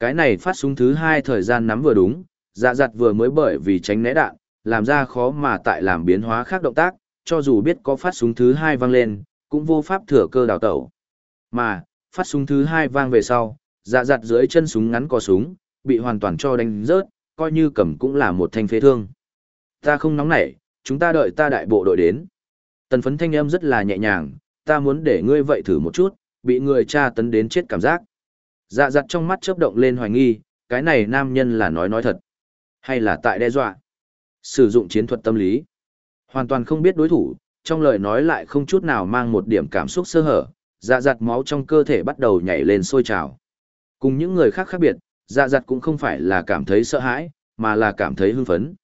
Cái này phát súng thứ hai thời gian nắm vừa đúng, dạ dặt vừa mới bởi vì tránh né đạn, làm ra khó mà tại làm biến hóa khác động tác, cho dù biết có phát súng thứ hai vang lên, cũng vô pháp thừa cơ đào tẩu. Mà, phát súng thứ hai vang về sau, dạ dặt dưới chân súng ngắn có súng, bị hoàn toàn cho đánh rớt, coi như cầm cũng là một thanh phế thương. Ta không nóng nảy, chúng ta đợi ta đại bộ đội đến. Tần phấn thanh âm rất là nhẹ nhàng, ta muốn để ngươi vậy thử một chút, bị người tra tấn đến chết cảm giác. Dạ dặt trong mắt chớp động lên hoài nghi, cái này nam nhân là nói nói thật, hay là tại đe dọa. Sử dụng chiến thuật tâm lý. Hoàn toàn không biết đối thủ, trong lời nói lại không chút nào mang một điểm cảm xúc sơ hở, dạ dặt máu trong cơ thể bắt đầu nhảy lên sôi trào. Cùng những người khác khác biệt, dạ dặt cũng không phải là cảm thấy sợ hãi, mà là cảm thấy hưng phấn.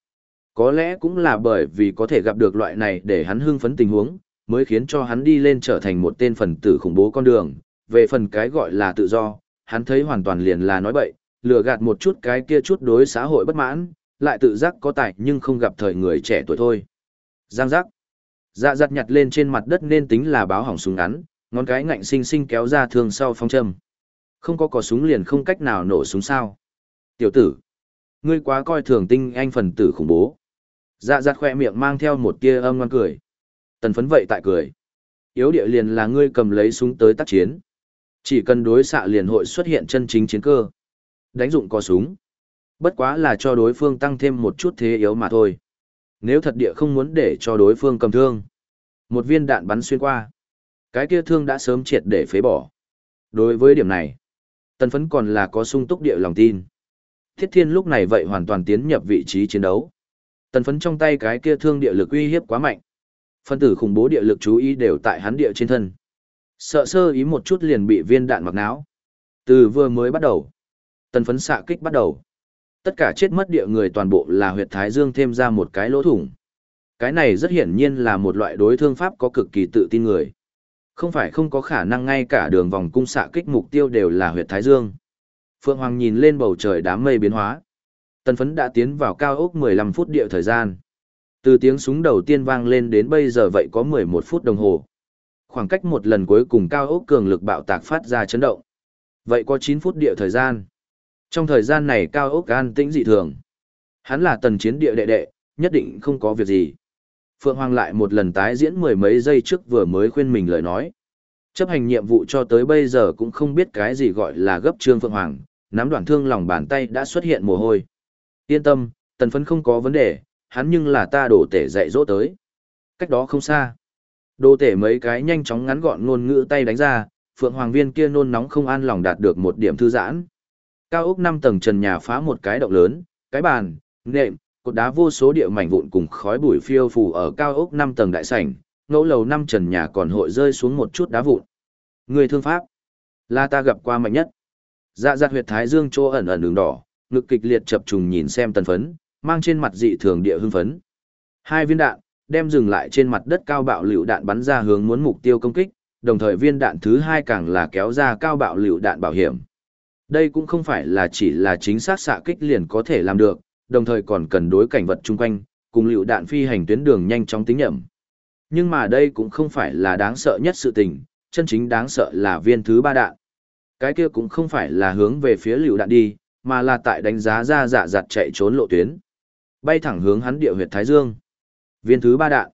Có lẽ cũng là bởi vì có thể gặp được loại này để hắn hưng phấn tình huống, mới khiến cho hắn đi lên trở thành một tên phần tử khủng bố con đường. Về phần cái gọi là tự do, hắn thấy hoàn toàn liền là nói bậy, lừa gạt một chút cái kia chút đối xã hội bất mãn, lại tự giác có tài nhưng không gặp thời người trẻ tuổi thôi. Giang giác. Dạ giặt nhặt lên trên mặt đất nên tính là báo hỏng súng ngắn, ngón cái ngạnh sinh sinh kéo ra thương sau phong châm. Không có cò súng liền không cách nào nổ súng sao. Tiểu tử. Ngươi quá coi thường tinh anh phần tử khủng bố. Dạ giặt khoe miệng mang theo một tia âm ngoan cười. Tần phấn vậy tại cười. Yếu địa liền là ngươi cầm lấy súng tới tác chiến. Chỉ cần đối xạ liền hội xuất hiện chân chính chiến cơ. Đánh dụng có súng. Bất quá là cho đối phương tăng thêm một chút thế yếu mà thôi. Nếu thật địa không muốn để cho đối phương cầm thương. Một viên đạn bắn xuyên qua. Cái kia thương đã sớm triệt để phế bỏ. Đối với điểm này, tần phấn còn là có sung túc địa lòng tin. Thiết thiên lúc này vậy hoàn toàn tiến nhập vị trí chiến đấu. Tần phấn trong tay cái kia thương địa lực uy hiếp quá mạnh. Phân tử khủng bố địa lực chú ý đều tại hắn địa trên thân. Sợ sơ ý một chút liền bị viên đạn mặc não. Từ vừa mới bắt đầu, tần phấn xạ kích bắt đầu. Tất cả chết mất địa người toàn bộ là huyệt thái dương thêm ra một cái lỗ thủng. Cái này rất hiển nhiên là một loại đối thương pháp có cực kỳ tự tin người. Không phải không có khả năng ngay cả đường vòng cung xạ kích mục tiêu đều là huyệt thái dương. Phượng Hoàng nhìn lên bầu trời đám mây biến hóa. Tần phấn đã tiến vào cao ốc 15 phút địa thời gian. Từ tiếng súng đầu tiên vang lên đến bây giờ vậy có 11 phút đồng hồ. Khoảng cách một lần cuối cùng cao ốc cường lực bạo tạc phát ra chấn động. Vậy có 9 phút địa thời gian. Trong thời gian này cao ốc an tĩnh dị thường. Hắn là tần chiến địa đệ đệ, nhất định không có việc gì. Phượng Hoàng lại một lần tái diễn mười mấy giây trước vừa mới khuyên mình lời nói. Chấp hành nhiệm vụ cho tới bây giờ cũng không biết cái gì gọi là gấp trương Phượng Hoàng, nắm đoạn thương lòng bàn tay đã xuất hiện mồ hôi. Yên tâm, tần phấn không có vấn đề, hắn nhưng là ta đổ tể dạy dỗ tới. Cách đó không xa. Đô tể mấy cái nhanh chóng ngắn gọn ngôn ngữ tay đánh ra, Phượng Hoàng viên kia nôn nóng không an lòng đạt được một điểm thư giãn. Cao ốc 5 tầng trần nhà phá một cái động lớn, cái bàn, nệm, cột đá vô số địa mảnh vụn cùng khói bụi phiêu phù ở cao ốc 5 tầng đại sảnh, ngẫu lầu 5 trần nhà còn hội rơi xuống một chút đá vụn. Người thương pháp, là ta gặp qua mạnh nhất. Dạ dạ huyệt thái dương trô ẩn ẩn đường đỏ, ngực kịch liệt chập trùng nhìn xem tần phấn, mang trên mặt dị thường địa hưng phấn. Hai viên đạn, đem dừng lại trên mặt đất cao bạo liều đạn bắn ra hướng muốn mục tiêu công kích, đồng thời viên đạn thứ hai càng là kéo ra cao bạo liều đạn bảo hiểm. Đây cũng không phải là chỉ là chính xác xạ kích liền có thể làm được, đồng thời còn cần đối cảnh vật chung quanh, cùng lựu đạn phi hành tuyến đường nhanh chóng tính nhẩm. Nhưng mà đây cũng không phải là đáng sợ nhất sự tình, chân chính đáng sợ là viên thứ ba đạn. Cái kia cũng không phải là hướng về phía lựu đạn đi, mà là tại đánh giá ra dạ dạt chạy trốn lộ tuyến. Bay thẳng hướng hắn địa huyệt Thái Dương. Viên thứ ba đạn.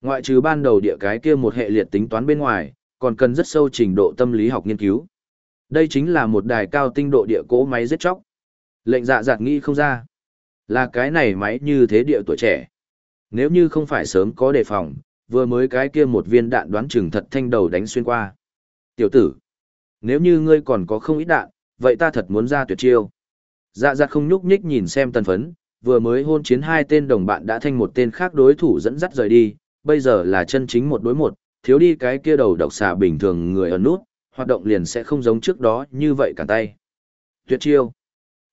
Ngoại trừ ban đầu địa cái kia một hệ liệt tính toán bên ngoài, còn cần rất sâu trình độ tâm lý học nghiên cứu. Đây chính là một đài cao tinh độ địa cỗ máy giết chóc. Lệnh dạ Dạt nghĩ không ra. Là cái này máy như thế địa tuổi trẻ. Nếu như không phải sớm có đề phòng, vừa mới cái kia một viên đạn đoán chừng thật thanh đầu đánh xuyên qua. Tiểu tử, nếu như ngươi còn có không ít đạn, vậy ta thật muốn ra tuyệt chiêu. Dạ dạ không nhúc nhích nhìn xem tân phấn, vừa mới hôn chiến hai tên đồng bạn đã thanh một tên khác đối thủ dẫn dắt rời đi, bây giờ là chân chính một đối một, thiếu đi cái kia đầu độc xà bình thường người ở nút, hoạt động liền sẽ không giống trước đó như vậy cả tay. Tuyệt chiêu.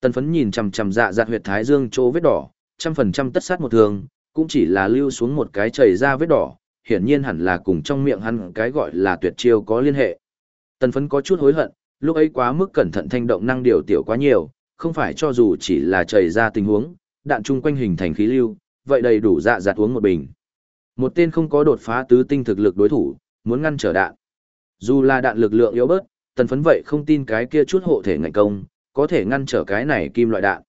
Tần phấn nhìn chằm chằm dạ dạ huyệt thái dương chỗ vết đỏ, trăm phần trăm tất sát một thường, cũng chỉ là lưu xuống một cái chảy ra vết đỏ, hiển nhiên hẳn là cùng trong miệng hắn cái gọi là tuyệt chiêu có liên hệ. Tần phấn có chút hối hận, lúc ấy quá mức cẩn thận thanh động năng điều tiểu quá nhiều, không phải cho dù chỉ là chảy ra tình huống, đạn chung quanh hình thành khí lưu, vậy đầy đủ dạ dạt uống một bình. Một tên không có đột phá tứ tinh thực lực đối thủ, muốn ngăn trở đạn. Dù là đạn lực lượng yếu bớt, tần phấn vậy không tin cái kia chút hộ thể ngạnh công, có thể ngăn trở cái này kim loại đạn.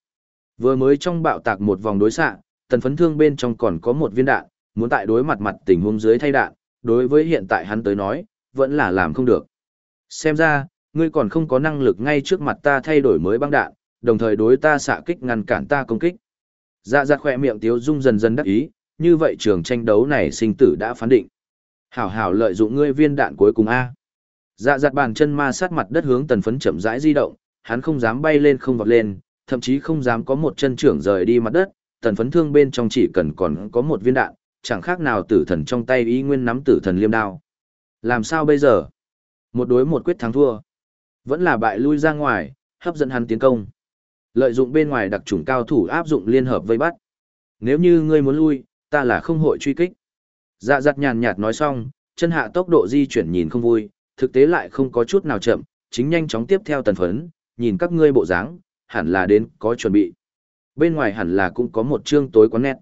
Vừa mới trong bạo tạc một vòng đối xạ, tần phấn thương bên trong còn có một viên đạn, muốn tại đối mặt mặt tình huống dưới thay đạn, đối với hiện tại hắn tới nói, vẫn là làm không được. Xem ra, ngươi còn không có năng lực ngay trước mặt ta thay đổi mới băng đạn, đồng thời đối ta xạ kích ngăn cản ta công kích. Dạ dạ khỏe miệng tiếu dung dần dần đắc ý, như vậy trường tranh đấu này sinh tử đã phán định. Hảo hảo lợi dụng ngươi viên đạn cuối cùng A. Dạ dạt bàn chân ma sát mặt đất hướng tần phấn chậm rãi di động, hắn không dám bay lên không vọt lên, thậm chí không dám có một chân trưởng rời đi mặt đất, tần phấn thương bên trong chỉ cần còn có một viên đạn, chẳng khác nào tử thần trong tay ý nguyên nắm tử thần liêm đao. Làm sao bây giờ? Một đối một quyết thắng thua. Vẫn là bại lui ra ngoài, hấp dẫn hắn tiến công. Lợi dụng bên ngoài đặc trùng cao thủ áp dụng liên hợp vây bắt. Nếu như ngươi muốn lui, ta là không hội truy kích. Dạ giặt nhàn nhạt nói xong, chân hạ tốc độ di chuyển nhìn không vui, thực tế lại không có chút nào chậm, chính nhanh chóng tiếp theo tần phấn, nhìn các ngươi bộ dáng, hẳn là đến có chuẩn bị. Bên ngoài hẳn là cũng có một chương tối quán nét.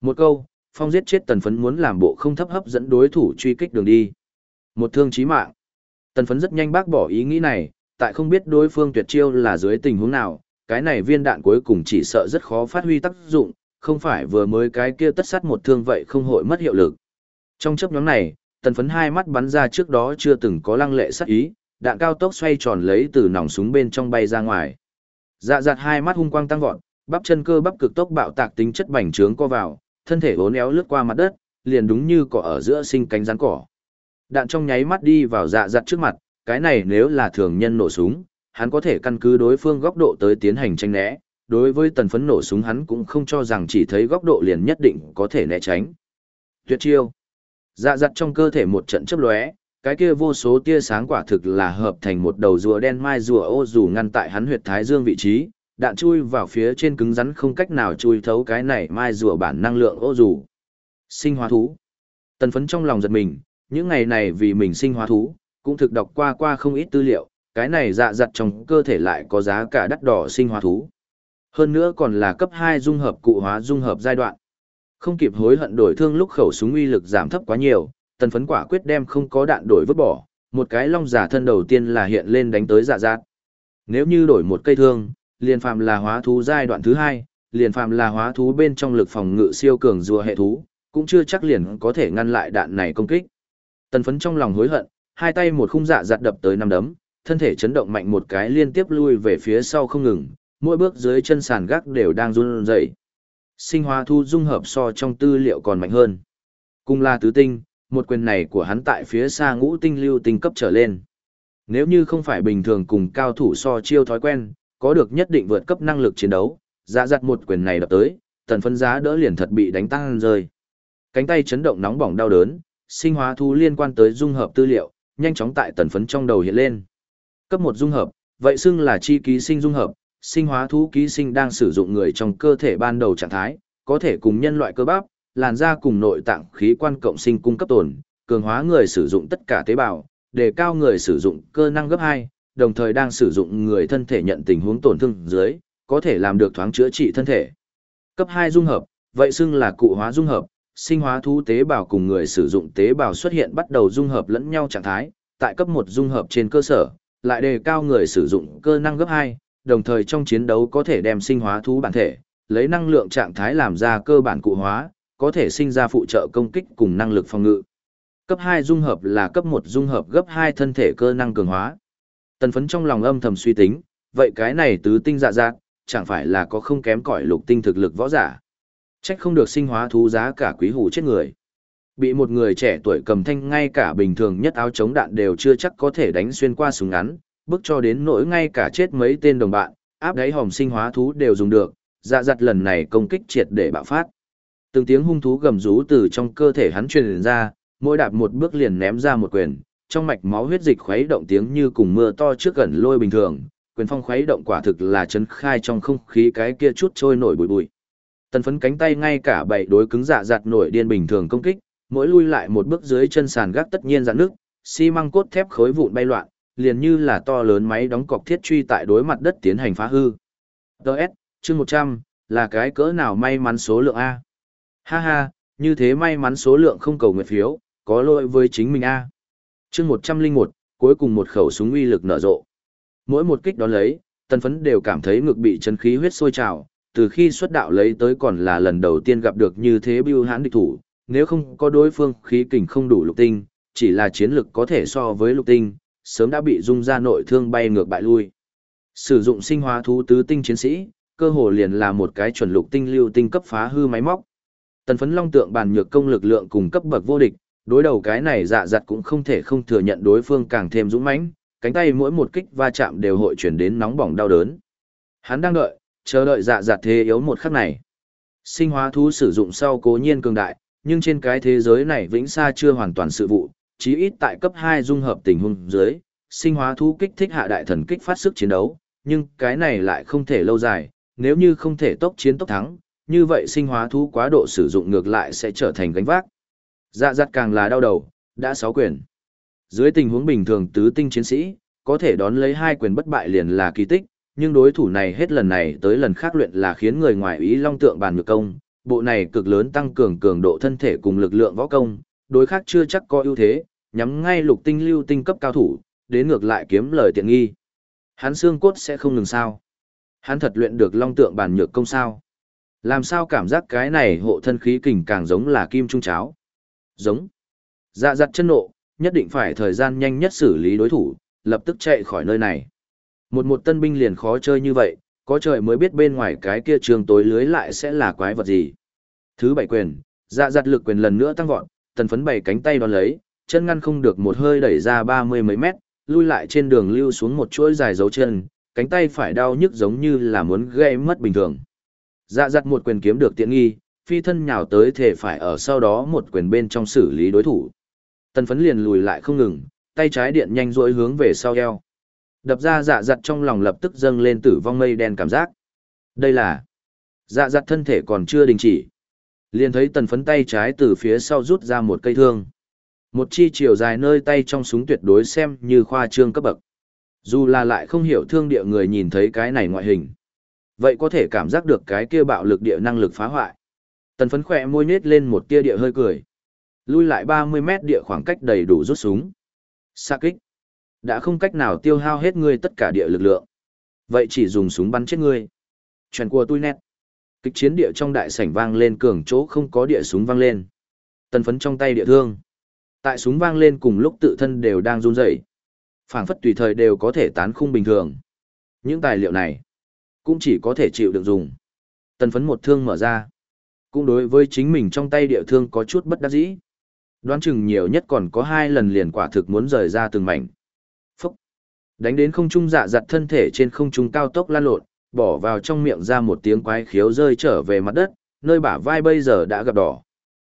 Một câu, phong giết chết tần phấn muốn làm bộ không thấp hấp dẫn đối thủ truy kích đường đi. Một thương chí mạng. Tần phấn rất nhanh bác bỏ ý nghĩ này, tại không biết đối phương tuyệt chiêu là dưới tình huống nào, cái này viên đạn cuối cùng chỉ sợ rất khó phát huy tác dụng, không phải vừa mới cái kia tất sát một thương vậy không hội mất hiệu lực. Trong chấp nhóm này, tần phấn hai mắt bắn ra trước đó chưa từng có lăng lệ sát ý, đạn cao tốc xoay tròn lấy từ nòng súng bên trong bay ra ngoài. Dạ dạt hai mắt hung quang tăng vọt, bắp chân cơ bắp cực tốc bạo tạc tính chất bành trướng co vào, thân thể uốn éo lướt qua mặt đất, liền đúng như cỏ ở giữa sinh cánh rắn cỏ. Đạn trong nháy mắt đi vào dạ dạt trước mặt, cái này nếu là thường nhân nổ súng, hắn có thể căn cứ đối phương góc độ tới tiến hành tranh né. Đối với tần phấn nổ súng hắn cũng không cho rằng chỉ thấy góc độ liền nhất định có thể né tránh. Tuyệt chiêu. Dạ dặt trong cơ thể một trận chấp lóe, cái kia vô số tia sáng quả thực là hợp thành một đầu rùa đen mai rùa ô dù ngăn tại hắn huyệt thái dương vị trí, đạn chui vào phía trên cứng rắn không cách nào chui thấu cái này mai rùa bản năng lượng ô dù. Sinh hóa thú. Tần phấn trong lòng giật mình, những ngày này vì mình sinh hóa thú, cũng thực đọc qua qua không ít tư liệu, cái này dạ dặt trong cơ thể lại có giá cả đắt đỏ sinh hóa thú. Hơn nữa còn là cấp 2 dung hợp cụ hóa dung hợp giai đoạn. Không kịp hối hận đổi thương lúc khẩu súng uy lực giảm thấp quá nhiều, tần phấn quả quyết đem không có đạn đổi vứt bỏ, một cái long giả thân đầu tiên là hiện lên đánh tới dạ dạt. Nếu như đổi một cây thương, liền phàm là hóa thú giai đoạn thứ hai, liền phàm là hóa thú bên trong lực phòng ngự siêu cường rùa hệ thú, cũng chưa chắc liền có thể ngăn lại đạn này công kích. Tần phấn trong lòng hối hận, hai tay một khung dạ giặt đập tới năm đấm, thân thể chấn động mạnh một cái liên tiếp lui về phía sau không ngừng, mỗi bước dưới chân sàn gác đều đang run rẩy. Sinh hóa thu dung hợp so trong tư liệu còn mạnh hơn. Cùng là tứ tinh, một quyền này của hắn tại phía xa ngũ tinh lưu tinh cấp trở lên. Nếu như không phải bình thường cùng cao thủ so chiêu thói quen, có được nhất định vượt cấp năng lực chiến đấu, dạ dặt một quyền này đập tới, tần phân giá đỡ liền thật bị đánh tăng rơi. Cánh tay chấn động nóng bỏng đau đớn, sinh hóa thu liên quan tới dung hợp tư liệu, nhanh chóng tại tần phấn trong đầu hiện lên. Cấp một dung hợp, vậy xưng là chi ký sinh dung hợp, sinh hóa thú ký sinh đang sử dụng người trong cơ thể ban đầu trạng thái, có thể cùng nhân loại cơ bắp, làn da cùng nội tạng khí quan cộng sinh cung cấp tổn, cường hóa người sử dụng tất cả tế bào, đề cao người sử dụng cơ năng gấp 2, đồng thời đang sử dụng người thân thể nhận tình huống tổn thương dưới, có thể làm được thoáng chữa trị thân thể. Cấp 2 dung hợp, vậy xưng là cụ hóa dung hợp, sinh hóa thú tế bào cùng người sử dụng tế bào xuất hiện bắt đầu dung hợp lẫn nhau trạng thái, tại cấp 1 dung hợp trên cơ sở, lại đề cao người sử dụng cơ năng gấp 2, đồng thời trong chiến đấu có thể đem sinh hóa thú bản thể, lấy năng lượng trạng thái làm ra cơ bản cụ hóa, có thể sinh ra phụ trợ công kích cùng năng lực phòng ngự. Cấp 2 dung hợp là cấp 1 dung hợp gấp 2 thân thể cơ năng cường hóa. Tần phấn trong lòng âm thầm suy tính, vậy cái này tứ tinh dạ dạng, chẳng phải là có không kém cỏi lục tinh thực lực võ giả. Trách không được sinh hóa thú giá cả quý hủ chết người. Bị một người trẻ tuổi cầm thanh ngay cả bình thường nhất áo chống đạn đều chưa chắc có thể đánh xuyên qua súng ngắn, bức cho đến nỗi ngay cả chết mấy tên đồng bạn, áp đáy hòm sinh hóa thú đều dùng được, dạ dặt lần này công kích triệt để bạo phát. Từng tiếng hung thú gầm rú từ trong cơ thể hắn truyền ra, mỗi đạp một bước liền ném ra một quyền, trong mạch máu huyết dịch khuấy động tiếng như cùng mưa to trước gần lôi bình thường, quyền phong khuấy động quả thực là chấn khai trong không khí cái kia chút trôi nổi bụi bụi. Tần phấn cánh tay ngay cả bảy đối cứng dạ dặt nổi điên bình thường công kích, mỗi lui lại một bước dưới chân sàn gác tất nhiên dạn nước, xi măng cốt thép khối vụn bay loạn, liền như là to lớn máy đóng cọc thiết truy tại đối mặt đất tiến hành phá hư. DS, chương 100, là cái cỡ nào may mắn số lượng A. Ha ha, như thế may mắn số lượng không cầu nguyện phiếu, có lỗi với chính mình A. chương 101, cuối cùng một khẩu súng uy lực nở rộ. Mỗi một kích đó lấy, tân phấn đều cảm thấy ngực bị chân khí huyết sôi trào, từ khi xuất đạo lấy tới còn là lần đầu tiên gặp được như thế bưu hãn địch thủ, nếu không có đối phương khí kình không đủ lục tinh, chỉ là chiến lực có thể so với lục tinh, sớm đã bị dung ra nội thương bay ngược bại lui. Sử dụng sinh hóa thú tứ tinh chiến sĩ, cơ hồ liền là một cái chuẩn lục tinh lưu tinh cấp phá hư máy móc. Tần phấn long tượng bàn nhược công lực lượng cùng cấp bậc vô địch, đối đầu cái này dạ dặt cũng không thể không thừa nhận đối phương càng thêm dũng mãnh, cánh tay mỗi một kích va chạm đều hội chuyển đến nóng bỏng đau đớn. Hắn đang đợi, chờ đợi dạ dặt thế yếu một khắc này. Sinh hóa thú sử dụng sau cố nhiên cường đại, nhưng trên cái thế giới này vĩnh xa chưa hoàn toàn sự vụ, chí ít tại cấp 2 dung hợp tình huống dưới, sinh hóa thú kích thích hạ đại thần kích phát sức chiến đấu, nhưng cái này lại không thể lâu dài, nếu như không thể tốc chiến tốc thắng, như vậy sinh hóa thú quá độ sử dụng ngược lại sẽ trở thành gánh vác. Dạ dặt càng là đau đầu, đã 6 quyền. Dưới tình huống bình thường tứ tinh chiến sĩ, có thể đón lấy hai quyền bất bại liền là kỳ tích, nhưng đối thủ này hết lần này tới lần khác luyện là khiến người ngoài ý long tượng bàn ngược công, bộ này cực lớn tăng cường cường độ thân thể cùng lực lượng võ công, đối khác chưa chắc có ưu thế, nhắm ngay lục tinh lưu tinh cấp cao thủ, đến ngược lại kiếm lời tiện nghi. Hắn xương cốt sẽ không ngừng sao. Hắn thật luyện được long tượng bản nhược công sao. Làm sao cảm giác cái này hộ thân khí kình càng giống là kim trung cháo. Giống. Dạ dặt chân nộ, nhất định phải thời gian nhanh nhất xử lý đối thủ, lập tức chạy khỏi nơi này. Một một tân binh liền khó chơi như vậy, có trời mới biết bên ngoài cái kia trường tối lưới lại sẽ là quái vật gì. Thứ bảy quyền, dạ dặt lực quyền lần nữa tăng vọt, tần phấn bảy cánh tay đón lấy, chân ngăn không được một hơi đẩy ra ba mươi mấy mét, lui lại trên đường lưu xuống một chuỗi dài dấu chân, cánh tay phải đau nhức giống như là muốn gây mất bình thường. Dạ dặt một quyền kiếm được tiện nghi, phi thân nhào tới thể phải ở sau đó một quyền bên trong xử lý đối thủ. Tần phấn liền lùi lại không ngừng, tay trái điện nhanh rỗi hướng về sau eo. Đập ra dạ dặt trong lòng lập tức dâng lên tử vong mây đen cảm giác. Đây là dạ dặt thân thể còn chưa đình chỉ. Liền thấy tần phấn tay trái từ phía sau rút ra một cây thương. Một chi chiều dài nơi tay trong súng tuyệt đối xem như khoa trương cấp bậc. Dù là lại không hiểu thương địa người nhìn thấy cái này ngoại hình. Vậy có thể cảm giác được cái kia bạo lực địa năng lực phá hoại. Tần phấn khỏe môi nết lên một tia địa hơi cười. Lui lại 30 mét địa khoảng cách đầy đủ rút súng. Xa kích. Đã không cách nào tiêu hao hết ngươi tất cả địa lực lượng. Vậy chỉ dùng súng bắn chết ngươi. Chuyện của tôi nét. kịch chiến địa trong đại sảnh vang lên cường chỗ không có địa súng vang lên. Tần phấn trong tay địa thương. Tại súng vang lên cùng lúc tự thân đều đang run rẩy phảng phất tùy thời đều có thể tán khung bình thường. Những tài liệu này cũng chỉ có thể chịu được dùng. Tần phấn một thương mở ra. Cũng đối với chính mình trong tay địa thương có chút bất đắc dĩ. Đoán chừng nhiều nhất còn có hai lần liền quả thực muốn rời ra từng mảnh. Đánh đến không trung dạ giặt thân thể trên không trung cao tốc lan lộn, bỏ vào trong miệng ra một tiếng quái khiếu rơi trở về mặt đất, nơi bả vai bây giờ đã gặp đỏ.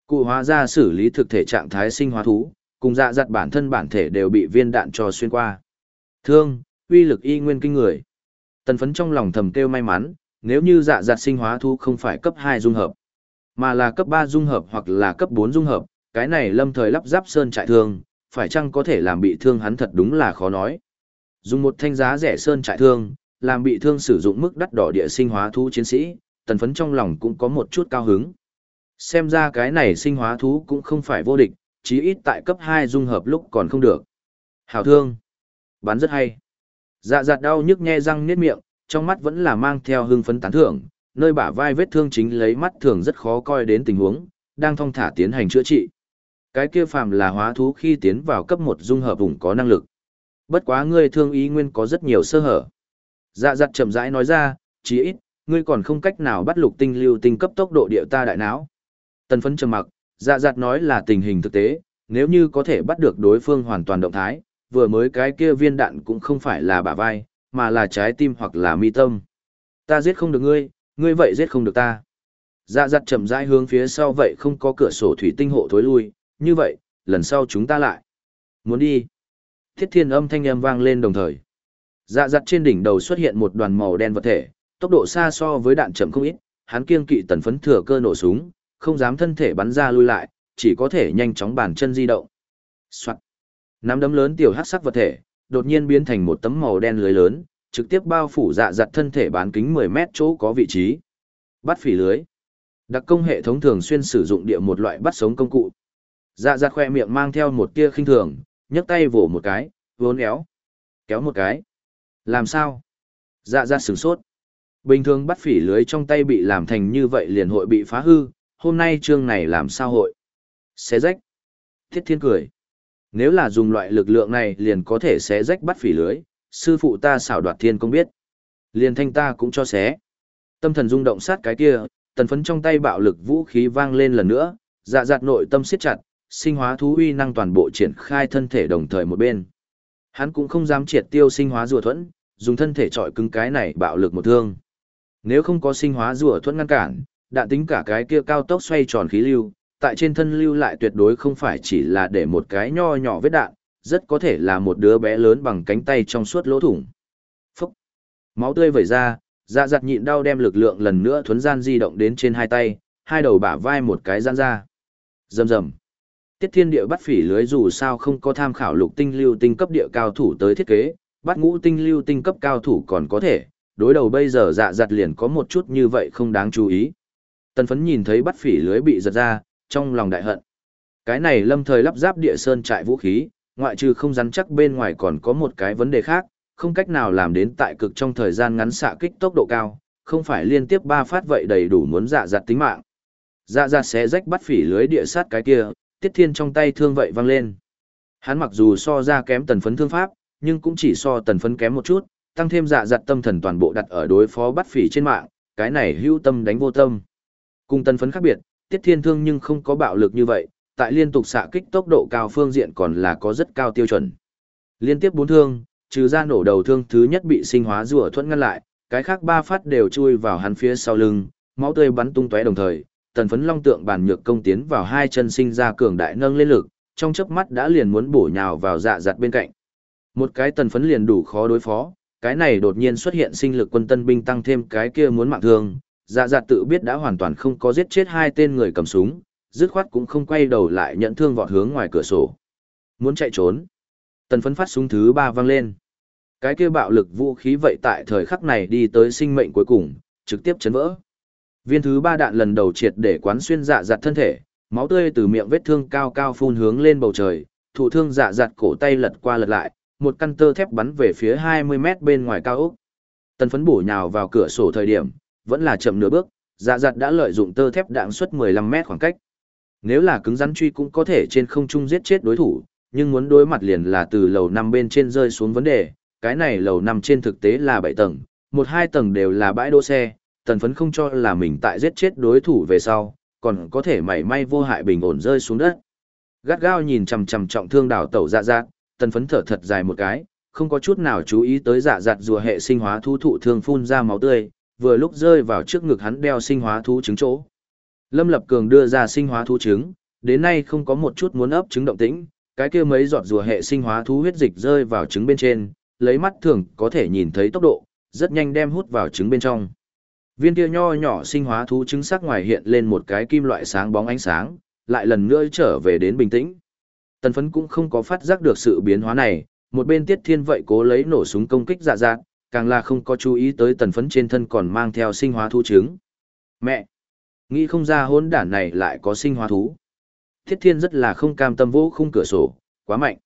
Cụ hóa ra xử lý thực thể trạng thái sinh hóa thú, cùng dạ giặt bản thân bản thể đều bị viên đạn cho xuyên qua. Thương, uy lực y nguyên kinh người. Tần phấn trong lòng thầm kêu may mắn, nếu như dạ giặt sinh hóa thú không phải cấp 2 dung hợp, mà là cấp 3 dung hợp hoặc là cấp 4 dung hợp, cái này lâm thời lắp ráp sơn trại thương, phải chăng có thể làm bị thương hắn thật đúng là khó nói. Dùng một thanh giá rẻ sơn trại thương, làm bị thương sử dụng mức đắt đỏ địa sinh hóa thú chiến sĩ, tần phấn trong lòng cũng có một chút cao hứng. Xem ra cái này sinh hóa thú cũng không phải vô địch, chí ít tại cấp 2 dung hợp lúc còn không được. Hảo thương. Bắn rất hay. Dạ dạt đau nhức nhe răng niết miệng, trong mắt vẫn là mang theo hưng phấn tán thưởng, nơi bả vai vết thương chính lấy mắt thường rất khó coi đến tình huống, đang thong thả tiến hành chữa trị. Cái kia phàm là hóa thú khi tiến vào cấp 1 dung hợp vùng có năng lực. Bất quá ngươi thương ý nguyên có rất nhiều sơ hở. Dạ dặt chậm rãi nói ra, chí ít, ngươi còn không cách nào bắt lục tinh lưu tinh cấp tốc độ địa ta đại não. Tần phấn trầm mặc, dạ dặt nói là tình hình thực tế, nếu như có thể bắt được đối phương hoàn toàn động thái, vừa mới cái kia viên đạn cũng không phải là bả vai, mà là trái tim hoặc là mi tâm. Ta giết không được ngươi, ngươi vậy giết không được ta. Dạ dặt chậm rãi hướng phía sau vậy không có cửa sổ thủy tinh hộ thối lui, như vậy, lần sau chúng ta lại. Muốn đi. Thiết thiên âm thanh âm vang lên đồng thời. Dạ dặt trên đỉnh đầu xuất hiện một đoàn màu đen vật thể, tốc độ xa so với đạn chậm không ít, hắn kiêng kỵ tần phấn thừa cơ nổ súng, không dám thân thể bắn ra lui lại, chỉ có thể nhanh chóng bàn chân di động. Soạt. Nắm đấm lớn tiểu hắc sắc vật thể, đột nhiên biến thành một tấm màu đen lưới lớn, trực tiếp bao phủ dạ dặt thân thể bán kính 10 mét chỗ có vị trí. Bắt phỉ lưới. Đặc công hệ thống thường xuyên sử dụng địa một loại bắt sống công cụ. Dạ dặt khoe miệng mang theo một tia khinh thường, nhấc tay vỗ một cái, vốn éo. Kéo một cái. Làm sao? Dạ ra sửng sốt. Bình thường bắt phỉ lưới trong tay bị làm thành như vậy liền hội bị phá hư, hôm nay chương này làm sao hội? Xé rách. Thiết thiên cười. Nếu là dùng loại lực lượng này liền có thể xé rách bắt phỉ lưới, sư phụ ta xảo đoạt thiên công biết. Liền thanh ta cũng cho xé. Tâm thần rung động sát cái kia, tần phấn trong tay bạo lực vũ khí vang lên lần nữa, dạ dạt nội tâm siết chặt, sinh hóa thú uy năng toàn bộ triển khai thân thể đồng thời một bên. Hắn cũng không dám triệt tiêu sinh hóa rùa thuẫn, dùng thân thể trọi cứng cái này bạo lực một thương. Nếu không có sinh hóa rùa thuẫn ngăn cản, đạn tính cả cái kia cao tốc xoay tròn khí lưu, tại trên thân lưu lại tuyệt đối không phải chỉ là để một cái nho nhỏ vết đạn, rất có thể là một đứa bé lớn bằng cánh tay trong suốt lỗ thủng. Phúc! Máu tươi vẩy ra, dạ giặt nhịn đau đem lực lượng lần nữa thuấn gian di động đến trên hai tay, hai đầu bả vai một cái gian ra. Rầm rầm. Tiết thiên địa bắt phỉ lưới dù sao không có tham khảo lục tinh lưu tinh cấp địa cao thủ tới thiết kế, bắt ngũ tinh lưu tinh cấp cao thủ còn có thể, đối đầu bây giờ dạ giặt liền có một chút như vậy không đáng chú ý. Tần phấn nhìn thấy bắt phỉ lưới bị giật ra, trong lòng đại hận. Cái này lâm thời lắp ráp địa sơn trại vũ khí, ngoại trừ không rắn chắc bên ngoài còn có một cái vấn đề khác, không cách nào làm đến tại cực trong thời gian ngắn xạ kích tốc độ cao, không phải liên tiếp ba phát vậy đầy đủ muốn dạ giặt tính mạng. Dạ dạ sẽ rách bắt phỉ lưới địa sát cái kia, tiết thiên trong tay thương vậy văng lên. Hắn mặc dù so ra kém tần phấn thương pháp, nhưng cũng chỉ so tần phấn kém một chút, tăng thêm dạ dặt tâm thần toàn bộ đặt ở đối phó bắt phỉ trên mạng, cái này hữu tâm đánh vô tâm. Cùng tần phấn khác biệt, tiết thiên thương nhưng không có bạo lực như vậy, tại liên tục xạ kích tốc độ cao phương diện còn là có rất cao tiêu chuẩn. Liên tiếp bốn thương, trừ ra nổ đầu thương thứ nhất bị sinh hóa rùa thuẫn ngăn lại, cái khác ba phát đều chui vào hắn phía sau lưng, máu tươi bắn tung tóe đồng thời, tần phấn long tượng bàn nhược công tiến vào hai chân sinh ra cường đại nâng lên lực, trong chớp mắt đã liền muốn bổ nhào vào dạ giặt bên cạnh. Một cái tần phấn liền đủ khó đối phó, cái này đột nhiên xuất hiện sinh lực quân tân binh tăng thêm cái kia muốn mạng thương, dạ giặt tự biết đã hoàn toàn không có giết chết hai tên người cầm súng, dứt khoát cũng không quay đầu lại nhận thương vọt hướng ngoài cửa sổ. Muốn chạy trốn. Tần phấn phát súng thứ ba vang lên. Cái kia bạo lực vũ khí vậy tại thời khắc này đi tới sinh mệnh cuối cùng, trực tiếp chấn vỡ. Viên thứ ba đạn lần đầu triệt để quán xuyên dạ dặt thân thể, máu tươi từ miệng vết thương cao cao phun hướng lên bầu trời, thụ thương dạ dặt cổ tay lật qua lật lại, một căn tơ thép bắn về phía 20 mét bên ngoài cao ốc. Tần phấn bổ nhào vào cửa sổ thời điểm, vẫn là chậm nửa bước, dạ dặt đã lợi dụng tơ thép đạn suất 15 mét khoảng cách. Nếu là cứng rắn truy cũng có thể trên không trung giết chết đối thủ, nhưng muốn đối mặt liền là từ lầu năm bên trên rơi xuống vấn đề, cái này lầu năm trên thực tế là 7 tầng, một hai tầng đều là bãi đỗ xe, tần phấn không cho là mình tại giết chết đối thủ về sau, còn có thể mảy may vô hại bình ổn rơi xuống đất. Gắt gao nhìn chằm chằm trọng thương đảo tẩu dạ dạ, tần phấn thở thật dài một cái, không có chút nào chú ý tới dạ dạt rùa hệ sinh hóa thú thụ thương phun ra máu tươi, vừa lúc rơi vào trước ngực hắn đeo sinh hóa thú trứng chỗ. Lâm Lập Cường đưa ra sinh hóa thú trứng, đến nay không có một chút muốn ấp trứng động tĩnh, cái kia mấy giọt rùa hệ sinh hóa thú huyết dịch rơi vào trứng bên trên, lấy mắt thường có thể nhìn thấy tốc độ, rất nhanh đem hút vào trứng bên trong. Viên kia nho nhỏ sinh hóa thú trứng sắc ngoài hiện lên một cái kim loại sáng bóng ánh sáng, lại lần nữa trở về đến bình tĩnh. Tần phấn cũng không có phát giác được sự biến hóa này, một bên tiết thiên vậy cố lấy nổ súng công kích dạ dạt, càng là không có chú ý tới tần phấn trên thân còn mang theo sinh hóa thú trứng. Mẹ! Nghĩ không ra hôn đản này lại có sinh hóa thú. Thiết thiên rất là không cam tâm vô khung cửa sổ, quá mạnh.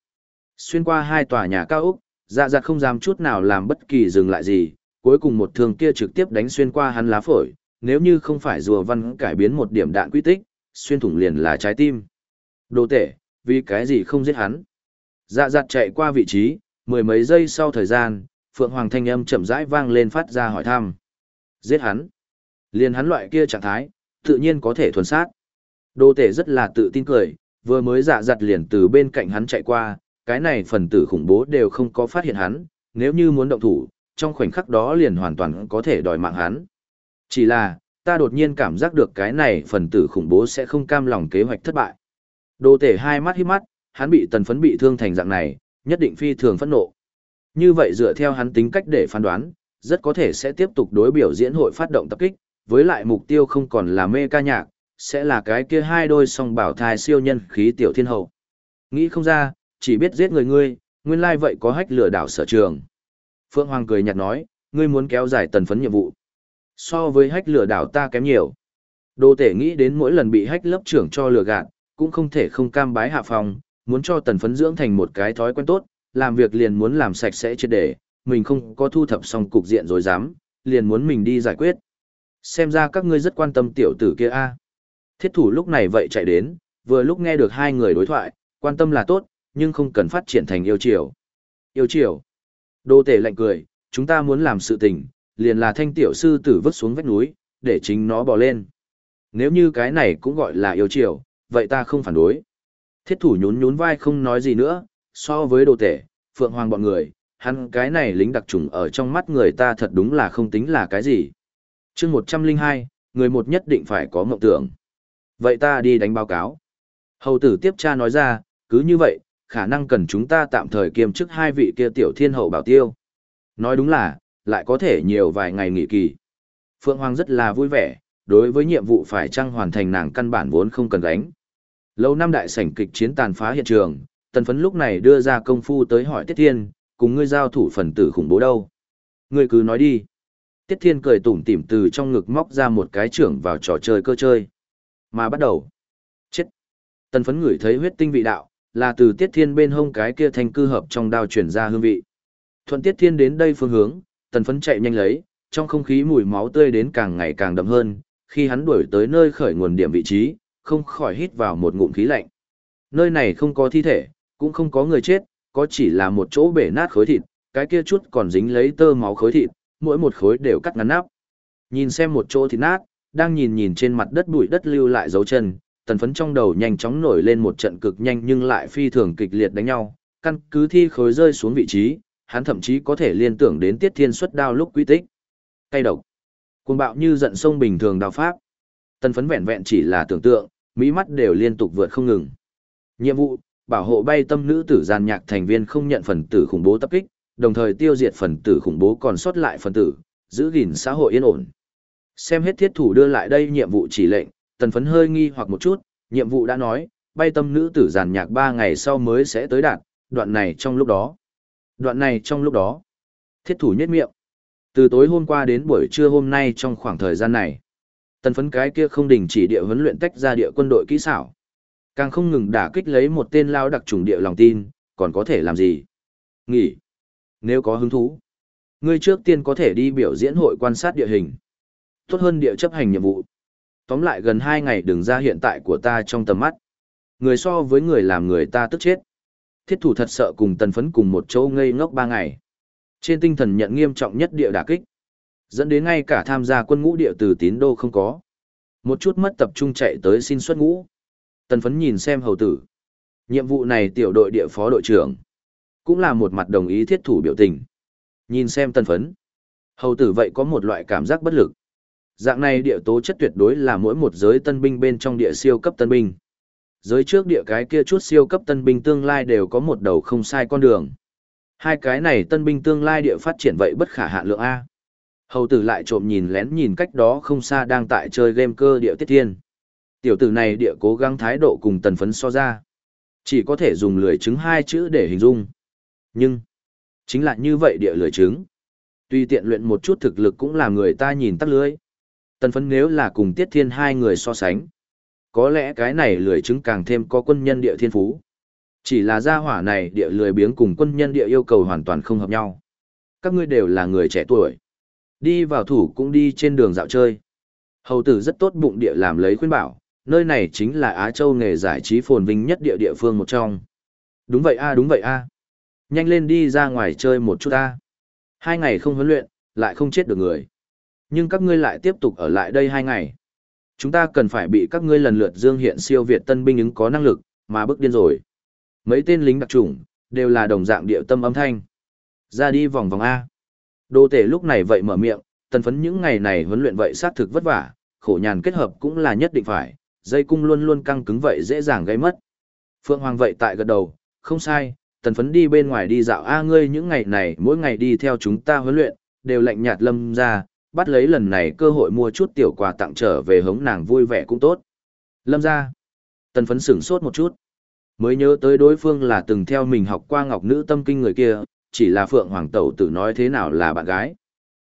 Xuyên qua hai tòa nhà cao úc, dạ dạt không dám chút nào làm bất kỳ dừng lại gì, cuối cùng một thương kia trực tiếp đánh xuyên qua hắn lá phổi, nếu như không phải rùa văn cải biến một điểm đạn quy tích, xuyên thủng liền là trái tim. Đồ tệ, vì cái gì không giết hắn? Dạ dạt chạy qua vị trí, mười mấy giây sau thời gian, Phượng Hoàng thanh âm chậm rãi vang lên phát ra hỏi thăm. Giết hắn. Liền hắn loại kia trạng thái, tự nhiên có thể thuần sát. Đồ tể rất là tự tin cười, vừa mới dạ dặt liền từ bên cạnh hắn chạy qua, cái này phần tử khủng bố đều không có phát hiện hắn, nếu như muốn động thủ, trong khoảnh khắc đó liền hoàn toàn có thể đòi mạng hắn. Chỉ là, ta đột nhiên cảm giác được cái này phần tử khủng bố sẽ không cam lòng kế hoạch thất bại. Đồ tể hai mắt hít mắt, hắn bị tần phấn bị thương thành dạng này, nhất định phi thường phẫn nộ. Như vậy dựa theo hắn tính cách để phán đoán, rất có thể sẽ tiếp tục đối biểu diễn hội phát động tập kích, với lại mục tiêu không còn là mê ca nhạc, sẽ là cái kia hai đôi song bảo thai siêu nhân khí tiểu thiên hậu. Nghĩ không ra, chỉ biết giết người ngươi, nguyên lai vậy có hách lừa đảo sở trường. Phượng Hoàng cười nhạt nói, ngươi muốn kéo dài tần phấn nhiệm vụ. So với hách lừa đảo ta kém nhiều. Đô tể nghĩ đến mỗi lần bị hách lớp trưởng cho lừa gạt, cũng không thể không cam bái hạ phòng, muốn cho tần phấn dưỡng thành một cái thói quen tốt, làm việc liền muốn làm sạch sẽ chết để, mình không có thu thập xong cục diện rồi dám, liền muốn mình đi giải quyết. Xem ra các ngươi rất quan tâm tiểu tử kia a. Thiết thủ lúc này vậy chạy đến, vừa lúc nghe được hai người đối thoại, quan tâm là tốt, nhưng không cần phát triển thành yêu chiều. Yêu chiều. Đô tể lạnh cười, chúng ta muốn làm sự tình, liền là thanh tiểu sư tử vứt xuống vách núi, để chính nó bò lên. Nếu như cái này cũng gọi là yêu chiều, vậy ta không phản đối. Thiết thủ nhún nhún vai không nói gì nữa, so với đồ tể, phượng hoàng bọn người, hắn cái này lính đặc trùng ở trong mắt người ta thật đúng là không tính là cái gì. chương 102, người một nhất định phải có mộng tưởng. Vậy ta đi đánh báo cáo. Hầu tử tiếp cha nói ra, cứ như vậy, khả năng cần chúng ta tạm thời kiêm chức hai vị kia tiểu thiên hậu bảo tiêu. Nói đúng là, lại có thể nhiều vài ngày nghỉ kỳ. Phượng Hoàng rất là vui vẻ, đối với nhiệm vụ phải chăng hoàn thành nàng căn bản vốn không cần gánh. Lâu năm đại sảnh kịch chiến tàn phá hiện trường, tần phấn lúc này đưa ra công phu tới hỏi Tiết Thiên, cùng ngươi giao thủ phần tử khủng bố đâu. Ngươi cứ nói đi. Tiết Thiên cười tủm tỉm từ trong ngực móc ra một cái trưởng vào trò chơi cơ chơi. Mà bắt đầu. Chết. Tần phấn ngửi thấy huyết tinh vị đạo, là từ Tiết Thiên bên hông cái kia thanh cư hợp trong đao chuyển ra hương vị. Thuận Tiết Thiên đến đây phương hướng, tần phấn chạy nhanh lấy, trong không khí mùi máu tươi đến càng ngày càng đậm hơn, khi hắn đuổi tới nơi khởi nguồn điểm vị trí, không khỏi hít vào một ngụm khí lạnh. Nơi này không có thi thể, cũng không có người chết, có chỉ là một chỗ bể nát khối thịt, cái kia chút còn dính lấy tơ máu khối thịt, mỗi một khối đều cắt ngắn nắp. Nhìn xem một chỗ thịt nát, đang nhìn nhìn trên mặt đất bụi đất lưu lại dấu chân, tần phấn trong đầu nhanh chóng nổi lên một trận cực nhanh nhưng lại phi thường kịch liệt đánh nhau, căn cứ thi khối rơi xuống vị trí, hắn thậm chí có thể liên tưởng đến tiết thiên xuất đao lúc quy tích. Cây độc, cuồng bạo như giận sông bình thường đao pháp. Tần phấn vẹn vẹn chỉ là tưởng tượng, mỹ mắt đều liên tục vượt không ngừng. Nhiệm vụ, bảo hộ bay tâm nữ tử gian nhạc thành viên không nhận phần tử khủng bố tập kích, đồng thời tiêu diệt phần tử khủng bố còn sót lại phần tử, giữ gìn xã hội yên ổn. Xem hết thiết thủ đưa lại đây nhiệm vụ chỉ lệnh, tần phấn hơi nghi hoặc một chút, nhiệm vụ đã nói, bay tâm nữ tử giàn nhạc 3 ngày sau mới sẽ tới đạt, đoạn này trong lúc đó. Đoạn này trong lúc đó. Thiết thủ nhất miệng. Từ tối hôm qua đến buổi trưa hôm nay trong khoảng thời gian này, tần phấn cái kia không đình chỉ địa huấn luyện tách ra địa quân đội kỹ xảo. Càng không ngừng đả kích lấy một tên lao đặc trùng địa lòng tin, còn có thể làm gì? Nghỉ. Nếu có hứng thú, ngươi trước tiên có thể đi biểu diễn hội quan sát địa hình. Tốt hơn địa chấp hành nhiệm vụ. Tóm lại gần hai ngày đừng ra hiện tại của ta trong tầm mắt. Người so với người làm người ta tức chết. Thiết thủ thật sợ cùng tần phấn cùng một chỗ ngây ngốc ba ngày. Trên tinh thần nhận nghiêm trọng nhất địa đả kích. Dẫn đến ngay cả tham gia quân ngũ địa từ tín đô không có. Một chút mất tập trung chạy tới xin xuất ngũ. Tần phấn nhìn xem hầu tử. Nhiệm vụ này tiểu đội địa phó đội trưởng. Cũng là một mặt đồng ý thiết thủ biểu tình. Nhìn xem tần phấn. Hầu tử vậy có một loại cảm giác bất lực. Dạng này địa tố chất tuyệt đối là mỗi một giới tân binh bên trong địa siêu cấp tân binh. Giới trước địa cái kia chút siêu cấp tân binh tương lai đều có một đầu không sai con đường. Hai cái này tân binh tương lai địa phát triển vậy bất khả hạ lượng A. Hầu tử lại trộm nhìn lén nhìn cách đó không xa đang tại chơi game cơ địa tiết thiên. Tiểu tử này địa cố gắng thái độ cùng tần phấn so ra. Chỉ có thể dùng lười chứng hai chữ để hình dung. Nhưng, chính là như vậy địa lười chứng Tuy tiện luyện một chút thực lực cũng làm người ta nhìn tắt lưới. Tần phấn nếu là cùng tiết thiên hai người so sánh. Có lẽ cái này lười trứng càng thêm có quân nhân địa thiên phú. Chỉ là gia hỏa này địa lười biếng cùng quân nhân địa yêu cầu hoàn toàn không hợp nhau. Các ngươi đều là người trẻ tuổi. Đi vào thủ cũng đi trên đường dạo chơi. Hầu tử rất tốt bụng địa làm lấy khuyên bảo, nơi này chính là Á Châu nghề giải trí phồn vinh nhất địa địa phương một trong. Đúng vậy a đúng vậy a Nhanh lên đi ra ngoài chơi một chút a Hai ngày không huấn luyện, lại không chết được người. Nhưng các ngươi lại tiếp tục ở lại đây hai ngày. Chúng ta cần phải bị các ngươi lần lượt dương hiện siêu Việt tân binh ứng có năng lực, mà bức điên rồi. Mấy tên lính đặc chủng đều là đồng dạng điệu tâm âm thanh. Ra đi vòng vòng A. Đô tể lúc này vậy mở miệng, tần phấn những ngày này huấn luyện vậy sát thực vất vả, khổ nhàn kết hợp cũng là nhất định phải, dây cung luôn luôn căng cứng vậy dễ dàng gây mất. Phượng Hoàng vậy tại gật đầu, không sai, tần phấn đi bên ngoài đi dạo A ngươi những ngày này mỗi ngày đi theo chúng ta huấn luyện, đều lạnh nhạt lâm ra, bắt lấy lần này cơ hội mua chút tiểu quà tặng trở về hống nàng vui vẻ cũng tốt. Lâm ra, tần phấn sửng sốt một chút. Mới nhớ tới đối phương là từng theo mình học qua ngọc nữ tâm kinh người kia, chỉ là Phượng Hoàng Tẩu tử nói thế nào là bạn gái.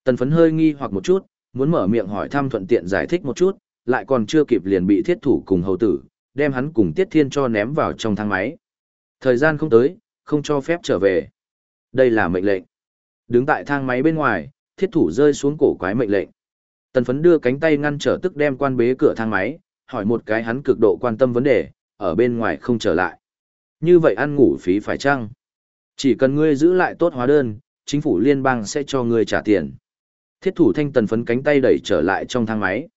Tần phấn hơi nghi hoặc một chút, muốn mở miệng hỏi thăm thuận tiện giải thích một chút, lại còn chưa kịp liền bị thiết thủ cùng hầu tử, đem hắn cùng Tiết Thiên cho ném vào trong thang máy. Thời gian không tới, không cho phép trở về. Đây là mệnh lệnh. Đứng tại thang máy bên ngoài, thiết thủ rơi xuống cổ quái mệnh lệnh. Tần phấn đưa cánh tay ngăn trở tức đem quan bế cửa thang máy, hỏi một cái hắn cực độ quan tâm vấn đề, ở bên ngoài không trở lại. Như vậy ăn ngủ phí phải chăng? Chỉ cần ngươi giữ lại tốt hóa đơn, chính phủ liên bang sẽ cho ngươi trả tiền. Thiết thủ thanh tần phấn cánh tay đẩy trở lại trong thang máy.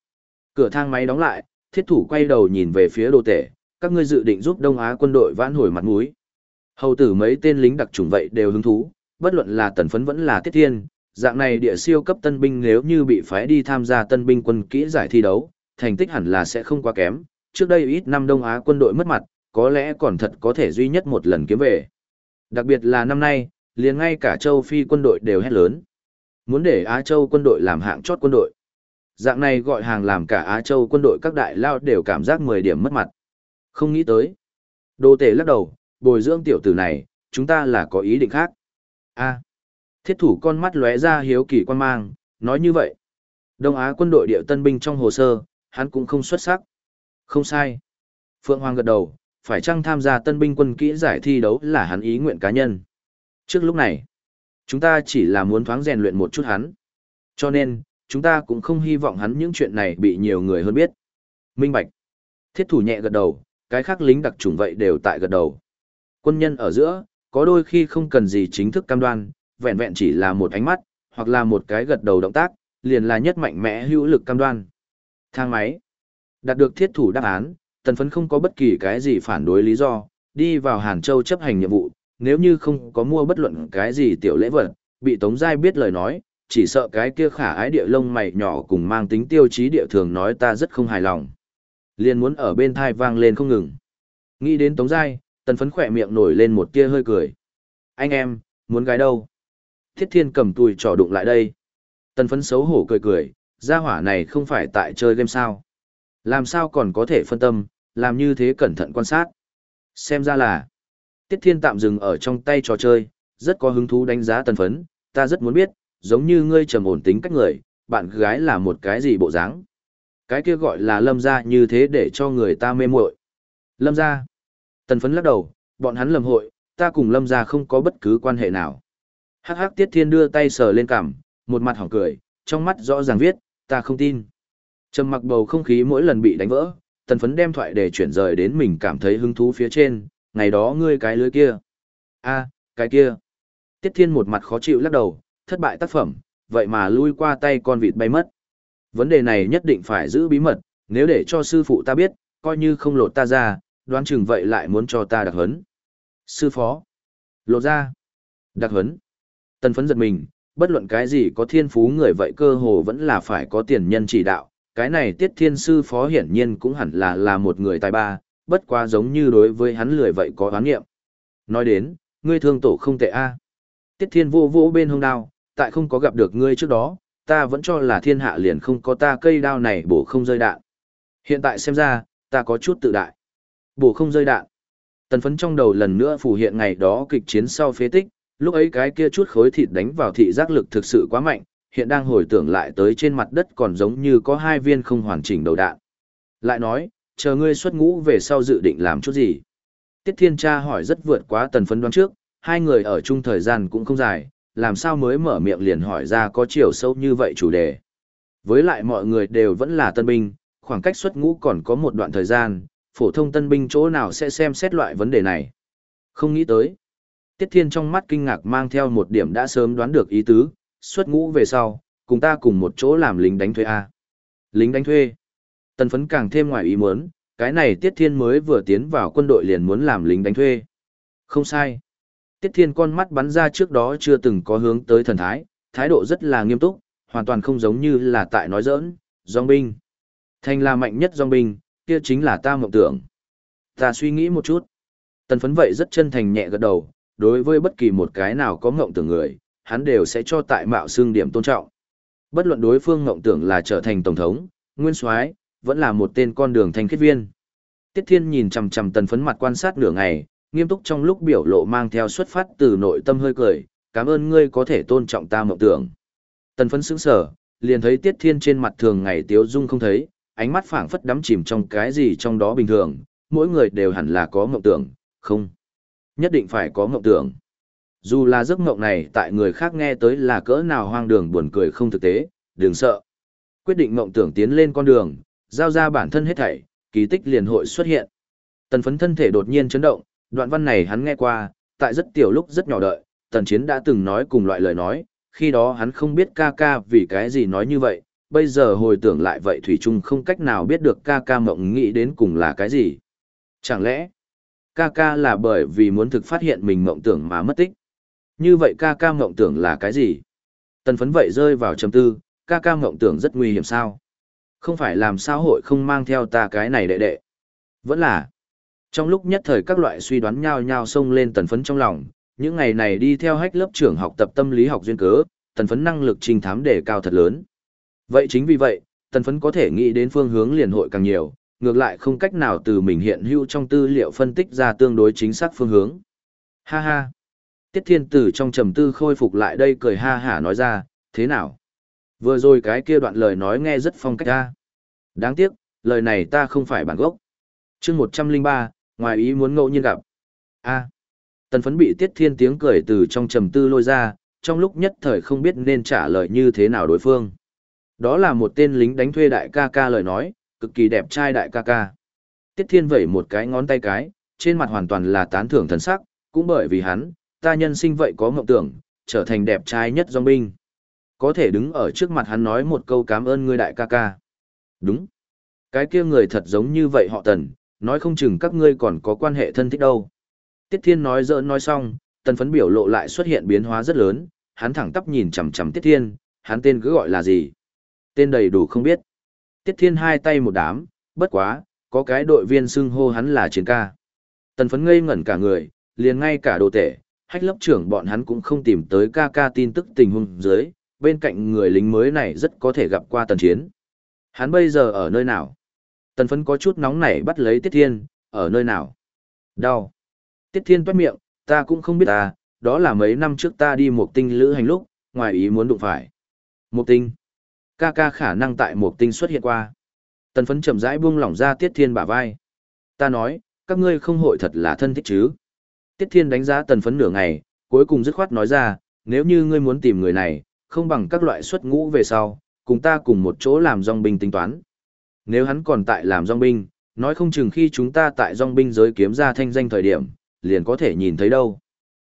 Cửa thang máy đóng lại, thiết thủ quay đầu nhìn về phía đồ tể, các ngươi dự định giúp Đông Á quân đội vãn hồi mặt mũi. Hầu tử mấy tên lính đặc chủng vậy đều hứng thú, bất luận là tần phấn vẫn là Thiết thiên, dạng này địa siêu cấp tân binh nếu như bị phái đi tham gia tân binh quân kỹ giải thi đấu, thành tích hẳn là sẽ không quá kém. Trước đây ít năm Đông Á quân đội mất mặt, có lẽ còn thật có thể duy nhất một lần kiếm về. Đặc biệt là năm nay, liền ngay cả châu Phi quân đội đều hét lớn. Muốn để Á Châu quân đội làm hạng chót quân đội. Dạng này gọi hàng làm cả Á Châu quân đội các đại lao đều cảm giác 10 điểm mất mặt. Không nghĩ tới. Đô tể lắc đầu, bồi dưỡng tiểu tử này, chúng ta là có ý định khác. a thiết thủ con mắt lóe ra hiếu kỳ quan mang, nói như vậy. Đông Á quân đội địa tân binh trong hồ sơ, hắn cũng không xuất sắc. Không sai. Phượng Hoàng gật đầu, phải chăng tham gia tân binh quân kỹ giải thi đấu là hắn ý nguyện cá nhân. Trước lúc này, chúng ta chỉ là muốn thoáng rèn luyện một chút hắn. Cho nên, chúng ta cũng không hy vọng hắn những chuyện này bị nhiều người hơn biết. Minh Bạch. Thiết thủ nhẹ gật đầu, cái khác lính đặc trùng vậy đều tại gật đầu. Quân nhân ở giữa, có đôi khi không cần gì chính thức cam đoan, vẹn vẹn chỉ là một ánh mắt, hoặc là một cái gật đầu động tác, liền là nhất mạnh mẽ hữu lực cam đoan. Thang máy. Đạt được thiết thủ đáp án, tần phấn không có bất kỳ cái gì phản đối lý do, đi vào Hàn Châu chấp hành nhiệm vụ, nếu như không có mua bất luận cái gì tiểu lễ vật, bị Tống Giai biết lời nói, chỉ sợ cái kia khả ái địa lông mày nhỏ cùng mang tính tiêu chí địa thường nói ta rất không hài lòng. Liền muốn ở bên thai vang lên không ngừng. Nghĩ đến Tống Giai, tần phấn khỏe miệng nổi lên một tia hơi cười. Anh em, muốn gái đâu? Thiết thiên cầm tùi trò đụng lại đây. Tần phấn xấu hổ cười cười, gia hỏa này không phải tại chơi game sao. Làm sao còn có thể phân tâm, làm như thế cẩn thận quan sát. Xem ra là, Tiết Thiên tạm dừng ở trong tay trò chơi, rất có hứng thú đánh giá tần phấn, ta rất muốn biết, giống như ngươi trầm ổn tính cách người, bạn gái là một cái gì bộ dáng? Cái kia gọi là lâm gia như thế để cho người ta mê muội. Lâm gia. Tần phấn lắc đầu, bọn hắn lầm hội, ta cùng lâm gia không có bất cứ quan hệ nào. Hắc hắc Tiết Thiên đưa tay sờ lên cằm, một mặt hỏng cười, trong mắt rõ ràng viết, ta không tin. Trầm mặc bầu không khí mỗi lần bị đánh vỡ, tần phấn đem thoại để chuyển rời đến mình cảm thấy hứng thú phía trên, ngày đó ngươi cái lưới kia. a cái kia. Tiết Thiên một mặt khó chịu lắc đầu, thất bại tác phẩm, vậy mà lui qua tay con vịt bay mất. Vấn đề này nhất định phải giữ bí mật, nếu để cho sư phụ ta biết, coi như không lột ta ra, đoán chừng vậy lại muốn cho ta đặc hấn. Sư phó. Lột ra. Đặc hấn. Tần phấn giật mình, bất luận cái gì có thiên phú người vậy cơ hồ vẫn là phải có tiền nhân chỉ đạo. Cái này tiết thiên sư phó hiển nhiên cũng hẳn là là một người tài ba, bất quá giống như đối với hắn lười vậy có oán nghiệm. Nói đến, ngươi thương tổ không tệ a. Tiết thiên vô vô bên hông đao, tại không có gặp được ngươi trước đó, ta vẫn cho là thiên hạ liền không có ta cây đao này bổ không rơi đạn. Hiện tại xem ra, ta có chút tự đại. Bổ không rơi đạn. Tần phấn trong đầu lần nữa phủ hiện ngày đó kịch chiến sau phế tích, lúc ấy cái kia chút khối thịt đánh vào thị giác lực thực sự quá mạnh, hiện đang hồi tưởng lại tới trên mặt đất còn giống như có hai viên không hoàn chỉnh đầu đạn. Lại nói, chờ ngươi xuất ngũ về sau dự định làm chút gì? Tiết Thiên Cha hỏi rất vượt quá tần phấn đoán trước, hai người ở chung thời gian cũng không dài, làm sao mới mở miệng liền hỏi ra có chiều sâu như vậy chủ đề. Với lại mọi người đều vẫn là tân binh, khoảng cách xuất ngũ còn có một đoạn thời gian, phổ thông tân binh chỗ nào sẽ xem xét loại vấn đề này. Không nghĩ tới. Tiết Thiên trong mắt kinh ngạc mang theo một điểm đã sớm đoán được ý tứ, xuất ngũ về sau, cùng ta cùng một chỗ làm lính đánh thuê A. Lính đánh thuê. Tần phấn càng thêm ngoài ý muốn, cái này Tiết Thiên mới vừa tiến vào quân đội liền muốn làm lính đánh thuê. Không sai. Tiết Thiên con mắt bắn ra trước đó chưa từng có hướng tới thần thái, thái độ rất là nghiêm túc, hoàn toàn không giống như là tại nói giỡn, dòng binh. Thành là mạnh nhất dòng binh, kia chính là ta mộng tưởng. Ta suy nghĩ một chút. Tần phấn vậy rất chân thành nhẹ gật đầu, đối với bất kỳ một cái nào có ngộng tưởng người, hắn đều sẽ cho tại mạo xương điểm tôn trọng. Bất luận đối phương ngộng tưởng là trở thành tổng thống, nguyên soái, vẫn là một tên con đường thanh khiết viên. Tiết Thiên nhìn chằm chằm tần phấn mặt quan sát nửa ngày, nghiêm túc trong lúc biểu lộ mang theo xuất phát từ nội tâm hơi cười, cảm ơn ngươi có thể tôn trọng ta mộng tưởng. Tần phấn sững sở, liền thấy Tiết Thiên trên mặt thường ngày tiếu dung không thấy, ánh mắt phảng phất đắm chìm trong cái gì trong đó bình thường, mỗi người đều hẳn là có mộng tưởng, không? Nhất định phải có mộng tưởng. Dù là giấc mộng này tại người khác nghe tới là cỡ nào hoang đường buồn cười không thực tế, đừng sợ. Quyết định mộng tưởng tiến lên con đường, giao ra bản thân hết thảy, kỳ tích liền hội xuất hiện. Tần phấn thân thể đột nhiên chấn động, đoạn văn này hắn nghe qua, tại rất tiểu lúc rất nhỏ đợi, tần chiến đã từng nói cùng loại lời nói, khi đó hắn không biết ca ca vì cái gì nói như vậy, bây giờ hồi tưởng lại vậy Thủy Trung không cách nào biết được ca ca mộng nghĩ đến cùng là cái gì. Chẳng lẽ, ca ca là bởi vì muốn thực phát hiện mình mộng tưởng mà mất tích. Như vậy ca ca mộng tưởng là cái gì? Tần phấn vậy rơi vào trầm tư, ca ca mộng tưởng rất nguy hiểm sao? Không phải làm sao hội không mang theo ta cái này đệ đệ. Vẫn là, trong lúc nhất thời các loại suy đoán nhau nhau xông lên tần phấn trong lòng, những ngày này đi theo hách lớp trưởng học tập tâm lý học duyên cớ, tần phấn năng lực trình thám đề cao thật lớn. Vậy chính vì vậy, tần phấn có thể nghĩ đến phương hướng liền hội càng nhiều, ngược lại không cách nào từ mình hiện hữu trong tư liệu phân tích ra tương đối chính xác phương hướng. Ha ha! Tiết thiên tử trong trầm tư khôi phục lại đây cười ha hả nói ra, thế nào? Vừa rồi cái kia đoạn lời nói nghe rất phong cách ra. Đáng tiếc, lời này ta không phải bản gốc. chương 103, ngoài ý muốn ngẫu nhiên gặp. a Tần phấn bị tiết thiên tiếng cười từ trong trầm tư lôi ra, trong lúc nhất thời không biết nên trả lời như thế nào đối phương. Đó là một tên lính đánh thuê đại ca ca lời nói, cực kỳ đẹp trai đại ca ca. Tiết thiên vẩy một cái ngón tay cái, trên mặt hoàn toàn là tán thưởng thần sắc, cũng bởi vì hắn, ta nhân sinh vậy có mộng tưởng, trở thành đẹp trai nhất dòng binh. Có thể đứng ở trước mặt hắn nói một câu cảm ơn ngươi đại ca ca. Đúng. Cái kia người thật giống như vậy họ tần, nói không chừng các ngươi còn có quan hệ thân thích đâu. Tiết Thiên nói dỡn nói xong, tần phấn biểu lộ lại xuất hiện biến hóa rất lớn, hắn thẳng tắp nhìn chằm chằm Tiết Thiên, hắn tên cứ gọi là gì? Tên đầy đủ không biết. Tiết Thiên hai tay một đám, bất quá, có cái đội viên xưng hô hắn là chiến ca. Tần phấn ngây ngẩn cả người, liền ngay cả đồ tể, hách lớp trưởng bọn hắn cũng không tìm tới ca ca tin tức tình huống dưới, bên cạnh người lính mới này rất có thể gặp qua tần chiến. Hắn bây giờ ở nơi nào? Tần phấn có chút nóng nảy bắt lấy Tiết Thiên, ở nơi nào? Đau. Tiết Thiên toát miệng, ta cũng không biết ta, đó là mấy năm trước ta đi một tinh lữ hành lúc, ngoài ý muốn đụng phải. Một tinh. Ca ca khả năng tại một tinh xuất hiện qua. Tần phấn chậm rãi buông lỏng ra Tiết Thiên bả vai. Ta nói, các ngươi không hội thật là thân thích chứ. Tiết Thiên đánh giá tần phấn nửa ngày, cuối cùng dứt khoát nói ra, nếu như ngươi muốn tìm người này, không bằng các loại xuất ngũ về sau, cùng ta cùng một chỗ làm dòng binh tính toán. Nếu hắn còn tại làm dòng binh, nói không chừng khi chúng ta tại dòng binh giới kiếm ra thanh danh thời điểm, liền có thể nhìn thấy đâu.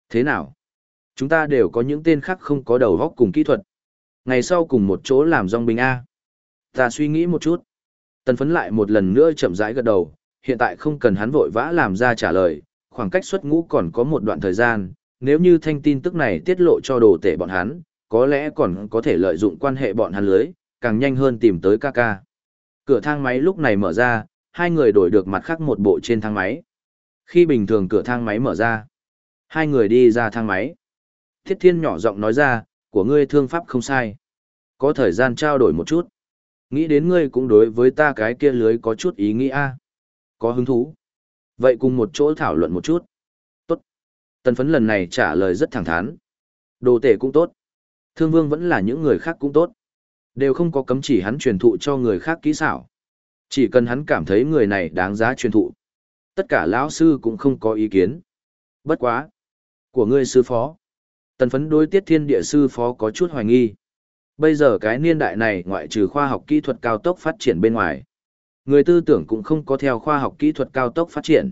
Thế nào? Chúng ta đều có những tên khác không có đầu góc cùng kỹ thuật. Ngày sau cùng một chỗ làm dòng binh A. Ta suy nghĩ một chút. Tần phấn lại một lần nữa chậm rãi gật đầu, hiện tại không cần hắn vội vã làm ra trả lời, khoảng cách xuất ngũ còn có một đoạn thời gian, nếu như thanh tin tức này tiết lộ cho đồ tể bọn hắn, có lẽ còn có thể lợi dụng quan hệ bọn hắn lưới, càng nhanh hơn tìm tới ca ca. Cửa thang máy lúc này mở ra, hai người đổi được mặt khác một bộ trên thang máy. Khi bình thường cửa thang máy mở ra, hai người đi ra thang máy. Thiết thiên nhỏ giọng nói ra, của ngươi thương pháp không sai. Có thời gian trao đổi một chút. Nghĩ đến ngươi cũng đối với ta cái kia lưới có chút ý nghĩa. À? Có hứng thú. Vậy cùng một chỗ thảo luận một chút. Tốt. Tần phấn lần này trả lời rất thẳng thắn. Đồ tể cũng tốt. Thương vương vẫn là những người khác cũng tốt. Đều không có cấm chỉ hắn truyền thụ cho người khác kỹ xảo. Chỉ cần hắn cảm thấy người này đáng giá truyền thụ. Tất cả lão sư cũng không có ý kiến. Bất quá. Của ngươi sư phó. Tần phấn đối tiết thiên địa sư phó có chút hoài nghi. Bây giờ cái niên đại này ngoại trừ khoa học kỹ thuật cao tốc phát triển bên ngoài. Người tư tưởng cũng không có theo khoa học kỹ thuật cao tốc phát triển.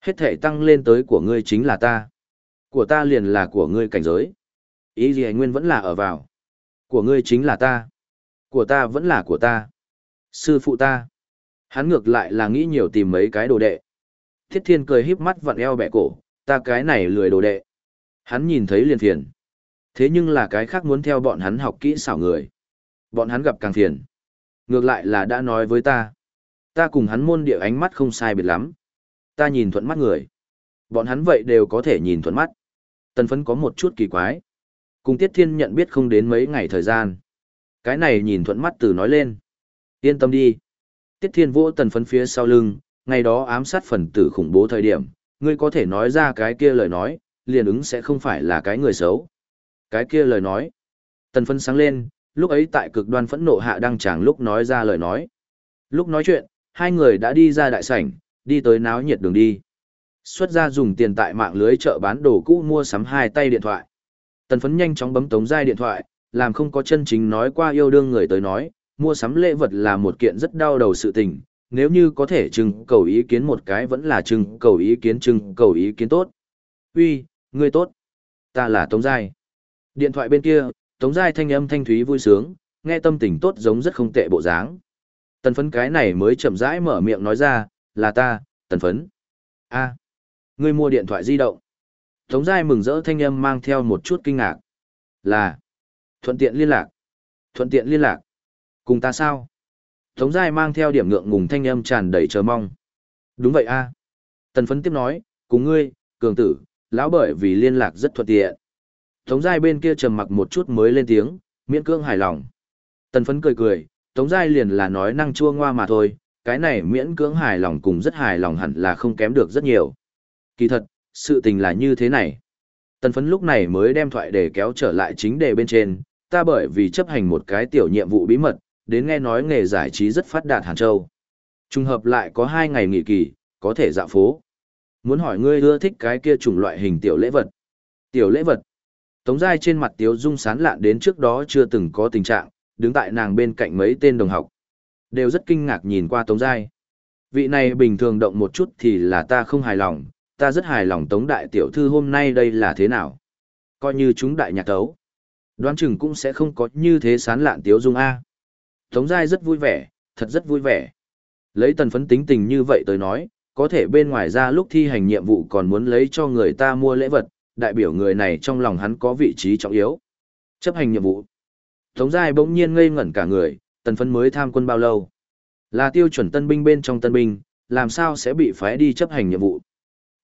Hết thể tăng lên tới của ngươi chính là ta. Của ta liền là của ngươi cảnh giới. Ý gì nguyên vẫn là ở vào. Của ngươi chính là ta. Của ta vẫn là của ta. Sư phụ ta. Hắn ngược lại là nghĩ nhiều tìm mấy cái đồ đệ. Thiết thiên cười híp mắt vặn eo bẻ cổ, ta cái này lười đồ đệ. Hắn nhìn thấy liền phiền. Thế nhưng là cái khác muốn theo bọn hắn học kỹ xảo người. Bọn hắn gặp càng phiền. Ngược lại là đã nói với ta. Ta cùng hắn môn địa ánh mắt không sai biệt lắm. Ta nhìn thuận mắt người. Bọn hắn vậy đều có thể nhìn thuận mắt. Tần phấn có một chút kỳ quái. Cùng Tiết Thiên nhận biết không đến mấy ngày thời gian. Cái này nhìn thuận mắt từ nói lên. Yên tâm đi. Tiết Thiên vỗ tần phấn phía sau lưng, ngày đó ám sát phần tử khủng bố thời điểm, ngươi có thể nói ra cái kia lời nói, liền ứng sẽ không phải là cái người xấu. Cái kia lời nói. Tần phấn sáng lên, lúc ấy tại cực đoan phẫn nộ hạ đăng chàng lúc nói ra lời nói. Lúc nói chuyện, hai người đã đi ra đại sảnh, đi tới náo nhiệt đường đi. Xuất ra dùng tiền tại mạng lưới chợ bán đồ cũ mua sắm hai tay điện thoại. Tần phấn nhanh chóng bấm tống giai điện thoại, làm không có chân chính nói qua yêu đương người tới nói, mua sắm lễ vật là một kiện rất đau đầu sự tình, nếu như có thể trưng cầu ý kiến một cái vẫn là trưng cầu ý kiến trưng cầu ý kiến tốt. Uy, ngươi tốt. Ta là Tống Giai. Điện thoại bên kia, Tống Giai thanh âm thanh thúy vui sướng, nghe tâm tình tốt giống rất không tệ bộ dáng. Tần phấn cái này mới chậm rãi mở miệng nói ra, là ta, tần phấn. a ngươi mua điện thoại di động. Tống Giai mừng rỡ thanh âm mang theo một chút kinh ngạc. Là, thuận tiện liên lạc. Thuận tiện liên lạc. Cùng ta sao? Tống Giai mang theo điểm ngượng ngùng thanh âm tràn đầy chờ mong. Đúng vậy a Tần phấn tiếp nói, cùng ngươi, cường tử, lão bởi vì liên lạc rất thuận tiện. Tống Giai bên kia trầm mặc một chút mới lên tiếng, miễn cương hài lòng. Tần phấn cười cười, Tống Giai liền là nói năng chua ngoa mà thôi, cái này miễn cưỡng hài lòng cùng rất hài lòng hẳn là không kém được rất nhiều. Kỳ thật, sự tình là như thế này. Tần phấn lúc này mới đem thoại để kéo trở lại chính đề bên trên, ta bởi vì chấp hành một cái tiểu nhiệm vụ bí mật, đến nghe nói nghề giải trí rất phát đạt Hàn Châu. Trùng hợp lại có hai ngày nghỉ kỳ, có thể dạo phố. Muốn hỏi ngươi ưa thích cái kia chủng loại hình tiểu lễ vật. Tiểu lễ vật. Tống Giai trên mặt Tiếu Dung sán lạn đến trước đó chưa từng có tình trạng, đứng tại nàng bên cạnh mấy tên đồng học. Đều rất kinh ngạc nhìn qua Tống Giai. Vị này bình thường động một chút thì là ta không hài lòng, ta rất hài lòng Tống Đại Tiểu Thư hôm nay đây là thế nào. Coi như chúng đại nhạc tấu. Đoán chừng cũng sẽ không có như thế sán lạn Tiếu Dung A. Tống Giai rất vui vẻ, thật rất vui vẻ. Lấy tần phấn tính tình như vậy tới nói, có thể bên ngoài ra lúc thi hành nhiệm vụ còn muốn lấy cho người ta mua lễ vật, đại biểu người này trong lòng hắn có vị trí trọng yếu. Chấp hành nhiệm vụ. Tống Giai bỗng nhiên ngây ngẩn cả người, tần phấn mới tham quân bao lâu. Là tiêu chuẩn tân binh bên trong tân binh, làm sao sẽ bị phái đi chấp hành nhiệm vụ.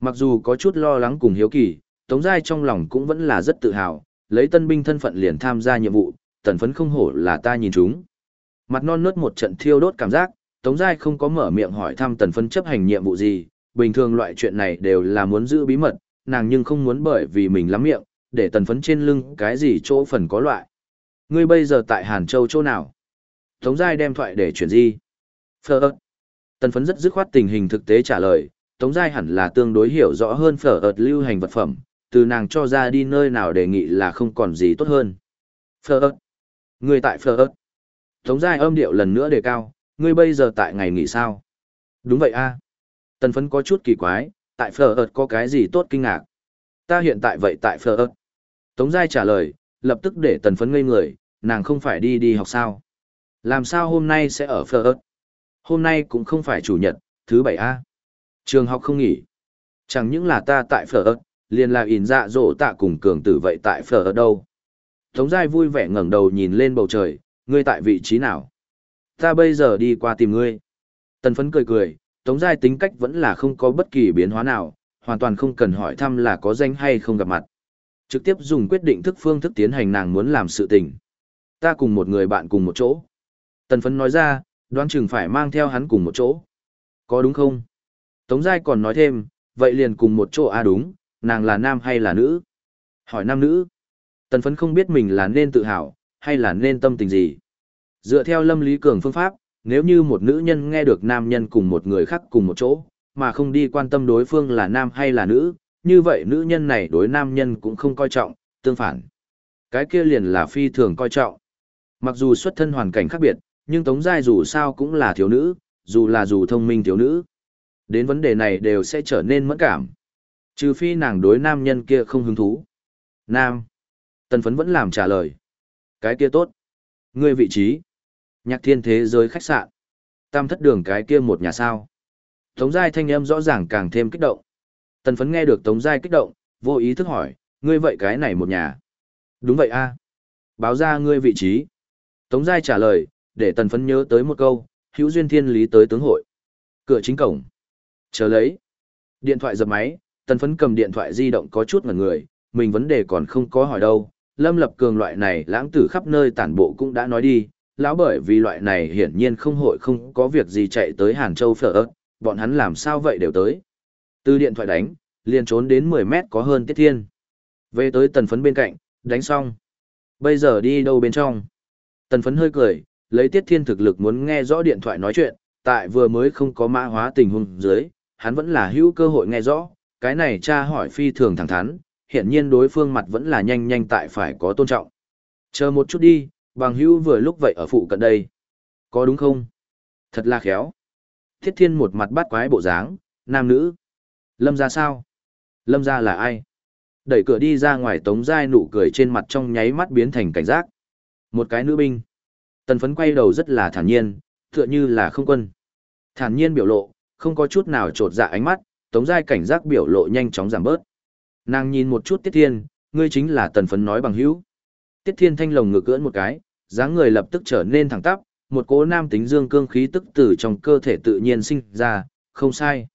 Mặc dù có chút lo lắng cùng hiếu kỳ, Tống Giai trong lòng cũng vẫn là rất tự hào, lấy tân binh thân phận liền tham gia nhiệm vụ, tần phấn không hổ là ta nhìn chúng. Mặt non nớt một trận thiêu đốt cảm giác, Tống Giai không có mở miệng hỏi thăm tần phấn chấp hành nhiệm vụ gì, bình thường loại chuyện này đều là muốn giữ bí mật, nàng nhưng không muốn bởi vì mình lắm miệng, để tần phấn trên lưng cái gì chỗ phần có loại. Ngươi bây giờ tại Hàn Châu chỗ nào? Tống Giai đem thoại để chuyển di. Phở ớt. Tần phấn rất dứt khoát tình hình thực tế trả lời, Tống Giai hẳn là tương đối hiểu rõ hơn phở ớt lưu hành vật phẩm, từ nàng cho ra đi nơi nào đề nghị là không còn gì tốt hơn. Phở ớt. Ngươi tại phở ớt. Tống Giai âm điệu lần nữa đề cao, ngươi bây giờ tại ngày nghỉ sao? Đúng vậy a Tần phấn có chút kỳ quái, tại phở ợt có cái gì tốt kinh ngạc? Ta hiện tại vậy tại phở ợt. Tống Giai trả lời, lập tức để tần phấn ngây người, nàng không phải đi đi học sao? Làm sao hôm nay sẽ ở phở ợt? Hôm nay cũng không phải chủ nhật, thứ bảy a Trường học không nghỉ. Chẳng những là ta tại phở ợt, liền là ỉn dạ dỗ tạ cùng cường tử vậy tại phở ợt đâu. Tống Giai vui vẻ ngẩng đầu nhìn lên bầu trời, ngươi tại vị trí nào? Ta bây giờ đi qua tìm ngươi. Tần phấn cười cười, Tống Giai tính cách vẫn là không có bất kỳ biến hóa nào, hoàn toàn không cần hỏi thăm là có danh hay không gặp mặt. Trực tiếp dùng quyết định thức phương thức tiến hành nàng muốn làm sự tình. Ta cùng một người bạn cùng một chỗ. Tần phấn nói ra, đoán chừng phải mang theo hắn cùng một chỗ. Có đúng không? Tống Giai còn nói thêm, vậy liền cùng một chỗ à đúng, nàng là nam hay là nữ? Hỏi nam nữ. Tần phấn không biết mình là nên tự hào, hay là nên tâm tình gì. Dựa theo Lâm Lý Cường phương pháp, nếu như một nữ nhân nghe được nam nhân cùng một người khác cùng một chỗ, mà không đi quan tâm đối phương là nam hay là nữ, như vậy nữ nhân này đối nam nhân cũng không coi trọng, tương phản. Cái kia liền là phi thường coi trọng. Mặc dù xuất thân hoàn cảnh khác biệt, nhưng Tống Giai dù sao cũng là thiếu nữ, dù là dù thông minh thiếu nữ. Đến vấn đề này đều sẽ trở nên mẫn cảm. Trừ phi nàng đối nam nhân kia không hứng thú. Nam. Tần phấn vẫn làm trả lời. Cái kia tốt. Ngươi vị trí. Nhạc thiên thế giới khách sạn. Tam thất đường cái kia một nhà sao. Tống Giai thanh âm rõ ràng càng thêm kích động. Tần phấn nghe được Tống Giai kích động, vô ý thức hỏi, ngươi vậy cái này một nhà. Đúng vậy a Báo ra ngươi vị trí. Tống Giai trả lời, để tần phấn nhớ tới một câu, hữu duyên thiên lý tới tướng hội. Cửa chính cổng. Chờ lấy. Điện thoại dập máy, tần phấn cầm điện thoại di động có chút ngần người, mình vấn đề còn không có hỏi đâu, Lâm Lập Cường loại này lãng tử khắp nơi tản bộ cũng đã nói đi, lão bởi vì loại này hiển nhiên không hội không có việc gì chạy tới Hàn Châu phở ớt, bọn hắn làm sao vậy đều tới. Từ điện thoại đánh, liền trốn đến 10 mét có hơn Tiết Thiên. Về tới tần phấn bên cạnh, đánh xong. Bây giờ đi đâu bên trong? Tần phấn hơi cười, lấy Tiết Thiên thực lực muốn nghe rõ điện thoại nói chuyện, tại vừa mới không có mã hóa tình huống dưới, hắn vẫn là hữu cơ hội nghe rõ, cái này cha hỏi phi thường thẳng thắn, hiện nhiên đối phương mặt vẫn là nhanh nhanh tại phải có tôn trọng. Chờ một chút đi, bằng hữu vừa lúc vậy ở phụ cận đây. Có đúng không? Thật là khéo. Thiết thiên một mặt bắt quái bộ dáng, nam nữ. Lâm ra sao? Lâm ra là ai? Đẩy cửa đi ra ngoài tống giai nụ cười trên mặt trong nháy mắt biến thành cảnh giác. Một cái nữ binh. Tần phấn quay đầu rất là thản nhiên, tựa như là không quân. Thản nhiên biểu lộ, không có chút nào trột dạ ánh mắt, tống giai cảnh giác biểu lộ nhanh chóng giảm bớt. Nàng nhìn một chút tiết thiên, ngươi chính là tần phấn nói bằng hữu. Tiết thiên thanh lồng ngực cưỡn một cái, dáng người lập tức trở nên thẳng tắp, một cỗ nam tính dương cương khí tức từ trong cơ thể tự nhiên sinh ra, không sai.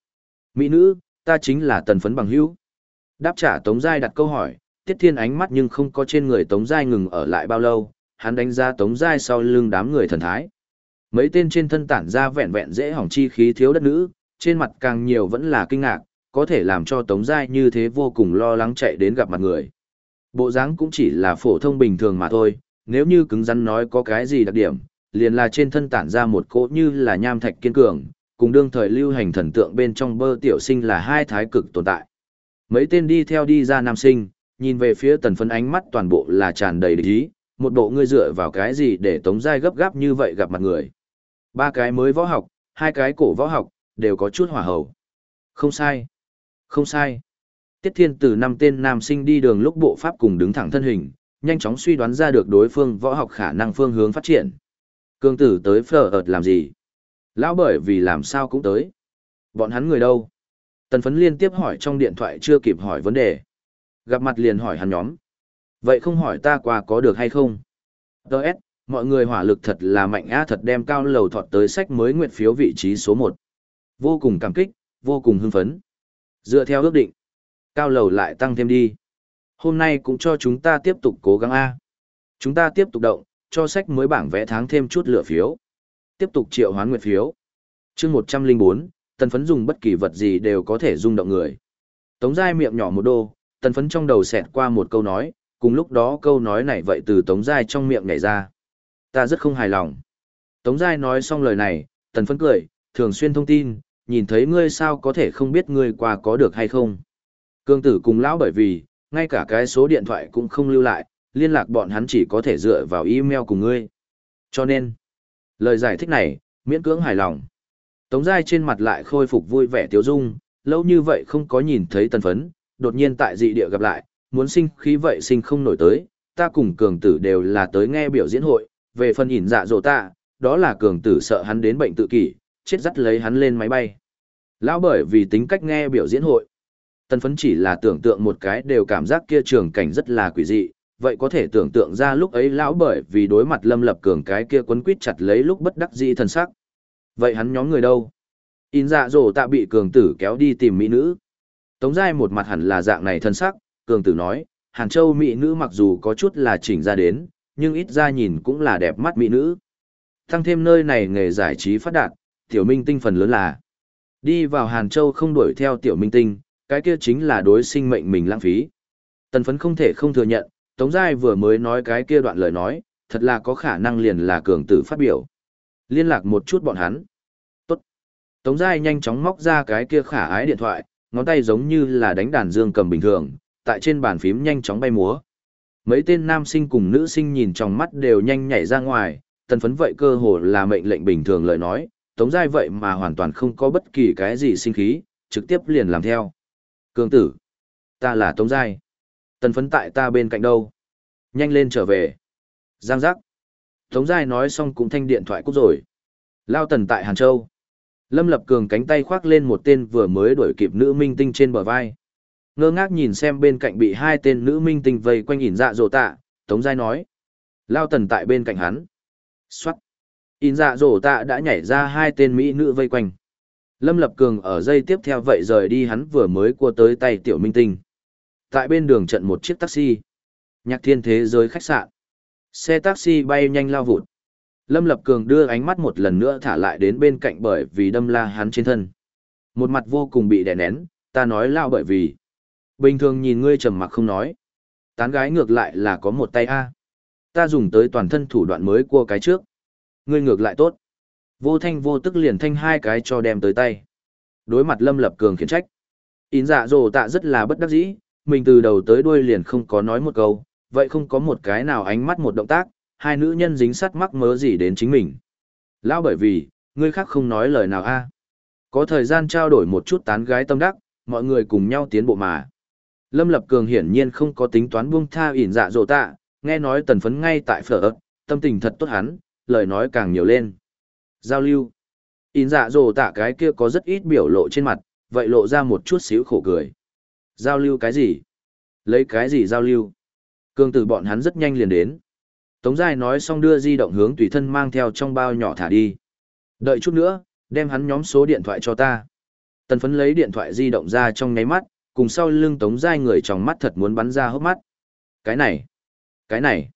Mỹ nữ, ta chính là tần phấn bằng hữu. Đáp trả Tống Giai đặt câu hỏi, Tiết Thiên ánh mắt nhưng không có trên người Tống Giai ngừng ở lại bao lâu, hắn đánh ra Tống Giai sau lưng đám người thần thái. Mấy tên trên thân tản ra vẹn vẹn dễ hỏng chi khí thiếu đất nữ, trên mặt càng nhiều vẫn là kinh ngạc, có thể làm cho Tống Giai như thế vô cùng lo lắng chạy đến gặp mặt người. Bộ dáng cũng chỉ là phổ thông bình thường mà thôi, nếu như cứng rắn nói có cái gì đặc điểm, liền là trên thân tản ra một cỗ như là nham thạch kiên cường, cùng đương thời lưu hành thần tượng bên trong bơ tiểu sinh là hai thái cực tồn tại. Mấy tên đi theo đi ra nam sinh, nhìn về phía tần phấn ánh mắt toàn bộ là tràn đầy địch ý, một bộ ngươi dựa vào cái gì để tống giai gấp gáp như vậy gặp mặt người. Ba cái mới võ học, hai cái cổ võ học, đều có chút hỏa hầu. Không sai. Không sai. Tiết thiên từ năm tên nam sinh đi đường lúc bộ pháp cùng đứng thẳng thân hình, nhanh chóng suy đoán ra được đối phương võ học khả năng phương hướng phát triển. Cương tử tới phở ợt làm gì? Lão bởi vì làm sao cũng tới. Bọn hắn người đâu? Tần phấn liên tiếp hỏi trong điện thoại chưa kịp hỏi vấn đề. Gặp mặt liền hỏi hắn nhóm. Vậy không hỏi ta qua có được hay không? Đợt, mọi người hỏa lực thật là mạnh á thật đem cao lầu thọt tới sách mới nguyện phiếu vị trí số 1. Vô cùng cảm kích, vô cùng hưng phấn. Dựa theo ước định, cao lầu lại tăng thêm đi. Hôm nay cũng cho chúng ta tiếp tục cố gắng A. Chúng ta tiếp tục động, cho sách mới bảng vẽ tháng thêm chút lựa phiếu. Tiếp tục triệu hoán nguyệt phiếu. chương 104, tần phấn dùng bất kỳ vật gì đều có thể rung động người. Tống Giai miệng nhỏ một đô, tần phấn trong đầu xẹt qua một câu nói, cùng lúc đó câu nói này vậy từ Tống Giai trong miệng nhảy ra. Ta rất không hài lòng. Tống Giai nói xong lời này, tần phấn cười, thường xuyên thông tin, nhìn thấy ngươi sao có thể không biết ngươi qua có được hay không. Cương tử cùng lão bởi vì, ngay cả cái số điện thoại cũng không lưu lại, liên lạc bọn hắn chỉ có thể dựa vào email cùng ngươi. Cho nên, lời giải thích này, miễn cưỡng hài lòng. Tống Giai trên mặt lại khôi phục vui vẻ tiếu dung, lâu như vậy không có nhìn thấy tân phấn, đột nhiên tại dị địa gặp lại, muốn sinh khí vậy sinh không nổi tới, ta cùng cường tử đều là tới nghe biểu diễn hội, về phần ỉn dạ dỗ ta, đó là cường tử sợ hắn đến bệnh tự kỷ, chết dắt lấy hắn lên máy bay. Lão bởi vì tính cách nghe biểu diễn hội, tần phấn chỉ là tưởng tượng một cái đều cảm giác kia trường cảnh rất là quỷ dị, vậy có thể tưởng tượng ra lúc ấy lão bởi vì đối mặt lâm lập cường cái kia quấn quýt chặt lấy lúc bất đắc dĩ thần sắc. Vậy hắn nhóm người đâu? In dạ dỗ tạ bị cường tử kéo đi tìm mỹ nữ. Tống giai một mặt hẳn là dạng này thân sắc, cường tử nói, Hàn Châu mỹ nữ mặc dù có chút là chỉnh ra đến, nhưng ít ra nhìn cũng là đẹp mắt mỹ nữ. Thăng thêm nơi này nghề giải trí phát đạt, tiểu minh tinh phần lớn là đi vào Hàn Châu không đuổi theo tiểu minh tinh, cái kia chính là đối sinh mệnh mình lãng phí. Tần phấn không thể không thừa nhận, Tống Giai vừa mới nói cái kia đoạn lời nói, thật là có khả năng liền là cường tử phát biểu. Liên lạc một chút bọn hắn. Tốt. Tống Giai nhanh chóng móc ra cái kia khả ái điện thoại, ngón tay giống như là đánh đàn dương cầm bình thường, tại trên bàn phím nhanh chóng bay múa. Mấy tên nam sinh cùng nữ sinh nhìn trong mắt đều nhanh nhảy ra ngoài, tần phấn vậy cơ hồ là mệnh lệnh bình thường lời nói, Tống Giai vậy mà hoàn toàn không có bất kỳ cái gì sinh khí, trực tiếp liền làm theo. Cường tử. Ta là Tống Giai. Tần phấn tại ta bên cạnh đâu? Nhanh lên trở về. Giang giác. Tống Giai nói xong cũng thanh điện thoại cút rồi. Lao tần tại Hàn Châu. Lâm Lập Cường cánh tay khoác lên một tên vừa mới đuổi kịp nữ minh tinh trên bờ vai. Ngơ ngác nhìn xem bên cạnh bị hai tên nữ minh tinh vây quanh ỉn dạ dỗ tạ, Tống Giai nói. Lao tần tại bên cạnh hắn. Xoát. In dạ dỗ tạ đã nhảy ra hai tên mỹ nữ vây quanh. Lâm Lập Cường ở dây tiếp theo vậy rời đi hắn vừa mới cua tới tay tiểu minh tinh. Tại bên đường trận một chiếc taxi. Nhạc thiên thế giới khách sạn. Xe taxi bay nhanh lao vụt. Lâm Lập Cường đưa ánh mắt một lần nữa thả lại đến bên cạnh bởi vì đâm la hắn trên thân. Một mặt vô cùng bị đè nén, ta nói lao bởi vì. Bình thường nhìn ngươi trầm mặc không nói. Tán gái ngược lại là có một tay A. Ta dùng tới toàn thân thủ đoạn mới cua cái trước. Ngươi ngược lại tốt. Vô thanh vô tức liền thanh hai cái cho đem tới tay. Đối mặt Lâm Lập Cường khiển trách. In dạ dồ tạ rất là bất đắc dĩ, mình từ đầu tới đuôi liền không có nói một câu, vậy không có một cái nào ánh mắt một động tác, hai nữ nhân dính sắt mắc mớ gì đến chính mình. Lão bởi vì, người khác không nói lời nào a Có thời gian trao đổi một chút tán gái tâm đắc, mọi người cùng nhau tiến bộ mà. Lâm Lập Cường hiển nhiên không có tính toán buông tha ỉn dạ dỗ tạ, nghe nói tần phấn ngay tại phở ớt, tâm tình thật tốt hắn, lời nói càng nhiều lên. Giao lưu. in dạ dồ tạ cái kia có rất ít biểu lộ trên mặt, vậy lộ ra một chút xíu khổ cười. Giao lưu cái gì? Lấy cái gì giao lưu? Cương từ bọn hắn rất nhanh liền đến. Tống Giai nói xong đưa di động hướng tùy thân mang theo trong bao nhỏ thả đi. Đợi chút nữa, đem hắn nhóm số điện thoại cho ta. Tần phấn lấy điện thoại di động ra trong nháy mắt, cùng sau lưng Tống Giai người trong mắt thật muốn bắn ra hốc mắt. Cái này, cái này.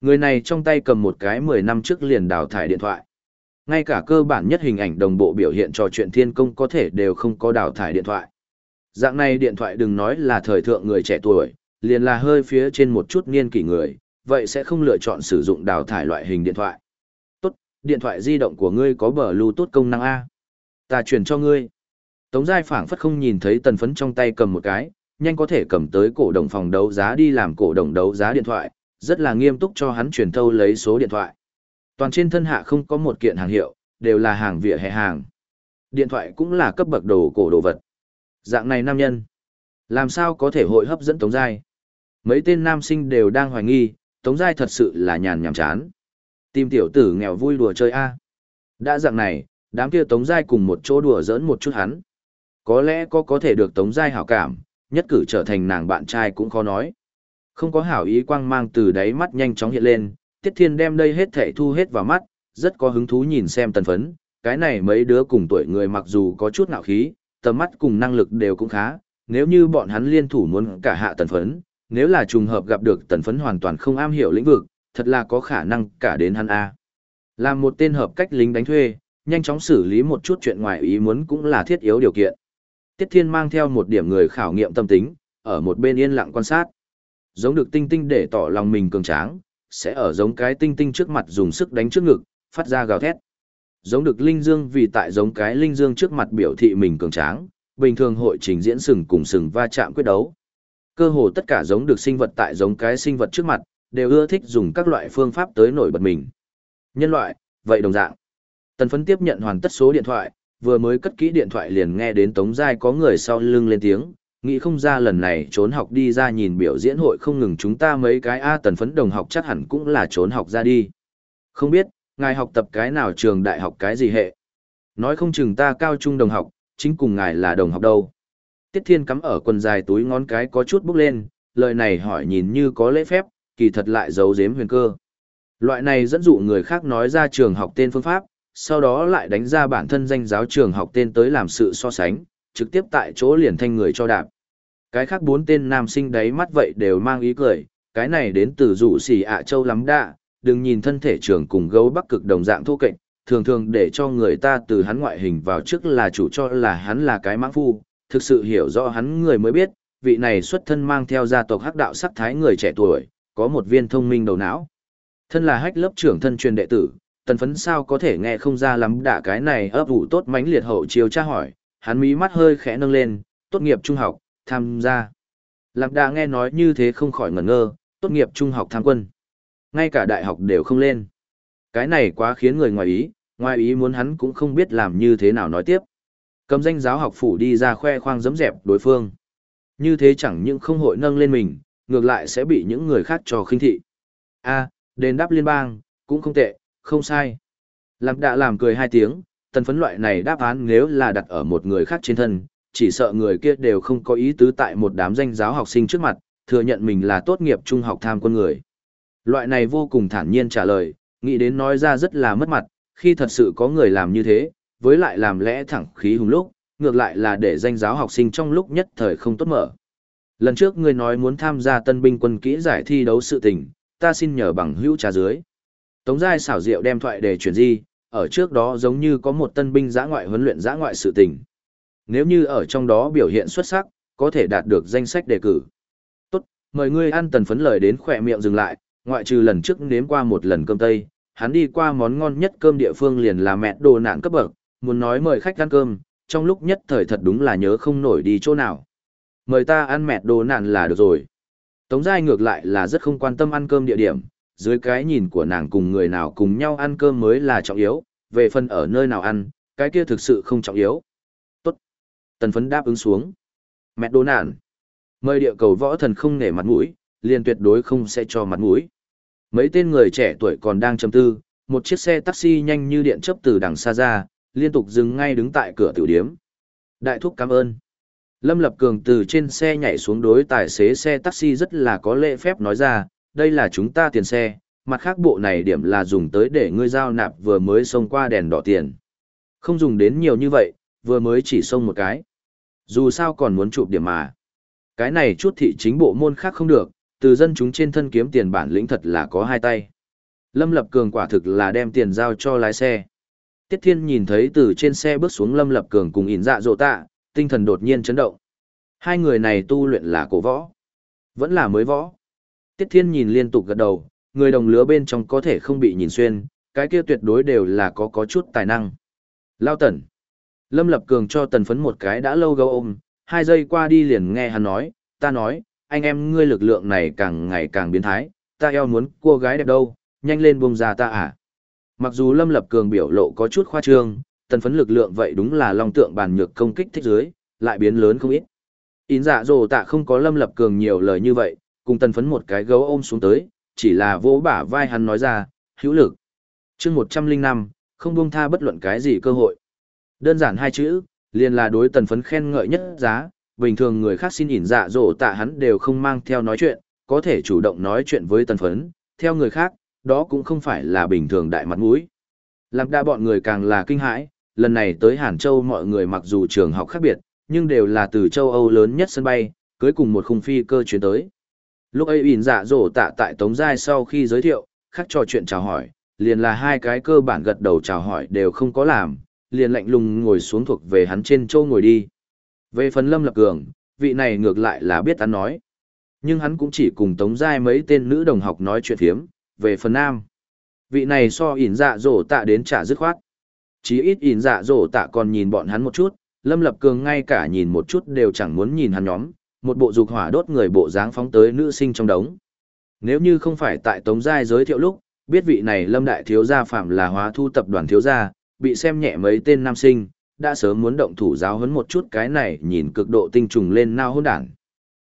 Người này trong tay cầm một cái 10 năm trước liền đào thải điện thoại. Ngay cả cơ bản nhất hình ảnh đồng bộ biểu hiện trò chuyện thiên công có thể đều không có đào thải điện thoại. Dạng này điện thoại đừng nói là thời thượng người trẻ tuổi, liền là hơi phía trên một chút niên kỷ người, vậy sẽ không lựa chọn sử dụng đào thải loại hình điện thoại. Tốt, điện thoại di động của ngươi có bờ Bluetooth công năng A. Ta truyền cho ngươi. Tống Giai phảng phất không nhìn thấy tần phấn trong tay cầm một cái, nhanh có thể cầm tới cổ đồng phòng đấu giá đi làm cổ đồng đấu giá điện thoại, rất là nghiêm túc cho hắn truyền thâu lấy số điện thoại. Toàn trên thân hạ không có một kiện hàng hiệu, đều là hàng vỉa hè hàng. Điện thoại cũng là cấp bậc đồ cổ đồ vật. Dạng này nam nhân, làm sao có thể hội hấp dẫn Tống Giai? Mấy tên nam sinh đều đang hoài nghi, Tống Giai thật sự là nhàn nhảm chán. Tìm tiểu tử nghèo vui đùa chơi a. Đã dạng này, đám kia Tống Giai cùng một chỗ đùa giỡn một chút hắn. Có lẽ có có thể được Tống Giai hảo cảm, nhất cử trở thành nàng bạn trai cũng khó nói. Không có hảo ý quang mang từ đáy mắt nhanh chóng hiện lên, Tiết Thiên đem đây hết thảy thu hết vào mắt, rất có hứng thú nhìn xem tần phấn, cái này mấy đứa cùng tuổi người mặc dù có chút ngạo khí, tầm mắt cùng năng lực đều cũng khá, nếu như bọn hắn liên thủ muốn cả hạ tần phấn, nếu là trùng hợp gặp được tần phấn hoàn toàn không am hiểu lĩnh vực, thật là có khả năng cả đến hắn A. Làm một tên hợp cách lính đánh thuê, nhanh chóng xử lý một chút chuyện ngoài ý muốn cũng là thiết yếu điều kiện. Tiết Thiên mang theo một điểm người khảo nghiệm tâm tính, ở một bên yên lặng quan sát. Giống được tinh tinh để tỏ lòng mình cường tráng, sẽ ở giống cái tinh tinh trước mặt dùng sức đánh trước ngực, phát ra gào thét. Giống được linh dương vì tại giống cái linh dương trước mặt biểu thị mình cường tráng, bình thường hội trình diễn sừng cùng sừng va chạm quyết đấu. Cơ hồ tất cả giống được sinh vật tại giống cái sinh vật trước mặt, đều ưa thích dùng các loại phương pháp tới nổi bật mình. Nhân loại, vậy đồng dạng. Tần phấn tiếp nhận hoàn tất số điện thoại, vừa mới cất kỹ điện thoại liền nghe đến Tống Giai có người sau lưng lên tiếng, nghĩ không ra lần này trốn học đi ra nhìn biểu diễn hội không ngừng chúng ta mấy cái A tần phấn đồng học chắc hẳn cũng là trốn học ra đi. Không biết, ngài học tập cái nào trường đại học cái gì hệ. Nói không chừng ta cao trung đồng học, chính cùng ngài là đồng học đâu. Tiết Thiên cắm ở quần dài túi ngón cái có chút bước lên, lời này hỏi nhìn như có lễ phép, kỳ thật lại giấu giếm huyền cơ. Loại này dẫn dụ người khác nói ra trường học tên phương pháp, sau đó lại đánh ra bản thân danh giáo trường học tên tới làm sự so sánh, trực tiếp tại chỗ liền thanh người cho đạp. Cái khác bốn tên nam sinh đấy mắt vậy đều mang ý cười, cái này đến từ rủ xỉ ạ châu lắm đạ, đừng nhìn thân thể trưởng cùng gấu bắc cực đồng dạng thô kệch, thường thường để cho người ta từ hắn ngoại hình vào trước là chủ cho là hắn là cái mãng phu, thực sự hiểu rõ hắn người mới biết, vị này xuất thân mang theo gia tộc hắc đạo sắc thái người trẻ tuổi, có một viên thông minh đầu não. Thân là hách lớp trưởng thân truyền đệ tử, tần phấn sao có thể nghe không ra lắm đả cái này ấp ủ tốt mánh liệt hậu chiều tra hỏi, hắn mí mắt hơi khẽ nâng lên, tốt nghiệp trung học, tham gia. Lạc đà nghe nói như thế không khỏi ngẩn ngơ, tốt nghiệp trung học tham quân. Ngay cả đại học đều không lên. Cái này quá khiến người ngoài ý, ngoài ý muốn hắn cũng không biết làm như thế nào nói tiếp. Cầm danh giáo học phủ đi ra khoe khoang dấm dẹp đối phương. Như thế chẳng những không hội nâng lên mình, ngược lại sẽ bị những người khác cho khinh thị. A, đền đáp liên bang, cũng không tệ, không sai. Lạc đà làm cười hai tiếng, tần phấn loại này đáp án nếu là đặt ở một người khác trên thân, chỉ sợ người kia đều không có ý tứ tại một đám danh giáo học sinh trước mặt, thừa nhận mình là tốt nghiệp trung học tham quân người. Loại này vô cùng thản nhiên trả lời, nghĩ đến nói ra rất là mất mặt, khi thật sự có người làm như thế, với lại làm lẽ thẳng khí hùng lúc, ngược lại là để danh giáo học sinh trong lúc nhất thời không tốt mở. Lần trước ngươi nói muốn tham gia tân binh quân kỹ giải thi đấu sự tình, ta xin nhờ bằng hữu trà dưới. Tống Giai xảo diệu đem thoại để chuyển di, ở trước đó giống như có một tân binh giã ngoại huấn luyện giã ngoại sự tình. Nếu như ở trong đó biểu hiện xuất sắc, có thể đạt được danh sách đề cử. Tốt, mời ngươi ăn tần phấn lời đến khỏe miệng dừng lại, ngoại trừ lần trước nếm qua một lần cơm tây, hắn đi qua món ngon nhất cơm địa phương liền là mẹ đồ nạn cấp bậc, muốn nói mời khách ăn cơm, trong lúc nhất thời thật đúng là nhớ không nổi đi chỗ nào. Mời ta ăn mẹ đồ nạn là được rồi. Tống Giai ngược lại là rất không quan tâm ăn cơm địa điểm, dưới cái nhìn của nàng cùng người nào cùng nhau ăn cơm mới là trọng yếu, về phần ở nơi nào ăn, cái kia thực sự không trọng yếu. Tốt. Tần phấn đáp ứng xuống. Mẹ đồ nạn. Mời địa cầu võ thần không nể mặt mũi, liền tuyệt đối không sẽ cho mặt mũi. Mấy tên người trẻ tuổi còn đang chầm tư, một chiếc xe taxi nhanh như điện chấp từ đằng xa ra, liên tục dừng ngay đứng tại cửa tiểu điếm. Đại thúc cảm ơn. Lâm Lập Cường từ trên xe nhảy xuống đối tài xế xe taxi rất là có lễ phép nói ra, đây là chúng ta tiền xe, mặt khác bộ này điểm là dùng tới để ngươi giao nạp vừa mới xông qua đèn đỏ tiền. Không dùng đến nhiều như vậy, vừa mới chỉ xông một cái. Dù sao còn muốn chụp điểm mà. Cái này chút thị chính bộ môn khác không được, từ dân chúng trên thân kiếm tiền bản lĩnh thật là có hai tay. Lâm Lập Cường quả thực là đem tiền giao cho lái xe. Tiết Thiên nhìn thấy từ trên xe bước xuống Lâm Lập Cường cùng ỉn dạ dỗ tạ, tinh thần đột nhiên chấn động. Hai người này tu luyện là cổ võ. Vẫn là mới võ. Tiết Thiên nhìn liên tục gật đầu, người đồng lứa bên trong có thể không bị nhìn xuyên, cái kia tuyệt đối đều là có có chút tài năng. Lao tần. Lâm Lập Cường cho tần phấn một cái đã lâu gâu ôm, hai giây qua đi liền nghe hắn nói, ta nói, anh em ngươi lực lượng này càng ngày càng biến thái, ta eo muốn cô gái đẹp đâu, nhanh lên buông ra ta à. Mặc dù Lâm Lập Cường biểu lộ có chút khoa trương, tần phấn lực lượng vậy đúng là long tượng bàn nhược công kích thích dưới, lại biến lớn không ít. Ín dạ dồ tạ không có Lâm Lập Cường nhiều lời như vậy, cùng tần phấn một cái gấu ôm xuống tới, chỉ là vỗ bả vai hắn nói ra, hữu lực. chương 105, không buông tha bất luận cái gì cơ hội. Đơn giản hai chữ, liền là đối tần phấn khen ngợi nhất giá, bình thường người khác xin ỉn dạ dỗ tạ hắn đều không mang theo nói chuyện, có thể chủ động nói chuyện với tần phấn, theo người khác, đó cũng không phải là bình thường đại mặt mũi. Làm đa bọn người càng là kinh hãi, lần này tới Hàn Châu mọi người mặc dù trường học khác biệt, nhưng đều là từ châu Âu lớn nhất sân bay, cưới cùng một khung phi cơ chuyến tới. Lúc ấy ỉn dạ dỗ tạ tại Tống Giai sau khi giới thiệu, khắc trò chuyện chào hỏi, liền là hai cái cơ bản gật đầu chào hỏi đều không có làm, liền lạnh lùng ngồi xuống thuộc về hắn trên châu ngồi đi. Về phần Lâm Lập Cường, vị này ngược lại là biết hắn nói. Nhưng hắn cũng chỉ cùng Tống Giai mấy tên nữ đồng học nói chuyện thiếm, về phần nam. Vị này so ỉn dạ dỗ tạ đến trả dứt khoát. Chí ít ỉn dạ dỗ tạ còn nhìn bọn hắn một chút, Lâm Lập Cường ngay cả nhìn một chút đều chẳng muốn nhìn hắn nhóm, một bộ dục hỏa đốt người bộ dáng phóng tới nữ sinh trong đống. Nếu như không phải tại Tống Giai giới thiệu lúc, biết vị này Lâm Đại Thiếu Gia Phạm là hóa thu tập đoàn Thiếu Gia, bị xem nhẹ mấy tên nam sinh, đã sớm muốn động thủ giáo hấn một chút cái này nhìn cực độ tinh trùng lên nao hôn đản.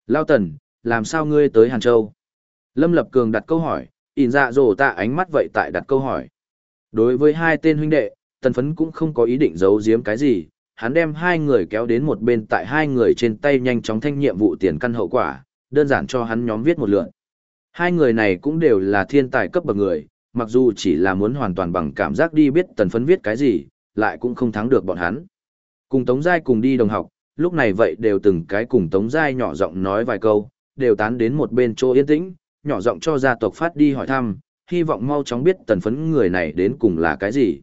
Lao Tần, làm sao ngươi tới Hàn Châu? Lâm Lập Cường đặt câu hỏi, in dạ dồ tạ ánh mắt vậy tại đặt câu hỏi. Đối với hai tên huynh đệ, tần phấn cũng không có ý định giấu giếm cái gì, hắn đem hai người kéo đến một bên tại hai người trên tay nhanh chóng thanh nhiệm vụ tiền căn hậu quả, đơn giản cho hắn nhóm viết một lượn. Hai người này cũng đều là thiên tài cấp bậc người, mặc dù chỉ là muốn hoàn toàn bằng cảm giác đi biết tần phấn viết cái gì, lại cũng không thắng được bọn hắn. Cùng Tống Giai cùng đi đồng học, lúc này vậy đều từng cái cùng Tống Giai nhỏ giọng nói vài câu, đều tán đến một bên chỗ yên tĩnh, nhỏ giọng cho gia tộc phát đi hỏi thăm, hy vọng mau chóng biết tần phấn người này đến cùng là cái gì.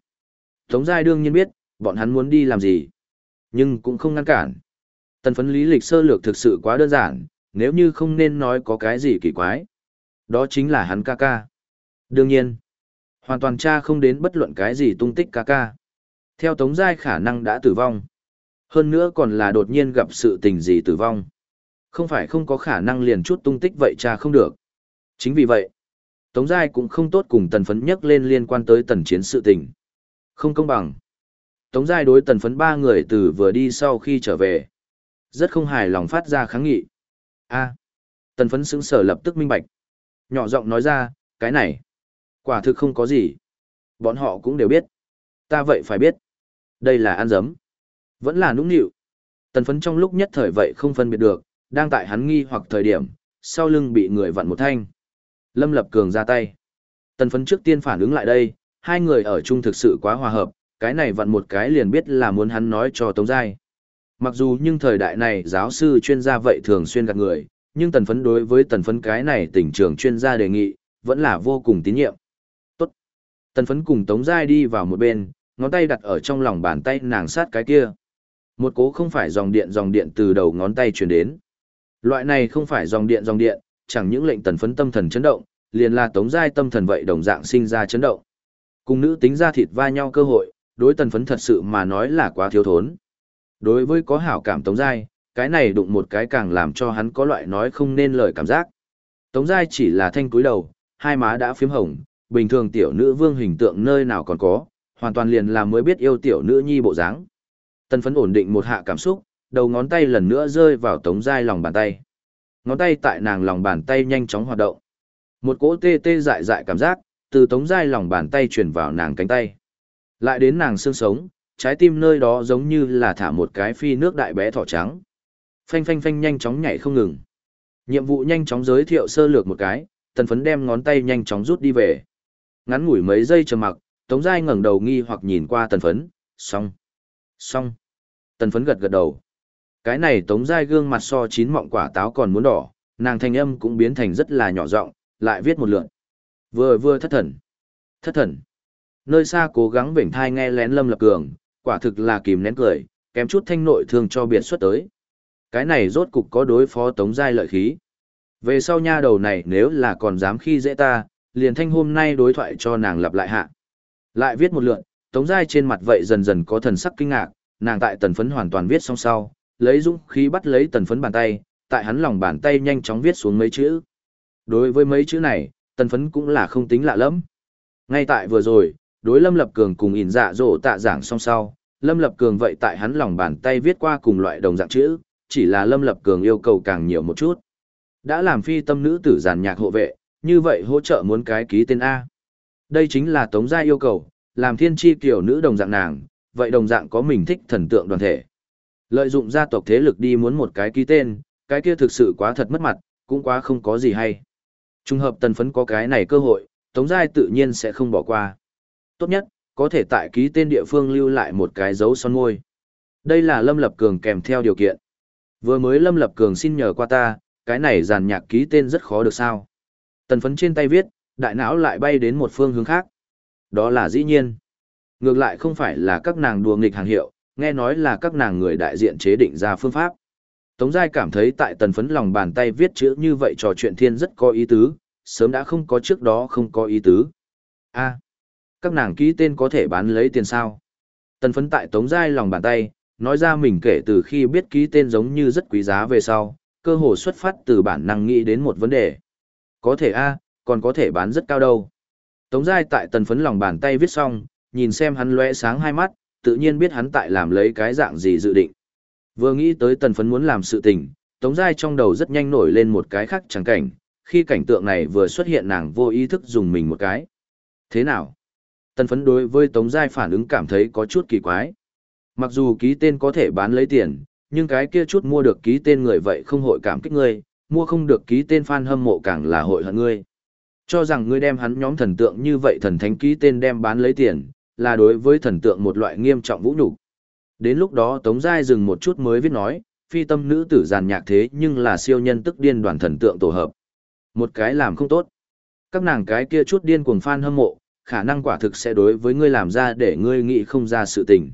Tống Giai đương nhiên biết, bọn hắn muốn đi làm gì, nhưng cũng không ngăn cản. Tần phấn lý lịch sơ lược thực sự quá đơn giản, nếu như không nên nói có cái gì kỳ quái. Đó chính là hắn ca ca. Đương nhiên, hoàn toàn cha không đến bất luận cái gì tung tích ca ca. Theo Tống Giai khả năng đã tử vong. Hơn nữa còn là đột nhiên gặp sự tình gì tử vong. Không phải không có khả năng liền chút tung tích vậy cha không được. Chính vì vậy, Tống Giai cũng không tốt cùng tần phấn nhắc lên liên quan tới tần chiến sự tình. Không công bằng. Tống Giai đối tần phấn ba người từ vừa đi sau khi trở về. Rất không hài lòng phát ra kháng nghị. a tần phấn xứng sở lập tức minh bạch. Nhỏ giọng nói ra, cái này. Quả thực không có gì. Bọn họ cũng đều biết. Ta vậy phải biết. Đây là ăn dấm. Vẫn là nũng nịu. Tần phấn trong lúc nhất thời vậy không phân biệt được, đang tại hắn nghi hoặc thời điểm, sau lưng bị người vặn một thanh. Lâm Lập Cường ra tay. Tần phấn trước tiên phản ứng lại đây, hai người ở chung thực sự quá hòa hợp, cái này vặn một cái liền biết là muốn hắn nói cho Tống Giai. Mặc dù nhưng thời đại này giáo sư chuyên gia vậy thường xuyên gạt người, nhưng tần phấn đối với tần phấn cái này tỉnh trường chuyên gia đề nghị, vẫn là vô cùng tín nhiệm. Tốt. Tần phấn cùng Tống Giai đi vào một bên, ngón tay đặt ở trong lòng bàn tay nàng sát cái kia. Một cố không phải dòng điện dòng điện từ đầu ngón tay truyền đến. Loại này không phải dòng điện dòng điện, chẳng những lệnh tần phấn tâm thần chấn động, liền là tống giai tâm thần vậy đồng dạng sinh ra chấn động. Cùng nữ tính ra thịt va nhau cơ hội, đối tần phấn thật sự mà nói là quá thiếu thốn. Đối với có hảo cảm tống giai, cái này đụng một cái càng làm cho hắn có loại nói không nên lời cảm giác. Tống Giai chỉ là thanh cúi đầu, hai má đã phiếm hồng, bình thường tiểu nữ vương hình tượng nơi nào còn có, hoàn toàn liền là mới biết yêu tiểu nữ nhi bộ dáng. Tần phấn ổn định một hạ cảm xúc, đầu ngón tay lần nữa rơi vào Tống Giai lòng bàn tay. Ngón tay tại nàng lòng bàn tay nhanh chóng hoạt động. Một cỗ tê tê dại dại cảm giác, từ Tống Giai lòng bàn tay chuyển vào nàng cánh tay. Lại đến nàng xương sống, trái tim nơi đó giống như là thả một cái phi nước đại bé thỏ trắng. Phanh phanh phanh nhanh chóng nhảy không ngừng. Nhiệm vụ nhanh chóng giới thiệu sơ lược một cái, tần phấn đem ngón tay nhanh chóng rút đi về. Ngắn ngủi mấy giây chờ mặc, Tống Giai ngẩng đầu nghi hoặc nhìn qua tần phấn, xong, xong. Tần phấn gật gật đầu. Cái này Tống Giai gương mặt so chín mọng quả táo còn muốn đỏ, nàng thanh âm cũng biến thành rất là nhỏ giọng lại viết một lượn. Vừa vừa thất thần. Thất thần. Nơi xa cố gắng vểnh thai nghe lén lâm lập cường, quả thực là kìm nén cười, kém chút thanh nội thương cho biệt xuất tới. Cái này rốt cục có đối phó Tống Giai lợi khí. Về sau nha đầu này nếu là còn dám khi dễ ta, liền thanh hôm nay đối thoại cho nàng lặp lại hạ. Lại viết một lượn, Tống Giai trên mặt vậy dần dần có thần sắc kinh ngạc, nàng tại tần phấn hoàn toàn viết xong sau, lấy dũng khí bắt lấy tần phấn bàn tay, tại hắn lòng bàn tay nhanh chóng viết xuống mấy chữ. Đối với mấy chữ này, tần phấn cũng là không tính lạ lắm. Ngay tại vừa rồi, đối Lâm Lập Cường cùng ỉn dạ dỗ tạ giảng song sau, Lâm Lập Cường vậy tại hắn lòng bàn tay viết qua cùng loại đồng dạng chữ, chỉ là Lâm Lập Cường yêu cầu càng nhiều một chút. Đã làm phi tâm nữ tử giàn nhạc hộ vệ, như vậy hỗ trợ muốn cái ký tên A. Đây chính là Tống Gia yêu cầu, làm thiên tri tiểu nữ đồng dạng nàng, vậy đồng dạng có mình thích thần tượng đoàn thể. Lợi dụng gia tộc thế lực đi muốn một cái ký tên, cái kia thực sự quá thật mất mặt, cũng quá không có gì hay. Trung hợp tần phấn có cái này cơ hội, Tống Giai tự nhiên sẽ không bỏ qua. Tốt nhất, có thể tại ký tên địa phương lưu lại một cái dấu son môi. Đây là Lâm Lập Cường kèm theo điều kiện. Vừa mới Lâm Lập Cường xin nhờ qua ta, cái này giàn nhạc ký tên rất khó được sao. Tần phấn trên tay viết, đại não lại bay đến một phương hướng khác. Đó là dĩ nhiên. Ngược lại không phải là các nàng đùa nghịch hàng hiệu, nghe nói là các nàng người đại diện chế định ra phương pháp. Tống Giai cảm thấy tại tần phấn lòng bàn tay viết chữ như vậy trò chuyện thiên rất có ý tứ, sớm đã không có trước đó không có ý tứ. a các nàng ký tên có thể bán lấy tiền sao? Tần phấn tại Tống Giai lòng bàn tay, nói ra mình kể từ khi biết ký tên giống như rất quý giá về sau, cơ hồ xuất phát từ bản năng nghĩ đến một vấn đề. Có thể a còn có thể bán rất cao đâu. Tống Giai tại tần phấn lòng bàn tay viết xong, nhìn xem hắn lóe sáng hai mắt, tự nhiên biết hắn tại làm lấy cái dạng gì dự định. Vừa nghĩ tới tần phấn muốn làm sự tình, Tống Giai trong đầu rất nhanh nổi lên một cái khác chẳng cảnh, khi cảnh tượng này vừa xuất hiện nàng vô ý thức dùng mình một cái. Thế nào? Tần phấn đối với Tống Giai phản ứng cảm thấy có chút kỳ quái. Mặc dù ký tên có thể bán lấy tiền, nhưng cái kia chút mua được ký tên người vậy không hội cảm kích ngươi, mua không được ký tên fan hâm mộ càng là hội hận ngươi. Cho rằng ngươi đem hắn nhóm thần tượng như vậy thần thánh ký tên đem bán lấy tiền, là đối với thần tượng một loại nghiêm trọng vũ nhục. Đến lúc đó Tống Giai dừng một chút mới viết nói, phi tâm nữ tử giàn nhạc thế nhưng là siêu nhân tức điên đoàn thần tượng tổ hợp. Một cái làm không tốt. Các nàng cái kia chút điên cuồng fan hâm mộ, khả năng quả thực sẽ đối với ngươi làm ra để ngươi nghĩ không ra sự tình.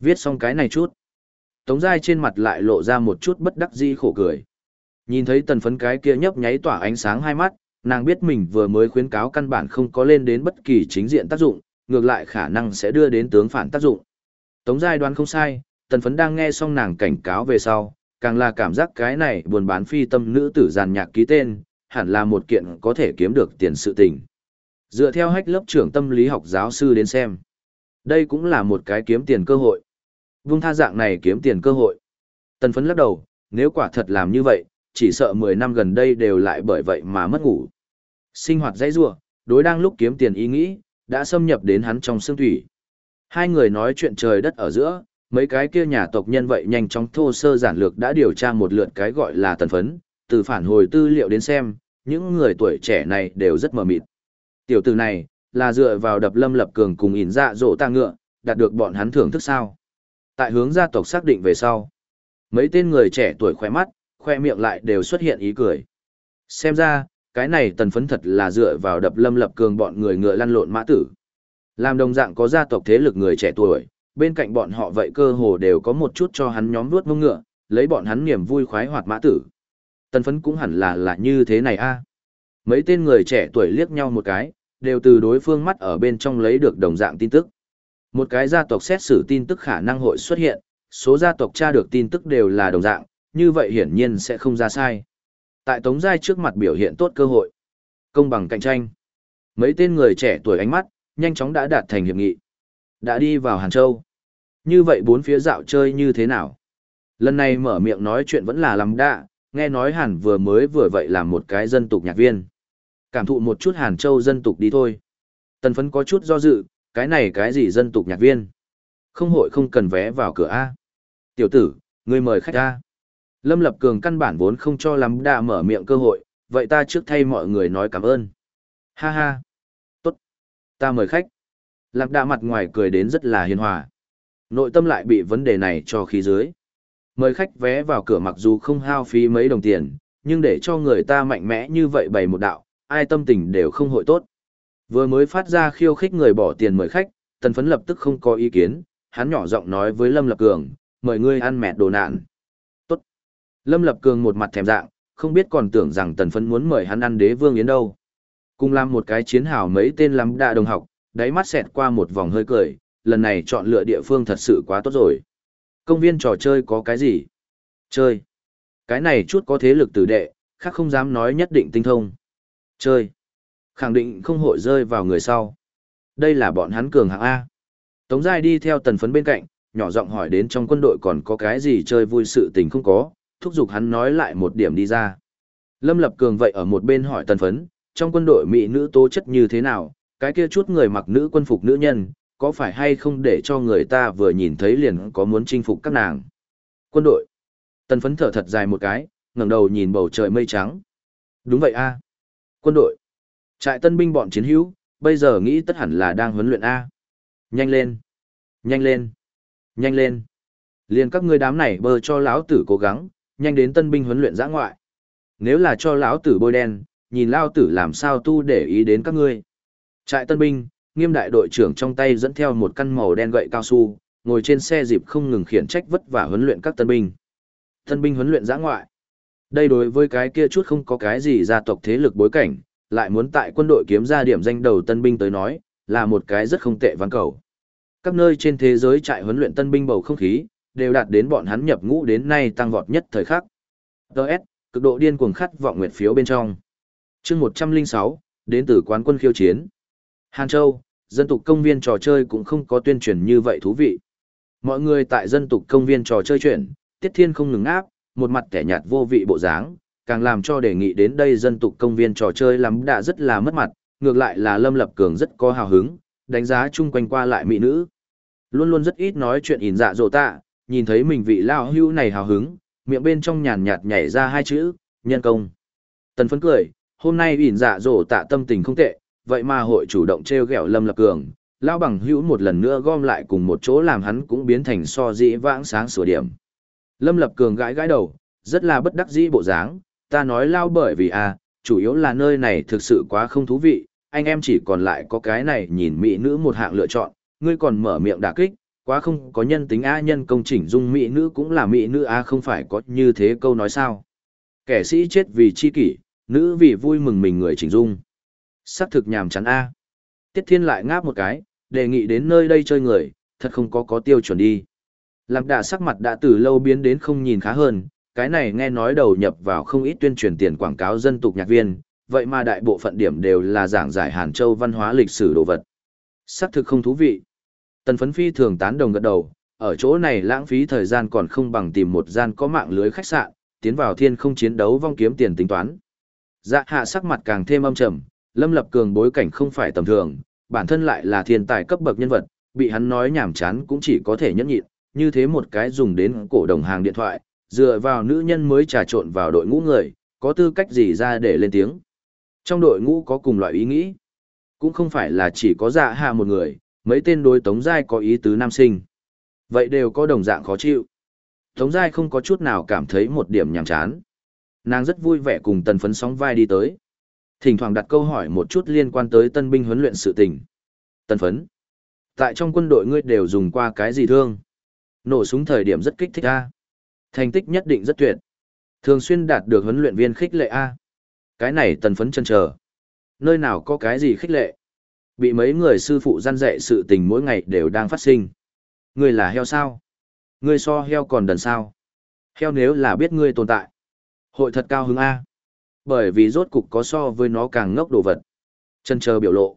Viết xong cái này chút. Tống Giai trên mặt lại lộ ra một chút bất đắc dĩ khổ cười. Nhìn thấy tần phấn cái kia nhấp nháy tỏa ánh sáng hai mắt, nàng biết mình vừa mới khuyến cáo căn bản không có lên đến bất kỳ chính diện tác dụng, ngược lại khả năng sẽ đưa đến tướng phản tác dụng. Tống Giai đoán không sai, tần phấn đang nghe xong nàng cảnh cáo về sau, càng là cảm giác cái này buồn bán phi tâm nữ tử giàn nhạc ký tên, hẳn là một kiện có thể kiếm được tiền sự tình. Dựa theo hách lớp trưởng tâm lý học giáo sư đến xem, đây cũng là một cái kiếm tiền cơ hội. Vung tha dạng này kiếm tiền cơ hội. Tần phấn lắc đầu, nếu quả thật làm như vậy, chỉ sợ 10 năm gần đây đều lại bởi vậy mà mất ngủ. Sinh hoạt dãy rua, đối đang lúc kiếm tiền ý nghĩ, đã xâm nhập đến hắn trong xương thủy. Hai người nói chuyện trời đất ở giữa, mấy cái kia nhà tộc nhân vậy nhanh chóng thô sơ giản lược đã điều tra một lượt cái gọi là tần phấn, từ phản hồi tư liệu đến xem, những người tuổi trẻ này đều rất mờ mịt. Tiểu tử này, là dựa vào đập lâm lập cường cùng ỉn dạ dỗ ta ngựa, đạt được bọn hắn thưởng thức sao. Tại hướng gia tộc xác định về sau, mấy tên người trẻ tuổi khỏe mắt, khoe miệng lại đều xuất hiện ý cười. Xem ra, cái này tần phấn thật là dựa vào đập lâm lập cường bọn người ngựa lăn lộn mã tử. Làm đồng dạng có gia tộc thế lực người trẻ tuổi, bên cạnh bọn họ vậy cơ hồ đều có một chút cho hắn nhóm vuốt mông ngựa, lấy bọn hắn niềm vui khoái hoạt mã tử. Tần phấn cũng hẳn là là như thế này a Mấy tên người trẻ tuổi liếc nhau một cái, đều từ đối phương mắt ở bên trong lấy được đồng dạng tin tức. Một cái gia tộc xét xử tin tức khả năng hội xuất hiện, số gia tộc tra được tin tức đều là đồng dạng, như vậy hiển nhiên sẽ không ra sai. Tại Tống Giai trước mặt biểu hiện tốt cơ hội. Công bằng cạnh tranh. Mấy tên người trẻ tuổi ánh mắt, nhanh chóng đã đạt thành hiệp nghị. Đã đi vào Hàn Châu. Như vậy bốn phía dạo chơi như thế nào? Lần này mở miệng nói chuyện vẫn là lắm đạ, nghe nói Hàn vừa mới vừa vậy làm một cái dân tục nhạc viên. Cảm thụ một chút Hàn Châu dân tục đi thôi. Tần phấn có chút do dự, cái này cái gì dân tục nhạc viên? Không hội không cần vé vào cửa A. Tiểu tử, người mời khách A. Lâm Lập Cường căn bản vốn không cho lắm đã mở miệng cơ hội, vậy ta trước thay mọi người nói cảm ơn. Ha ha. Tốt. Ta mời khách. Lạc đạ mặt ngoài cười đến rất là hiền hòa. Nội tâm lại bị vấn đề này cho khí dưới. Mời khách vé vào cửa mặc dù không hao phí mấy đồng tiền, nhưng để cho người ta mạnh mẽ như vậy bày một đạo, ai tâm tình đều không hội tốt. Vừa mới phát ra khiêu khích người bỏ tiền mời khách, tần phấn lập tức không có ý kiến, hắn nhỏ giọng nói với Lâm Lập Cường, mời ngươi ăn mẹ đồ nạn. Tốt. Lâm Lập Cường một mặt thèm dạng, không biết còn tưởng rằng tần phấn muốn mời hắn ăn đế vương yến đâu. Cùng làm một cái chiến hào mấy tên lắm đạ đồng học, đáy mắt xẹt qua một vòng hơi cười, lần này chọn lựa địa phương thật sự quá tốt rồi. Công viên trò chơi có cái gì? Chơi. Cái này chút có thế lực tử đệ, khác không dám nói nhất định tinh thông. Chơi. Khẳng định không hội rơi vào người sau. Đây là bọn hắn cường hạng A. Tống Giai đi theo tần phấn bên cạnh, nhỏ giọng hỏi đến trong quân đội còn có cái gì chơi vui sự tình không có, thúc giục hắn nói lại một điểm đi ra. Lâm Lập Cường vậy ở một bên hỏi tần phấn, trong quân đội mỹ nữ tố chất như thế nào, cái kia chút người mặc nữ quân phục nữ nhân, có phải hay không để cho người ta vừa nhìn thấy liền có muốn chinh phục các nàng. Quân đội. Tần phấn thở thật dài một cái, ngẩng đầu nhìn bầu trời mây trắng. Đúng vậy a Quân đội. Trại tân binh bọn chiến hữu, bây giờ nghĩ tất hẳn là đang huấn luyện A. Nhanh lên. Nhanh lên. Nhanh lên. Liền các ngươi đám này bơ cho lão tử cố gắng, nhanh đến tân binh huấn luyện giã ngoại. Nếu là cho lão tử bôi đen, nhìn lão tử làm sao tu để ý đến các ngươi. Trại tân binh, nghiêm đại đội trưởng trong tay dẫn theo một căn màu đen gậy cao su, ngồi trên xe dịp không ngừng khiển trách vất vả huấn luyện các tân binh. Tân binh huấn luyện giã ngoại. Đây đối với cái kia chút không có cái gì gia tộc thế lực bối cảnh, lại muốn tại quân đội kiếm ra điểm danh đầu tân binh tới nói, là một cái rất không tệ ván cầu. Các nơi trên thế giới trại huấn luyện tân binh bầu không khí, đều đạt đến bọn hắn nhập ngũ đến nay tăng vọt nhất thời khắc. Đợt, cực độ điên cuồng khát vọng nguyệt phiếu bên trong. chương 106, đến từ quán quân khiêu chiến. Hàn Châu, dân tục công viên trò chơi cũng không có tuyên truyền như vậy thú vị. Mọi người tại dân tục công viên trò chơi chuyển, Tiết Thiên không ngừng áp, một mặt kẻ nhạt vô vị bộ dáng, càng làm cho đề nghị đến đây dân tục công viên trò chơi lắm đã rất là mất mặt, ngược lại là Lâm Lập Cường rất có hào hứng, đánh giá chung quanh qua lại mỹ nữ. Luôn luôn rất ít nói chuyện ỉn dạ dỗ tạ, nhìn thấy mình vị lao hưu này hào hứng, miệng bên trong nhàn nhạt nhảy ra hai chữ, nhân công. Tần phấn cười, hôm nay ỉn dạ dỗ tạ tâm tình không tệ, vậy mà hội chủ động treo gẹo Lâm Lập Cường, lao bằng hữu một lần nữa gom lại cùng một chỗ làm hắn cũng biến thành so dĩ vãng sáng sửa điểm. Lâm Lập Cường gãi gãi đầu, rất là bất đắc dĩ bộ dáng, ta nói lao bởi vì à, chủ yếu là nơi này thực sự quá không thú vị, anh em chỉ còn lại có cái này nhìn mỹ nữ một hạng lựa chọn, ngươi còn mở miệng đả kích, quá không có nhân tính a nhân công chỉnh dung mỹ nữ cũng là mỹ nữ a không phải có như thế câu nói sao. Kẻ sĩ chết vì chi kỷ, nữ vì vui mừng mình người chỉnh dung. Sắc thực nhàm chán a. Tiết Thiên lại ngáp một cái, đề nghị đến nơi đây chơi người, thật không có có tiêu chuẩn đi. Lạc đà sắc mặt đã từ lâu biến đến không nhìn khá hơn, cái này nghe nói đầu nhập vào không ít tuyên truyền tiền quảng cáo dân tục nhạc viên, vậy mà đại bộ phận điểm đều là giảng giải Hàn Châu văn hóa lịch sử đồ vật. Sắc thực không thú vị. Tần phấn phi thường tán đồng gật đầu, ở chỗ này lãng phí thời gian còn không bằng tìm một gian có mạng lưới khách sạn, tiến vào thiên không chiến đấu vong kiếm tiền tính toán. Dạ hạ sắc mặt càng thêm âm trầm, Lâm Lập Cường bối cảnh không phải tầm thường, bản thân lại là thiên tài cấp bậc nhân vật, bị hắn nói nhảm chán cũng chỉ có thể nhẫn nhịn, như thế một cái dùng đến cổ đồng hàng điện thoại, dựa vào nữ nhân mới trà trộn vào đội ngũ người, có tư cách gì ra để lên tiếng. Trong đội ngũ có cùng loại ý nghĩ, cũng không phải là chỉ có dạ hạ một người, mấy tên đối tống giai có ý tứ nam sinh. Vậy đều có đồng dạng khó chịu. Tống giai không có chút nào cảm thấy một điểm nhàm chán. Nàng rất vui vẻ cùng tần phấn sóng vai đi tới. Thỉnh thoảng đặt câu hỏi một chút liên quan tới tân binh huấn luyện sự tình. Tần phấn. Tại trong quân đội ngươi đều dùng qua cái gì thương? Nổ súng thời điểm rất kích thích a. Thành tích nhất định rất tuyệt. Thường xuyên đạt được huấn luyện viên khích lệ A. Cái này tần phấn chân chờ. Nơi nào có cái gì khích lệ. Bị mấy người sư phụ gian dạy sự tình mỗi ngày đều đang phát sinh. Người là heo sao? Người so heo còn đần sao? Heo nếu là biết ngươi tồn tại. Hội thật cao hứng A. Bởi vì rốt cục có so với nó càng ngốc đồ vật. Chân chờ biểu lộ.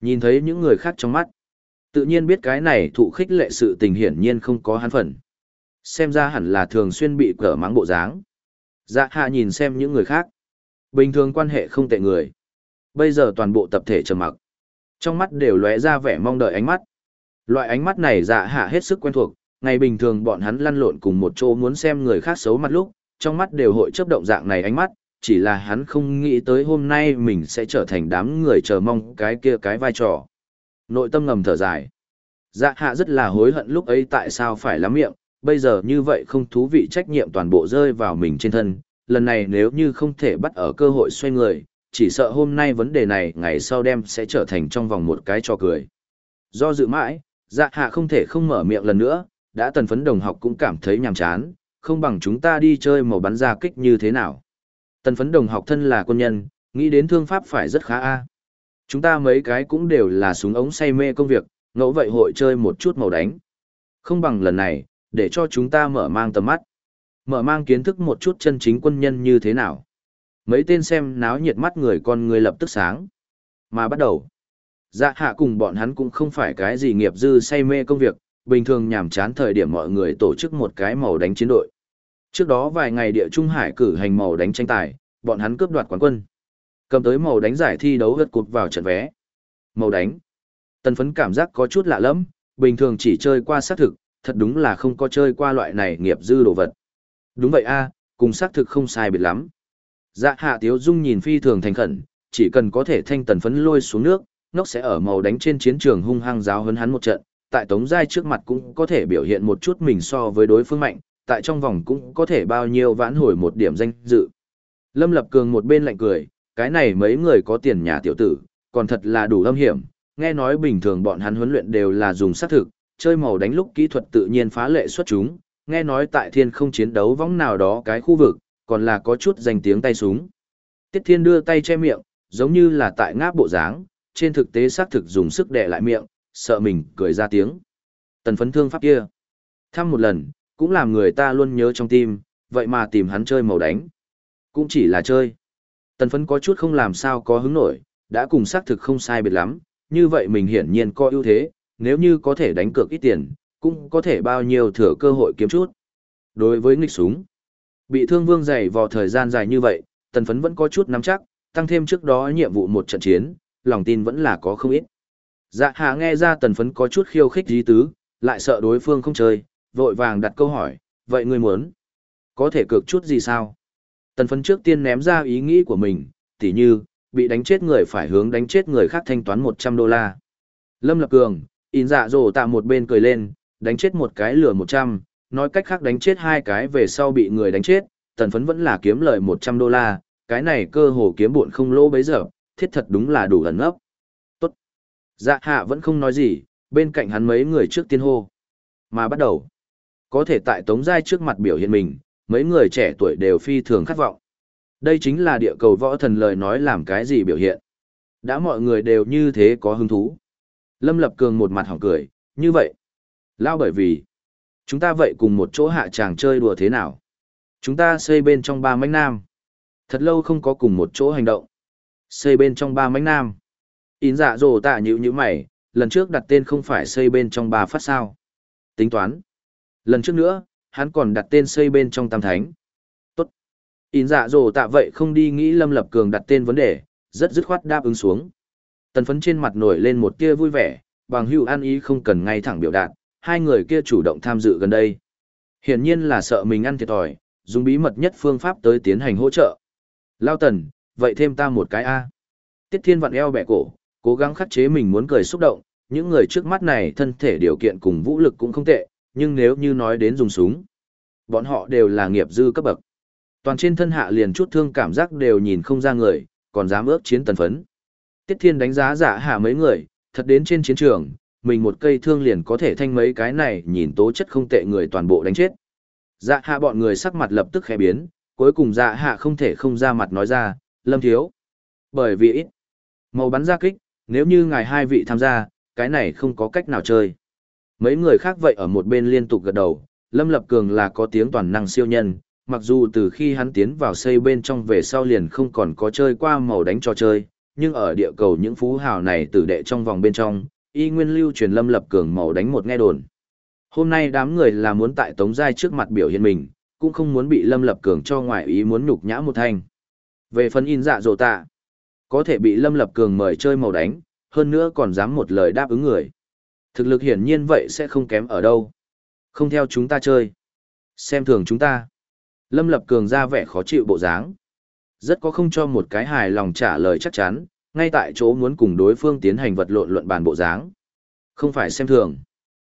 Nhìn thấy những người khác trong mắt. Tự nhiên biết cái này thụ khích lệ sự tình hiển nhiên không có hắn phần. Xem ra hẳn là thường xuyên bị cỡ mắng bộ dáng. Dạ hạ nhìn xem những người khác. Bình thường quan hệ không tệ người. Bây giờ toàn bộ tập thể trầm mặc. Trong mắt đều lóe ra vẻ mong đợi ánh mắt. Loại ánh mắt này dạ hạ hết sức quen thuộc, ngày bình thường bọn hắn lăn lộn cùng một chỗ muốn xem người khác xấu mặt lúc, trong mắt đều hội chấp động dạng này ánh mắt, chỉ là hắn không nghĩ tới hôm nay mình sẽ trở thành đám người chờ mong cái kia cái vai trò. Nội tâm ngầm thở dài. Dạ hạ rất là hối hận lúc ấy tại sao phải lắm miệng, bây giờ như vậy không thú vị trách nhiệm toàn bộ rơi vào mình trên thân, lần này nếu như không thể bắt ở cơ hội xoay người, chỉ sợ hôm nay vấn đề này ngày sau đem sẽ trở thành trong vòng một cái trò cười. Do dự mãi, dạ hạ không thể không mở miệng lần nữa, đã tần phấn đồng học cũng cảm thấy nhàm chán, không bằng chúng ta đi chơi màu bắn ra kích như thế nào. Tần phấn đồng học thân là quân nhân, nghĩ đến thương pháp phải rất khá a Chúng ta mấy cái cũng đều là súng ống say mê công việc, ngẫu vậy hội chơi một chút màu đánh. Không bằng lần này, để cho chúng ta mở mang tầm mắt. Mở mang kiến thức một chút chân chính quân nhân như thế nào. Mấy tên xem náo nhiệt mắt người con người lập tức sáng. Mà bắt đầu. Dạ hạ cùng bọn hắn cũng không phải cái gì nghiệp dư say mê công việc, bình thường nhàm chán thời điểm mọi người tổ chức một cái màu đánh chiến đội. Trước đó vài ngày địa Trung Hải cử hành màu đánh tranh tài, bọn hắn cướp đoạt quán quân. Cầm tới màu đánh giải thi đấu hớt cụt vào trận vé. Màu đánh. Tần phấn cảm giác có chút lạ lắm, bình thường chỉ chơi qua xác thực, thật đúng là không có chơi qua loại này nghiệp dư đồ vật. Đúng vậy a cùng xác thực không sai biệt lắm. Dạ hạ tiếu dung nhìn phi thường thành khẩn, chỉ cần có thể thanh tần phấn lôi xuống nước, nó sẽ ở màu đánh trên chiến trường hung hăng giáo hấn hắn một trận, tại tống giai trước mặt cũng có thể biểu hiện một chút mình so với đối phương mạnh, tại trong vòng cũng có thể bao nhiêu vãn hồi một điểm danh dự. Lâm Lập Cường một bên lạnh cười, cái này mấy người có tiền nhà tiểu tử, còn thật là đủ âm hiểm, nghe nói bình thường bọn hắn huấn luyện đều là dùng sát thực, chơi màu đánh lúc kỹ thuật tự nhiên phá lệ xuất chúng, nghe nói tại thiên không chiến đấu vong nào đó cái khu vực, còn là có chút danh tiếng tay súng. Tiết Thiên đưa tay che miệng, giống như là tại ngáp bộ dáng, trên thực tế xác thực dùng sức đè lại miệng, sợ mình cười ra tiếng. Tần phấn thương pháp kia. Thăm một lần, cũng làm người ta luôn nhớ trong tim, vậy mà tìm hắn chơi màu đánh. Cũng chỉ là chơi. Tần phấn có chút không làm sao có hứng nổi, đã cùng xác thực không sai biệt lắm, như vậy mình hiển nhiên có ưu thế, nếu như có thể đánh cược ít tiền, cũng có thể bao nhiêu thừa cơ hội kiếm chút. Đối với nghịch súng, bị thương vương dày vào thời gian dài như vậy, tần phấn vẫn có chút nắm chắc, tăng thêm trước đó nhiệm vụ một trận chiến, lòng tin vẫn là có không ít. Dạ hạ nghe ra tần phấn có chút khiêu khích dí tứ, lại sợ đối phương không chơi, vội vàng đặt câu hỏi, vậy ngươi muốn? Có thể cược chút gì sao? Tần phấn trước tiên ném ra ý nghĩ của mình, tỉ như, bị đánh chết người phải hướng đánh chết người khác thanh toán 100 đô la. Lâm Lập Cường, in dạ dồ tạ một bên cười lên, đánh chết một cái lửa 100, nói cách khác đánh chết hai cái về sau bị người đánh chết, tần phấn vẫn là kiếm lợi 100 đô la, cái này cơ hồ kiếm buồn không lỗ bấy giờ, thiết thật đúng là đủ ẩn ấp. Tốt. Dạ hạ vẫn không nói gì, bên cạnh hắn mấy người trước tiên hô. Mà bắt đầu. Có thể tại Tống Giai trước mặt biểu hiện mình, mấy người trẻ tuổi đều phi thường khát vọng. Đây chính là địa cầu võ thần lời nói làm cái gì biểu hiện. Đã mọi người đều như thế có hứng thú. Lâm Lập Cường một mặt hỏng cười, như vậy. Lao bởi vì, chúng ta vậy cùng một chỗ hạ chàng chơi đùa thế nào. Chúng ta xây bên trong ba mánh nam. Thật lâu không có cùng một chỗ hành động. Xây bên trong ba mánh nam. In dạ dồ tạ nhữ như mày, lần trước đặt tên không phải xây bên trong ba phát sao. Tính toán. Lần trước nữa, hắn còn đặt tên xây bên trong tam thánh. Tốt. In dạ dồ tạ vậy không đi nghĩ lâm lập cường đặt tên vấn đề, rất dứt khoát đáp ứng xuống. Tần phấn trên mặt nổi lên một tia vui vẻ, bằng hữu an ý không cần ngay thẳng biểu đạt, hai người kia chủ động tham dự gần đây. Hiển nhiên là sợ mình ăn thiệt thòi, dùng bí mật nhất phương pháp tới tiến hành hỗ trợ. Lao tần, vậy thêm ta một cái A. Tiết thiên vặn eo bẻ cổ, cố gắng khắc chế mình muốn cười xúc động, những người trước mắt này thân thể điều kiện cùng vũ lực cũng không tệ, nhưng nếu như nói đến dùng súng, bọn họ đều là nghiệp dư cấp bậc. Toàn trên thân hạ liền chút thương cảm giác đều nhìn không ra người, còn dám ước chiến tần phấn. Tiết Thiên đánh giá giả hạ mấy người, thật đến trên chiến trường, mình một cây thương liền có thể thanh mấy cái này nhìn tố chất không tệ người toàn bộ đánh chết. Dạ hạ bọn người sắc mặt lập tức khẽ biến, cuối cùng dạ hạ không thể không ra mặt nói ra, lâm thiếu. Bởi vì ít, màu bắn ra kích, nếu như ngài hai vị tham gia, cái này không có cách nào chơi. Mấy người khác vậy ở một bên liên tục gật đầu, Lâm Lập Cường là có tiếng toàn năng siêu nhân, mặc dù từ khi hắn tiến vào xây bên trong về sau liền không còn có chơi qua màu đánh trò chơi, nhưng ở địa cầu những phú hào này tử đệ trong vòng bên trong, y nguyên lưu truyền Lâm Lập Cường màu đánh một nghe đồn. Hôm nay đám người là muốn tại Tống Giai trước mặt biểu hiện mình, cũng không muốn bị Lâm Lập Cường cho ngoại ý muốn nhục nhã một thanh. Về phần in dạ dồ tạ, có thể bị Lâm Lập Cường mời chơi màu đánh, hơn nữa còn dám một lời đáp ứng người. Thực lực hiển nhiên vậy sẽ không kém ở đâu. Không theo chúng ta chơi. Xem thường chúng ta. Lâm Lập Cường ra vẻ khó chịu bộ dáng. Rất có không cho một cái hài lòng trả lời chắc chắn, ngay tại chỗ muốn cùng đối phương tiến hành vật lộn luận bàn bộ dáng. Không phải xem thường.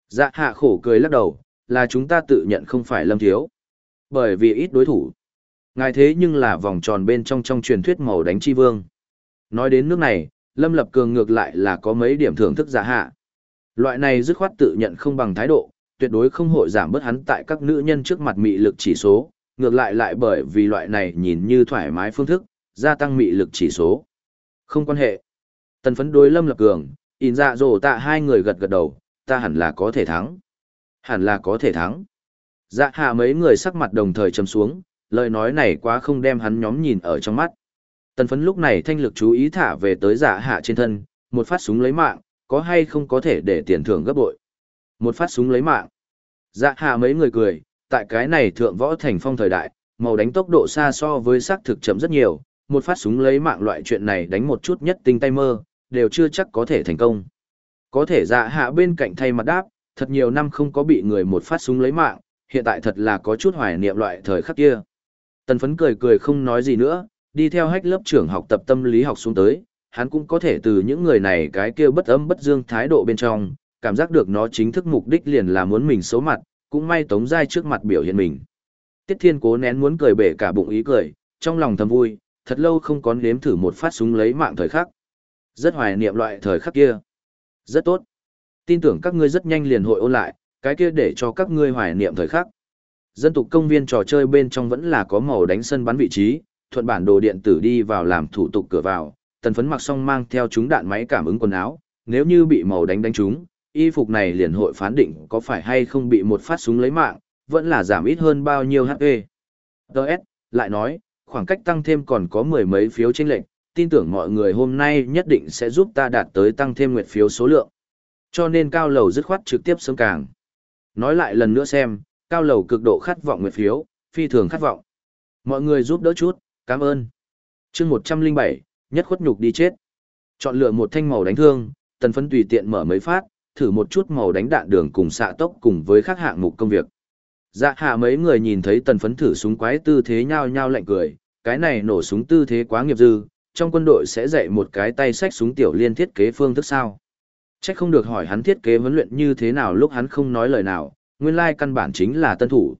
Dạ hạ khổ cười lắc đầu, là chúng ta tự nhận không phải Lâm Thiếu. Bởi vì ít đối thủ. Ngài thế nhưng là vòng tròn bên trong trong truyền thuyết màu đánh chi vương. Nói đến nước này, Lâm Lập Cường ngược lại là có mấy điểm thưởng thức giả hạ. Loại này dứt khoát tự nhận không bằng thái độ, tuyệt đối không hội giảm bớt hắn tại các nữ nhân trước mặt mị lực chỉ số, ngược lại lại bởi vì loại này nhìn như thoải mái phương thức, gia tăng mị lực chỉ số. Không quan hệ. Tần phấn đối Lâm Lập Cường, in dạ dồ tạ hai người gật gật đầu, ta hẳn là có thể thắng. Hẳn là có thể thắng. Dạ hạ mấy người sắc mặt đồng thời chầm xuống, lời nói này quá không đem hắn nhóm nhìn ở trong mắt. Tần phấn lúc này thanh lực chú ý thả về tới dạ hạ trên thân, một phát súng lấy mạng, có hay không có thể để tiền thưởng gấp bội. Một phát súng lấy mạng. Dạ hạ mấy người cười, tại cái này thượng võ thành phong thời đại, màu đánh tốc độ xa so với xác thực chậm rất nhiều, một phát súng lấy mạng loại chuyện này đánh một chút nhất tinh tay mơ, đều chưa chắc có thể thành công. Có thể dạ hạ bên cạnh thay mặt đáp, thật nhiều năm không có bị người một phát súng lấy mạng, hiện tại thật là có chút hoài niệm loại thời khắc kia. Tần phấn cười cười không nói gì nữa, đi theo hách lớp trưởng học tập tâm lý học xuống tới, hắn cũng có thể từ những người này cái kia bất âm bất dương thái độ bên trong, cảm giác được nó chính thức mục đích liền là muốn mình xấu mặt, cũng may tống giai trước mặt biểu hiện mình. Tiết thiên cố nén muốn cười bể cả bụng ý cười, trong lòng thầm vui, thật lâu không có nếm thử một phát súng lấy mạng thời khắc. Rất hoài niệm loại thời khắc kia. Rất tốt. Tin tưởng các ngươi rất nhanh liền hội ôn lại, cái kia để cho các ngươi hoài niệm thời khắc. Dân tục công viên trò chơi bên trong vẫn là có màu đánh sân bắn vị trí, thuận bản đồ điện tử đi vào làm thủ tục cửa vào, tần phấn mặc xong mang theo chúng đạn máy cảm ứng quần áo, nếu như bị màu đánh đánh chúng, y phục này liền hội phán định có phải hay không bị một phát súng lấy mạng, vẫn là giảm ít hơn bao nhiêu HP. Đợt, lại nói, khoảng cách tăng thêm còn có mười mấy phiếu chênh lệnh, tin tưởng mọi người hôm nay nhất định sẽ giúp ta đạt tới tăng thêm nguyệt phiếu số lượng. Cho nên cao lầu dứt khoát trực tiếp sớm càng. Nói lại lần nữa xem, cao lầu cực độ khát vọng nguyệt phiếu, phi thường khát vọng. Mọi người giúp đỡ chút, cảm ơn. chương 107, nhất khuất nhục đi chết. Chọn lựa một thanh màu đánh thương, tần phấn tùy tiện mở mấy phát, thử một chút màu đánh đạn đường cùng xạ tốc cùng với các hạng mục công việc. Dạ hạ mấy người nhìn thấy tần phấn thử súng quái tư thế nhao nhao lạnh cười, cái này nổ súng tư thế quá nghiệp dư, trong quân đội sẽ dạy một cái tay sách súng tiểu liên thiết kế phương thức sao. Chắc không được hỏi hắn thiết kế huấn luyện như thế nào lúc hắn không nói lời nào, nguyên lai căn bản chính là tân thủ.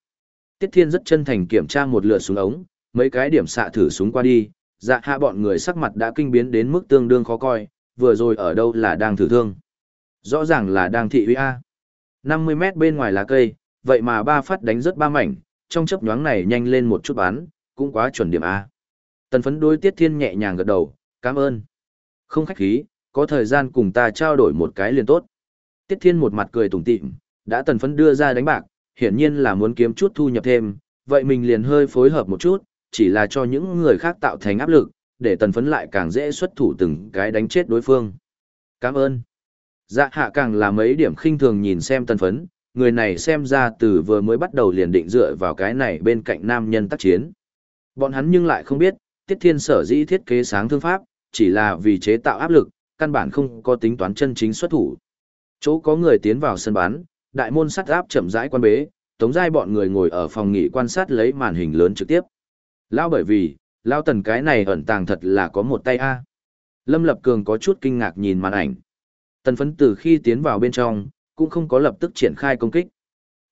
Tiết Thiên rất chân thành kiểm tra một lượt súng ống, mấy cái điểm xạ thử súng qua đi, dạ hạ bọn người sắc mặt đã kinh biến đến mức tương đương khó coi, vừa rồi ở đâu là đang thử thương. Rõ ràng là đang thị uy A. 50 mét bên ngoài là cây, vậy mà ba phát đánh rất ba mảnh, trong chấp nhoáng này nhanh lên một chút bán, cũng quá chuẩn điểm A. Tần phấn đối tiết thiên nhẹ nhàng gật đầu, cảm ơn. Không khách khí, có thời gian cùng ta trao đổi một cái liền tốt. Tiết thiên một mặt cười tủm tỉm, đã tần phấn đưa ra đánh bạc, hiển nhiên là muốn kiếm chút thu nhập thêm, vậy mình liền hơi phối hợp một chút, chỉ là cho những người khác tạo thành áp lực, để tần phấn lại càng dễ xuất thủ từng cái đánh chết đối phương. Cảm ơn. Dạ hạ càng là mấy điểm khinh thường nhìn xem tần phấn, người này xem ra từ vừa mới bắt đầu liền định dựa vào cái này bên cạnh nam nhân tác chiến. Bọn hắn nhưng lại không biết, tiết thiên sở dĩ thiết kế sáng thương pháp, chỉ là vì chế tạo áp lực, căn bản không có tính toán chân chính xuất thủ. Chỗ có người tiến vào sân bán, đại môn sắt áp chậm rãi quan bế, tống giai bọn người ngồi ở phòng nghỉ quan sát lấy màn hình lớn trực tiếp. Lao bởi vì, Lao tần cái này ẩn tàng thật là có một tay A. Lâm Lập Cường có chút kinh ngạc nhìn màn ảnh. Tần phấn từ khi tiến vào bên trong, cũng không có lập tức triển khai công kích,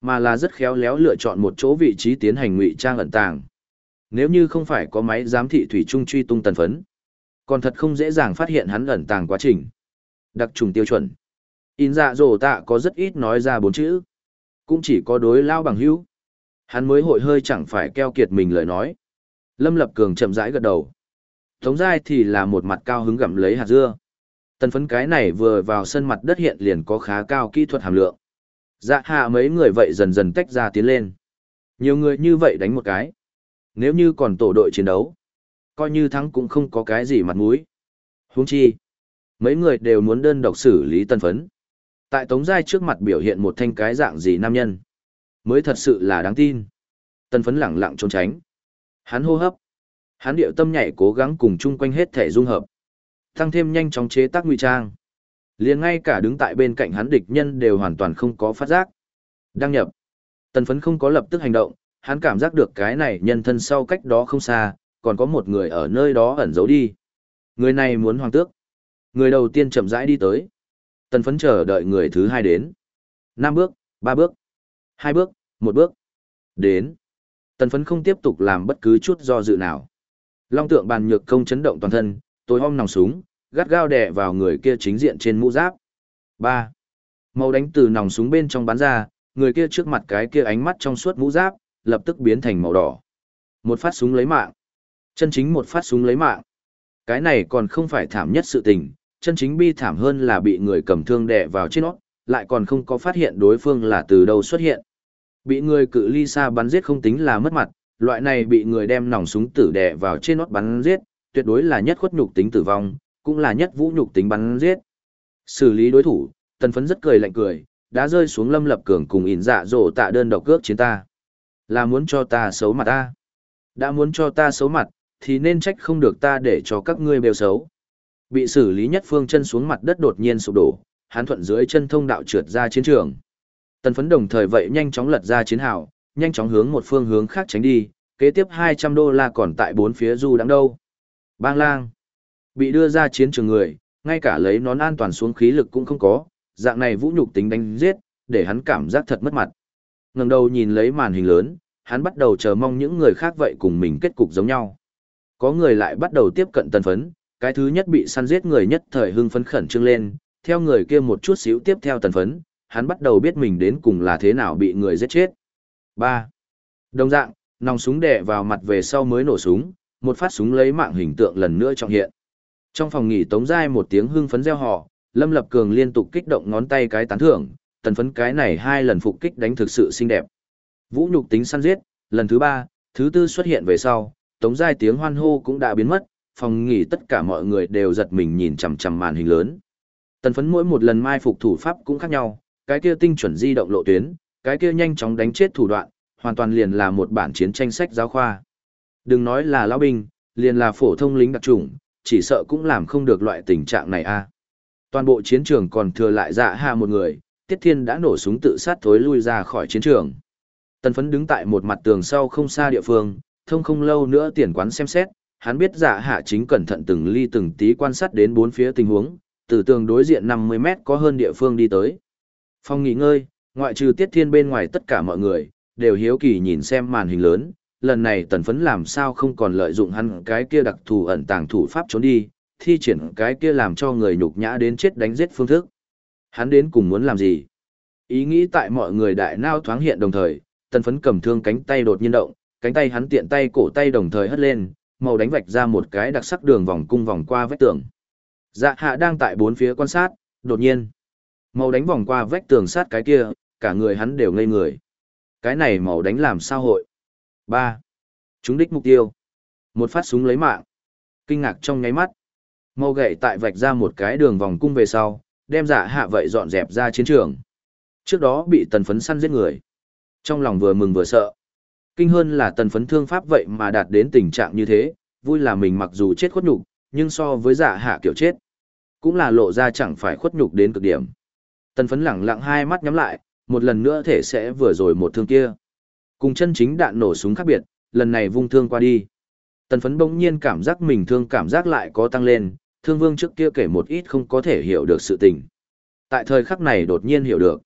mà là rất khéo léo lựa chọn một chỗ vị trí tiến hành ngụy trang ẩn tàng. Nếu như không phải có máy giám thị thủy trung truy tung tần phấn, còn thật không dễ dàng phát hiện hắn ẩn tàng quá trình. Đặc trùng tiêu chuẩn. In dạ dồ tạ có rất ít nói ra bốn chữ. Cũng chỉ có đối lao bằng hữu. Hắn mới hội hơi chẳng phải keo kiệt mình lời nói. Lâm Lập Cường chậm rãi gật đầu. Tống Giai thì là một mặt cao hứng gặm lấy hạt dưa. Tần phấn cái này vừa vào sân mặt đất hiện liền có khá cao kỹ thuật hàm lượng. Dạ hạ mấy người vậy dần dần tách ra tiến lên. Nhiều người như vậy đánh một cái. Nếu như còn tổ đội chiến đấu, coi như thắng cũng không có cái gì mặt mũi. Huống chi, mấy người đều muốn đơn độc xử lý tân phấn. Tại Tống Giai trước mặt biểu hiện một thanh cái dạng gì nam nhân. Mới thật sự là đáng tin. Tân phấn lẳng lặng trốn tránh. Hắn hô hấp. Hắn điệu tâm nhảy cố gắng cùng chung quanh hết thể dung hợp. Tăng thêm nhanh chóng chế tác ngụy trang. liền ngay cả đứng tại bên cạnh hắn địch nhân đều hoàn toàn không có phát giác. Đăng nhập. Tần phấn không có lập tức hành động, hắn cảm giác được cái này nhân thân sau cách đó không xa, còn có một người ở nơi đó ẩn giấu đi. Người này muốn hoàng tước. Người đầu tiên chậm rãi đi tới. Tần phấn chờ đợi người thứ hai đến. năm bước, ba bước, hai bước, một bước. Đến. Tần phấn không tiếp tục làm bất cứ chút do dự nào. Long tượng bàn nhược công chấn động toàn thân, tối om nòng súng, gắt gao đè vào người kia chính diện trên mũ giáp. ba Màu đánh từ nòng súng bên trong bắn ra, người kia trước mặt cái kia ánh mắt trong suốt mũ giáp, lập tức biến thành màu đỏ. Một phát súng lấy mạng. Chân chính một phát súng lấy mạng. Cái này còn không phải thảm nhất sự tình, chân chính bi thảm hơn là bị người cầm thương đè vào trên nó, lại còn không có phát hiện đối phương là từ đâu xuất hiện. Bị người cự ly xa bắn giết không tính là mất mặt, loại này bị người đem nòng súng tử đè vào trên nót bắn giết, tuyệt đối là nhất khuất nhục tính tử vong, cũng là nhất vũ nhục tính bắn giết. Xử lý đối thủ, tần phấn rất cười lạnh cười, đã rơi xuống lâm lập cường cùng ỉn dạ dỗ tạ đơn độc cước chiến ta. Là muốn cho ta xấu mặt ta. Đã muốn cho ta xấu mặt, thì nên trách không được ta để cho các ngươi bêu xấu. Bị xử lý nhất phương chân xuống mặt đất đột nhiên sụp đổ, hắn thuận dưới chân thông đạo trượt ra chiến trường. Tần phấn đồng thời vậy nhanh chóng lật ra chiến hào, nhanh chóng hướng một phương hướng khác tránh đi, kế tiếp 200 đô la còn tại bốn phía du đang đâu. Bang lang. Bị đưa ra chiến trường người, ngay cả lấy nón an toàn xuống khí lực cũng không có, dạng này vũ nhục tính đánh giết, để hắn cảm giác thật mất mặt. ngẩng đầu nhìn lấy màn hình lớn, hắn bắt đầu chờ mong những người khác vậy cùng mình kết cục giống nhau. Có người lại bắt đầu tiếp cận tần phấn, cái thứ nhất bị săn giết người nhất thời hưng phấn khẩn trương lên, theo người kia một chút xíu tiếp theo tần phấn, hắn bắt đầu biết mình đến cùng là thế nào bị người giết chết. 3. Đồng dạng, nòng súng đè vào mặt về sau mới nổ súng, một phát súng lấy mạng hình tượng lần nữa trọng hiện. Trong phòng nghỉ Tống Giai một tiếng hưng phấn reo hò, Lâm Lập Cường liên tục kích động ngón tay cái tán thưởng, tần phấn cái này hai lần phục kích đánh thực sự xinh đẹp. Vũ nhục tính săn giết, lần thứ ba, thứ tư xuất hiện về sau, Tống Giai tiếng hoan hô cũng đã biến mất, phòng nghỉ tất cả mọi người đều giật mình nhìn chằm chằm màn hình lớn. Tần phấn mỗi một lần mai phục thủ pháp cũng khác nhau, cái kia tinh chuẩn di động lộ tuyến, cái kia nhanh chóng đánh chết thủ đoạn, hoàn toàn liền là một bản chiến tranh sách giáo khoa. Đừng nói là lão binh, liền là phổ thông lính đặc chủng, chỉ sợ cũng làm không được loại tình trạng này a. Toàn bộ chiến trường còn thừa lại dạ hạ một người, Tiết Thiên đã nổ súng tự sát thối lui ra khỏi chiến trường. Tần phấn đứng tại một mặt tường sau không xa địa phương, thông không lâu nữa tiền quán xem xét, hắn biết dạ hạ chính cẩn thận từng ly từng tí quan sát đến bốn phía tình huống, từ tường đối diện 50 mét có hơn địa phương đi tới. Phòng nghỉ ngơi, ngoại trừ Tiết Thiên bên ngoài tất cả mọi người, đều hiếu kỳ nhìn xem màn hình lớn, lần này tần phấn làm sao không còn lợi dụng hắn cái kia đặc thù ẩn tàng thủ pháp trốn đi, thi triển cái kia làm cho người nhục nhã đến chết đánh giết phương thức. Hắn đến cùng muốn làm gì? Ý nghĩ tại mọi người đại nao thoáng hiện đồng thời, tần phấn cầm thương cánh tay đột nhiên động, cánh tay hắn tiện tay cổ tay đồng thời hất lên, màu đánh vạch ra một cái đặc sắc đường vòng cung vòng qua vách tường. Dạ hạ đang tại bốn phía quan sát, đột nhiên. Màu đánh vòng qua vách tường sát cái kia, cả người hắn đều ngây người. Cái này màu đánh làm sao hội? ba Chúng đích mục tiêu. Một phát súng lấy mạng. Kinh ngạc trong nháy mắt. Màu gậy tại vạch ra một cái đường vòng cung về sau, đem dạ hạ vậy dọn dẹp ra chiến trường. Trước đó bị tần phấn săn giết người. Trong lòng vừa mừng vừa sợ. Kinh hơn là tần phấn thương pháp vậy mà đạt đến tình trạng như thế, vui là mình mặc dù chết khuất nhục, nhưng so với dạ hạ kiểu chết, cũng là lộ ra chẳng phải khuất nhục đến cực điểm. Tần phấn lẳng lặng hai mắt nhắm lại, một lần nữa thể sẽ vừa rồi một thương kia. Cùng chân chính đạn nổ súng khác biệt, lần này vung thương qua đi. Tần phấn bỗng nhiên cảm giác mình thương cảm giác lại có tăng lên, thương vương trước kia kể một ít không có thể hiểu được sự tình. Tại thời khắc này đột nhiên hiểu được.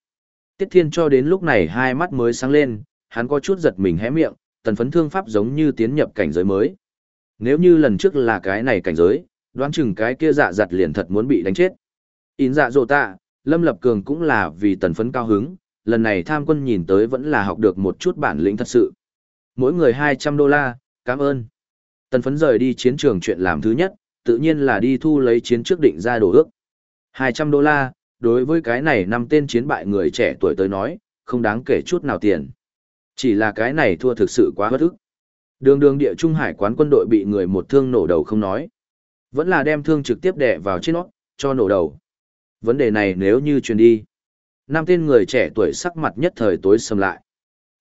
Tiết thiên cho đến lúc này hai mắt mới sáng lên, hắn có chút giật mình hé miệng, tần phấn thương pháp giống như tiến nhập cảnh giới mới. Nếu như lần trước là cái này cảnh giới, đoán chừng cái kia dạ giặt liền thật muốn bị đánh chết. Ín dạ dồ tạ, Lâm Lập Cường cũng là vì tần phấn cao hứng, lần này tham quân nhìn tới vẫn là học được một chút bản lĩnh thật sự. Mỗi người 200 đô la, cảm ơn. Tần phấn rời đi chiến trường chuyện làm thứ nhất, tự nhiên là đi thu lấy chiến trước định ra đồ ước. 200 đô la, đối với cái này năm tên chiến bại người trẻ tuổi tới nói, không đáng kể chút nào tiền. Chỉ là cái này thua thực sự quá bất ức. Đường đường địa trung hải quán quân đội bị người một thương nổ đầu không nói. Vẫn là đem thương trực tiếp đè vào trên nó, cho nổ đầu. Vấn đề này nếu như truyền đi. Năm tên người trẻ tuổi sắc mặt nhất thời tối sầm lại.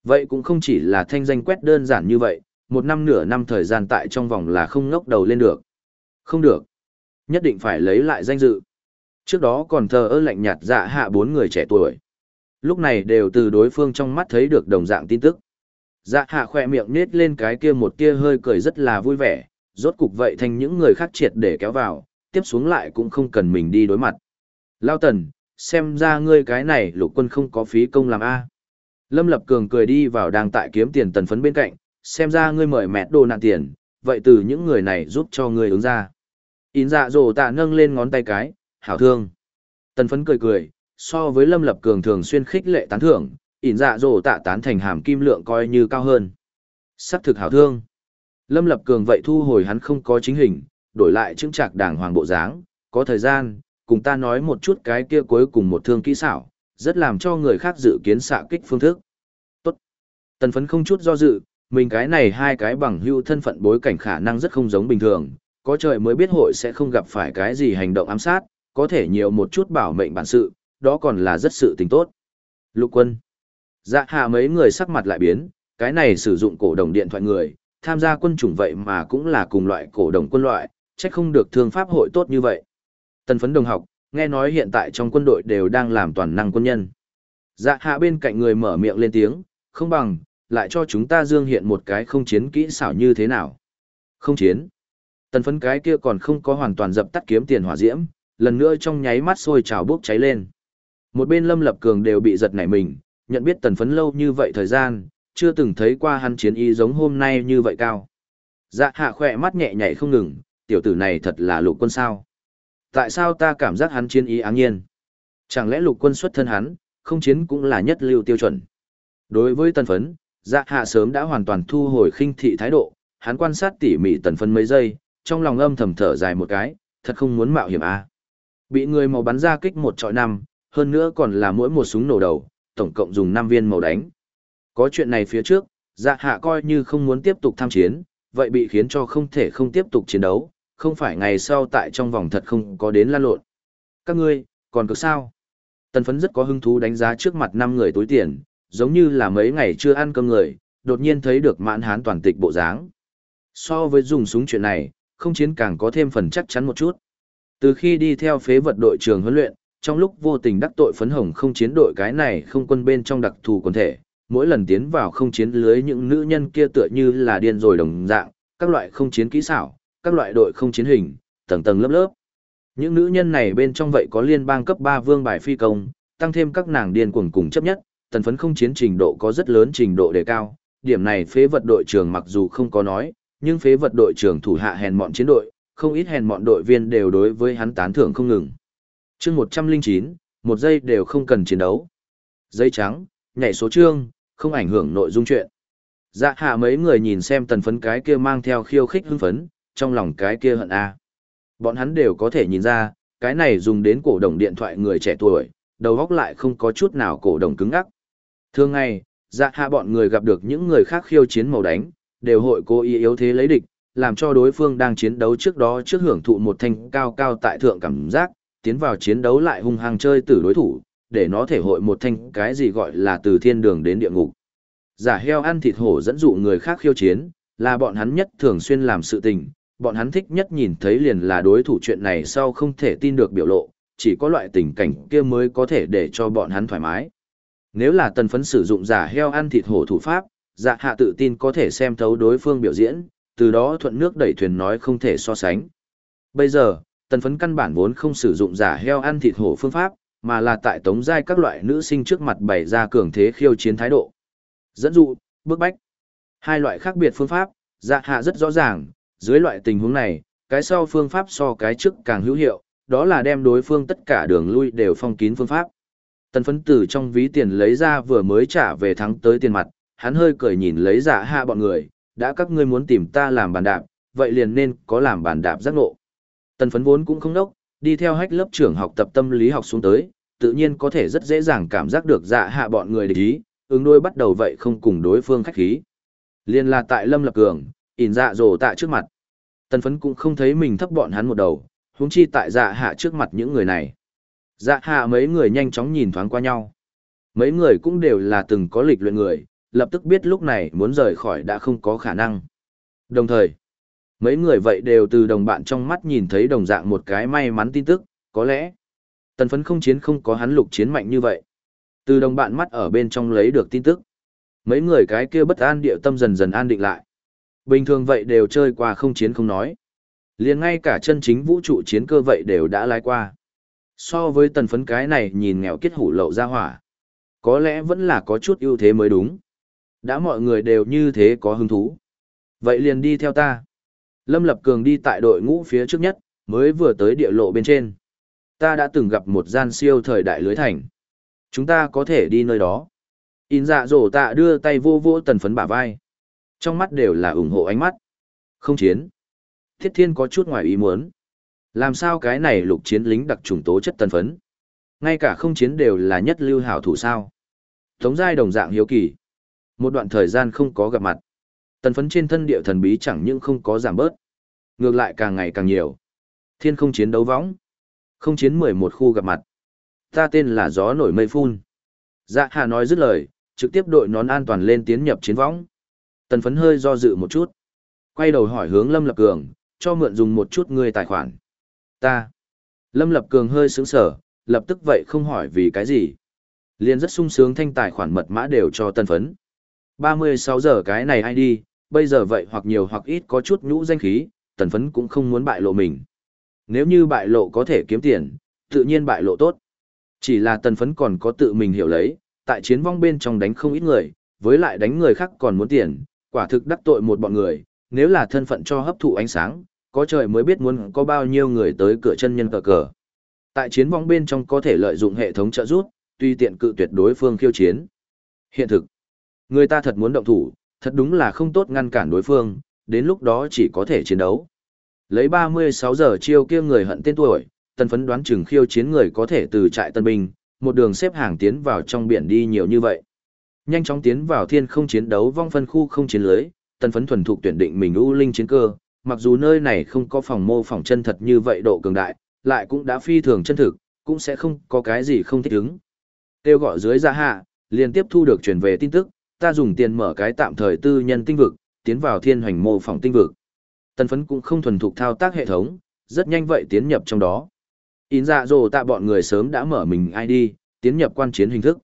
Vậy cũng không chỉ là thanh danh quét đơn giản như vậy, một năm nửa năm thời gian tại trong vòng là không ngốc đầu lên được. Không được. Nhất định phải lấy lại danh dự. Trước đó còn thờ ơ lạnh nhạt dạ hạ bốn người trẻ tuổi. Lúc này đều từ đối phương trong mắt thấy được đồng dạng tin tức. Dạ hạ khỏe miệng nết lên cái kia một tia hơi cười rất là vui vẻ, rốt cục vậy thành những người khác triệt để kéo vào, tiếp xuống lại cũng không cần mình đi đối mặt. Lao tần, xem ra ngươi cái này lục quân không có phí công làm A. Lâm Lập Cường cười đi vào đang tại kiếm tiền tần phấn bên cạnh, xem ra ngươi mời mẹ đồ nạn tiền, vậy từ những người này giúp cho ngươi ứng ra. Ín dạ dồ tạ nâng lên ngón tay cái, hảo thương. Tần phấn cười cười, so với Lâm Lập Cường thường xuyên khích lệ tán thưởng, in dạ dồ tạ tán thành hàm kim lượng coi như cao hơn. Sắc thực hảo thương. Lâm Lập Cường vậy thu hồi hắn không có chính hình, đổi lại chứng trạc đàng hoàng bộ dáng, có thời gian, cùng ta nói một chút cái kia cuối cùng một thương kỹ xảo, rất làm cho người khác dự kiến xạ kích phương thức. Tốt. Tần phấn không chút do dự, mình cái này hai cái bằng hưu thân phận bối cảnh khả năng rất không giống bình thường, có trời mới biết hội sẽ không gặp phải cái gì hành động ám sát, có thể nhiều một chút bảo mệnh bản sự, đó còn là rất sự tình tốt. Lục quân. Dạ hạ mấy người sắc mặt lại biến, cái này sử dụng cổ đồng điện thoại người, tham gia quân chủng vậy mà cũng là cùng loại cổ đồng quân loại, chắc không được thương pháp hội tốt như vậy. Tần phấn đồng học, nghe nói hiện tại trong quân đội đều đang làm toàn năng quân nhân. Dạ hạ bên cạnh người mở miệng lên tiếng, không bằng, lại cho chúng ta dương hiện một cái không chiến kỹ xảo như thế nào. Không chiến. Tần phấn cái kia còn không có hoàn toàn dập tắt kiếm tiền hỏa diễm, lần nữa trong nháy mắt sôi trào bốc cháy lên. Một bên lâm lập cường đều bị giật nảy mình, nhận biết tần phấn lâu như vậy thời gian, chưa từng thấy qua hắn chiến y giống hôm nay như vậy cao. Dạ hạ khỏe mắt nhẹ nhảy không ngừng, tiểu tử này thật là lục quân sao. Tại sao ta cảm giác hắn chiến ý áng nhiên? Chẳng lẽ lục quân xuất thân hắn, không chiến cũng là nhất lưu tiêu chuẩn. Đối với tần phấn, dạ hạ sớm đã hoàn toàn thu hồi khinh thị thái độ, hắn quan sát tỉ mỉ tần phấn mấy giây, trong lòng âm thầm thở dài một cái, thật không muốn mạo hiểm à. Bị người màu bắn ra kích một trọi năm, hơn nữa còn là mỗi một súng nổ đầu, tổng cộng dùng 5 viên màu đánh. Có chuyện này phía trước, dạ hạ coi như không muốn tiếp tục tham chiến, vậy bị khiến cho không thể không tiếp tục chiến đấu, không phải ngày sau tại trong vòng thật không có đến lan lộn. Các ngươi, còn cực sao? Tần phấn rất có hứng thú đánh giá trước mặt 5 người túi tiền, giống như là mấy ngày chưa ăn cơm người, đột nhiên thấy được mãn hán toàn tịch bộ dáng. So với dùng súng chuyện này, không chiến càng có thêm phần chắc chắn một chút. Từ khi đi theo phế vật đội trường huấn luyện, trong lúc vô tình đắc tội phấn hồng không chiến đội cái này không quân bên trong đặc thù quần thể, mỗi lần tiến vào không chiến lưới những nữ nhân kia tựa như là điên rồi đồng dạng, các loại không chiến kỹ xảo, các loại đội không chiến hình, tầng tầng lớp lớp. Những nữ nhân này bên trong vậy có liên bang cấp 3 vương bài phi công, tăng thêm các nàng điên cuồng cùng chấp nhất, tần phấn không chiến trình độ có rất lớn trình độ đề cao. Điểm này phế vật đội trưởng mặc dù không có nói, nhưng phế vật đội trưởng thủ hạ hèn mọn chiến đội, không ít hèn mọn đội viên đều đối với hắn tán thưởng không ngừng. chương 109, một giây đều không cần chiến đấu. Giấy trắng, nhảy số chương, không ảnh hưởng nội dung chuyện. Dạ hạ mấy người nhìn xem tần phấn cái kia mang theo khiêu khích hưng phấn, trong lòng cái kia hận a Bọn hắn đều có thể nhìn ra, cái này dùng đến cổ đồng điện thoại người trẻ tuổi, đầu góc lại không có chút nào cổ đồng cứng ngắc. Thường ngày, dạ hạ bọn người gặp được những người khác khiêu chiến màu đánh, đều hội cố ý yếu thế lấy địch, làm cho đối phương đang chiến đấu trước đó trước hưởng thụ một thanh cao cao tại thượng cảm giác, tiến vào chiến đấu lại hung hăng chơi tử đối thủ, để nó thể hội một thanh cái gì gọi là từ thiên đường đến địa ngục. Giả heo ăn thịt hổ dẫn dụ người khác khiêu chiến, là bọn hắn nhất thường xuyên làm sự tình, bọn hắn thích nhất nhìn thấy liền là đối thủ chuyện này sau không thể tin được biểu lộ, chỉ có loại tình cảnh kia mới có thể để cho bọn hắn thoải mái. Nếu là tần phấn sử dụng giả heo ăn thịt hổ thủ pháp, dạ hạ tự tin có thể xem thấu đối phương biểu diễn, từ đó thuận nước đẩy thuyền nói không thể so sánh. Bây giờ, tần phấn căn bản vốn không sử dụng giả heo ăn thịt hổ phương pháp, mà là tại tống giai các loại nữ sinh trước mặt bày ra cường thế khiêu chiến thái độ. Dẫn dụ, bước bách. Hai loại khác biệt phương pháp, dạ hạ rất rõ ràng, dưới loại tình huống này, cái sau phương pháp so cái trước càng hữu hiệu, đó là đem đối phương tất cả đường lui đều phong kín phương pháp. Tần phấn tử trong ví tiền lấy ra vừa mới trả về thắng tới tiền mặt, hắn hơi cười nhìn lấy dạ hạ bọn người, đã các ngươi muốn tìm ta làm bàn đạp, vậy liền nên có làm bàn đạp giác ngộ. Tần phấn vốn cũng không đốc, đi theo hách lớp trưởng học tập tâm lý học xuống tới, tự nhiên có thể rất dễ dàng cảm giác được dạ hạ bọn người địch ý, ứng đôi bắt đầu vậy không cùng đối phương khách khí. Liên là tại Lâm Lập Cường, ỉn dạ rồ tạ trước mặt. Tần phấn cũng không thấy mình thấp bọn hắn một đầu, huống chi tại dạ hạ trước mặt những người này. Dạ hạ mấy người nhanh chóng nhìn thoáng qua nhau. Mấy người cũng đều là từng có lịch luyện người, lập tức biết lúc này muốn rời khỏi đã không có khả năng. Đồng thời, mấy người vậy đều từ đồng bạn trong mắt nhìn thấy đồng dạng một cái may mắn tin tức, có lẽ tần phấn không chiến không có hắn lục chiến mạnh như vậy. Từ đồng bạn mắt ở bên trong lấy được tin tức. Mấy người cái kia bất an địa tâm dần dần an định lại. Bình thường vậy đều chơi qua không chiến không nói. liền ngay cả chân chính vũ trụ chiến cơ vậy đều đã lái qua. So với tần phấn cái này nhìn nghèo kết hủ lậu ra hỏa. Có lẽ vẫn là có chút ưu thế mới đúng. Đã mọi người đều như thế có hứng thú. Vậy liền đi theo ta. Lâm Lập Cường đi tại đội ngũ phía trước nhất, mới vừa tới địa lộ bên trên. Ta đã từng gặp một gian siêu thời đại lưới thành. Chúng ta có thể đi nơi đó. In dạ dỗ tạ đưa tay vô vô tần phấn bả vai. Trong mắt đều là ủng hộ ánh mắt. Không chiến. Thiết thiên có chút ngoài ý muốn. Làm sao cái này lục chiến lính đặc trùng tố chất tân phấn. Ngay cả không chiến đều là nhất lưu hảo thủ sao. Tống giai đồng dạng hiếu kỳ. Một đoạn thời gian không có gặp mặt. tân phấn trên thân địa thần bí chẳng những không có giảm bớt. Ngược lại càng ngày càng nhiều. Thiên không chiến đấu võng. Không chiến 11 khu gặp mặt. Ta tên là gió nổi mây phun. Dạ hà nói dứt lời, trực tiếp đội nón an toàn lên tiến nhập chiến võng. Tần phấn hơi do dự một chút. Quay đầu hỏi hướng Lâm Lập Cường, cho mượn dùng một chút người tài khoản. Ta. Lâm Lập Cường hơi sướng sở, lập tức vậy không hỏi vì cái gì. Liên rất sung sướng thanh tài khoản mật mã đều cho tân phấn. 36 giờ cái này ai đi, bây giờ vậy hoặc nhiều hoặc ít có chút nhũ danh khí, tần phấn cũng không muốn bại lộ mình. Nếu như bại lộ có thể kiếm tiền, tự nhiên bại lộ tốt. Chỉ là tần phấn còn có tự mình hiểu lấy, tại chiến vong bên trong đánh không ít người, với lại đánh người khác còn muốn tiền, quả thực đắc tội một bọn người, nếu là thân phận cho hấp thụ ánh sáng, có trời mới biết muốn có bao nhiêu người tới cửa chân nhân cờ cờ. Tại chiến vong bên trong có thể lợi dụng hệ thống trợ giúp, tuy tiện cự tuyệt đối phương khiêu chiến. Hiện thực, người ta thật muốn động thủ, thật đúng là không tốt ngăn cản đối phương, đến lúc đó chỉ có thể chiến đấu. Lấy 36 giờ chiêu kia người hận tên tuổi, tân phấn đoán chừng khiêu chiến người có thể từ trại tân binh, một đường xếp hàng tiến vào trong biển đi nhiều như vậy. Nhanh chóng tiến vào thiên không chiến đấu vong phân khu không chiến lưới, tân phấn thuần thục tuyển định mình ưu linh chiến cơ, mặc dù nơi này không có phòng mô phỏng chân thật như vậy độ cường đại, lại cũng đã phi thường chân thực, cũng sẽ không có cái gì không thích ứng. Kêu gọi dưới gia hạ, liên tiếp thu được truyền về tin tức, ta dùng tiền mở cái tạm thời tư nhân tinh vực, tiến vào thiên hoành mô phỏng tinh vực. Tân phấn cũng không thuần thục thao tác hệ thống, rất nhanh vậy tiến nhập trong đó. In dạ dồ tạ bọn người sớm đã mở mình ID, tiến nhập quan chiến hình thức.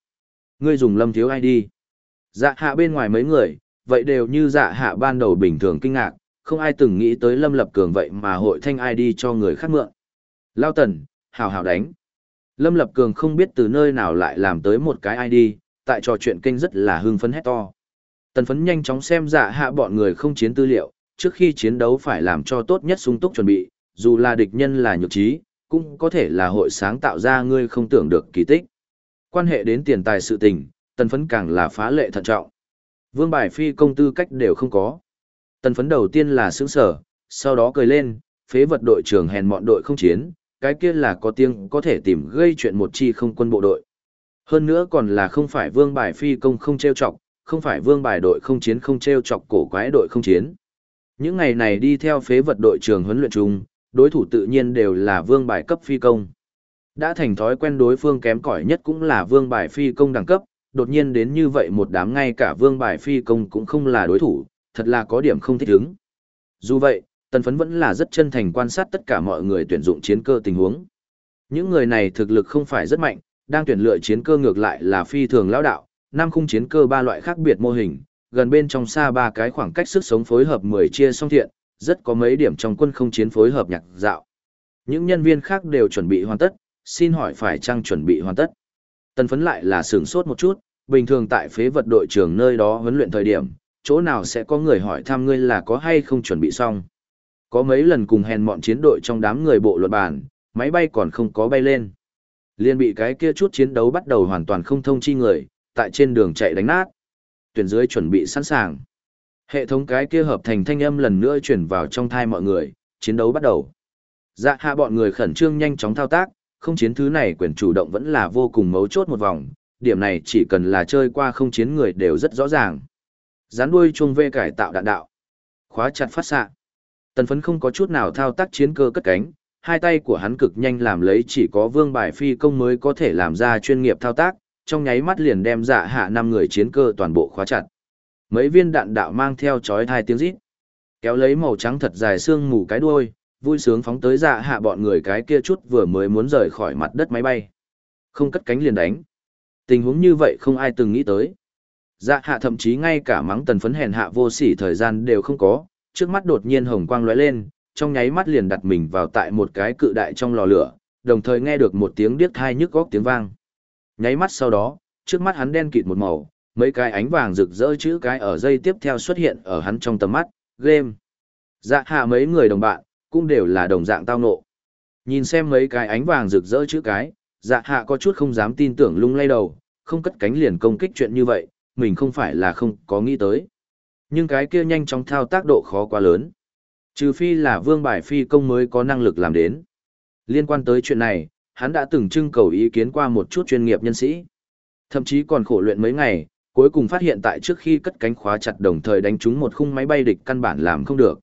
Ngươi dùng lâm thiếu ai đi, Dạ hạ bên ngoài mấy người, vậy đều như dạ hạ ban đầu bình thường kinh ngạc, không ai từng nghĩ tới lâm lập cường vậy mà hội thanh ai đi cho người khác mượn. Lao tần, hào hào đánh. Lâm lập cường không biết từ nơi nào lại làm tới một cái ID, tại trò chuyện kênh rất là hưng phấn hét to. Tần phấn nhanh chóng xem dạ hạ bọn người không chiến tư liệu, trước khi chiến đấu phải làm cho tốt nhất sung túc chuẩn bị, dù là địch nhân là nhược trí, cũng có thể là hội sáng tạo ra ngươi không tưởng được kỳ tích. Quan hệ đến tiền tài sự tình, tần phấn càng là phá lệ thận trọng. Vương bài phi công tư cách đều không có. Tần phấn đầu tiên là sướng sở, sau đó cười lên, phế vật đội trưởng hèn mọn đội không chiến, cái kia là có tiếng có thể tìm gây chuyện một chi không quân bộ đội. Hơn nữa còn là không phải vương bài phi công không treo chọc, không phải vương bài đội không chiến không treo chọc cổ quái đội không chiến. Những ngày này đi theo phế vật đội trưởng huấn luyện chung, đối thủ tự nhiên đều là vương bài cấp phi công. Đã thành thói quen đối phương kém cỏi nhất cũng là vương bài phi công đẳng cấp, đột nhiên đến như vậy một đám ngay cả vương bài phi công cũng không là đối thủ, thật là có điểm không thích ứng. Dù vậy, tần phấn vẫn là rất chân thành quan sát tất cả mọi người tuyển dụng chiến cơ tình huống. Những người này thực lực không phải rất mạnh, đang tuyển lựa chiến cơ ngược lại là phi thường lão đạo, năm khung chiến cơ ba loại khác biệt mô hình, gần bên trong xa ba cái khoảng cách sức sống phối hợp 10 chia song thiện, rất có mấy điểm trong quân không chiến phối hợp nhạc dạo. Những nhân viên khác đều chuẩn bị hoàn tất, xin hỏi phải chăng chuẩn bị hoàn tất. Tần phấn lại là sướng sốt một chút, bình thường tại phế vật đội trưởng nơi đó huấn luyện thời điểm, chỗ nào sẽ có người hỏi thăm ngươi là có hay không chuẩn bị xong. Có mấy lần cùng hèn mọn chiến đội trong đám người bộ luật bản, máy bay còn không có bay lên. Liên bị cái kia chút chiến đấu bắt đầu hoàn toàn không thông chi người, tại trên đường chạy đánh nát. Tuyển dưới chuẩn bị sẵn sàng. Hệ thống cái kia hợp thành thanh âm lần nữa chuyển vào trong thai mọi người, chiến đấu bắt đầu. Dạ hạ bọn người khẩn trương nhanh chóng thao tác, không chiến thứ này quyền chủ động vẫn là vô cùng mấu chốt một vòng, điểm này chỉ cần là chơi qua không chiến người đều rất rõ ràng. Gián đuôi chuông vê cải tạo đạn đạo. Khóa chặt phát xạ. Tần phấn không có chút nào thao tác chiến cơ cất cánh, hai tay của hắn cực nhanh làm lấy chỉ có vương bài phi công mới có thể làm ra chuyên nghiệp thao tác, trong nháy mắt liền đem dạ hạ năm người chiến cơ toàn bộ khóa chặt. Mấy viên đạn đạo mang theo chói hai tiếng rít. Kéo lấy màu trắng thật dài xương mù cái đuôi, vui sướng phóng tới dạ hạ bọn người cái kia chút vừa mới muốn rời khỏi mặt đất máy bay. Không cất cánh liền đánh. Tình huống như vậy không ai từng nghĩ tới. Dạ hạ thậm chí ngay cả mắng tần phấn hèn hạ vô sỉ thời gian đều không có, trước mắt đột nhiên hồng quang lóe lên, trong nháy mắt liền đặt mình vào tại một cái cự đại trong lò lửa, đồng thời nghe được một tiếng điếc thai nhức góc tiếng vang. Nháy mắt sau đó, trước mắt hắn đen kịt một màu, mấy cái ánh vàng rực rỡ chữ cái ở dây tiếp theo xuất hiện ở hắn trong tầm mắt, game. Dạ hạ mấy người đồng bạn, cũng đều là đồng dạng tao nộ. Nhìn xem mấy cái ánh vàng rực rỡ chữ cái, dạ hạ có chút không dám tin tưởng lung lay đầu, không cất cánh liền công kích chuyện như vậy, mình không phải là không có nghĩ tới. Nhưng cái kia nhanh chóng thao tác độ khó quá lớn. Trừ phi là vương bài phi công mới có năng lực làm đến. Liên quan tới chuyện này, hắn đã từng trưng cầu ý kiến qua một chút chuyên nghiệp nhân sĩ. Thậm chí còn khổ luyện mấy ngày, cuối cùng phát hiện tại trước khi cất cánh khóa chặt đồng thời đánh trúng một khung máy bay địch căn bản làm không được.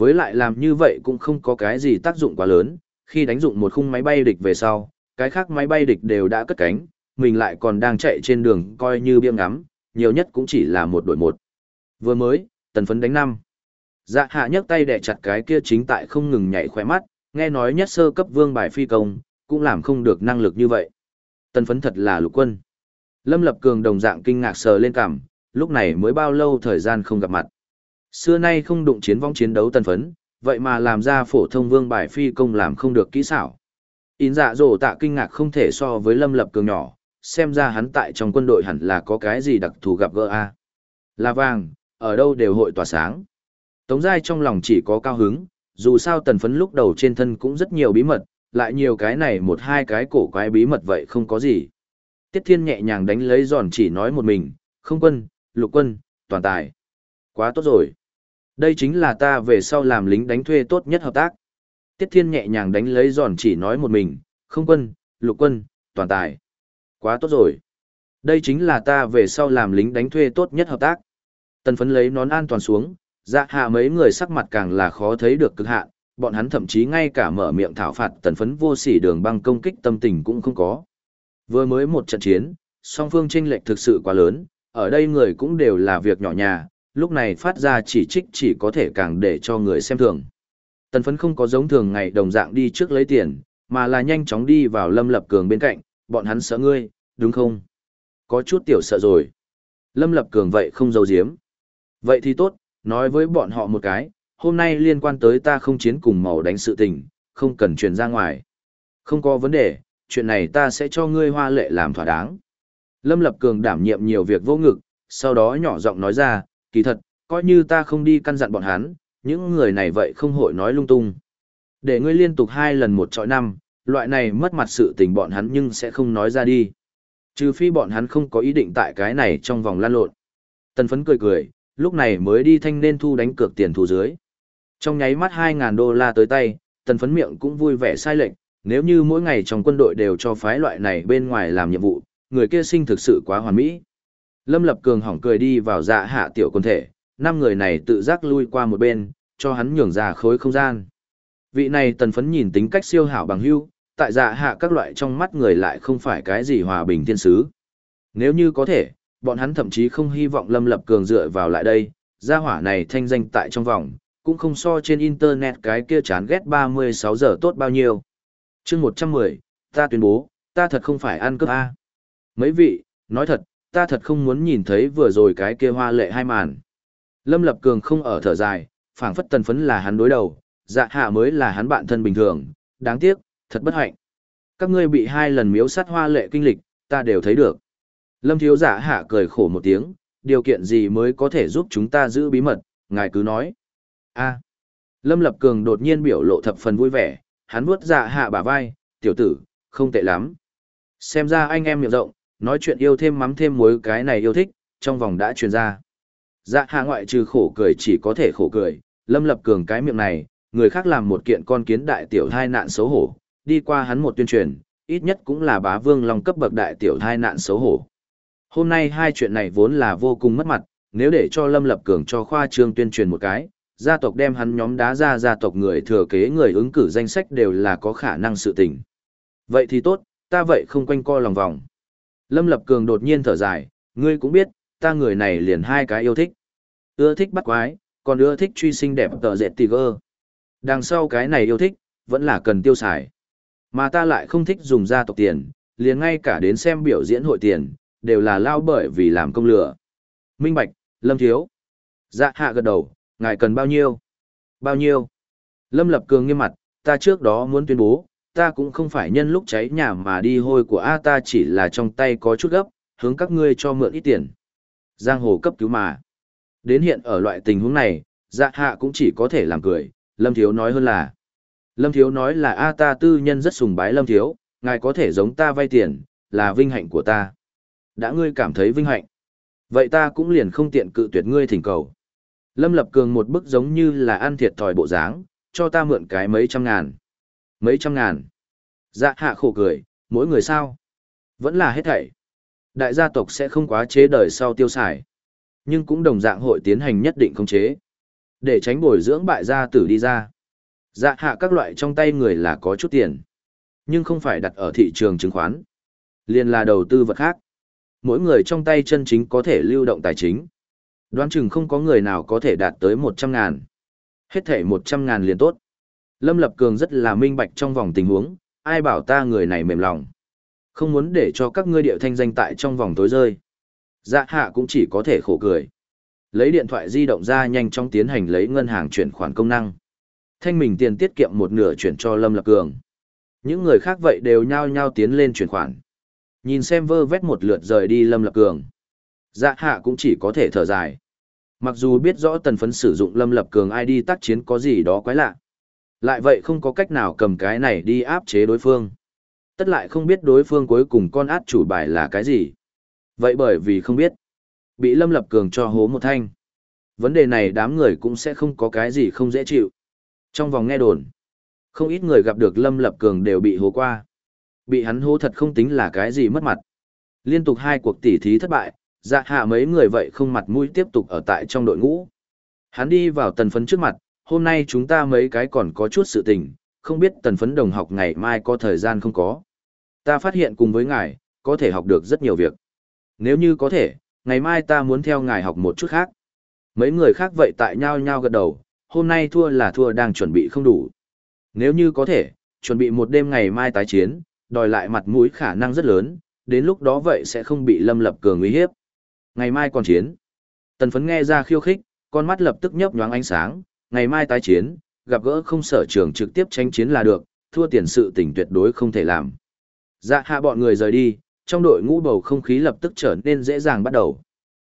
Với lại làm như vậy cũng không có cái gì tác dụng quá lớn, khi đánh dụng một khung máy bay địch về sau, cái khác máy bay địch đều đã cất cánh, mình lại còn đang chạy trên đường coi như biêm ngắm, nhiều nhất cũng chỉ là một đội một. Vừa mới, tần phấn đánh năm. Dạ hạ nhấc tay đè chặt cái kia chính tại không ngừng nhảy khỏe mắt, nghe nói nhất sơ cấp vương bài phi công, cũng làm không được năng lực như vậy. Tần phấn thật là lục quân. Lâm Lập Cường đồng dạng kinh ngạc sờ lên cằm, lúc này mới bao lâu thời gian không gặp mặt. Xưa nay không đụng chiến vong chiến đấu tần phấn, vậy mà làm ra phổ thông vương bài phi công làm không được kỹ xảo. In dạ dỗ tạ kinh ngạc không thể so với Lâm Lập Cường nhỏ, xem ra hắn tại trong quân đội hẳn là có cái gì đặc thù gặp gỡ a. Là vàng, ở đâu đều hội tỏa sáng. Tống Giai trong lòng chỉ có cao hứng, dù sao tần phấn lúc đầu trên thân cũng rất nhiều bí mật, lại nhiều cái này một hai cái cổ quái bí mật vậy không có gì. Tiết Thiên nhẹ nhàng đánh lấy giòn chỉ nói một mình, không quân, lục quân, toàn tài. Quá tốt rồi. Đây chính là ta về sau làm lính đánh thuê tốt nhất hợp tác. Tiết Thiên nhẹ nhàng đánh lấy giòn chỉ nói một mình, không quân, lục quân, toàn tài. Quá tốt rồi. Đây chính là ta về sau làm lính đánh thuê tốt nhất hợp tác. Tần phấn lấy nón an toàn xuống, dạ hạ mấy người sắc mặt càng là khó thấy được cực hạn, bọn hắn thậm chí ngay cả mở miệng thảo phạt tần phấn vô sỉ đường băng công kích tâm tình cũng không có. Vừa mới một trận chiến, song phương tranh lệch thực sự quá lớn, ở đây người cũng đều là việc nhỏ nhà, lúc này phát ra chỉ trích chỉ có thể càng để cho người xem thường. Tần phấn không có giống thường ngày đồng dạng đi trước lấy tiền, mà là nhanh chóng đi vào lâm lập cường bên cạnh, bọn hắn sợ ngươi, đúng không? Có chút tiểu sợ rồi. Lâm lập cường vậy không giấu giếm. Vậy thì tốt, nói với bọn họ một cái, hôm nay liên quan tới ta không chiến cùng màu đánh sự tình, không cần truyền ra ngoài. Không có vấn đề, chuyện này ta sẽ cho ngươi hoa lệ làm thỏa đáng. Lâm Lập Cường đảm nhiệm nhiều việc vô ngực, sau đó nhỏ giọng nói ra, kỳ thật, coi như ta không đi căn dặn bọn hắn, những người này vậy không hội nói lung tung. Để ngươi liên tục hai lần một trọi năm, loại này mất mặt sự tình bọn hắn nhưng sẽ không nói ra đi. Trừ phi bọn hắn không có ý định tại cái này trong vòng lan lộn. Tần phấn cười cười, lúc này mới đi thanh nên thu đánh cược tiền thu dưới. Trong nháy mắt 2.000 đô la tới tay, tần phấn miệng cũng vui vẻ sai lệnh, nếu như mỗi ngày trong quân đội đều cho phái loại này bên ngoài làm nhiệm vụ, người kia sinh thực sự quá hoàn mỹ. Lâm Lập Cường hỏng cười đi vào dạ hạ tiểu quân thể, năm người này tự giác lui qua một bên, cho hắn nhường ra khối không gian. Vị này tần phấn nhìn tính cách siêu hảo bằng hưu, tại dạ hạ các loại trong mắt người lại không phải cái gì hòa bình thiên sứ. Nếu như có thể, bọn hắn thậm chí không hy vọng Lâm Lập Cường dựa vào lại đây, gia hỏa này thanh danh tại trong vòng, cũng không so trên internet cái kia chán ghét 36 giờ tốt bao nhiêu. chương 110, ta tuyên bố, ta thật không phải ăn cướp A. Mấy vị, nói thật, ta thật không muốn nhìn thấy vừa rồi cái kia hoa lệ hai màn. Lâm Lập Cường không ở thở dài, phảng phất tần phấn là hắn đối đầu, dạ hạ mới là hắn bạn thân bình thường, đáng tiếc, thật bất hạnh. Các ngươi bị hai lần miếu sát hoa lệ kinh lịch, ta đều thấy được. Lâm thiếu Dạ hạ cười khổ một tiếng, điều kiện gì mới có thể giúp chúng ta giữ bí mật, ngài cứ nói. a Lâm Lập Cường đột nhiên biểu lộ thập phần vui vẻ, hắn vuốt dạ hạ bả vai, tiểu tử, không tệ lắm. Xem ra anh em miệng rộng, nói chuyện yêu thêm mắm thêm muối cái này yêu thích, trong vòng đã truyền ra. Dạ hạ ngoại trừ khổ cười chỉ có thể khổ cười, Lâm Lập Cường cái miệng này, người khác làm một kiện con kiến đại tiểu thai nạn xấu hổ, đi qua hắn một tuyên truyền, ít nhất cũng là bá vương long cấp bậc đại tiểu thai nạn xấu hổ. Hôm nay hai chuyện này vốn là vô cùng mất mặt, nếu để cho Lâm Lập Cường cho khoa trương tuyên truyền một cái, gia tộc đem hắn nhóm đá ra gia tộc người thừa kế người ứng cử danh sách đều là có khả năng sự tình. Vậy thì tốt, ta vậy không quanh co lòng vòng. Lâm Lập Cường đột nhiên thở dài, ngươi cũng biết, ta người này liền hai cái yêu thích. Ưa thích bắt quái, còn ưa thích truy sinh đẹp tờ dệt tiger. Đằng sau cái này yêu thích, vẫn là cần tiêu xài. Mà ta lại không thích dùng gia tộc tiền, liền ngay cả đến xem biểu diễn hội tiền, đều là lao bởi vì làm công lửa. Minh Bạch, Lâm Thiếu. Dạ hạ gật đầu, ngài cần bao nhiêu? Bao nhiêu? Lâm Lập Cường nghiêm mặt, ta trước đó muốn tuyên bố, ta cũng không phải nhân lúc cháy nhà mà đi hôi của A ta chỉ là trong tay có chút gấp, hướng các ngươi cho mượn ít tiền. Giang hồ cấp cứu mà. Đến hiện ở loại tình huống này, dạ hạ cũng chỉ có thể làm cười, Lâm Thiếu nói hơn là. Lâm Thiếu nói là A ta tư nhân rất sùng bái Lâm Thiếu, ngài có thể giống ta vay tiền, là vinh hạnh của ta. Đã ngươi cảm thấy vinh hạnh. Vậy ta cũng liền không tiện cự tuyệt ngươi thỉnh cầu. Lâm Lập Cường một bức giống như là ăn thiệt thòi bộ dáng, cho ta mượn cái mấy trăm ngàn. Mấy trăm ngàn. Dạ hạ khổ cười, mỗi người sao? Vẫn là hết thảy. Đại gia tộc sẽ không quá chế đời sau tiêu xài. Nhưng cũng đồng dạng hội tiến hành nhất định không chế. Để tránh bồi dưỡng bại gia tử đi ra. Dạ hạ các loại trong tay người là có chút tiền. Nhưng không phải đặt ở thị trường chứng khoán. Liền là đầu tư vật khác. Mỗi người trong tay chân chính có thể lưu động tài chính. Đoán chừng không có người nào có thể đạt tới 100 ngàn. Hết thể 100 ngàn liền tốt. Lâm Lập Cường rất là minh bạch trong vòng tình huống, ai bảo ta người này mềm lòng. Không muốn để cho các ngươi điệu thanh danh tại trong vòng tối rơi. Dạ hạ cũng chỉ có thể khổ cười. Lấy điện thoại di động ra nhanh chóng tiến hành lấy ngân hàng chuyển khoản công năng. Thanh mình tiền tiết kiệm một nửa chuyển cho Lâm Lập Cường. Những người khác vậy đều nhao nhao tiến lên chuyển khoản. Nhìn xem vơ vét một lượt rời đi Lâm Lập Cường. Dạ hạ cũng chỉ có thể thở dài. Mặc dù biết rõ tần phấn sử dụng Lâm Lập Cường ID tác chiến có gì đó quái lạ. Lại vậy không có cách nào cầm cái này đi áp chế đối phương. Tất lại không biết đối phương cuối cùng con át chủ bài là cái gì. Vậy bởi vì không biết. Bị Lâm Lập Cường cho hố một thanh. Vấn đề này đám người cũng sẽ không có cái gì không dễ chịu. Trong vòng nghe đồn, không ít người gặp được Lâm Lập Cường đều bị hố qua. Bị hắn hố thật không tính là cái gì mất mặt. Liên tục hai cuộc tỉ thí thất bại, dạ hạ mấy người vậy không mặt mũi tiếp tục ở tại trong đội ngũ. Hắn đi vào tần phấn trước mặt, hôm nay chúng ta mấy cái còn có chút sự tình, không biết tần phấn đồng học ngày mai có thời gian không có. Ta phát hiện cùng với ngài, có thể học được rất nhiều việc. Nếu như có thể, ngày mai ta muốn theo ngài học một chút khác. Mấy người khác vậy tại nhau nhau gật đầu, hôm nay thua là thua đang chuẩn bị không đủ. Nếu như có thể, chuẩn bị một đêm ngày mai tái chiến, đòi lại mặt mũi khả năng rất lớn, đến lúc đó vậy sẽ không bị lâm lập cường uy hiếp. Ngày mai còn chiến. Tần phấn nghe ra khiêu khích, con mắt lập tức nhấp nhoáng ánh sáng, ngày mai tái chiến, gặp gỡ không sở trường trực tiếp tranh chiến là được, thua tiền sự tình tuyệt đối không thể làm. Dạ hạ bọn người rời đi, trong đội ngũ bầu không khí lập tức trở nên dễ dàng bắt đầu.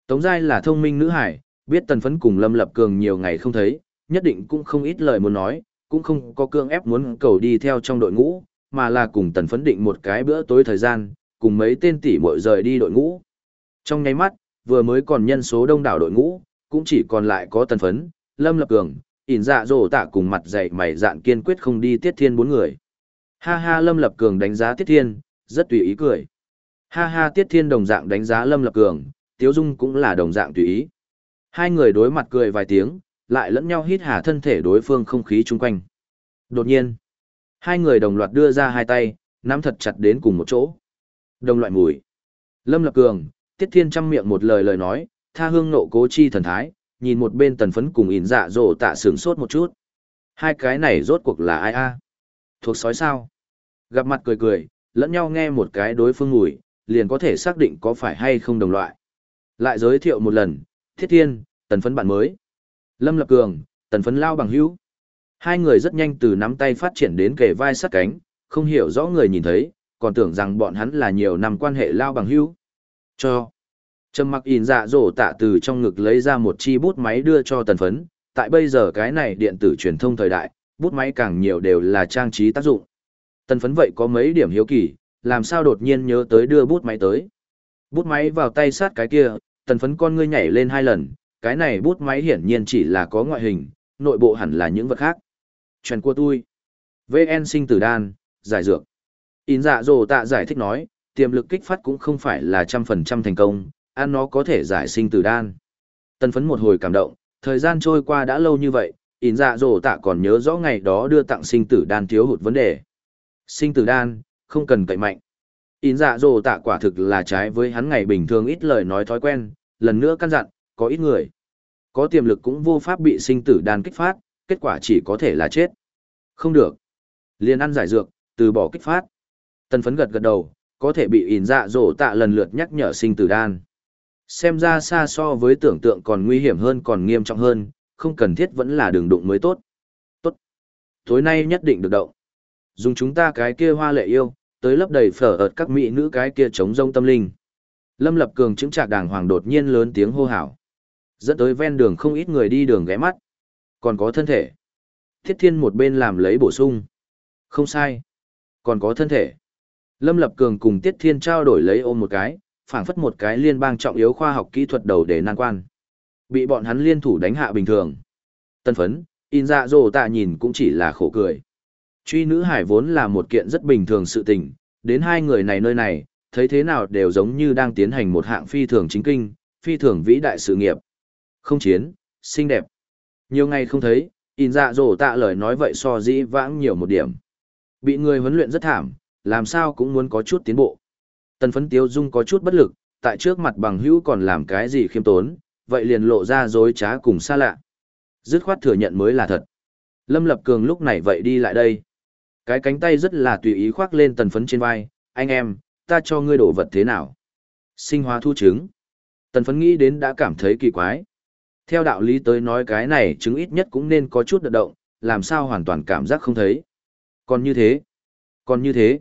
Tống Giai là thông minh nữ hải, biết tần phấn cùng Lâm Lập Cường nhiều ngày không thấy, nhất định cũng không ít lời muốn nói, cũng không có cương ép muốn cầu đi theo trong đội ngũ, mà là cùng tần phấn định một cái bữa tối thời gian, cùng mấy tên tỷ muội rời đi đội ngũ. Trong nháy mắt, vừa mới còn nhân số đông đảo đội ngũ, cũng chỉ còn lại có tần phấn, Lâm Lập Cường, ỉn dạ dỗ tạ cùng mặt dày mày dạn kiên quyết không đi tiết thiên bốn người. Ha ha Lâm Lập Cường đánh giá tiết thiên, rất tùy ý cười. Ha ha tiết thiên đồng dạng đánh giá Lâm Lập Cường, Tiếu Dung cũng là đồng dạng tùy ý. Hai người đối mặt cười vài tiếng, lại lẫn nhau hít hà thân thể đối phương không khí chung quanh. Đột nhiên, hai người đồng loạt đưa ra hai tay, nắm thật chặt đến cùng một chỗ. Đồng loại mùi. Lâm Lập Cường, Tiết Thiên trăm miệng một lời lời nói, tha hương nộ cố chi thần thái, nhìn một bên tần phấn cùng ỉn dạ dỗ tạ sướng sốt một chút. Hai cái này rốt cuộc là ai a Thuộc sói sao? Gặp mặt cười cười, lẫn nhau nghe một cái đối phương ngủi, liền có thể xác định có phải hay không đồng loại. Lại giới thiệu một lần, Thiết Thiên, tần phấn bạn mới. Lâm Lập Cường, tần phấn lao bằng hữu. Hai người rất nhanh từ nắm tay phát triển đến kề vai sát cánh, không hiểu rõ người nhìn thấy, còn tưởng rằng bọn hắn là nhiều năm quan hệ lao bằng hữu. Cho. Trầm mặc in dạ dỗ tạ từ trong ngực lấy ra một chi bút máy đưa cho tần phấn, tại bây giờ cái này điện tử truyền thông thời đại, bút máy càng nhiều đều là trang trí tác dụng. Tần phấn vậy có mấy điểm hiếu kỳ, làm sao đột nhiên nhớ tới đưa bút máy tới. Bút máy vào tay sát cái kia, tần phấn con ngươi nhảy lên hai lần, cái này bút máy hiển nhiên chỉ là có ngoại hình, nội bộ hẳn là những vật khác. trần cua tôi. VN sinh tử đan, giải dược. In dạ dồ tạ giải thích nói, tiềm lực kích phát cũng không phải là trăm phần trăm thành công, ăn nó có thể giải sinh tử đan. Tân phấn một hồi cảm động, thời gian trôi qua đã lâu như vậy, in dạ Dỗ tạ còn nhớ rõ ngày đó đưa tặng sinh tử đan thiếu hụt vấn đề. Sinh tử đan, không cần cậy mạnh. In dạ Dỗ tạ quả thực là trái với hắn ngày bình thường ít lời nói thói quen, lần nữa căn dặn, có ít người. Có tiềm lực cũng vô pháp bị sinh tử đan kích phát, kết quả chỉ có thể là chết. Không được. Liên ăn giải dược, từ bỏ kích phát. Tần phấn gật gật đầu, có thể bị ỉn dạ dỗ tạ lần lượt nhắc nhở sinh tử đan. Xem ra xa so với tưởng tượng còn nguy hiểm hơn còn nghiêm trọng hơn, không cần thiết vẫn là đường đụng mới tốt. Tốt. Tối nay nhất định được động. Dùng chúng ta cái kia hoa lệ yêu, tới lấp đầy phở ợt các mỹ nữ cái kia chống rông tâm linh. Lâm Lập Cường chứng trạc đàng hoàng đột nhiên lớn tiếng hô hào. Dẫn tới ven đường không ít người đi đường ghé mắt. Còn có thân thể. Thiết thiên một bên làm lấy bổ sung. Không sai. Còn có thân thể. Lâm Lập Cường cùng Tiết Thiên trao đổi lấy ôm một cái, phảng phất một cái liên bang trọng yếu khoa học kỹ thuật đầu để nan quan. Bị bọn hắn liên thủ đánh hạ bình thường. Tân phấn, in dạ dồ tạ nhìn cũng chỉ là khổ cười. Truy nữ hải vốn là một kiện rất bình thường sự tình, đến hai người này nơi này, thấy thế nào đều giống như đang tiến hành một hạng phi thường chính kinh, phi thường vĩ đại sự nghiệp. Không chiến, xinh đẹp. Nhiều ngày không thấy, in dạ dồ tạ lời nói vậy so dĩ vãng nhiều một điểm. Bị người huấn luyện rất thảm, làm sao cũng muốn có chút tiến bộ. Tần phấn tiêu dung có chút bất lực, tại trước mặt bằng hữu còn làm cái gì khiêm tốn, vậy liền lộ ra dối trá cùng xa lạ. Dứt khoát thừa nhận mới là thật. Lâm Lập Cường lúc này vậy đi lại đây. Cái cánh tay rất là tùy ý khoác lên tần phấn trên vai, anh em, ta cho ngươi đổ vật thế nào? Sinh hóa thu trứng. Tần phấn nghĩ đến đã cảm thấy kỳ quái. Theo đạo lý tới nói cái này trứng ít nhất cũng nên có chút đợt động, làm sao hoàn toàn cảm giác không thấy. Còn như thế, còn như thế,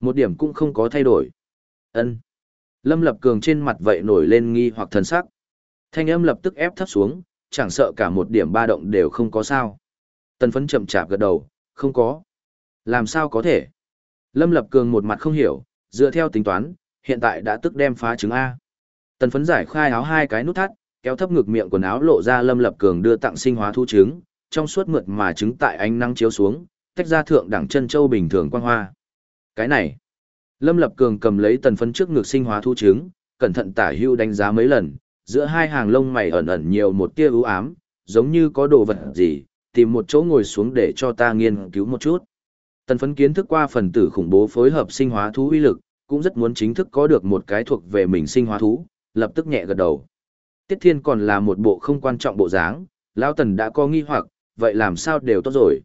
một điểm cũng không có thay đổi ân Lâm Lập Cường trên mặt vậy nổi lên nghi hoặc thần sắc. Thanh âm lập tức ép thấp xuống, chẳng sợ cả một điểm ba động đều không có sao. Tần phấn chậm chạp gật đầu, không có. Làm sao có thể? Lâm Lập Cường một mặt không hiểu, dựa theo tính toán, hiện tại đã tức đem phá trứng A. Tần phấn giải khai áo hai cái nút thắt, kéo thấp ngực miệng quần áo lộ ra Lâm Lập Cường đưa tặng sinh hóa thu trứng, trong suốt mượt mà trứng tại ánh nắng chiếu xuống, tách ra thượng đẳng chân châu bình thường quang hoa. Cái này, Lâm Lập Cường cầm lấy tần phấn trước ngực sinh hóa thu trứng, cẩn thận tả hưu đánh giá mấy lần, giữa hai hàng lông mày ẩn ẩn nhiều một tia ưu ám, giống như có đồ vật gì, tìm một chỗ ngồi xuống để cho ta nghiên cứu một chút. Tần phấn kiến thức qua phần tử khủng bố phối hợp sinh hóa thú uy lực, cũng rất muốn chính thức có được một cái thuộc về mình sinh hóa thú, lập tức nhẹ gật đầu. Tiết Thiên còn là một bộ không quan trọng bộ dáng, Lão Tần đã có nghi hoặc, vậy làm sao đều tốt rồi.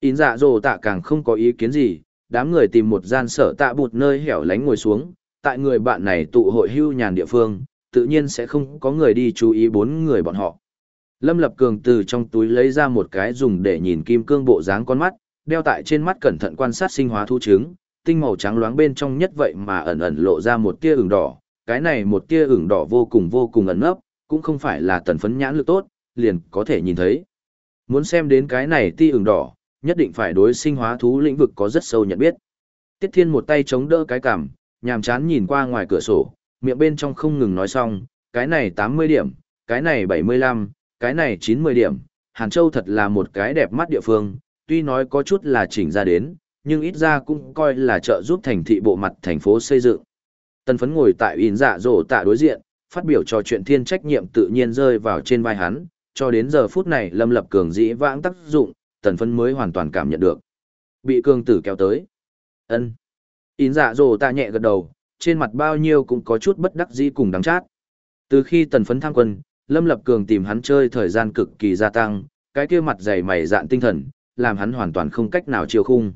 Ín dạ dồ tạ càng không có ý kiến gì, đám người tìm một gian sở tạ bụt nơi hẻo lánh ngồi xuống, tại người bạn này tụ hội hưu nhàn địa phương, tự nhiên sẽ không có người đi chú ý bốn người bọn họ. Lâm Lập Cường từ trong túi lấy ra một cái dùng để nhìn kim cương bộ dáng con mắt, đeo tại trên mắt cẩn thận quan sát sinh hóa thu trứng, tinh màu trắng loáng bên trong nhất vậy mà ẩn ẩn lộ ra một tia ửng đỏ, cái này một tia ửng đỏ vô cùng vô cùng ẩn nấp, cũng không phải là tần phấn nhãn lực tốt, liền có thể nhìn thấy. Muốn xem đến cái này ti ửng đỏ, nhất định phải đối sinh hóa thú lĩnh vực có rất sâu nhận biết. Tiết Thiên một tay chống đỡ cái cằm, nhàm chán nhìn qua ngoài cửa sổ, miệng bên trong không ngừng nói xong, cái này 80 điểm, cái này 75, cái này 90 điểm, Hàn Châu thật là một cái đẹp mắt địa phương, tuy nói có chút là chỉnh ra đến, nhưng ít ra cũng coi là trợ giúp thành thị bộ mặt thành phố xây dựng. Tần phấn ngồi tại in dạ dỗ tạ đối diện, phát biểu trò chuyện thiên trách nhiệm tự nhiên rơi vào trên vai hắn, cho đến giờ phút này lâm lập cường dĩ vãng tác dụng, tần phấn mới hoàn toàn cảm nhận được. Bị cường tử kéo tới. ân In dạ dồ ta nhẹ gật đầu, trên mặt bao nhiêu cũng có chút bất đắc dĩ cùng đắng chát. Từ khi tần phấn tham quân, lâm lập cường tìm hắn chơi thời gian cực kỳ gia tăng, cái kia mặt dày mày dạn tinh thần, làm hắn hoàn toàn không cách nào chiều khung.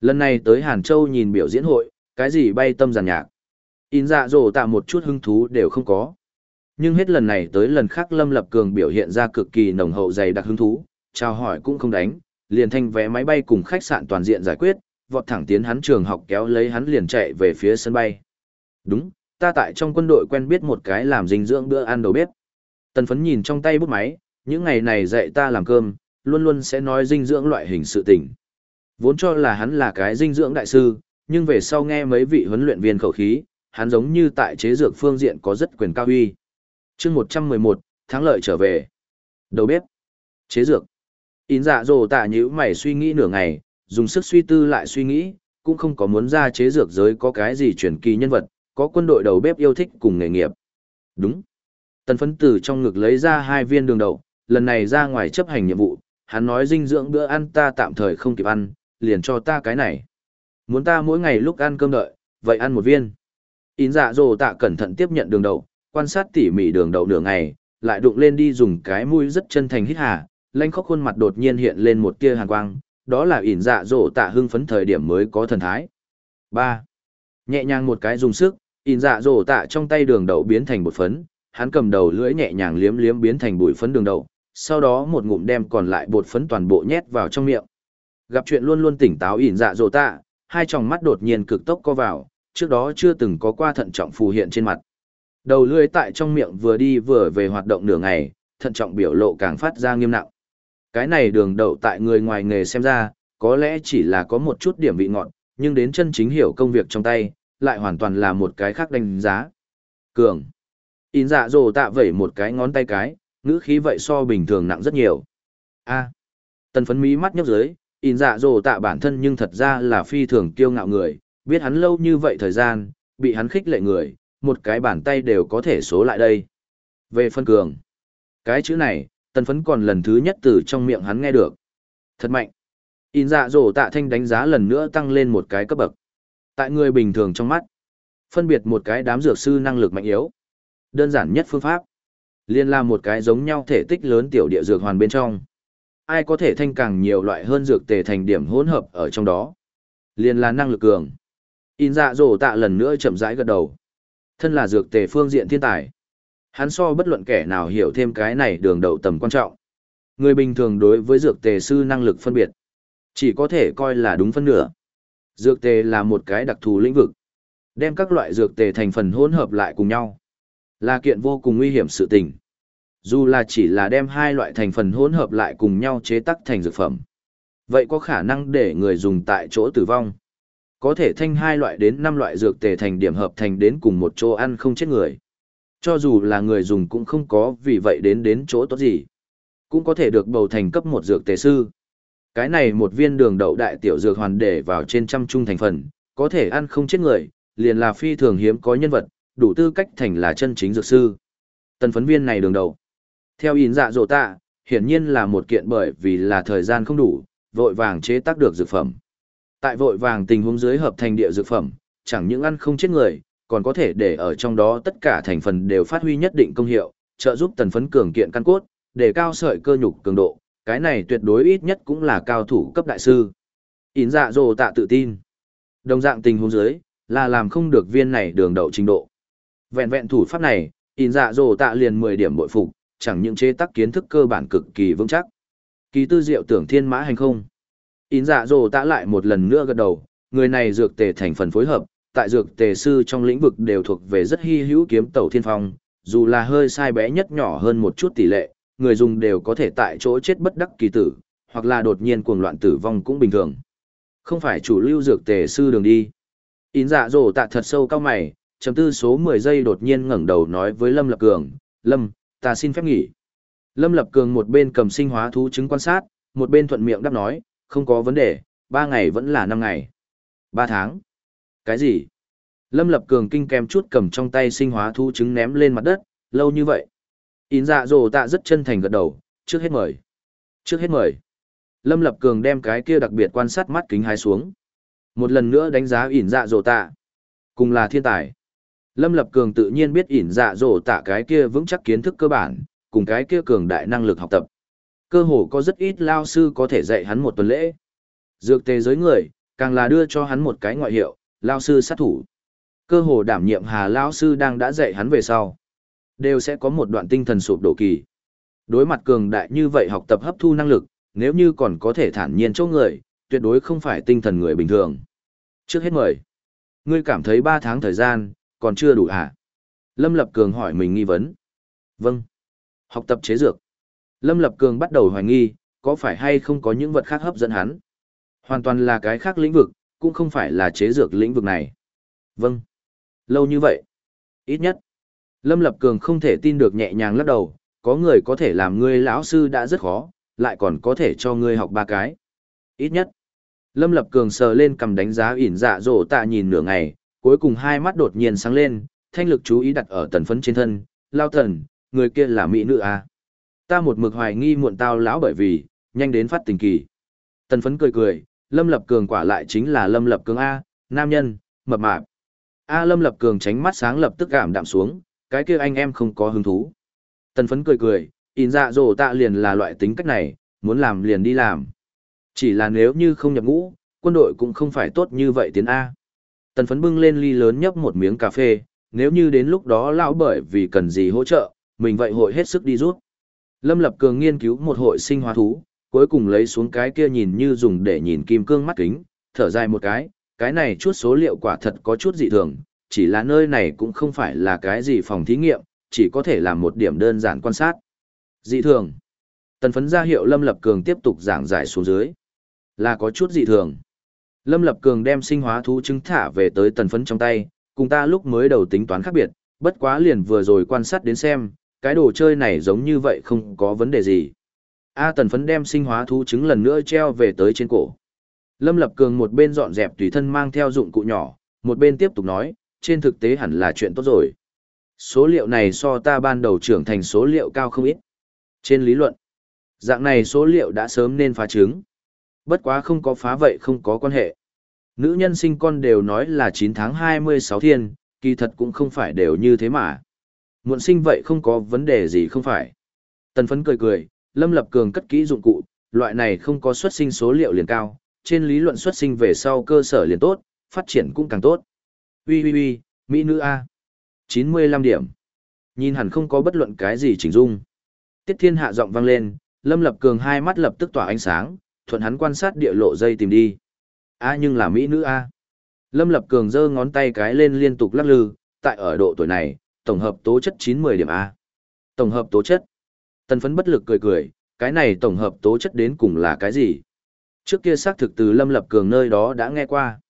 Lần này tới Hàn Châu nhìn biểu diễn hội, cái gì bay tâm giàn nhạc. In dạ dồ tạ một chút hứng thú đều không có. Nhưng hết lần này tới lần khác Lâm Lập Cường biểu hiện ra cực kỳ nồng hậu dày đặc hứng thú, chào hỏi cũng không đánh, liền thanh vé máy bay cùng khách sạn toàn diện giải quyết, vọt thẳng tiến hắn trường học kéo lấy hắn liền chạy về phía sân bay. Đúng, ta tại trong quân đội quen biết một cái làm dinh dưỡng bữa ăn đầu bếp. Tần phấn nhìn trong tay bút máy, những ngày này dạy ta làm cơm, luôn luôn sẽ nói dinh dưỡng loại hình sự tình. Vốn cho là hắn là cái dinh dưỡng đại sư, nhưng về sau nghe mấy vị huấn luyện viên khẩu khí, hắn giống như tại chế dược phương diện có rất quyền cao uy. chương 111, thắng lợi trở về. Đầu bếp. Chế dược. In dạ dồ tạ nhữ mày suy nghĩ nửa ngày, dùng sức suy tư lại suy nghĩ, cũng không có muốn ra chế dược giới có cái gì truyền kỳ nhân vật, có quân đội đầu bếp yêu thích cùng nghề nghiệp. Đúng. Tần phấn tử trong ngực lấy ra hai viên đường đậu, lần này ra ngoài chấp hành nhiệm vụ, hắn nói dinh dưỡng bữa ăn ta tạm thời không kịp ăn, liền cho ta cái này. Muốn ta mỗi ngày lúc ăn cơm đợi, vậy ăn một viên. In dạ dồ tạ cẩn thận tiếp nhận đường đậu, quan sát tỉ mỉ đường đậu nửa ngày, lại đụng lên đi dùng cái mũi rất chân thành hít hà, lanh khóc khuôn mặt đột nhiên hiện lên một tia hàn quang, đó là ỉn dạ dỗ tạ hưng phấn thời điểm mới có thần thái. Ba, Nhẹ nhàng một cái dùng sức, ỉn dạ dỗ tạ trong tay đường đậu biến thành bột phấn, hắn cầm đầu lưỡi nhẹ nhàng liếm liếm biến thành bụi phấn đường đậu, sau đó một ngụm đem còn lại bột phấn toàn bộ nhét vào trong miệng. Gặp chuyện luôn luôn tỉnh táo ỉn dạ dỗ tạ, hai tròng mắt đột nhiên cực tốc co vào, trước đó chưa từng có qua thận trọng phù hiện trên mặt. Đầu lưỡi tại trong miệng vừa đi vừa về hoạt động nửa ngày, thận trọng biểu lộ càng phát ra nghiêm nặng. Cái này đường đậu tại người ngoài nghề xem ra, có lẽ chỉ là có một chút điểm vị ngọt, nhưng đến chân chính hiểu công việc trong tay, lại hoàn toàn là một cái khác đánh giá. Cường. In dạ dồ tạ vẩy một cái ngón tay cái, ngữ khí vậy so bình thường nặng rất nhiều. A. Tần phấn mí mắt nhấp dưới, in dạ dồ tạ bản thân nhưng thật ra là phi thường kiêu ngạo người, biết hắn lâu như vậy thời gian, bị hắn khích lệ người, một cái bàn tay đều có thể số lại đây. Về phân cường. Cái chữ này, tần phấn còn lần thứ nhất từ trong miệng hắn nghe được. Thật mạnh. In dạ dỗ tạ thanh đánh giá lần nữa tăng lên một cái cấp bậc. Tại người bình thường trong mắt, phân biệt một cái đám dược sư năng lực mạnh yếu. Đơn giản nhất phương pháp. Liên là một cái giống nhau thể tích lớn tiểu địa dược hoàn bên trong. Ai có thể thanh càng nhiều loại hơn dược tề thành điểm hỗn hợp ở trong đó. Liên là năng lực cường. In dạ dỗ tạ lần nữa chậm rãi gật đầu. Thân là dược tề phương diện thiên tài. Hắn so bất luận kẻ nào hiểu thêm cái này đường đậu tầm quan trọng. Người bình thường đối với dược tề sư năng lực phân biệt. Chỉ có thể coi là đúng phân nửa. Dược tề là một cái đặc thù lĩnh vực. Đem các loại dược tề thành phần hỗn hợp lại cùng nhau. Là kiện vô cùng nguy hiểm sự tình. Dù là chỉ là đem hai loại thành phần hỗn hợp lại cùng nhau chế tác thành dược phẩm. Vậy có khả năng để người dùng tại chỗ tử vong. Có thể thanh hai loại đến năm loại dược tề thành điểm hợp thành đến cùng một chỗ ăn không chết người. Cho dù là người dùng cũng không có vì vậy đến đến chỗ tốt gì. Cũng có thể được bầu thành cấp một dược tề sư. Cái này một viên đường đậu đại tiểu dược hoàn để vào trên trăm trung thành phần, có thể ăn không chết người, liền là phi thường hiếm có nhân vật, đủ tư cách thành là chân chính dược sư. Tần phấn viên này đường đậu. Theo in dạ dỗ tạ, hiển nhiên là một kiện bởi vì là thời gian không đủ, vội vàng chế tác được dược phẩm. Tại vội vàng tình huống dưới hợp thành địa dược phẩm, chẳng những ăn không chết người, còn có thể để ở trong đó tất cả thành phần đều phát huy nhất định công hiệu, trợ giúp tần phấn cường kiện căn cốt, để cao sợi cơ nhục cường độ, cái này tuyệt đối ít nhất cũng là cao thủ cấp đại sư. Ín dạ dồ tạ tự tin. Đồng dạng tình huống dưới, là làm không được viên này đường đậu trình độ. Vẹn vẹn thủ pháp này, ín dạ dồ tạ liền 10 điểm bội phục, chẳng những chế tác kiến thức cơ bản cực kỳ vững chắc. ký tư diệu tưởng thiên mã hành không. Ín dạ dồ tạ lại một lần nữa gật đầu, người này dược tề thành phần phối hợp, tại dược tề sư trong lĩnh vực đều thuộc về rất hy hữu kiếm tẩu thiên phong, dù là hơi sai bé nhất nhỏ hơn một chút tỷ lệ, người dùng đều có thể tại chỗ chết bất đắc kỳ tử, hoặc là đột nhiên cuồng loạn tử vong cũng bình thường. Không phải chủ lưu dược tề sư đường đi. Ín dạ dồ tạ thật sâu cao mày, chấm tư số 10 giây đột nhiên ngẩng đầu nói với Lâm Lập Cường, Lâm, ta xin phép nghỉ. Lâm Lập Cường một bên cầm sinh hóa thú chứng quan sát, một bên thuận miệng đáp nói, không có vấn đề, ba ngày vẫn là năm ngày. ba tháng. Cái gì? Lâm Lập Cường kinh kèm chút cầm trong tay sinh hóa thu trứng ném lên mặt đất, lâu như vậy. Ín dạ dồ tạ rất chân thành gật đầu, trước hết mời. Trước hết mời. Lâm Lập Cường đem cái kia đặc biệt quan sát mắt kính hái xuống. Một lần nữa đánh giá ỉn dạ dồ tạ. Cùng là thiên tài. Lâm Lập Cường tự nhiên biết ỉn dạ dồ tạ cái kia vững chắc kiến thức cơ bản, cùng cái kia cường đại năng lực học tập. Cơ hồ có rất ít lao sư có thể dạy hắn một tuần lễ. Dược tề giới người, càng là đưa cho hắn một cái ngoại hiệu, lao sư sát thủ. Cơ hồ đảm nhiệm Hà lao sư đang đã dạy hắn về sau, đều sẽ có một đoạn tinh thần sụp đổ kỳ. Đối mặt cường đại như vậy học tập hấp thu năng lực, nếu như còn có thể thản nhiên chỗ người, tuyệt đối không phải tinh thần người bình thường. Trước hết mời, ngươi cảm thấy ba tháng thời gian, còn chưa đủ hả? Lâm Lập Cường hỏi mình nghi vấn. Vâng. Học tập chế dược. Lâm Lập Cường bắt đầu hoài nghi, có phải hay không có những vật khác hấp dẫn hắn? Hoàn toàn là cái khác lĩnh vực, cũng không phải là chế dược lĩnh vực này. Vâng. Lâu như vậy. Ít nhất. Lâm Lập Cường không thể tin được nhẹ nhàng lắc đầu, có người có thể làm ngươi lão sư đã rất khó, lại còn có thể cho ngươi học ba cái. Ít nhất. Lâm Lập Cường sờ lên cầm đánh giá ỉn dạ dỗ tạ nhìn nửa ngày, cuối cùng hai mắt đột nhiên sáng lên, thanh lực chú ý đặt ở tần phấn trên thân, lao thần, người kia là mỹ nữ à. Ta một mực hoài nghi muộn tao lão bởi vì, nhanh đến phát tình kỳ. Tần phấn cười cười, Lâm Lập Cường quả lại chính là Lâm Lập Cường A, nam nhân, mập mạp. A Lâm Lập Cường tránh mắt sáng lập tức cảm đạm xuống, cái kia anh em không có hứng thú. Tần phấn cười cười, in dạ dỗ tạ liền là loại tính cách này, muốn làm liền đi làm. Chỉ là nếu như không nhập ngũ, quân đội cũng không phải tốt như vậy tiến A. Tần phấn bưng lên ly lớn nhấp một miếng cà phê, nếu như đến lúc đó lão bởi vì cần gì hỗ trợ, mình vậy hội hết sức đi rút. Lâm Lập Cường nghiên cứu một hội sinh hóa thú, cuối cùng lấy xuống cái kia nhìn như dùng để nhìn kim cương mắt kính, thở dài một cái, cái này chút số liệu quả thật có chút dị thường, chỉ là nơi này cũng không phải là cái gì phòng thí nghiệm, chỉ có thể làm một điểm đơn giản quan sát. Dị thường. Tần phấn ra hiệu Lâm Lập Cường tiếp tục giảng giải xuống dưới. Là có chút dị thường. Lâm Lập Cường đem sinh hóa thú chứng thả về tới tần phấn trong tay, cùng ta lúc mới đầu tính toán khác biệt, bất quá liền vừa rồi quan sát đến xem, cái đồ chơi này giống như vậy không có vấn đề gì. A tần phấn đem sinh hóa thú chứng lần nữa treo về tới trên cổ. Lâm Lập Cường một bên dọn dẹp tùy thân mang theo dụng cụ nhỏ, một bên tiếp tục nói, trên thực tế hẳn là chuyện tốt rồi. Số liệu này so ta ban đầu trưởng thành số liệu cao không ít. Trên lý luận, dạng này số liệu đã sớm nên phá trứng. Bất quá không có phá vậy không có quan hệ. Nữ nhân sinh con đều nói là 9 tháng 26 thiên, kỳ thật cũng không phải đều như thế mà. Muộn sinh vậy không có vấn đề gì không phải. Tần phấn cười cười, Lâm Lập Cường cất kỹ dụng cụ, loại này không có xuất sinh số liệu liền cao, trên lý luận xuất sinh về sau cơ sở liền tốt, phát triển cũng càng tốt. Ui ui ui, Mỹ nữ A. 95 điểm. Nhìn hẳn không có bất luận cái gì chỉnh dung. Tiết thiên hạ giọng vang lên, Lâm Lập Cường hai mắt lập tức tỏa ánh sáng, thuận hắn quan sát địa lộ dây tìm đi. A nhưng là Mỹ nữ A. Lâm Lập Cường giơ ngón tay cái lên liên tục lắc lư, tại ở độ tuổi này, tổng hợp tố chất 9-10 điểm A. Tổng hợp tố chất. Tần phấn bất lực cười cười, cái này tổng hợp tố chất đến cùng là cái gì? Trước kia xác thực từ Lâm Lập Cường nơi đó đã nghe qua.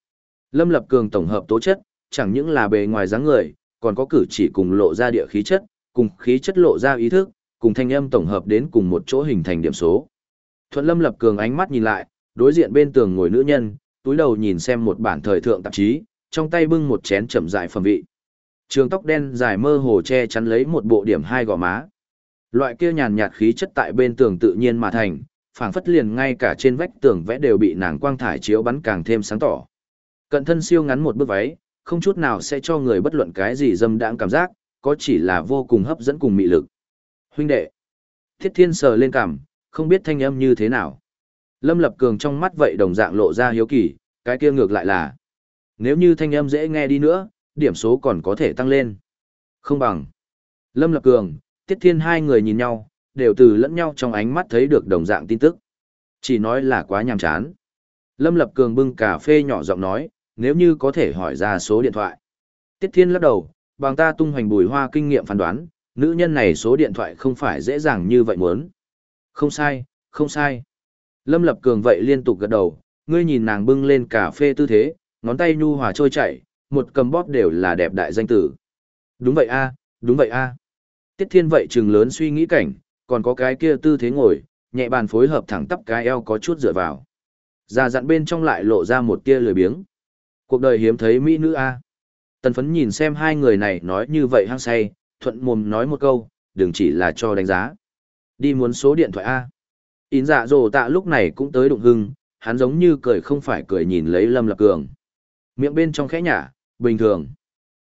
Lâm Lập Cường tổng hợp tố chất, chẳng những là bề ngoài dáng người, còn có cử chỉ cùng lộ ra địa khí chất, cùng khí chất lộ ra ý thức, cùng thanh âm tổng hợp đến cùng một chỗ hình thành điểm số. Thuận Lâm Lập Cường ánh mắt nhìn lại, đối diện bên tường ngồi nữ nhân, túi đầu nhìn xem một bản thời thượng tạp chí, trong tay bưng một chén chậm dại phẩm vị. Trường tóc đen dài mơ hồ che chắn lấy một bộ điểm hai gò má. Loại kia nhàn nhạt khí chất tại bên tường tự nhiên mà thành, phảng phất liền ngay cả trên vách tường vẽ đều bị nàng quang thải chiếu bắn càng thêm sáng tỏ. Cận thân siêu ngắn một bước váy, không chút nào sẽ cho người bất luận cái gì dâm đãng cảm giác, có chỉ là vô cùng hấp dẫn cùng mị lực. Huynh đệ. Thiết Thiên sờ lên cằm, không biết thanh âm như thế nào. Lâm Lập Cường trong mắt vậy đồng dạng lộ ra hiếu kỳ, cái kia ngược lại là. Nếu như thanh âm dễ nghe đi nữa, điểm số còn có thể tăng lên. Không bằng. Lâm Lập Cường, Tiết Thiên hai người nhìn nhau, đều từ lẫn nhau trong ánh mắt thấy được đồng dạng tin tức. Chỉ nói là quá nhàm chán. Lâm Lập Cường bưng cà phê nhỏ giọng nói, nếu như có thể hỏi ra số điện thoại. Tiết Thiên lắc đầu, bằng ta tung hoành bùi hoa kinh nghiệm phán đoán, nữ nhân này số điện thoại không phải dễ dàng như vậy muốn. Không sai, không sai. Lâm Lập Cường vậy liên tục gật đầu, ngươi nhìn nàng bưng lên cà phê tư thế, ngón tay nhu hòa trôi chảy, một cầm bóp đều là đẹp đại danh tử. Đúng vậy a, đúng vậy a. Tiết Thiên vậy chừng lớn suy nghĩ cảnh, còn có cái kia tư thế ngồi, nhẹ bàn phối hợp thẳng tắp cái eo có chút dựa vào. Già dặn bên trong lại lộ ra một tia lười biếng. Cuộc đời hiếm thấy mỹ nữ a. Tần phấn nhìn xem hai người này nói như vậy hăng say, thuận mồm nói một câu, đừng chỉ là cho đánh giá. Đi muốn số điện thoại A. Ín dạ dồ tạ lúc này cũng tới đụng hưng, hắn giống như cười không phải cười nhìn lấy Lâm Lập Cường. Miệng bên trong khẽ nhả, bình thường.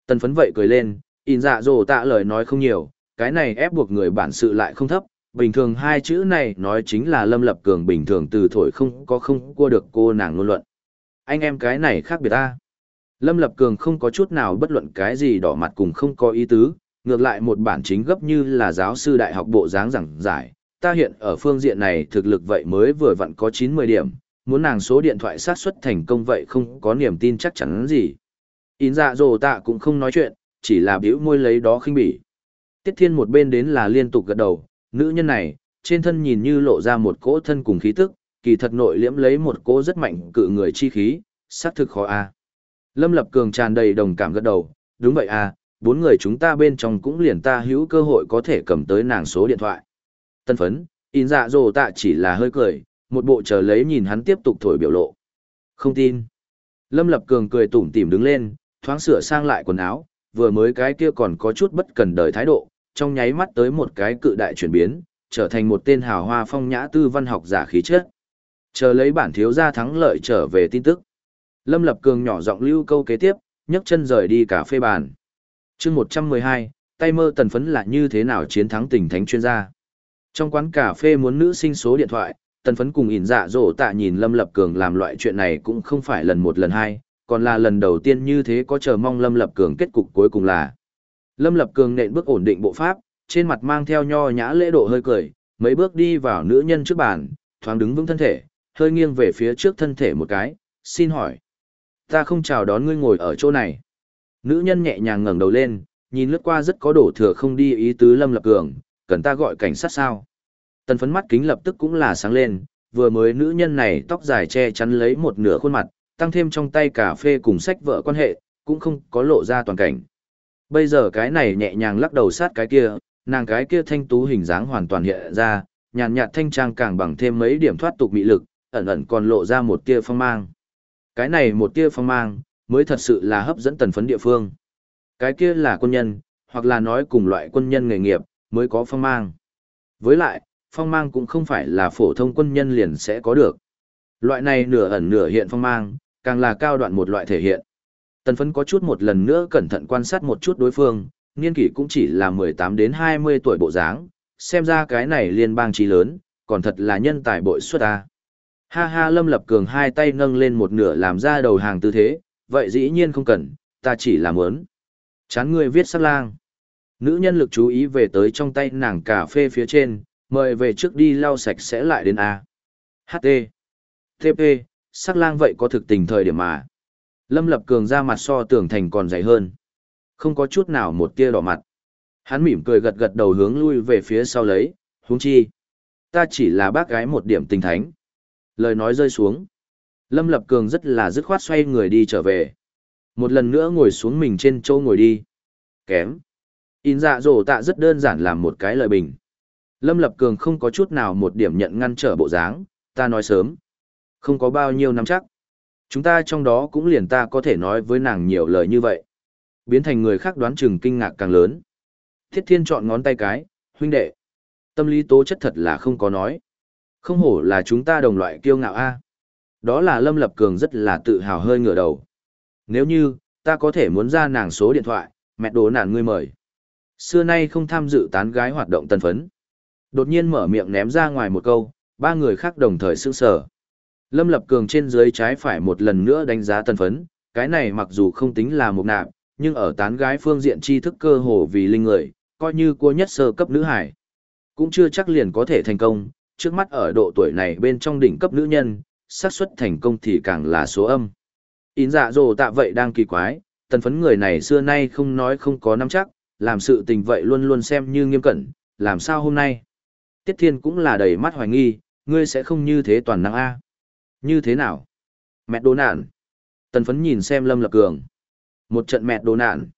Tần phấn vậy cười lên, ín dạ dồ tạ lời nói không nhiều, cái này ép buộc người bản sự lại không thấp. Bình thường hai chữ này nói chính là Lâm Lập Cường bình thường từ thổi không có không cua được cô nàng ngôn luận. Anh em cái này khác biệt ta. Lâm Lập Cường không có chút nào bất luận cái gì đỏ mặt cùng không có ý tứ, ngược lại một bản chính gấp như là giáo sư đại học bộ dáng giảng giải, ta hiện ở phương diện này thực lực vậy mới vừa vặn có 9-10 điểm, muốn nàng số điện thoại sát xuất thành công vậy không có niềm tin chắc chắn gì. In dạ dồ tạ cũng không nói chuyện, chỉ là biểu môi lấy đó khinh bỉ. Tiết thiên một bên đến là liên tục gật đầu, nữ nhân này, trên thân nhìn như lộ ra một cỗ thân cùng khí tức, kỳ thật nội liễm lấy một cỗ rất mạnh cự người chi khí, xác thực khó a. Lâm Lập Cường tràn đầy đồng cảm gật đầu, đúng vậy a, bốn người chúng ta bên trong cũng liền ta hữu cơ hội có thể cầm tới nàng số điện thoại. Tân phấn, in dạ dồ tạ chỉ là hơi cười, một bộ chờ lấy nhìn hắn tiếp tục thổi biểu lộ. Không tin. Lâm Lập Cường cười tủm tỉm đứng lên, thoáng sửa sang lại quần áo, vừa mới cái kia còn có chút bất cần đời thái độ, trong nháy mắt tới một cái cự đại chuyển biến, trở thành một tên hào hoa phong nhã tư văn học giả khí chất. Chờ lấy bản thiếu gia thắng lợi trở về tin tức. Lâm Lập Cường nhỏ giọng lưu câu kế tiếp, nhấc chân rời đi cà phê bàn. chương 112, tay mơ tần phấn là như thế nào chiến thắng tình thánh chuyên gia. Trong quán cà phê muốn nữ sinh số điện thoại, tần phấn cùng ỉn dạ dỗ tạ nhìn Lâm Lập Cường làm loại chuyện này cũng không phải lần một lần hai, còn là lần đầu tiên như thế có chờ mong Lâm Lập Cường kết cục cuối cùng là. Lâm Lập Cường nện bước ổn định bộ pháp, trên mặt mang theo nho nhã lễ độ hơi cười, mấy bước đi vào nữ nhân trước bàn, thoáng đứng vững thân thể, hơi nghiêng về phía trước thân thể một cái, xin hỏi. Ta không chào đón ngươi ngồi ở chỗ này. Nữ nhân nhẹ nhàng ngẩng đầu lên, nhìn lướt qua rất có đổ thừa không đi ý tứ Lâm Lập Cường, cần ta gọi cảnh sát sao. Tần phấn mắt kính lập tức cũng là sáng lên, vừa mới nữ nhân này tóc dài che chắn lấy một nửa khuôn mặt, tăng thêm trong tay cà phê cùng sách vợ quan hệ, cũng không có lộ ra toàn cảnh. Bây giờ cái này nhẹ nhàng lắc đầu sát cái kia, nàng cái kia thanh tú hình dáng hoàn toàn hiện ra, nhàn nhạt thanh trang càng bằng thêm mấy điểm thoát tục mị lực, ẩn ẩn còn lộ ra một tia phong mang. Cái này một tia phong mang, mới thật sự là hấp dẫn tần phấn địa phương. Cái kia là quân nhân, hoặc là nói cùng loại quân nhân nghề nghiệp, mới có phong mang. Với lại, phong mang cũng không phải là phổ thông quân nhân liền sẽ có được. Loại này nửa ẩn nửa hiện phong mang, càng là cao đoạn một loại thể hiện. Tần phấn có chút một lần nữa cẩn thận quan sát một chút đối phương, niên kỷ cũng chỉ là 18 đến 20 tuổi bộ dáng, xem ra cái này liên bang trí lớn, còn thật là nhân tài bội xuất ta. Ha ha Lâm Lập Cường hai tay nâng lên một nửa làm ra đầu hàng tư thế, vậy dĩ nhiên không cần, ta chỉ làm ớn. Chán người viết sắc lang. Nữ nhân lực chú ý về tới trong tay nàng cà phê phía trên, mời về trước đi lau sạch sẽ lại đến A. HT. TP, sắc lang vậy có thực tình thời điểm mà. Lâm Lập Cường ra mặt so tưởng thành còn dày hơn. Không có chút nào một tia đỏ mặt. Hắn mỉm cười gật gật đầu hướng lui về phía sau lấy, huống chi. Ta chỉ là bác gái một điểm tình thánh. Lời nói rơi xuống. Lâm Lập Cường rất là dứt khoát xoay người đi trở về. Một lần nữa ngồi xuống mình trên châu ngồi đi. Kém. In dạ dỗ tạ rất đơn giản làm một cái lời bình. Lâm Lập Cường không có chút nào một điểm nhận ngăn trở bộ dáng, ta nói sớm. Không có bao nhiêu năm chắc. Chúng ta trong đó cũng liền ta có thể nói với nàng nhiều lời như vậy. Biến thành người khác đoán chừng kinh ngạc càng lớn. Thiết thiên chọn ngón tay cái, huynh đệ. Tâm lý tố chất thật là không có nói. Không hổ là chúng ta đồng loại kiêu ngạo a. Đó là Lâm Lập Cường rất là tự hào hơi ngửa đầu. Nếu như, ta có thể muốn ra nàng số điện thoại, mẹ đồ nản ngươi mời. Xưa nay không tham dự tán gái hoạt động tân phấn. Đột nhiên mở miệng ném ra ngoài một câu, ba người khác đồng thời sững sờ. Lâm Lập Cường trên dưới trái phải một lần nữa đánh giá tân phấn, cái này mặc dù không tính là một nạp, nhưng ở tán gái phương diện tri thức cơ hồ vì linh người, coi như cô nhất sơ cấp nữ hải. Cũng chưa chắc liền có thể thành công, trước mắt ở độ tuổi này bên trong đỉnh cấp nữ nhân, xác suất thành công thì càng là số âm. Ín dạ dồ tạ vậy đang kỳ quái, tần phấn người này xưa nay không nói không có nắm chắc, làm sự tình vậy luôn luôn xem như nghiêm cẩn, làm sao hôm nay? Tiết Thiên cũng là đầy mắt hoài nghi, ngươi sẽ không như thế toàn năng A. Như thế nào? Mẹ đồ nạn. Tần phấn nhìn xem Lâm Lập Cường. Một trận mẹ đồ nạn.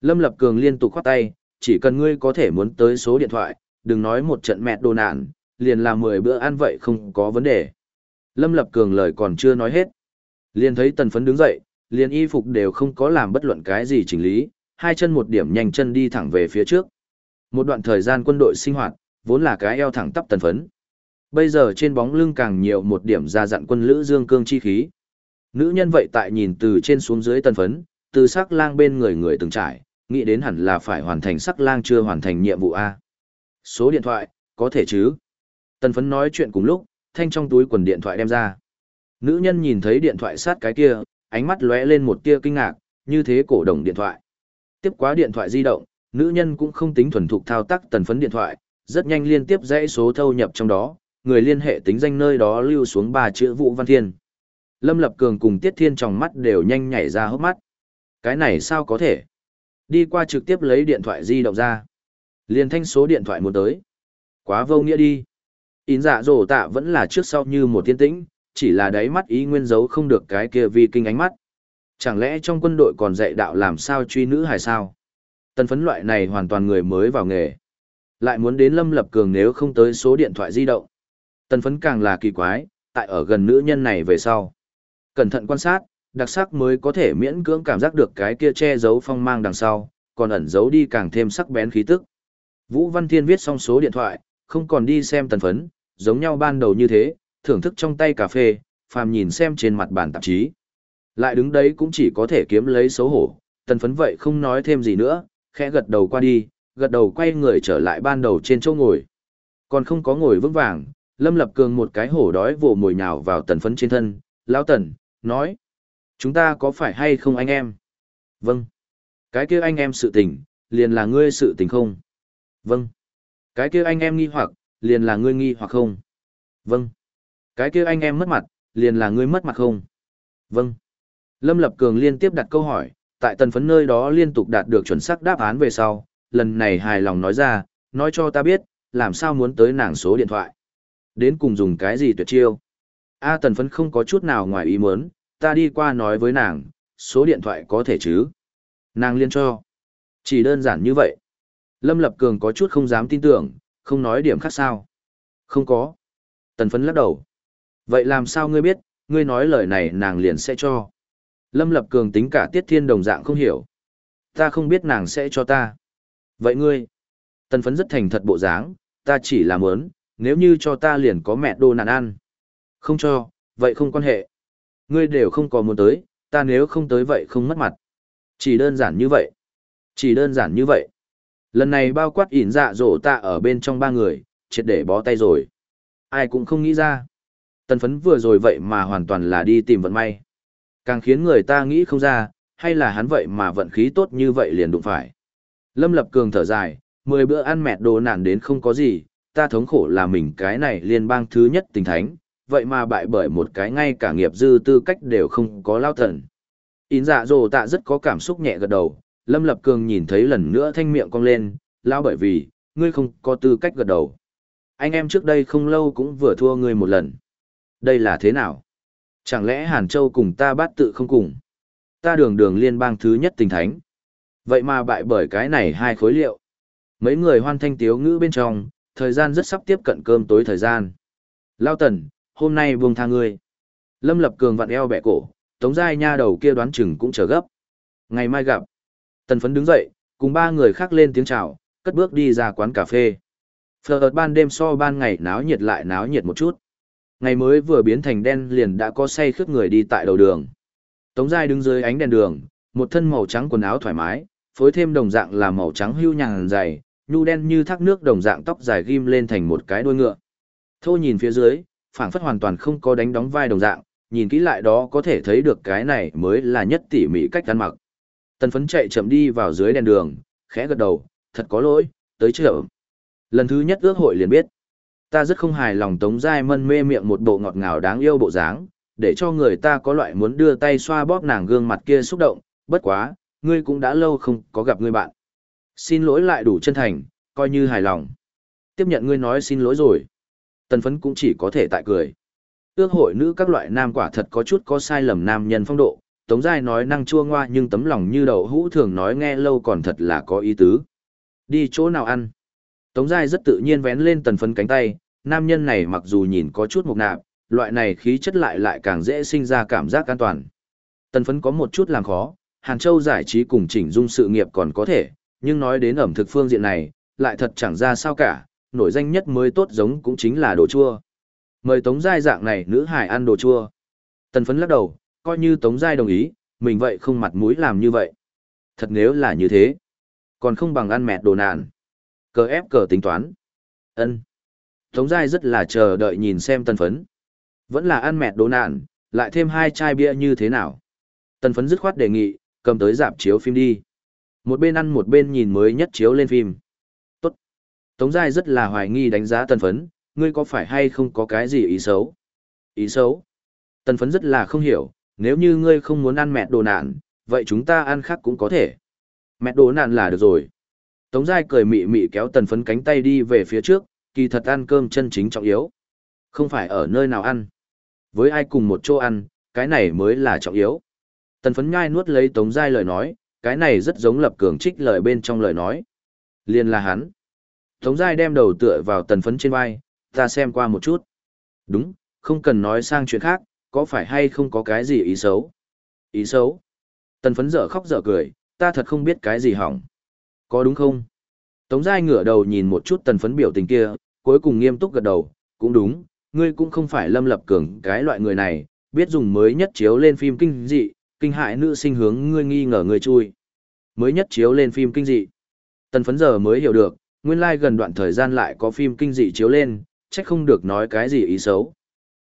Lâm Lập Cường liên tục khoát tay, chỉ cần ngươi có thể muốn tới số điện thoại, đừng nói một trận mẹ đồ nạn, liền là 10 bữa ăn vậy không có vấn đề. Lâm Lập Cường lời còn chưa nói hết. Liền thấy tần phấn đứng dậy, liền y phục đều không có làm bất luận cái gì chỉnh lý, hai chân một điểm nhanh chân đi thẳng về phía trước. Một đoạn thời gian quân đội sinh hoạt, vốn là cái eo thẳng tắp tần phấn. Bây giờ trên bóng lưng càng nhiều một điểm ra dặn quân lữ dương cương chi khí. Nữ nhân vậy tại nhìn từ trên xuống dưới tân phấn, từ sắc lang bên người người từng trải, nghĩ đến hẳn là phải hoàn thành sắc lang chưa hoàn thành nhiệm vụ A. Số điện thoại, có thể chứ? tân phấn nói chuyện cùng lúc, thanh trong túi quần điện thoại đem ra. Nữ nhân nhìn thấy điện thoại sát cái kia, ánh mắt lóe lên một tia kinh ngạc, như thế cổ đồng điện thoại. Tiếp quá điện thoại di động, nữ nhân cũng không tính thuần thục thao tác tần phấn điện thoại, rất nhanh liên tiếp dãy số thâu nhập trong đó, người liên hệ tính danh nơi đó lưu xuống ba chữ Vũ Văn Thiên. Lâm Lập Cường cùng Tiết Thiên trong mắt đều nhanh nhảy ra hốc mắt. Cái này sao có thể? Đi qua trực tiếp lấy điện thoại di động ra. Liên thanh số điện thoại muốn tới. Quá vô nghĩa đi. In dạ dồ tạ vẫn là trước sau như một tiên tĩnh, chỉ là đáy mắt ý nguyên giấu không được cái kia vi kinh ánh mắt. Chẳng lẽ trong quân đội còn dạy đạo làm sao truy nữ hay sao? Tân phấn loại này hoàn toàn người mới vào nghề. Lại muốn đến Lâm Lập Cường nếu không tới số điện thoại di động. Tân phấn càng là kỳ quái, tại ở gần nữ nhân này về sau. Cẩn thận quan sát, đặc sắc mới có thể miễn cưỡng cảm giác được cái kia che giấu phong mang đằng sau, còn ẩn giấu đi càng thêm sắc bén khí tức. Vũ Văn Thiên viết xong số điện thoại, không còn đi xem tần phấn, giống nhau ban đầu như thế, thưởng thức trong tay cà phê, phàm nhìn xem trên mặt bàn tạp chí. Lại đứng đấy cũng chỉ có thể kiếm lấy xấu hổ, tần phấn vậy không nói thêm gì nữa, khẽ gật đầu qua đi, gật đầu quay người trở lại ban đầu trên chỗ ngồi. Còn không có ngồi vững vàng, Lâm Lập Cường một cái hổ đói vồ mồi nhào vào tần phấn trên thân, lão tần, nói. Chúng ta có phải hay không anh em? Vâng. Cái kia anh em sự tình, liền là ngươi sự tình không? Vâng. Cái kia anh em nghi hoặc, liền là ngươi nghi hoặc không? Vâng. Cái kia anh em mất mặt, liền là ngươi mất mặt không? Vâng. Lâm Lập Cường liên tiếp đặt câu hỏi, tại tần phấn nơi đó liên tục đạt được chuẩn xác đáp án về sau, lần này hài lòng nói ra, nói cho ta biết, làm sao muốn tới nàng số điện thoại. Đến cùng dùng cái gì tuyệt chiêu. A tần phấn không có chút nào ngoài ý muốn, ta đi qua nói với nàng, số điện thoại có thể chứ. Nàng liên cho. Chỉ đơn giản như vậy. Lâm Lập Cường có chút không dám tin tưởng, không nói điểm khác sao. Không có. Tần phấn lắc đầu. Vậy làm sao ngươi biết, ngươi nói lời này nàng liền sẽ cho. Lâm Lập Cường tính cả Tiết Thiên đồng dạng không hiểu. Ta không biết nàng sẽ cho ta. Vậy ngươi? Tần phấn rất thành thật bộ dáng, ta chỉ làm ớn, nếu như cho ta liền có mẹ đồ nạn ăn. Không cho, vậy không quan hệ. Ngươi đều không có muốn tới, ta nếu không tới vậy không mất mặt. Chỉ đơn giản như vậy. Chỉ đơn giản như vậy. Lần này bao quát ỉn dạ dỗ ta ở bên trong ba người, triệt để bó tay rồi. Ai cũng không nghĩ ra. Tần phấn vừa rồi vậy mà hoàn toàn là đi tìm vận may. Càng khiến người ta nghĩ không ra, hay là hắn vậy mà vận khí tốt như vậy liền đụng phải. Lâm Lập Cường thở dài, mười bữa ăn mẹt đồ nản đến không có gì, ta thống khổ là mình cái này liên bang thứ nhất tình thánh, vậy mà bại bởi một cái ngay cả nghiệp dư tư cách đều không có lao thần. Ín dạ dồ tạ rất có cảm xúc nhẹ gật đầu, Lâm Lập Cường nhìn thấy lần nữa thanh miệng cong lên, lao bởi vì, ngươi không có tư cách gật đầu. Anh em trước đây không lâu cũng vừa thua ngươi một lần. Đây là thế nào? Chẳng lẽ Hàn Châu cùng ta bát tự không cùng? Ta đường đường liên bang thứ nhất tình thánh. Vậy mà bại bởi cái này hai khối liệu. Mấy người hoan thanh tiếu ngữ bên trong, thời gian rất sắp tiếp cận cơm tối thời gian. Lao tần, hôm nay buông tha ngươi. Lâm Lập Cường vặn eo bẻ cổ, Tống Giai Nha đầu kia đoán chừng cũng chờ gấp. Ngày mai gặp. Tần Phấn đứng dậy, cùng ba người khác lên tiếng chào, cất bước đi ra quán cà phê. Phờ ban đêm so ban ngày náo nhiệt lại náo nhiệt một chút. Ngày mới vừa biến thành đen liền đã có say khướt người đi tại đầu đường. Tống Giai đứng dưới ánh đèn đường, một thân màu trắng quần áo thoải mái, phối thêm đồng dạng là màu trắng hưu nhàn dày, nhu đen như thác nước đồng dạng tóc dài ghim lên thành một cái đuôi ngựa. Thô nhìn phía dưới, phảng phất hoàn toàn không có đánh đóng vai đồng dạng, nhìn kỹ lại đó có thể thấy được cái này mới là nhất tỉ mỉ cách ăn mặc. Tần phấn chạy chậm đi vào dưới đèn đường, khẽ gật đầu, thật có lỗi, tới chậm. Lần thứ nhất ước hội liền biết. Ta rất không hài lòng Tống Giai mân mê miệng một bộ ngọt ngào đáng yêu bộ dáng, để cho người ta có loại muốn đưa tay xoa bóp nàng gương mặt kia xúc động, bất quá, ngươi cũng đã lâu không có gặp người bạn. Xin lỗi lại đủ chân thành, coi như hài lòng. Tiếp nhận ngươi nói xin lỗi rồi. Tần phấn cũng chỉ có thể tại cười. Ước hội nữ các loại nam quả thật có chút có sai lầm nam nhân phong độ, Tống Giai nói năng chua ngoa nhưng tấm lòng như đầu hũ thường nói nghe lâu còn thật là có ý tứ. Đi chỗ nào ăn? Tống Giai rất tự nhiên vén lên tần phấn cánh tay, nam nhân này mặc dù nhìn có chút mục nạp, loại này khí chất lại lại càng dễ sinh ra cảm giác an toàn. Tần phấn có một chút làm khó, Hàn Châu giải trí cùng chỉnh dung sự nghiệp còn có thể, nhưng nói đến ẩm thực phương diện này, lại thật chẳng ra sao cả, nổi danh nhất mới tốt giống cũng chính là đồ chua. Mời Tống Giai dạng này nữ hải ăn đồ chua. Tần phấn lắc đầu, coi như Tống Giai đồng ý, mình vậy không mặt mũi làm như vậy. Thật nếu là như thế, còn không bằng ăn mẹt đồ nạn. Cờ ép cờ tính toán. ân Tống Giai rất là chờ đợi nhìn xem tần phấn. Vẫn là ăn mẹt đồ nạn, lại thêm hai chai bia như thế nào. Tần phấn dứt khoát đề nghị, cầm tới dạp chiếu phim đi. Một bên ăn một bên nhìn mới nhất chiếu lên phim. Tốt. Tống Giai rất là hoài nghi đánh giá tần phấn, ngươi có phải hay không có cái gì ý xấu? Ý xấu? Tần phấn rất là không hiểu, nếu như ngươi không muốn ăn mẹ đồ nạn, vậy chúng ta ăn khác cũng có thể. Mẹ đồ nạn là được rồi. Tống Giai cười mị mị kéo tần phấn cánh tay đi về phía trước, kỳ thật ăn cơm chân chính trọng yếu. Không phải ở nơi nào ăn. Với ai cùng một chỗ ăn, cái này mới là trọng yếu. Tần phấn nhai nuốt lấy Tống Giai lời nói, cái này rất giống lập cường trích lời bên trong lời nói. liền là hắn. Tống Giai đem đầu tựa vào tần phấn trên vai, ta xem qua một chút. Đúng, không cần nói sang chuyện khác, có phải hay không có cái gì ý xấu? Ý xấu? Tần phấn dở khóc dở cười, ta thật không biết cái gì hỏng. Có đúng không? Tống Giai ngửa đầu nhìn một chút tần phấn biểu tình kia, cuối cùng nghiêm túc gật đầu, cũng đúng, ngươi cũng không phải lâm lập cường cái loại người này, biết dùng mới nhất chiếu lên phim kinh dị, kinh hại nữ sinh hướng ngươi nghi ngờ người chui. Mới nhất chiếu lên phim kinh dị. Tần phấn giờ mới hiểu được, nguyên lai like gần đoạn thời gian lại có phim kinh dị chiếu lên, chắc không được nói cái gì ý xấu.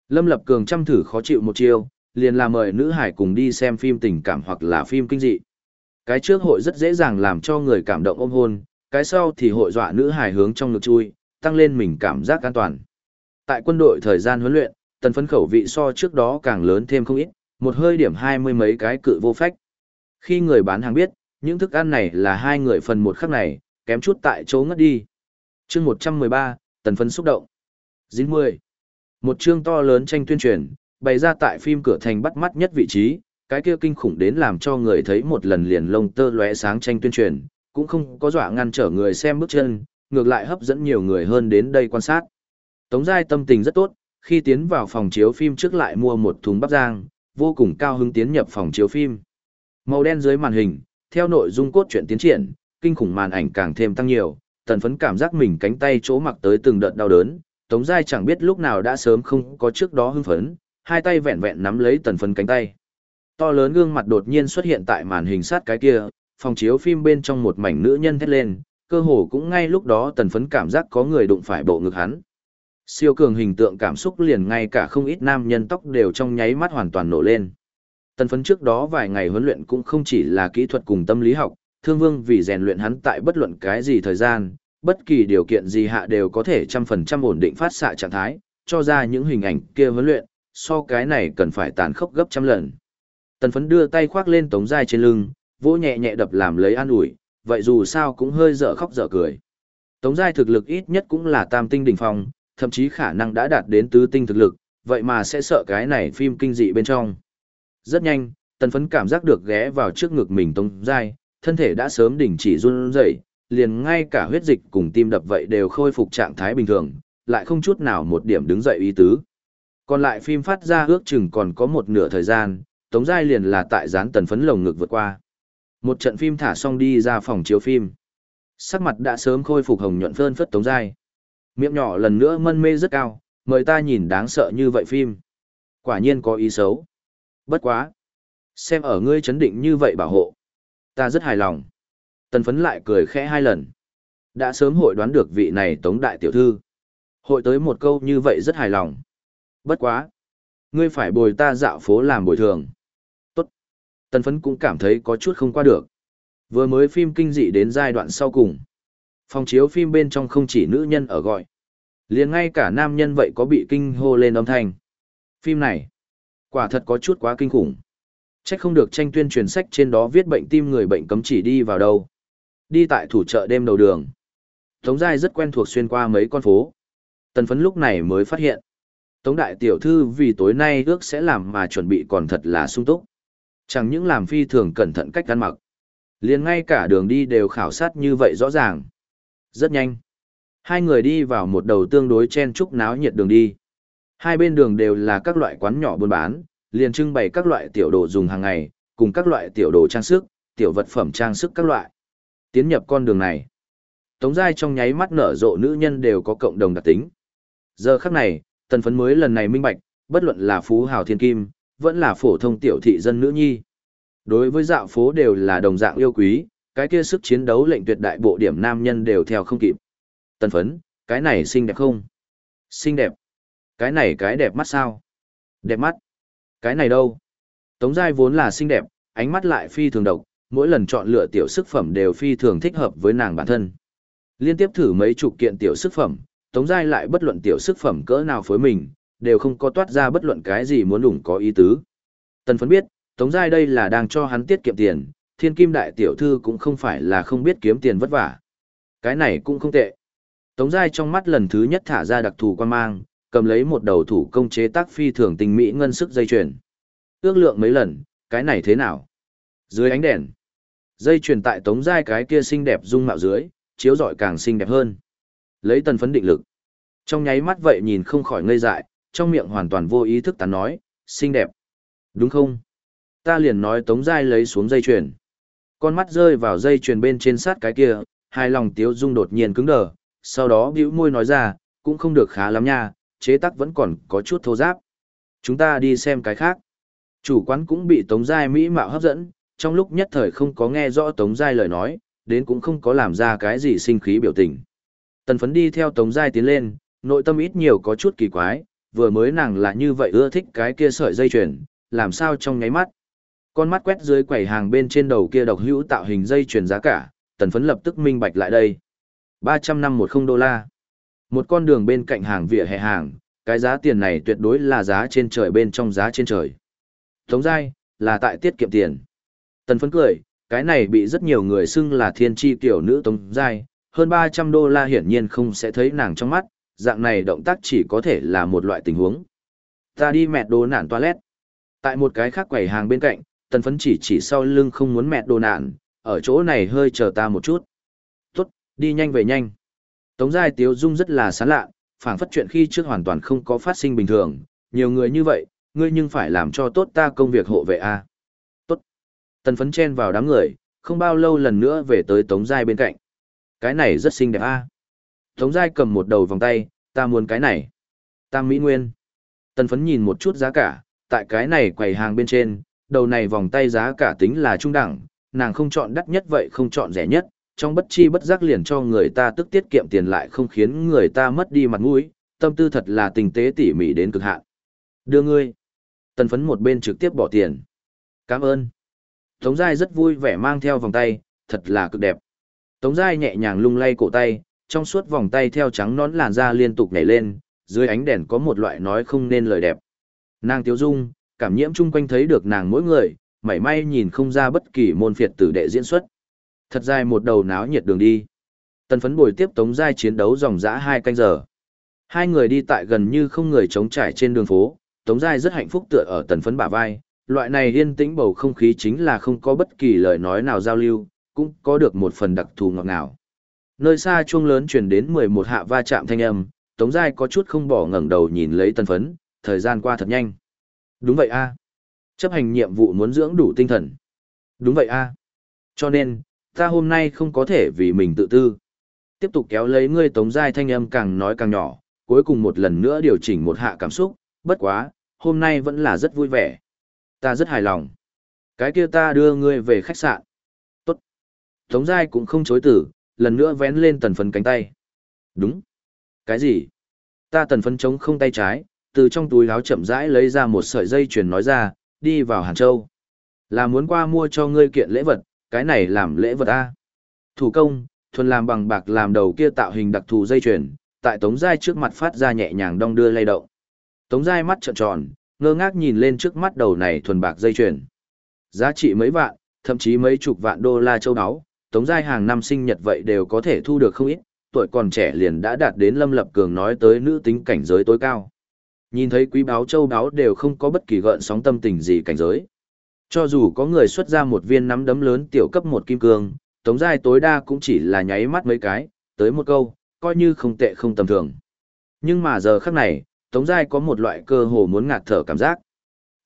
Lâm Lập Cường chăm thử khó chịu một chiêu, liền là mời nữ hải cùng đi xem phim tình cảm hoặc là phim kinh dị. Cái trước hội rất dễ dàng làm cho người cảm động ôm hôn, cái sau thì hội dọa nữ hải hướng trong ngực chui, tăng lên mình cảm giác an toàn. Tại quân đội thời gian huấn luyện, tần phấn khẩu vị so trước đó càng lớn thêm không ít, một hơi điểm hai mươi mấy cái cự vô phách. Khi người bán hàng biết, những thức ăn này là hai người phần một khắc này, kém chút tại chỗ ngất đi. chương 113, tần phấn xúc động. Dính 10. Một chương to lớn tranh tuyên truyền, bày ra tại phim cửa thành bắt mắt nhất vị trí, cái kia kinh khủng đến làm cho người thấy một lần liền lông tơ lóe sáng tranh tuyên truyền, cũng không có dọa ngăn trở người xem bước chân, ngược lại hấp dẫn nhiều người hơn đến đây quan sát. Tống Giai tâm tình rất tốt, khi tiến vào phòng chiếu phim trước lại mua một thùng bắp rang, vô cùng cao hứng tiến nhập phòng chiếu phim. Màu đen dưới màn hình, theo nội dung cốt truyện tiến triển, kinh khủng màn ảnh càng thêm tăng nhiều, tần phấn cảm giác mình cánh tay chỗ mặc tới từng đợt đau đớn, Tống Giai chẳng biết lúc nào đã sớm không có trước đó hưng phấn, hai tay vẹn vẹn nắm lấy tần phấn cánh tay. To lớn gương mặt đột nhiên xuất hiện tại màn hình sát cái kia, phòng chiếu phim bên trong một mảnh nữ nhân thét lên, cơ hồ cũng ngay lúc đó tần phấn cảm giác có người đụng phải bộ ngực hắn. Siêu cường hình tượng cảm xúc liền ngay cả không ít nam nhân tóc đều trong nháy mắt hoàn toàn nổ lên. Tần phấn trước đó vài ngày huấn luyện cũng không chỉ là kỹ thuật cùng tâm lý học, thương vương vì rèn luyện hắn tại bất luận cái gì thời gian, bất kỳ điều kiện gì hạ đều có thể trăm phần trăm ổn định phát xạ trạng thái, cho ra những hình ảnh kia huấn luyện, so cái này cần phải tàn khốc gấp trăm lần. Tần phấn đưa tay khoác lên tống dài trên lưng, vỗ nhẹ nhẹ đập làm lấy an ủi, vậy dù sao cũng hơi dở khóc dở cười. Tống giai thực lực ít nhất cũng là tam tinh đỉnh phong, thậm chí khả năng đã đạt đến tứ tinh thực lực, vậy mà sẽ sợ cái này phim kinh dị bên trong. Rất nhanh, tần phấn cảm giác được ghé vào trước ngực mình tống giai, thân thể đã sớm đỉnh chỉ run rẩy, liền ngay cả huyết dịch cùng tim đập vậy đều khôi phục trạng thái bình thường, lại không chút nào một điểm đứng dậy ý tứ. Còn lại phim phát ra ước chừng còn có một nửa thời gian, Tống Giai liền là tại dán tần phấn lồng ngực vượt qua. Một trận phim thả xong đi ra phòng chiếu phim. Sắc mặt đã sớm khôi phục hồng nhuận phơn phất Tống Giai. Miệng nhỏ lần nữa mân mê rất cao, mời ta nhìn đáng sợ như vậy phim. Quả nhiên có ý xấu. Bất quá. Xem ở ngươi chấn định như vậy bảo hộ. Ta rất hài lòng. Tần phấn lại cười khẽ hai lần. Đã sớm hội đoán được vị này tống đại tiểu thư. Hội tới một câu như vậy rất hài lòng. Bất quá. Ngươi phải bồi ta dạo phố làm bồi thường. Tốt. Tần phấn cũng cảm thấy có chút không qua được. Vừa mới phim kinh dị đến giai đoạn sau cùng. Phòng chiếu phim bên trong không chỉ nữ nhân ở gọi. liền ngay cả nam nhân vậy có bị kinh hô lên âm thanh. Phim này. Quả thật có chút quá kinh khủng. Chắc không được tranh tuyên truyền sách trên đó viết bệnh tim người bệnh cấm chỉ đi vào đâu. Đi tại thủ chợ đêm đầu đường. Tống Giai rất quen thuộc xuyên qua mấy con phố. Tần phấn lúc này mới phát hiện. Tống Đại Tiểu Thư vì tối nay ước sẽ làm mà chuẩn bị còn thật là sung túc. Chẳng những làm phi thường cẩn thận cách ăn mặc. liền ngay cả đường đi đều khảo sát như vậy rõ ràng. Rất nhanh. Hai người đi vào một đầu tương đối chen chúc náo nhiệt đường đi. Hai bên đường đều là các loại quán nhỏ buôn bán, liền trưng bày các loại tiểu đồ dùng hàng ngày, cùng các loại tiểu đồ trang sức, tiểu vật phẩm trang sức các loại. Tiến nhập con đường này. Tống giai trong nháy mắt nở rộ nữ nhân đều có cộng đồng đặc tính. Giờ khắc này, tần phấn mới lần này minh bạch, bất luận là phú hào thiên kim, vẫn là phổ thông tiểu thị dân nữ nhi. Đối với dạo phố đều là đồng dạng yêu quý, cái kia sức chiến đấu lệnh tuyệt đại bộ điểm nam nhân đều theo không kịp. Tần phấn, cái này xinh đẹp không? Xinh đẹp. Cái này cái đẹp mắt sao? Đẹp mắt. Cái này đâu? Tống giai vốn là xinh đẹp, ánh mắt lại phi thường độc, mỗi lần chọn lựa tiểu sức phẩm đều phi thường thích hợp với nàng bản thân. Liên tiếp thử mấy chục kiện tiểu sức phẩm, Tống Giai lại bất luận tiểu sức phẩm cỡ nào phối mình, đều không có toát ra bất luận cái gì muốn đủng có ý tứ. Tần phấn biết, Tống Giai đây là đang cho hắn tiết kiệm tiền, thiên kim đại tiểu thư cũng không phải là không biết kiếm tiền vất vả. Cái này cũng không tệ. Tống Giai trong mắt lần thứ nhất thả ra đặc thù quan mang, cầm lấy một đầu thủ công chế tác phi thường tình mỹ ngân sức dây chuyền. Ước lượng mấy lần, cái này thế nào? Dưới ánh đèn, dây chuyền tại Tống Giai cái kia xinh đẹp dung mạo dưới, chiếu rọi càng xinh đẹp hơn. Lấy tần phấn định lực. Trong nháy mắt vậy nhìn không khỏi ngây dại, trong miệng hoàn toàn vô ý thức tán nói, xinh đẹp. Đúng không? Ta liền nói Tống Giai lấy xuống dây chuyền. Con mắt rơi vào dây chuyền bên trên sát cái kia, hai lòng Tiếu Dung đột nhiên cứng đờ, sau đó bĩu môi nói ra, cũng không được khá lắm nha, chế tác vẫn còn có chút thô giáp. Chúng ta đi xem cái khác. Chủ quán cũng bị Tống Giai Mỹ mạo hấp dẫn, trong lúc nhất thời không có nghe rõ Tống Giai lời nói, đến cũng không có làm ra cái gì sinh khí biểu tình. Tần phấn đi theo Tống Giai tiến lên, nội tâm ít nhiều có chút kỳ quái, vừa mới nàng là như vậy ưa thích cái kia sợi dây chuyền, làm sao trong nháy mắt. Con mắt quét dưới quầy hàng bên trên đầu kia độc hữu tạo hình dây chuyền giá cả, tần phấn lập tức minh bạch lại đây. 300 năm một không đô la. Một con đường bên cạnh hàng vỉa hè hàng, cái giá tiền này tuyệt đối là giá trên trời bên trong giá trên trời. Tống giai, là tại tiết kiệm tiền. Tần phấn cười, cái này bị rất nhiều người xưng là thiên tri tiểu nữ tống giai, hơn 300 đô la hiển nhiên không sẽ thấy nàng trong mắt, dạng này động tác chỉ có thể là một loại tình huống. Ta đi mẹ đồ nản toilet. Tại một cái khác quầy hàng bên cạnh, tần phấn chỉ chỉ sau lưng không muốn mẹ đồ nạn, ở chỗ này hơi chờ ta một chút. Tốt, đi nhanh về nhanh. Tống giai tiếu dung rất là sán lạ, phảng phất chuyện khi trước hoàn toàn không có phát sinh bình thường, nhiều người như vậy, ngươi nhưng phải làm cho tốt ta công việc hộ vệ a. Tốt. Tần phấn chen vào đám người, không bao lâu lần nữa về tới Tống Giai bên cạnh. Cái này rất xinh đẹp a. Tống Giai cầm một đầu vòng tay, ta muốn cái này. Tam Mỹ Nguyên. Tần phấn nhìn một chút giá cả, tại cái này quầy hàng bên trên, đầu này vòng tay giá cả tính là trung đẳng, nàng không chọn đắt nhất vậy không chọn rẻ nhất, trong bất chi bất giác liền cho người ta tức tiết kiệm tiền lại không khiến người ta mất đi mặt mũi, tâm tư thật là tình tế tỉ mỉ đến cực hạn. Đưa ngươi. Tần phấn một bên trực tiếp bỏ tiền. Cảm ơn. Tống Giai rất vui vẻ mang theo vòng tay, thật là cực đẹp. Tống Giai nhẹ nhàng lung lay cổ tay, trong suốt vòng tay theo trắng nón làn da liên tục nhảy lên, dưới ánh đèn có một loại nói không nên lời đẹp. Nàng Tiếu Dung, cảm nhiễm chung quanh thấy được nàng mỗi người, mảy may nhìn không ra bất kỳ môn phiệt tử đệ diễn xuất. Thật dài một đầu náo nhiệt đường đi. Tần phấn bồi tiếp Tống Giai chiến đấu dòng dã hai canh giờ. Hai người đi tại gần như không người chống trải trên đường phố, Tống Giai rất hạnh phúc tựa ở tần phấn bả vai. Loại này yên tĩnh bầu không khí chính là không có bất kỳ lời nói nào giao lưu, cũng có được một phần đặc thù ngọt ngào. Nơi xa chuông lớn truyền đến 11 hạ va chạm thanh âm, Tống Giai có chút không bỏ ngẩng đầu nhìn lấy tần phấn, thời gian qua thật nhanh. Đúng vậy a Chấp hành nhiệm vụ muốn dưỡng đủ tinh thần. Đúng vậy a Cho nên, ta hôm nay không có thể vì mình tự tư. Tiếp tục kéo lấy ngươi tống giai thanh âm càng nói càng nhỏ, cuối cùng một lần nữa điều chỉnh một hạ cảm xúc, bất quá, hôm nay vẫn là rất vui vẻ. Ta rất hài lòng. Cái kia ta đưa ngươi về khách sạn. Tốt. Tống giai cũng không chối từ lần nữa vén lên tần phấn cánh tay. Đúng. Cái gì? Ta tần phấn chống không tay trái, từ trong túi áo chậm rãi lấy ra một sợi dây chuyền nói ra, đi vào Hàn Châu. Là muốn qua mua cho ngươi kiện lễ vật, cái này làm lễ vật A. Thủ công, thuần làm bằng bạc làm đầu kia tạo hình đặc thù dây chuyền, tại Tống Giai trước mặt phát ra nhẹ nhàng đong đưa lay động. Tống Giai mắt trợn tròn, ngơ ngác nhìn lên trước mắt đầu này thuần bạc dây chuyền. Giá trị mấy vạn, thậm chí mấy chục vạn đô la châu áo, Tống Giai hàng năm sinh nhật vậy đều có thể thu được không ít, tuổi còn trẻ liền đã đạt đến Lâm Lập Cường nói tới nữ tính cảnh giới tối cao. Nhìn thấy quý báo châu báo đều không có bất kỳ gợn sóng tâm tình gì cảnh giới. Cho dù có người xuất ra một viên nắm đấm lớn tiểu cấp một kim cương, tống giai tối đa cũng chỉ là nháy mắt mấy cái, tới một câu, coi như không tệ không tầm thường. Nhưng mà giờ khắc này, tống giai có một loại cơ hồ muốn ngạt thở cảm giác.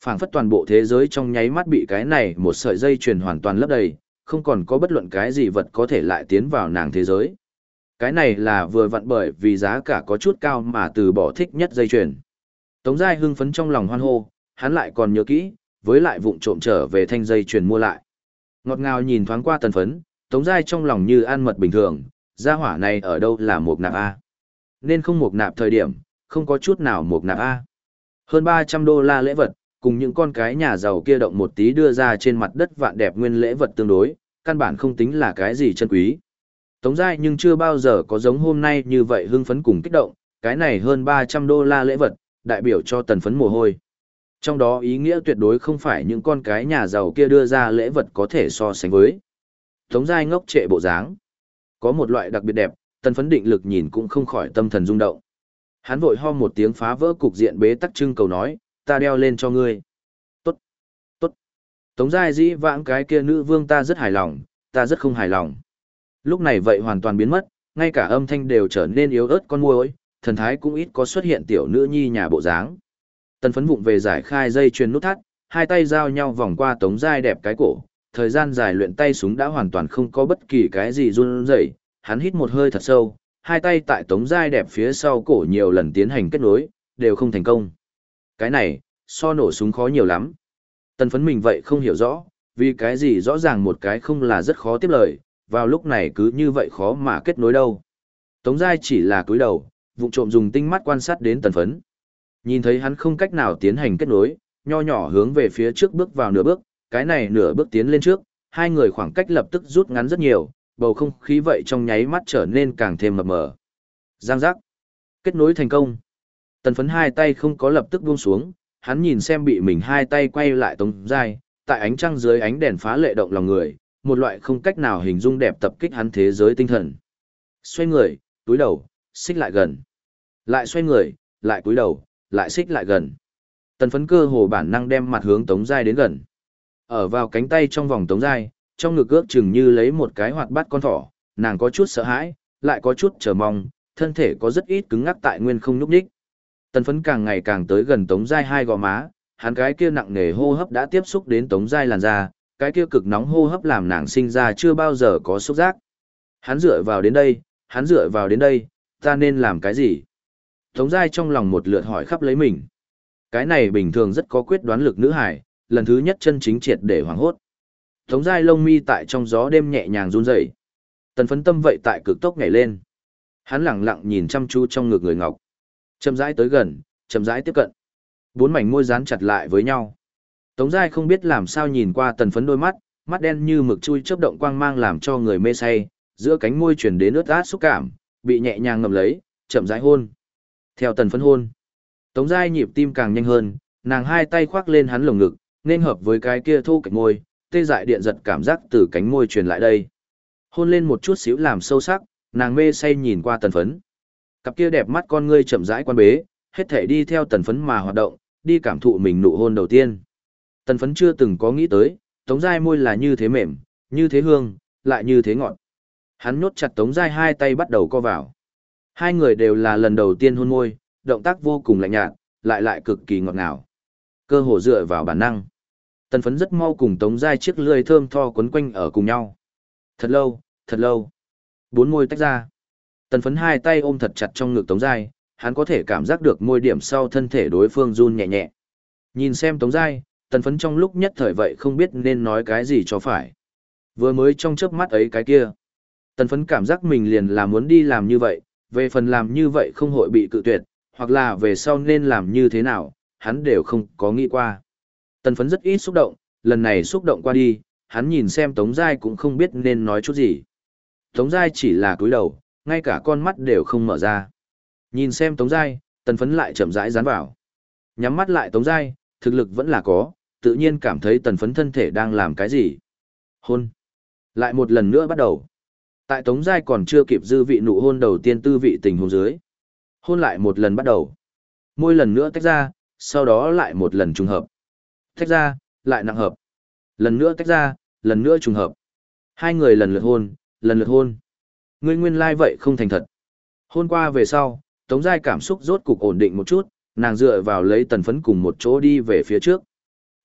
phảng phất toàn bộ thế giới trong nháy mắt bị cái này một sợi dây chuyền hoàn toàn lấp đầy, không còn có bất luận cái gì vật có thể lại tiến vào nàng thế giới. Cái này là vừa vặn bởi vì giá cả có chút cao mà từ bỏ thích nhất dây chuyền. Tống Giai hưng phấn trong lòng hoan hô, hắn lại còn nhớ kỹ, với lại vụng trộm trở về thanh dây truyền mua lại. Ngọt ngào nhìn thoáng qua tần phấn, Tống Giai trong lòng như ăn mật bình thường, gia hỏa này ở đâu là một nạp A. Nên không một nạp thời điểm, không có chút nào một nạp A. Hơn 300 đô la lễ vật, cùng những con cái nhà giàu kia động một tí đưa ra trên mặt đất vạn đẹp nguyên lễ vật tương đối, căn bản không tính là cái gì chân quý. Tống Giai nhưng chưa bao giờ có giống hôm nay như vậy hưng phấn cùng kích động, cái này hơn 300 đô la lễ vật, đại biểu cho tần phấn mồ hôi. Trong đó ý nghĩa tuyệt đối không phải những con cái nhà giàu kia đưa ra lễ vật có thể so sánh với. Tống giai ngốc trệ bộ dáng. Có một loại đặc biệt đẹp, tần phấn định lực nhìn cũng không khỏi tâm thần rung động. Hắn vội ho một tiếng phá vỡ cục diện bế tắc trưng cầu nói, ta đeo lên cho ngươi. Tốt, tốt. Tống giai dĩ vãng cái kia nữ vương ta rất hài lòng, ta rất không hài lòng. Lúc này vậy hoàn toàn biến mất, ngay cả âm thanh đều trở nên yếu ớt con muôi, thần thái cũng ít có xuất hiện tiểu nữ nhi nhà bộ dáng. Tần phấn vụng về giải khai dây chuyền nút thắt, hai tay giao nhau vòng qua tống dai đẹp cái cổ, thời gian dài luyện tay súng đã hoàn toàn không có bất kỳ cái gì run rẩy, hắn hít một hơi thật sâu, hai tay tại tống dai đẹp phía sau cổ nhiều lần tiến hành kết nối, đều không thành công. Cái này, so nổ súng khó nhiều lắm. Tần phấn mình vậy không hiểu rõ, vì cái gì rõ ràng một cái không là rất khó tiếp lời, vào lúc này cứ như vậy khó mà kết nối đâu. Tống Giai chỉ là cúi đầu, vụ trộm dùng tinh mắt quan sát đến tần phấn. Nhìn thấy hắn không cách nào tiến hành kết nối, nho nhỏ hướng về phía trước bước vào nửa bước, cái này nửa bước tiến lên trước, hai người khoảng cách lập tức rút ngắn rất nhiều, bầu không khí vậy trong nháy mắt trở nên càng thêm mập mờ. Giang giác. Kết nối thành công. Tần phấn hai tay không có lập tức buông xuống, hắn nhìn xem bị mình hai tay quay lại tống dai, tại ánh trăng dưới ánh đèn phá lệ động lòng người, một loại không cách nào hình dung đẹp tập kích hắn thế giới tinh thần. Xoay người, túi đầu, xích lại gần. Lại xoay người, lại cúi đầu, lại xích lại gần. Tần phấn cơ hồ bản năng đem mặt hướng tống dai đến gần. Ở vào cánh tay trong vòng tống dai, trong ngực ước chừng như lấy một cái hoạt bát con thỏ, nàng có chút sợ hãi, lại có chút chờ mong, thân thể có rất ít cứng ngắc tại nguyên không nhúc nhích. Tần phấn càng ngày càng tới gần tống dai hai gò má, hắn cái kia nặng nề hô hấp đã tiếp xúc đến tống dai làn da, cái kia cực nóng hô hấp làm nàng sinh ra chưa bao giờ có xúc giác. Hắn dựa vào đến đây, hắn dựa vào đến đây, ta nên làm cái gì? Tống Giai trong lòng một lượt hỏi khắp lấy mình. Cái này bình thường rất có quyết đoán lực nữ hải, lần thứ nhất chân chính triệt để hoảng hốt. Tống Giai lông mi tại trong gió đêm nhẹ nhàng run rẩy. Tần phấn tâm vậy tại cực tốc nhảy lên. Hắn lặng lặng nhìn chăm chú trong ngực người ngọc. Chậm rãi tới gần, chậm rãi tiếp cận. Bốn mảnh môi dán chặt lại với nhau. Tống Giai không biết làm sao nhìn qua tần phấn đôi mắt, mắt đen như mực chui chớp động quang mang làm cho người mê say, giữa cánh môi chuyển đến ướt át xúc cảm, bị nhẹ nhàng ngầm lấy, chậm rãi hôn. Theo tần phấn hôn, Tống Giai nhịp tim càng nhanh hơn, nàng hai tay khoác lên hắn lồng ngực, nên hợp với cái kia thu cánh môi, tê dại điện giật cảm giác từ cánh môi truyền lại đây. Hôn lên một chút xíu làm sâu sắc, nàng mê say nhìn qua tần phấn. Cặp kia đẹp mắt con ngươi chậm rãi quan bế, hết thể đi theo tần phấn mà hoạt động, đi cảm thụ mình nụ hôn đầu tiên. Tần phấn chưa từng có nghĩ tới, tống dai môi là như thế mềm, như thế hương, lại như thế ngọt. Hắn nhốt chặt tống dai hai tay bắt đầu co vào. Hai người đều là lần đầu tiên hôn môi, động tác vô cùng lạnh nhạt, lại lại cực kỳ ngọt ngào. Cơ hồ dựa vào bản năng. Tần phấn rất mau cùng tống dai chiếc lươi thơm tho quấn quanh ở cùng nhau. Thật lâu, thật lâu. Bốn môi tách ra. Tần phấn hai tay ôm thật chặt trong ngực tống dai, hắn có thể cảm giác được môi điểm sau thân thể đối phương run nhẹ nhẹ. Nhìn xem tống dai, tần phấn trong lúc nhất thời vậy không biết nên nói cái gì cho phải. Vừa mới trong chớp mắt ấy cái kia. Tần phấn cảm giác mình liền là muốn đi làm như vậy, về phần làm như vậy không hội bị cự tuyệt, hoặc là về sau nên làm như thế nào, hắn đều không có nghĩ qua. Tần phấn rất ít xúc động, lần này xúc động qua đi, hắn nhìn xem Tống Giai cũng không biết nên nói chút gì. Tống Giai chỉ là cúi đầu, ngay cả con mắt đều không mở ra. Nhìn xem Tống Giai, tần phấn lại chậm rãi dán vào. Nhắm mắt lại Tống Giai, thực lực vẫn là có, tự nhiên cảm thấy tần phấn thân thể đang làm cái gì. Hôn. Lại một lần nữa bắt đầu. Tại Tống Giai còn chưa kịp dư vị nụ hôn đầu tiên tư vị tình hôn dưới. Hôn lại một lần bắt đầu. Môi lần nữa tách ra, sau đó lại một lần trùng hợp. Tách ra, lại nặng hợp. Lần nữa tách ra, lần nữa trùng hợp. Hai người lần lượt hôn, lần lượt hôn. Ngươi nguyên lai like vậy không thành thật. Hôn qua về sau, Tống Giai cảm xúc rốt cục ổn định một chút, nàng dựa vào lấy tần phấn cùng một chỗ đi về phía trước.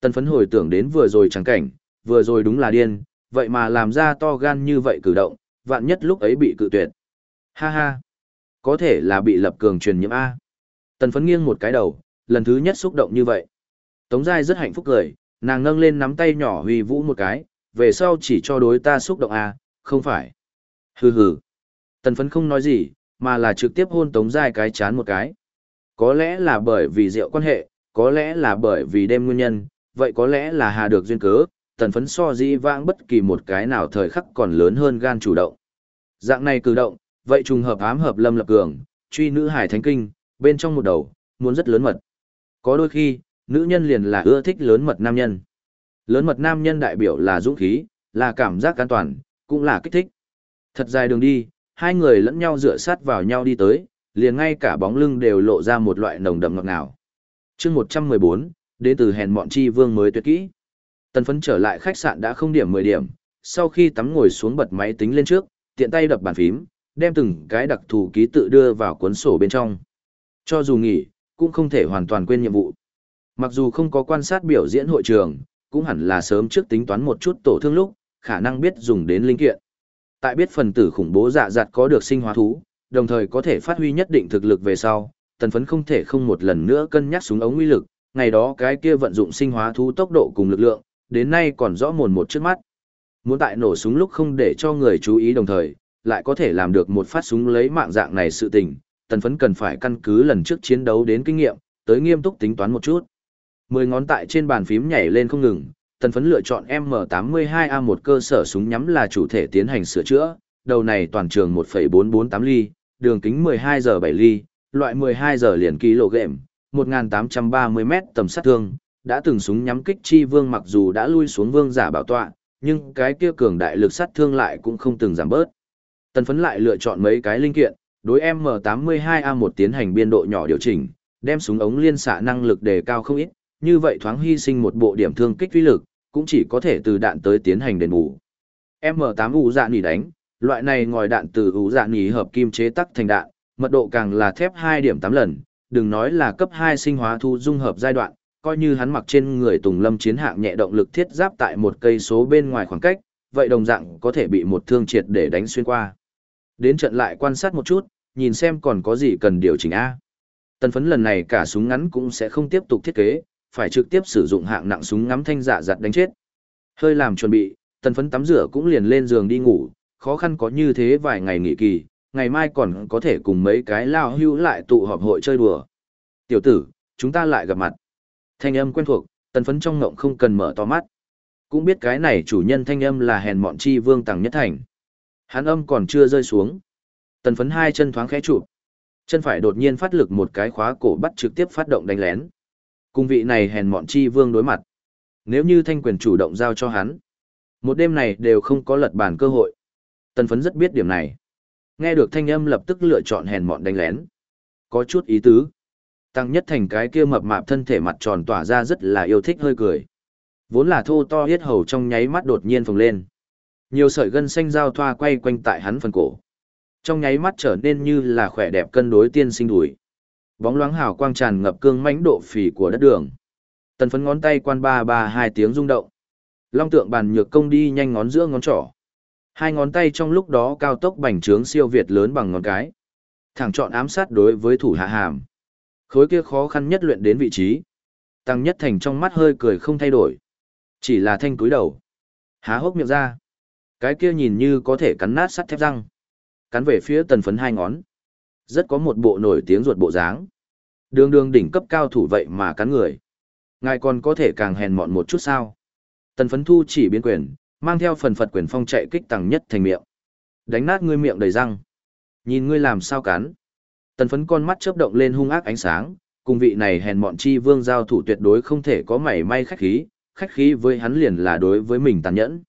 Tần phấn hồi tưởng đến vừa rồi trắng cảnh, vừa rồi đúng là điên, vậy mà làm ra to gan như vậy cử động, vạn nhất lúc ấy bị cự tuyệt. Ha ha, có thể là bị lập cường truyền nhiễm A. Tần phấn nghiêng một cái đầu, lần thứ nhất xúc động như vậy. Tống Giai rất hạnh phúc cười, nàng nâng lên nắm tay nhỏ huy vũ một cái, về sau chỉ cho đối ta xúc động A, không phải. Hừ hừ. Tần phấn không nói gì, mà là trực tiếp hôn Tống Giai cái chán một cái. Có lẽ là bởi vì rượu quan hệ, có lẽ là bởi vì đêm nguyên nhân, vậy có lẽ là hà được duyên cớ, tần phấn so di vãng bất kỳ một cái nào thời khắc còn lớn hơn gan chủ động. Dạng này cử động, vậy trùng hợp ám hợp lâm lập cường, truy nữ hải thánh kinh, bên trong một đầu, muốn rất lớn mật. Có đôi khi, nữ nhân liền là ưa thích lớn mật nam nhân. Lớn mật nam nhân đại biểu là dũng khí, là cảm giác an toàn, cũng là kích thích. Thật dài đường đi, hai người lẫn nhau dựa sát vào nhau đi tới, liền ngay cả bóng lưng đều lộ ra một loại nồng đậm ngọt ngào. Chương 114, đến từ hèn mọn chi vương mới tuyệt kỹ. Tần phấn trở lại khách sạn đã không điểm 10 điểm, sau khi tắm ngồi xuống bật máy tính lên trước, tiện tay đập bàn phím, đem từng cái đặc thù ký tự đưa vào cuốn sổ bên trong. Cho dù nghỉ, cũng không thể hoàn toàn quên nhiệm vụ. Mặc dù không có quan sát biểu diễn hội trường, cũng hẳn là sớm trước tính toán một chút tổ thương lúc, khả năng biết dùng đến linh kiện. Tại biết phần tử khủng bố dạ dạt có được sinh hóa thú, đồng thời có thể phát huy nhất định thực lực về sau, tần phấn không thể không một lần nữa cân nhắc súng ống uy lực, ngày đó cái kia vận dụng sinh hóa thú tốc độ cùng lực lượng, đến nay còn rõ mồn một trước mắt. Muốn tại nổ súng lúc không để cho người chú ý đồng thời, lại có thể làm được một phát súng lấy mạng dạng này sự tình, tần phấn cần phải căn cứ lần trước chiến đấu đến kinh nghiệm, tới nghiêm túc tính toán một chút. Mười ngón tại trên bàn phím nhảy lên không ngừng, tần phấn lựa chọn M82A một cơ sở súng nhắm là chủ thể tiến hành sửa chữa, đầu này toàn trường 1,448 ly, đường kính 12 giờ 7 ly, loại 12 giờ liền ký lộ gệm, 1830 m tầm sát thương, đã từng súng nhắm kích chi vương mặc dù đã lui xuống vương giả bảo tọa, nhưng cái kia cường đại lực sát thương lại cũng không từng giảm bớt. Tần phấn lại lựa chọn mấy cái linh kiện, đối M82A1 tiến hành biên độ nhỏ điều chỉnh, đem súng ống liên xạ năng lực đề cao không ít, như vậy thoáng hy sinh một bộ điểm thương kích uy lực, cũng chỉ có thể từ đạn tới tiến hành đền bù. M8 U dạ nỉ đánh, loại này ngòi đạn từ U dạ nỉ hợp kim chế tắc thành đạn, mật độ càng là thép 2 điểm 8 lần, đừng nói là cấp 2 sinh hóa thu dung hợp giai đoạn, coi như hắn mặc trên người Tùng Lâm chiến hạng nhẹ động lực thiết giáp tại một cây số bên ngoài khoảng cách, vậy đồng dạng có thể bị một thương triệt để đánh xuyên qua. Đến trận lại quan sát một chút, nhìn xem còn có gì cần điều chỉnh A. Tần phấn lần này cả súng ngắn cũng sẽ không tiếp tục thiết kế, phải trực tiếp sử dụng hạng nặng súng ngắm thanh dạ giặt đánh chết. Hơi làm chuẩn bị, tần phấn tắm rửa cũng liền lên giường đi ngủ, khó khăn có như thế vài ngày nghỉ kỳ, ngày mai còn có thể cùng mấy cái lao hưu lại tụ họp hội chơi đùa. Tiểu tử, chúng ta lại gặp mặt. Thanh âm quen thuộc, tần phấn trong ngộng không cần mở to mắt. Cũng biết cái này chủ nhân thanh âm là hèn mọn chi vương tàng nhất thành. Hắn âm còn chưa rơi xuống. Tần phấn hai chân thoáng khẽ chụp Chân phải đột nhiên phát lực một cái khóa cổ bắt trực tiếp phát động đánh lén. Cung vị này hèn mọn chi vương đối mặt. Nếu như thanh quyền chủ động giao cho hắn, một đêm này đều không có lật bàn cơ hội. Tần phấn rất biết điểm này. Nghe được thanh âm lập tức lựa chọn hèn mọn đánh lén. Có chút ý tứ. Tăng nhất thành cái kia mập mạp thân thể mặt tròn tỏa ra rất là yêu thích hơi cười. Vốn là thô to hết hầu trong nháy mắt đột nhiên phồng lên. Nhiều sợi gân xanh giao thoa quay quanh tại hắn phần cổ. Trong nháy mắt trở nên như là khỏe đẹp cân đối tiên sinh đùi. Bóng loáng hào quang tràn ngập cương mãnh độ phì của đất đường. Tần phấn ngón tay quan ba ba hai tiếng rung động. Long tượng bàn nhược công đi nhanh ngón giữa ngón trỏ. Hai ngón tay trong lúc đó cao tốc bành trướng siêu việt lớn bằng ngón cái. Thẳng chọn ám sát đối với thủ hạ hàm. Khối kia khó khăn nhất luyện đến vị trí. Tăng nhất thành trong mắt hơi cười không thay đổi. Chỉ là thanh túi đầu. Há hốc miệng ra. Cái kia nhìn như có thể cắn nát sắt thép răng. Cắn về phía tần phấn hai ngón. Rất có một bộ nổi tiếng ruột bộ dáng. Đường đường đỉnh cấp cao thủ vậy mà cắn người. Ngài còn có thể càng hèn mọn một chút sao. Tần phấn thu chỉ biến quyền, mang theo phần phật quyền phong chạy kích tăng nhất thành miệng. Đánh nát ngươi miệng đầy răng. Nhìn ngươi làm sao cắn. Tần phấn con mắt chớp động lên hung ác ánh sáng, cùng vị này hèn mọn chi vương giao thủ tuyệt đối không thể có mảy may khách khí, khách khí với hắn liền là đối với mình tàn nhẫn.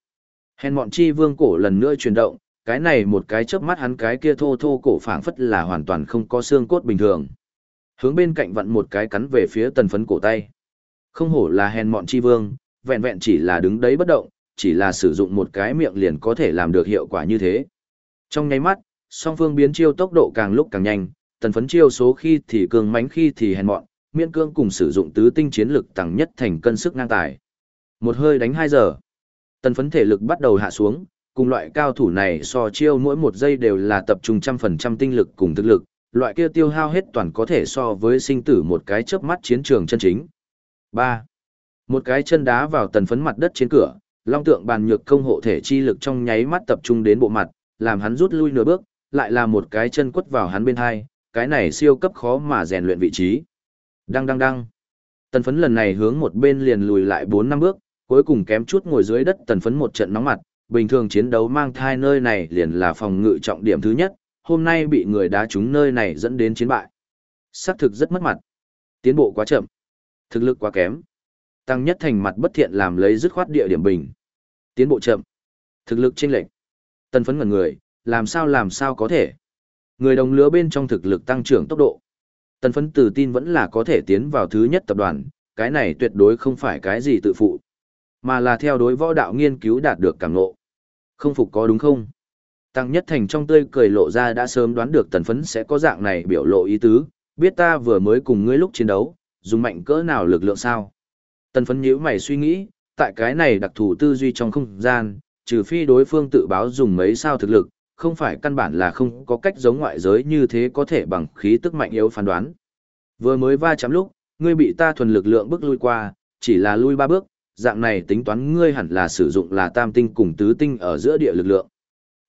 Hèn mọn chi vương cổ lần nữa chuyển động, cái này một cái chớp mắt hắn cái kia thô thô cổ phảng phất là hoàn toàn không có xương cốt bình thường. Hướng bên cạnh vặn một cái cắn về phía tần phấn cổ tay. Không hổ là hèn mọn chi vương, vẹn vẹn chỉ là đứng đấy bất động, chỉ là sử dụng một cái miệng liền có thể làm được hiệu quả như thế. Trong nháy mắt, song phương biến chiêu tốc độ càng lúc càng nhanh, tần phấn chiêu số khi thì cường mánh khi thì hèn mọn, miễn cương cùng sử dụng tứ tinh chiến lực tăng nhất thành cân sức ngang tài. Một hơi đánh 2 giờ. Tần phấn thể lực bắt đầu hạ xuống, cùng loại cao thủ này so chiêu mỗi một giây đều là tập trung trăm phần trăm tinh lực cùng thực lực, loại kia tiêu hao hết toàn có thể so với sinh tử một cái chớp mắt chiến trường chân chính. 3. Một cái chân đá vào tần phấn mặt đất trên cửa, long tượng bàn nhược công hộ thể chi lực trong nháy mắt tập trung đến bộ mặt, làm hắn rút lui nửa bước, lại là một cái chân quất vào hắn bên hai, cái này siêu cấp khó mà rèn luyện vị trí. Đăng đăng đăng. Tần phấn lần này hướng một bên liền lùi lại 4 năm bước, cuối cùng kém chút ngồi dưới đất tần phấn một trận nóng mặt, bình thường chiến đấu mang thai nơi này liền là phòng ngự trọng điểm thứ nhất, hôm nay bị người đá trúng nơi này dẫn đến chiến bại. Xác thực rất mất mặt. Tiến bộ quá chậm. Thực lực quá kém. Tăng nhất thành mặt bất thiện làm lấy dứt khoát địa điểm bình. Tiến bộ chậm. Thực lực chênh lệch. Tần phấn ngần người, làm sao làm sao có thể. Người đồng lứa bên trong thực lực tăng trưởng tốc độ. Tần phấn tự tin vẫn là có thể tiến vào thứ nhất tập đoàn, cái này tuyệt đối không phải cái gì tự phụ, mà là theo đối võ đạo nghiên cứu đạt được cảm ngộ. Không phục có đúng không? Tăng Nhất Thành trong tươi cười lộ ra đã sớm đoán được tần phấn sẽ có dạng này biểu lộ ý tứ, biết ta vừa mới cùng ngươi lúc chiến đấu, dùng mạnh cỡ nào lực lượng sao? Tần phấn nhíu mày suy nghĩ, tại cái này đặc thù tư duy trong không gian, trừ phi đối phương tự báo dùng mấy sao thực lực, không phải căn bản là không có cách giống ngoại giới như thế có thể bằng khí tức mạnh yếu phán đoán. Vừa mới va chạm lúc, ngươi bị ta thuần lực lượng bước lui qua, chỉ là lui ba bước, dạng này tính toán ngươi hẳn là sử dụng là tam tinh cùng tứ tinh ở giữa địa lực lượng.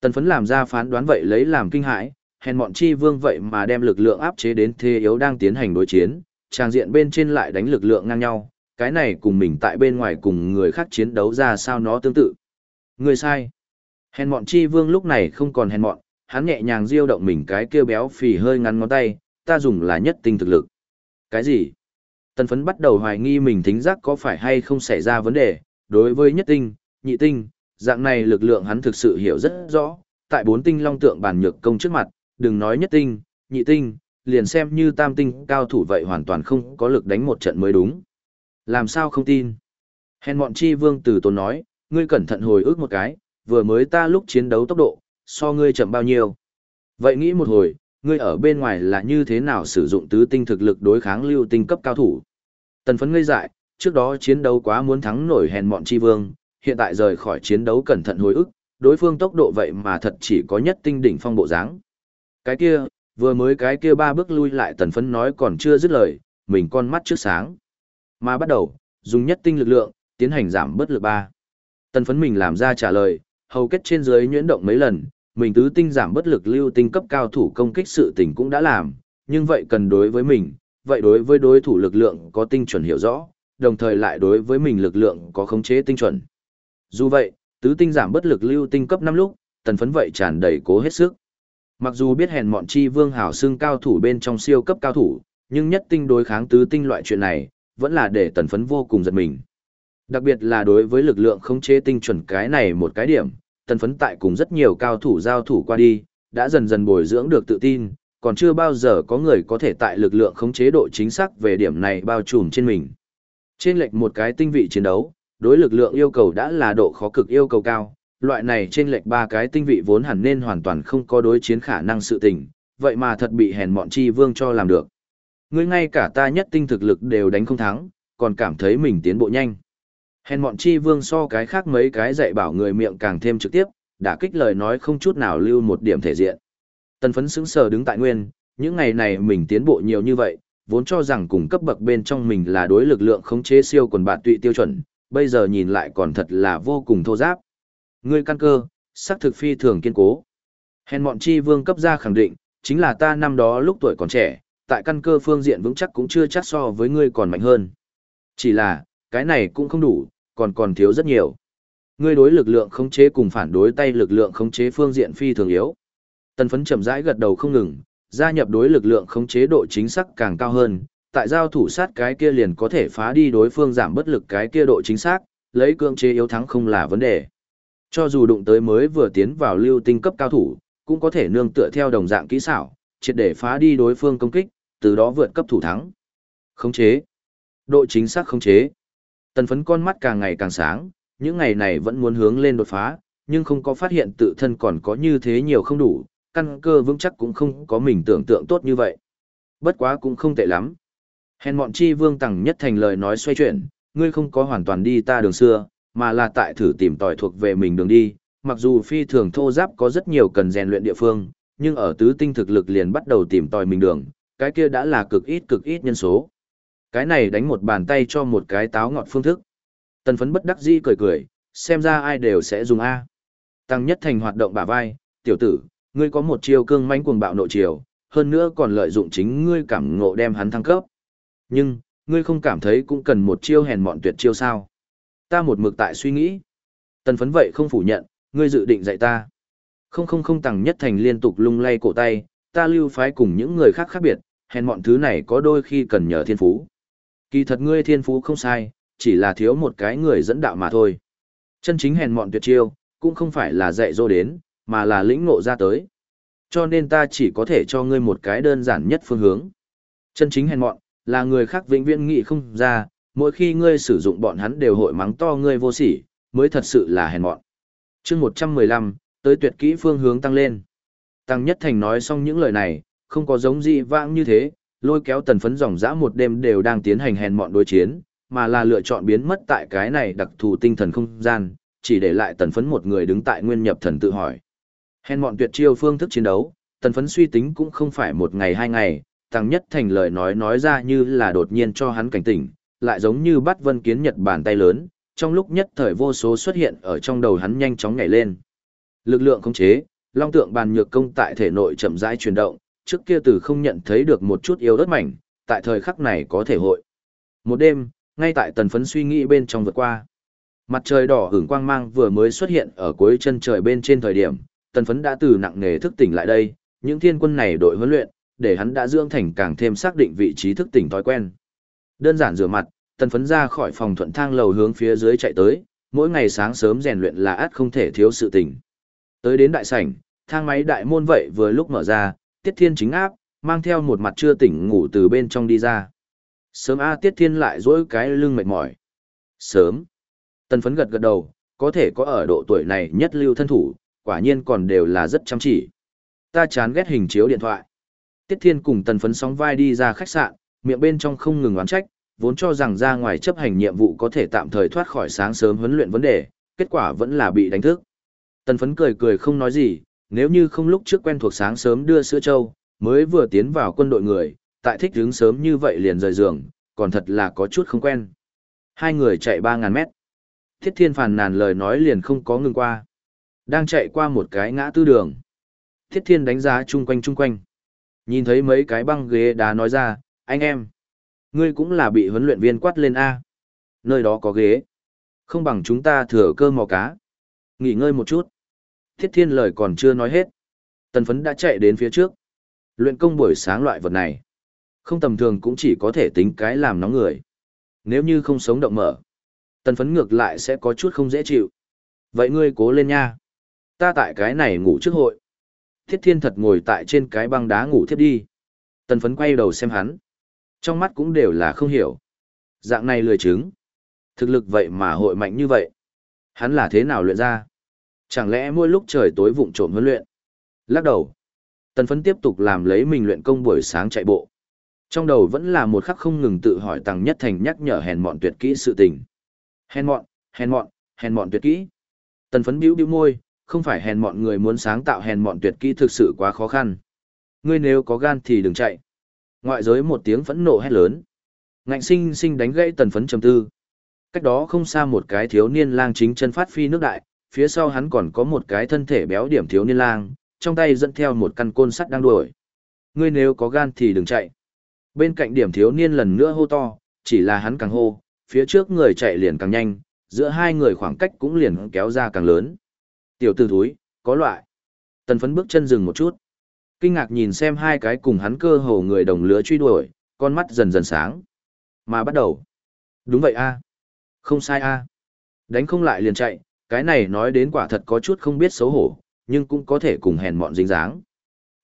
Tần phấn làm ra phán đoán vậy lấy làm kinh hãi, hèn mọn chi vương vậy mà đem lực lượng áp chế đến thế yếu đang tiến hành đối chiến, trang diện bên trên lại đánh lực lượng ngang nhau, cái này cùng mình tại bên ngoài cùng người khác chiến đấu ra sao nó tương tự. Người sai. Hèn mọn chi vương lúc này không còn hèn mọn, hắn nhẹ nhàng diêu động mình cái kia béo phì hơi ngắn ngón tay, ta dùng là nhất tinh thực lực. Cái gì? Tần phấn bắt đầu hoài nghi mình thính giác có phải hay không xảy ra vấn đề, đối với nhất tinh, nhị tinh, dạng này lực lượng hắn thực sự hiểu rất rõ, tại bốn tinh long tượng bản nhược công trước mặt, đừng nói nhất tinh, nhị tinh, liền xem như tam tinh cao thủ vậy hoàn toàn không có lực đánh một trận mới đúng. Làm sao không tin? Hèn mọn chi vương từ tốn nói, ngươi cẩn thận hồi ức một cái, vừa mới ta lúc chiến đấu tốc độ, so ngươi chậm bao nhiêu. Vậy nghĩ một hồi, ngươi ở bên ngoài là như thế nào sử dụng tứ tinh thực lực đối kháng lưu tinh cấp cao thủ. Tần phấn ngây dại, trước đó chiến đấu quá muốn thắng nổi hèn mọn chi vương, hiện tại rời khỏi chiến đấu cẩn thận hồi ức, đối phương tốc độ vậy mà thật chỉ có nhất tinh đỉnh phong bộ dáng. Cái kia, vừa mới cái kia ba bước lui lại tần phấn nói còn chưa dứt lời, mình con mắt trước sáng. Mà bắt đầu, dùng nhất tinh lực lượng, tiến hành giảm bớt lực ba. Tần phấn mình làm ra trả lời, hầu kết trên dưới nhuyễn động mấy lần, mình tứ tinh giảm bất lực lưu tinh cấp cao thủ công kích sự tình cũng đã làm, nhưng vậy cần đối với mình, vậy đối với đối thủ lực lượng có tinh chuẩn hiểu rõ, đồng thời lại đối với mình lực lượng có khống chế tinh chuẩn. Dù vậy, tứ tinh giảm bất lực lưu tinh cấp 5 lúc, tần phấn vậy tràn đầy cố hết sức. Mặc dù biết hèn mọn chi vương hảo xương cao thủ bên trong siêu cấp cao thủ, nhưng nhất tinh đối kháng tứ tinh loại chuyện này, vẫn là để tần phấn vô cùng giật mình. Đặc biệt là đối với lực lượng khống chế tinh chuẩn cái này một cái điểm, tần phấn tại cùng rất nhiều cao thủ giao thủ qua đi, đã dần dần bồi dưỡng được tự tin, còn chưa bao giờ có người có thể tại lực lượng khống chế độ chính xác về điểm này bao trùm trên mình. Trên lệch một cái tinh vị chiến đấu, đối lực lượng yêu cầu đã là độ khó cực yêu cầu cao, loại này trên lệch ba cái tinh vị vốn hẳn nên hoàn toàn không có đối chiến khả năng sự tình, vậy mà thật bị hèn mọn chi vương cho làm được. Ngươi ngay cả ta nhất tinh thực lực đều đánh không thắng, còn cảm thấy mình tiến bộ nhanh. Hèn mọn chi vương so cái khác mấy cái dạy bảo người miệng càng thêm trực tiếp, đã kích lời nói không chút nào lưu một điểm thể diện. Tần phấn sững sờ đứng tại nguyên, những ngày này mình tiến bộ nhiều như vậy, vốn cho rằng cùng cấp bậc bên trong mình là đối lực lượng khống chế siêu quần bạn tụy tiêu chuẩn, bây giờ nhìn lại còn thật là vô cùng thô giáp. Ngươi căn cơ, sắc thực phi thường kiên cố. Hèn mọn chi vương cấp ra khẳng định, chính là ta năm đó lúc tuổi còn trẻ, tại căn cơ phương diện vững chắc cũng chưa chắc so với ngươi còn mạnh hơn. Chỉ là, cái này cũng không đủ, còn còn thiếu rất nhiều. Ngươi đối lực lượng khống chế cùng phản đối tay lực lượng khống chế phương diện phi thường yếu. Tần phấn chậm rãi gật đầu không ngừng, gia nhập đối lực lượng khống chế độ chính xác càng cao hơn, tại giao thủ sát cái kia liền có thể phá đi đối phương giảm bất lực cái kia độ chính xác, lấy cưỡng chế yếu thắng không là vấn đề. Cho dù đụng tới mới vừa tiến vào lưu tinh cấp cao thủ, cũng có thể nương tựa theo đồng dạng kỹ xảo, triệt để phá đi đối phương công kích, từ đó vượt cấp thủ thắng. Khống chế. Độ chính xác khống chế. Tần phấn con mắt càng ngày càng sáng, những ngày này vẫn muốn hướng lên đột phá, nhưng không có phát hiện tự thân còn có như thế nhiều không đủ, căn cơ vững chắc cũng không có mình tưởng tượng tốt như vậy. Bất quá cũng không tệ lắm. Hèn mọn chi vương tẳng nhất thành lời nói xoay chuyển, ngươi không có hoàn toàn đi ta đường xưa, mà là tại thử tìm tòi thuộc về mình đường đi, mặc dù phi thường thô giáp có rất nhiều cần rèn luyện địa phương, nhưng ở tứ tinh thực lực liền bắt đầu tìm tòi mình đường, cái kia đã là cực ít cực ít nhân số. Cái này đánh một bàn tay cho một cái táo ngọt phương thức. Tần phấn bất đắc dĩ cười cười, xem ra ai đều sẽ dùng A. Tăng nhất thành hoạt động bả vai, tiểu tử, ngươi có một chiêu cương mãnh cuồng bạo nội chiều, hơn nữa còn lợi dụng chính ngươi cảm ngộ đem hắn thăng cấp. Nhưng, ngươi không cảm thấy cũng cần một chiêu hèn mọn tuyệt chiêu sao? Ta một mực tại suy nghĩ. Tần phấn vậy không phủ nhận, ngươi dự định dạy ta. Không không không tăng nhất thành liên tục lung lay cổ tay, ta lưu phái cùng những người khác khác biệt, hèn mọn thứ này có đôi khi cần nhờ thiên phú. Kỳ thật ngươi thiên phú không sai, chỉ là thiếu một cái người dẫn đạo mà thôi. Chân chính hèn mọn tuyệt chiêu, cũng không phải là dạy dỗ đến, mà là lĩnh ngộ ra tới. Cho nên ta chỉ có thể cho ngươi một cái đơn giản nhất phương hướng. Chân chính hèn mọn, là người khác vĩnh viễn nghị không ra, mỗi khi ngươi sử dụng bọn hắn đều hội mắng to ngươi vô sỉ, mới thật sự là hèn mọn. chương 115, tới tuyệt kỹ phương hướng tăng lên. Tăng Nhất Thành nói xong những lời này, không có giống gì vãng như thế, lôi kéo tần phấn dòng dã một đêm đều đang tiến hành hèn mọn đối chiến, mà là lựa chọn biến mất tại cái này đặc thù tinh thần không gian, chỉ để lại tần phấn một người đứng tại nguyên nhập thần tự hỏi. Hèn mọn tuyệt chiêu phương thức chiến đấu, tần phấn suy tính cũng không phải một ngày hai ngày, tăng nhất thành lời nói nói ra như là đột nhiên cho hắn cảnh tỉnh, lại giống như bắt vân kiến nhật bàn tay lớn, trong lúc nhất thời vô số xuất hiện ở trong đầu hắn nhanh chóng nhảy lên. Lực lượng khống chế, long tượng bàn nhược công tại thể nội chậm rãi chuyển động, trước kia từ không nhận thấy được một chút yếu ớt mảnh, tại thời khắc này có thể hội. Một đêm, ngay tại tần phấn suy nghĩ bên trong vượt qua. Mặt trời đỏ hưởng quang mang vừa mới xuất hiện ở cuối chân trời bên trên thời điểm, tần phấn đã từ nặng nề thức tỉnh lại đây, những thiên quân này đội huấn luyện, để hắn đã dưỡng thành càng thêm xác định vị trí thức tỉnh thói quen. Đơn giản rửa mặt, tần phấn ra khỏi phòng thuận thang lầu hướng phía dưới chạy tới, mỗi ngày sáng sớm rèn luyện là át không thể thiếu sự tỉnh. Tới đến đại sảnh, thang máy đại môn vậy vừa lúc mở ra, Tiết Thiên chính áp, mang theo một mặt chưa tỉnh ngủ từ bên trong đi ra. Sớm A Tiết Thiên lại dỗi cái lưng mệt mỏi. Sớm. Tần phấn gật gật đầu, có thể có ở độ tuổi này nhất lưu thân thủ, quả nhiên còn đều là rất chăm chỉ. Ta chán ghét hình chiếu điện thoại. Tiết Thiên cùng tần phấn sóng vai đi ra khách sạn, miệng bên trong không ngừng oán trách, vốn cho rằng ra ngoài chấp hành nhiệm vụ có thể tạm thời thoát khỏi sáng sớm huấn luyện vấn đề, kết quả vẫn là bị đánh thức. Tần phấn cười cười không nói gì, nếu như không lúc trước quen thuộc sáng sớm đưa sữa trâu, mới vừa tiến vào quân đội người, tại thích hướng sớm như vậy liền rời giường, còn thật là có chút không quen. Hai người chạy 3.000 mét. Thiết thiên phàn nàn lời nói liền không có ngừng qua. Đang chạy qua một cái ngã tư đường. Thiết thiên đánh giá chung quanh chung quanh. Nhìn thấy mấy cái băng ghế đá nói ra, anh em. Ngươi cũng là bị huấn luyện viên quát lên A. Nơi đó có ghế. Không bằng chúng ta thừa cơ mò cá. Nghỉ ngơi một chút. Thiết thiên lời còn chưa nói hết. Tần phấn đã chạy đến phía trước. Luyện công buổi sáng loại vật này. Không tầm thường cũng chỉ có thể tính cái làm nóng người. Nếu như không sống động mở. Tần phấn ngược lại sẽ có chút không dễ chịu. Vậy ngươi cố lên nha. Ta tại cái này ngủ trước hội. Thiết thiên thật ngồi tại trên cái băng đá ngủ thiếp đi. Tần phấn quay đầu xem hắn. Trong mắt cũng đều là không hiểu. Dạng này lười chứng. Thực lực vậy mà hội mạnh như vậy. Hắn là thế nào luyện ra? Chẳng lẽ mỗi lúc trời tối vụng trộm huấn luyện? Lắc đầu. Tần phấn tiếp tục làm lấy mình luyện công buổi sáng chạy bộ. Trong đầu vẫn là một khắc không ngừng tự hỏi tăng nhất thành nhắc nhở hèn mọn tuyệt kỹ sự tình. Hèn mọn, hèn mọn, hèn mọn tuyệt kỹ. Tần phấn bĩu bĩu môi, không phải hèn mọn người muốn sáng tạo hèn mọn tuyệt kỹ thực sự quá khó khăn. Ngươi nếu có gan thì đừng chạy. Ngoại giới một tiếng phẫn nộ hét lớn. Ngạnh sinh sinh đánh gãy tần phấn trầm tư. Cách đó không xa một cái thiếu niên lang chính chân phát phi nước đại, phía sau hắn còn có một cái thân thể béo điểm thiếu niên lang, trong tay dẫn theo một căn côn sắt đang đuổi. Ngươi nếu có gan thì đừng chạy. Bên cạnh điểm thiếu niên lần nữa hô to, chỉ là hắn càng hô, phía trước người chạy liền càng nhanh, giữa hai người khoảng cách cũng liền kéo ra càng lớn. Tiểu tử thúi, có loại. Tần phấn bước chân dừng một chút. Kinh ngạc nhìn xem hai cái cùng hắn cơ hồ người đồng lứa truy đuổi, con mắt dần dần sáng. Mà bắt đầu. Đúng vậy a Không sai a Đánh không lại liền chạy, cái này nói đến quả thật có chút không biết xấu hổ, nhưng cũng có thể cùng hèn mọn dính dáng.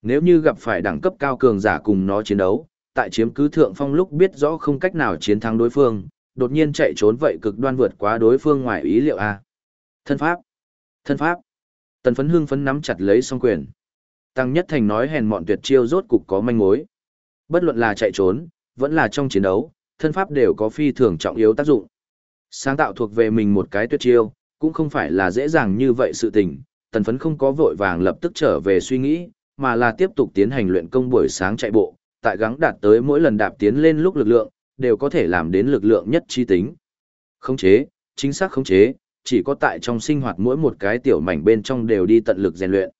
Nếu như gặp phải đẳng cấp cao cường giả cùng nó chiến đấu, tại chiếm cứ thượng phong lúc biết rõ không cách nào chiến thắng đối phương, đột nhiên chạy trốn vậy cực đoan vượt quá đối phương ngoài ý liệu a. Thân pháp, thân pháp. Tần phấn hương phấn nắm chặt lấy song quyền. Tăng Nhất Thành nói hèn mọn tuyệt chiêu rốt cục có manh mối. Bất luận là chạy trốn, vẫn là trong chiến đấu, thân pháp đều có phi thường trọng yếu tác dụng. Sáng tạo thuộc về mình một cái tuyệt chiêu, cũng không phải là dễ dàng như vậy sự tình, tần phấn không có vội vàng lập tức trở về suy nghĩ, mà là tiếp tục tiến hành luyện công buổi sáng chạy bộ, tại gắng đạt tới mỗi lần đạp tiến lên lúc lực lượng, đều có thể làm đến lực lượng nhất chi tính. Khống chế, chính xác khống chế, chỉ có tại trong sinh hoạt mỗi một cái tiểu mảnh bên trong đều đi tận lực rèn luyện,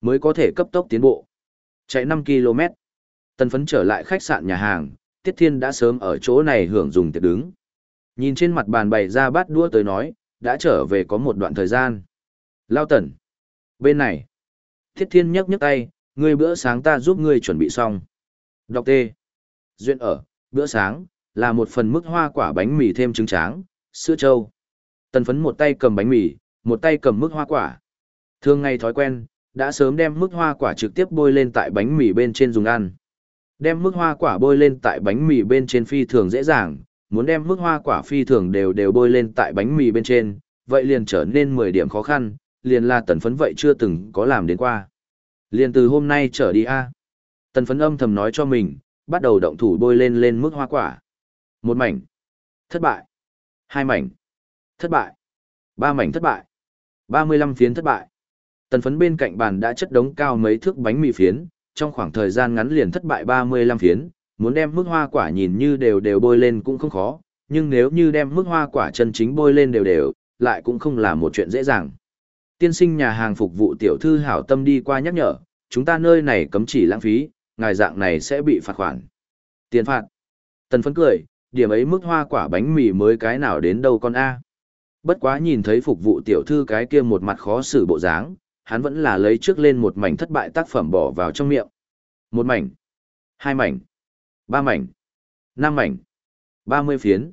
mới có thể cấp tốc tiến bộ. Chạy 5 km. Tần phấn trở lại khách sạn nhà hàng, Tiết Thiên đã sớm ở chỗ này hưởng dùng tiệc đứng. Nhìn trên mặt bàn bày ra bát đũa tới nói, đã trở về có một đoạn thời gian. Lao tần. Bên này. Thiết thiên nhấc nhấc tay, ngươi bữa sáng ta giúp ngươi chuẩn bị xong. Đọc tê. Duyên ở, bữa sáng, là một phần mức hoa quả bánh mì thêm trứng tráng, sữa trâu. Tần phấn một tay cầm bánh mì, một tay cầm mức hoa quả. Thường ngày thói quen, đã sớm đem mức hoa quả trực tiếp bôi lên tại bánh mì bên trên dùng ăn. Đem mức hoa quả bôi lên tại bánh mì bên trên phi thường dễ dàng, muốn đem mức hoa quả phi thường đều đều bôi lên tại bánh mì bên trên, vậy liền trở nên 10 điểm khó khăn, liền là tần phấn vậy chưa từng có làm đến qua. Liền từ hôm nay trở đi a Tần phấn âm thầm nói cho mình, bắt đầu động thủ bôi lên lên mức hoa quả. Một mảnh. Thất bại. Hai mảnh. Thất bại. Ba mảnh thất bại. Ba mươi lăm phiến thất bại. Tần phấn bên cạnh bàn đã chất đống cao mấy thước bánh mì phiến, trong khoảng thời gian ngắn liền thất bại ba mươi lăm phiến, muốn đem mức hoa quả nhìn như đều đều bôi lên cũng không khó, nhưng nếu như đem mức hoa quả chân chính bôi lên đều đều, lại cũng không là một chuyện dễ dàng. Tiên sinh nhà hàng phục vụ tiểu thư hảo tâm đi qua nhắc nhở, chúng ta nơi này cấm chỉ lãng phí, ngài dạng này sẽ bị phạt khoản. Tiền phạt. Tần phấn cười, điểm ấy mức hoa quả bánh mì mới cái nào đến đâu con A. Bất quá nhìn thấy phục vụ tiểu thư cái kia một mặt khó xử bộ dáng, hắn vẫn là lấy trước lên một mảnh thất bại tác phẩm bỏ vào trong miệng. Một mảnh, hai mảnh, ba mảnh, năm mảnh, ba mươi phiến.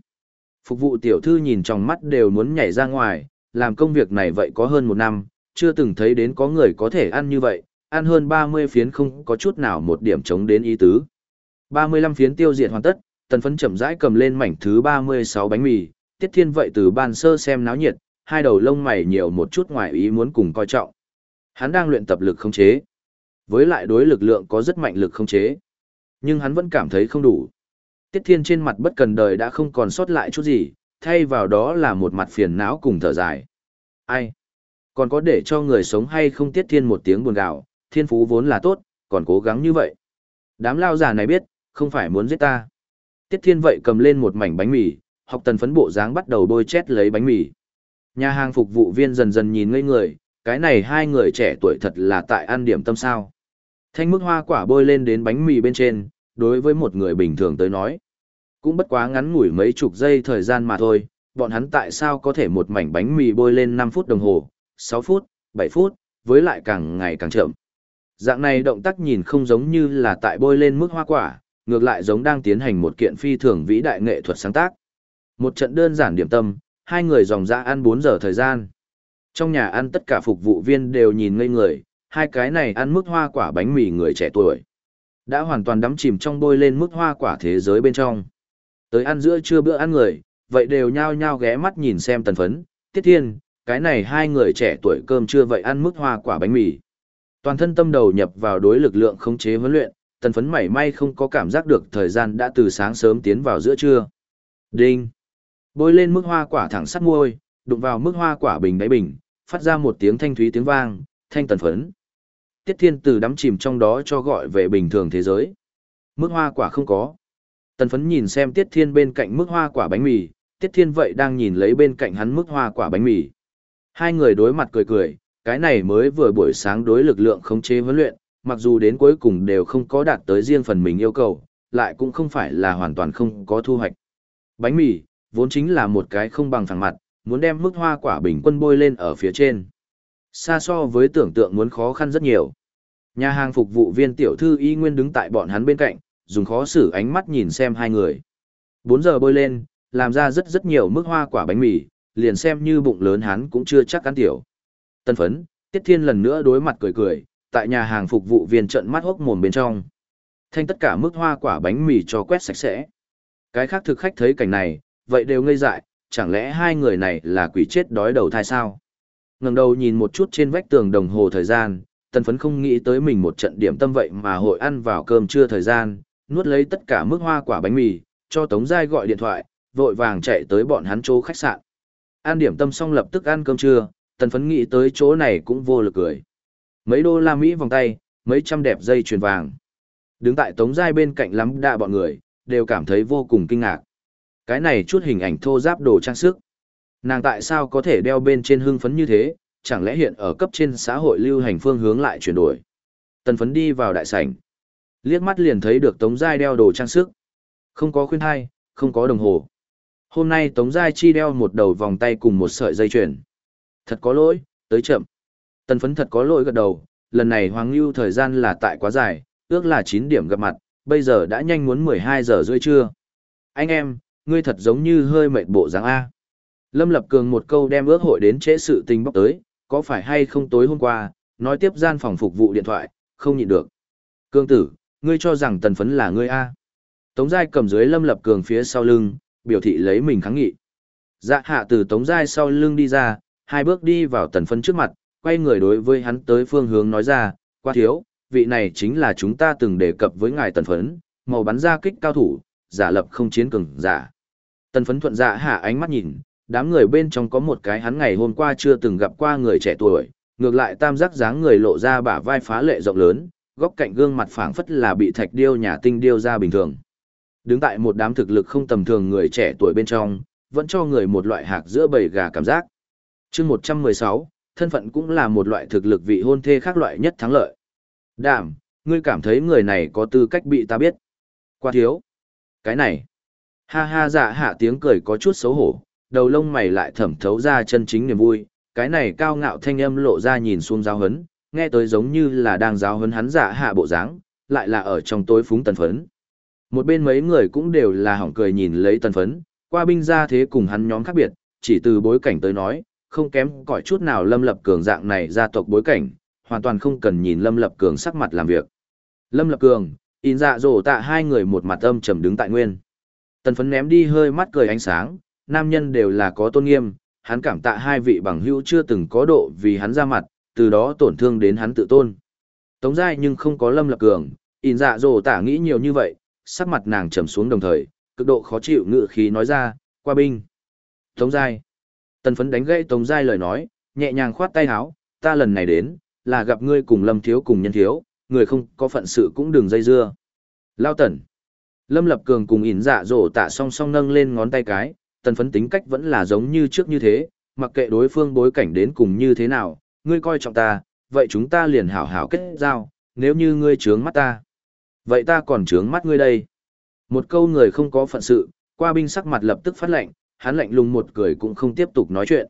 Phục vụ tiểu thư nhìn trong mắt đều muốn nhảy ra ngoài, làm công việc này vậy có hơn một năm, chưa từng thấy đến có người có thể ăn như vậy, ăn hơn 30 phiến không có chút nào một điểm chống đến ý tứ. 35 phiến tiêu diệt hoàn tất, tần phấn chậm rãi cầm lên mảnh thứ 36 bánh mì, tiết thiên vậy từ ban sơ xem náo nhiệt, hai đầu lông mày nhiều một chút ngoài ý muốn cùng coi trọng. Hắn đang luyện tập lực không chế. Với lại đối lực lượng có rất mạnh lực không chế. Nhưng hắn vẫn cảm thấy không đủ. Tiết thiên trên mặt bất cần đời đã không còn sót lại chút gì, thay vào đó là một mặt phiền não cùng thở dài. Ai? Còn có để cho người sống hay không tiết thiên một tiếng buồn gạo, thiên phú vốn là tốt, còn cố gắng như vậy. Đám lao giả này biết, không phải muốn giết ta. Tiết thiên vậy cầm lên một mảnh bánh mì, học tần phấn bộ dáng bắt đầu bôi chét lấy bánh mì. Nhà hàng phục vụ viên dần dần nhìn ngây người, cái này hai người trẻ tuổi thật là tại ăn điểm tâm sao. Thanh mức hoa quả bôi lên đến bánh mì bên trên, đối với một người bình thường tới nói. Cũng bất quá ngắn ngủi mấy chục giây thời gian mà thôi, bọn hắn tại sao có thể một mảnh bánh mì bôi lên 5 phút đồng hồ, 6 phút, 7 phút, với lại càng ngày càng chậm. Dạng này động tác nhìn không giống như là tại bôi lên mức hoa quả, ngược lại giống đang tiến hành một kiện phi thường vĩ đại nghệ thuật sáng tác. Một trận đơn giản điểm tâm, hai người dòng ra ăn 4 giờ thời gian. Trong nhà ăn tất cả phục vụ viên đều nhìn ngây người, hai cái này ăn mức hoa quả bánh mì người trẻ tuổi. Đã hoàn toàn đắm chìm trong bôi lên mức hoa quả thế giới bên trong. Tới ăn giữa trưa bữa ăn người, vậy đều nhao nhao ghé mắt nhìn xem tần phấn, tiết thiên, cái này hai người trẻ tuổi cơm chưa vậy ăn mức hoa quả bánh mì. Toàn thân tâm đầu nhập vào đối lực lượng khống chế huấn luyện, tần phấn mảy may không có cảm giác được thời gian đã từ sáng sớm tiến vào giữa trưa. Đinh! Bôi lên mức hoa quả thẳng sắt môi, đụng vào mức hoa quả bình đáy bình, phát ra một tiếng thanh thúy tiếng vang, thanh tần phấn. Tiết thiên từ đắm chìm trong đó cho gọi về bình thường thế giới. Mức hoa quả không có. Tần phấn nhìn xem Tiết Thiên bên cạnh mức hoa quả bánh mì, Tiết Thiên vậy đang nhìn lấy bên cạnh hắn mức hoa quả bánh mì. Hai người đối mặt cười cười, cái này mới vừa buổi sáng đối lực lượng khống chế huấn luyện, mặc dù đến cuối cùng đều không có đạt tới riêng phần mình yêu cầu, lại cũng không phải là hoàn toàn không có thu hoạch. Bánh mì, vốn chính là một cái không bằng phẳng mặt, muốn đem mức hoa quả bình quân bôi lên ở phía trên. Xa so với tưởng tượng muốn khó khăn rất nhiều. Nhà hàng phục vụ viên tiểu thư y nguyên đứng tại bọn hắn bên cạnh, dùng khó xử ánh mắt nhìn xem hai người. 4 giờ bơi lên, làm ra rất rất nhiều mức hoa quả bánh mì, liền xem như bụng lớn hắn cũng chưa chắc ăn tiểu. Tân phấn, Tiết Thiên lần nữa đối mặt cười cười, tại nhà hàng phục vụ viên trận mắt hốc mồm bên trong. Thanh tất cả mức hoa quả bánh mì cho quét sạch sẽ. Cái khác thực khách thấy cảnh này, vậy đều ngây dại, chẳng lẽ hai người này là quỷ chết đói đầu thai sao? Ngẩng đầu nhìn một chút trên vách tường đồng hồ thời gian, tân phấn không nghĩ tới mình một trận điểm tâm vậy mà hội ăn vào cơm trưa thời gian, nuốt lấy tất cả mức hoa quả bánh mì, cho Tống Giai gọi điện thoại, vội vàng chạy tới bọn hắn chỗ khách sạn. An điểm tâm xong lập tức ăn cơm trưa, tần phấn nghĩ tới chỗ này cũng vô lực cười. Mấy đô la Mỹ vòng tay, mấy trăm đẹp dây chuyền vàng. Đứng tại Tống Giai bên cạnh lắm đạ bọn người, đều cảm thấy vô cùng kinh ngạc. Cái này chút hình ảnh thô giáp đồ trang sức. Nàng tại sao có thể đeo bên trên hưng phấn như thế, chẳng lẽ hiện ở cấp trên xã hội lưu hành phương hướng lại chuyển đổi. Tần phấn đi vào đại sảnh. Liếc mắt liền thấy được Tống Giai đeo đồ trang sức. Không có khuyên thai, không có đồng hồ. Hôm nay Tống Giai chi đeo một đầu vòng tay cùng một sợi dây chuyền. Thật có lỗi, tới chậm. Tần phấn thật có lỗi gật đầu, lần này Hoàng Lưu thời gian là tại quá dài, ước là 9 điểm gặp mặt, bây giờ đã nhanh muốn 12 giờ rưỡi trưa. Anh em, ngươi thật giống như hơi mệt bộ dáng A. Lâm Lập Cường một câu đem ước hội đến trễ sự tình bóc tới, có phải hay không tối hôm qua, nói tiếp gian phòng phục vụ điện thoại, không nhịn được. Cương tử, ngươi cho rằng tần phấn là ngươi A. Tống Giai cầm dưới lâm lập cường phía sau lưng, biểu thị lấy mình kháng nghị. Dạ hạ từ Tống Giai sau lưng đi ra, hai bước đi vào tần phấn trước mặt, quay người đối với hắn tới phương hướng nói ra, qua thiếu, vị này chính là chúng ta từng đề cập với ngài tần phấn, màu bắn ra kích cao thủ, giả lập không chiến cường giả. Tần phấn thuận dạ hạ ánh mắt nhìn, đám người bên trong có một cái hắn ngày hôm qua chưa từng gặp qua người trẻ tuổi, ngược lại tam giác dáng người lộ ra bả vai phá lệ rộng lớn, góc cạnh gương mặt phảng phất là bị thạch điêu nhà tinh điêu ra bình thường. Đứng tại một đám thực lực không tầm thường người trẻ tuổi bên trong, vẫn cho người một loại hạc giữa bầy gà cảm giác. chương 116, thân phận cũng là một loại thực lực vị hôn thê khác loại nhất thắng lợi. Đảm, ngươi cảm thấy người này có tư cách bị ta biết. Qua thiếu. Cái này. Ha ha dạ hạ tiếng cười có chút xấu hổ, đầu lông mày lại thẩm thấu ra chân chính niềm vui. Cái này cao ngạo thanh âm lộ ra nhìn xuống giáo hấn, nghe tới giống như là đang giáo hấn hắn giả hạ bộ dáng, lại là ở trong tối phúng tần phấn. Một bên mấy người cũng đều là hỏng cười nhìn lấy tần phấn, qua binh ra thế cùng hắn nhóm khác biệt, chỉ từ bối cảnh tới nói, không kém cỏi chút nào Lâm Lập Cường dạng này gia tộc bối cảnh, hoàn toàn không cần nhìn Lâm Lập Cường sắc mặt làm việc. Lâm Lập Cường, in dạ dỗ tạ hai người một mặt âm trầm đứng tại nguyên. Tần phấn ném đi hơi mắt cười ánh sáng, nam nhân đều là có tôn nghiêm, hắn cảm tạ hai vị bằng hữu chưa từng có độ vì hắn ra mặt, từ đó tổn thương đến hắn tự tôn. Tống giai nhưng không có Lâm Lập Cường, in dạ Dồ tạ nghĩ nhiều như vậy, sắc mặt nàng trầm xuống đồng thời, cực độ khó chịu ngựa khí nói ra, qua binh. Tống giai. Tần phấn đánh gãy Tống giai lời nói, nhẹ nhàng khoát tay áo, ta lần này đến, là gặp ngươi cùng Lâm Thiếu cùng nhân thiếu, người không có phận sự cũng đừng dây dưa. Lao tẩn. Lâm Lập Cường cùng ỉn dạ dỗ tạ song song nâng lên ngón tay cái, tần phấn tính cách vẫn là giống như trước như thế, mặc kệ đối phương bối cảnh đến cùng như thế nào, ngươi coi trọng ta, vậy chúng ta liền hảo hảo kết giao, nếu như ngươi trướng mắt ta. Vậy ta còn trướng mắt ngươi đây. Một câu người không có phận sự, qua binh sắc mặt lập tức phát lệnh, hắn lạnh lùng một cười cũng không tiếp tục nói chuyện.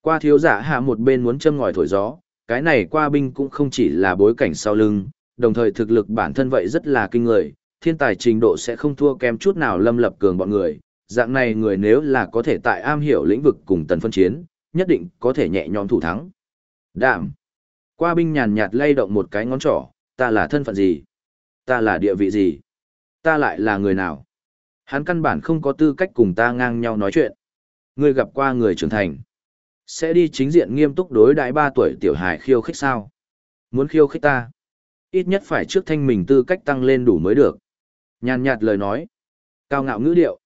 Qua thiếu giả hạ một bên muốn châm ngòi thổi gió, cái này qua binh cũng không chỉ là bối cảnh sau lưng, đồng thời thực lực bản thân vậy rất là kinh người, thiên tài trình độ sẽ không thua kém chút nào lâm lập cường bọn người, dạng này người nếu là có thể tại am hiểu lĩnh vực cùng tần phân chiến, nhất định có thể nhẹ nhõm thủ thắng. Đạm. Qua binh nhàn nhạt lay động một cái ngón trỏ, ta là thân phận gì? Ta là địa vị gì? Ta lại là người nào? Hắn căn bản không có tư cách cùng ta ngang nhau nói chuyện. Ngươi gặp qua người trưởng thành. Sẽ đi chính diện nghiêm túc đối đại ba tuổi tiểu hài khiêu khích sao? Muốn khiêu khích ta? Ít nhất phải trước thanh mình tư cách tăng lên đủ mới được. Nhàn nhạt lời nói. Cao ngạo ngữ điệu.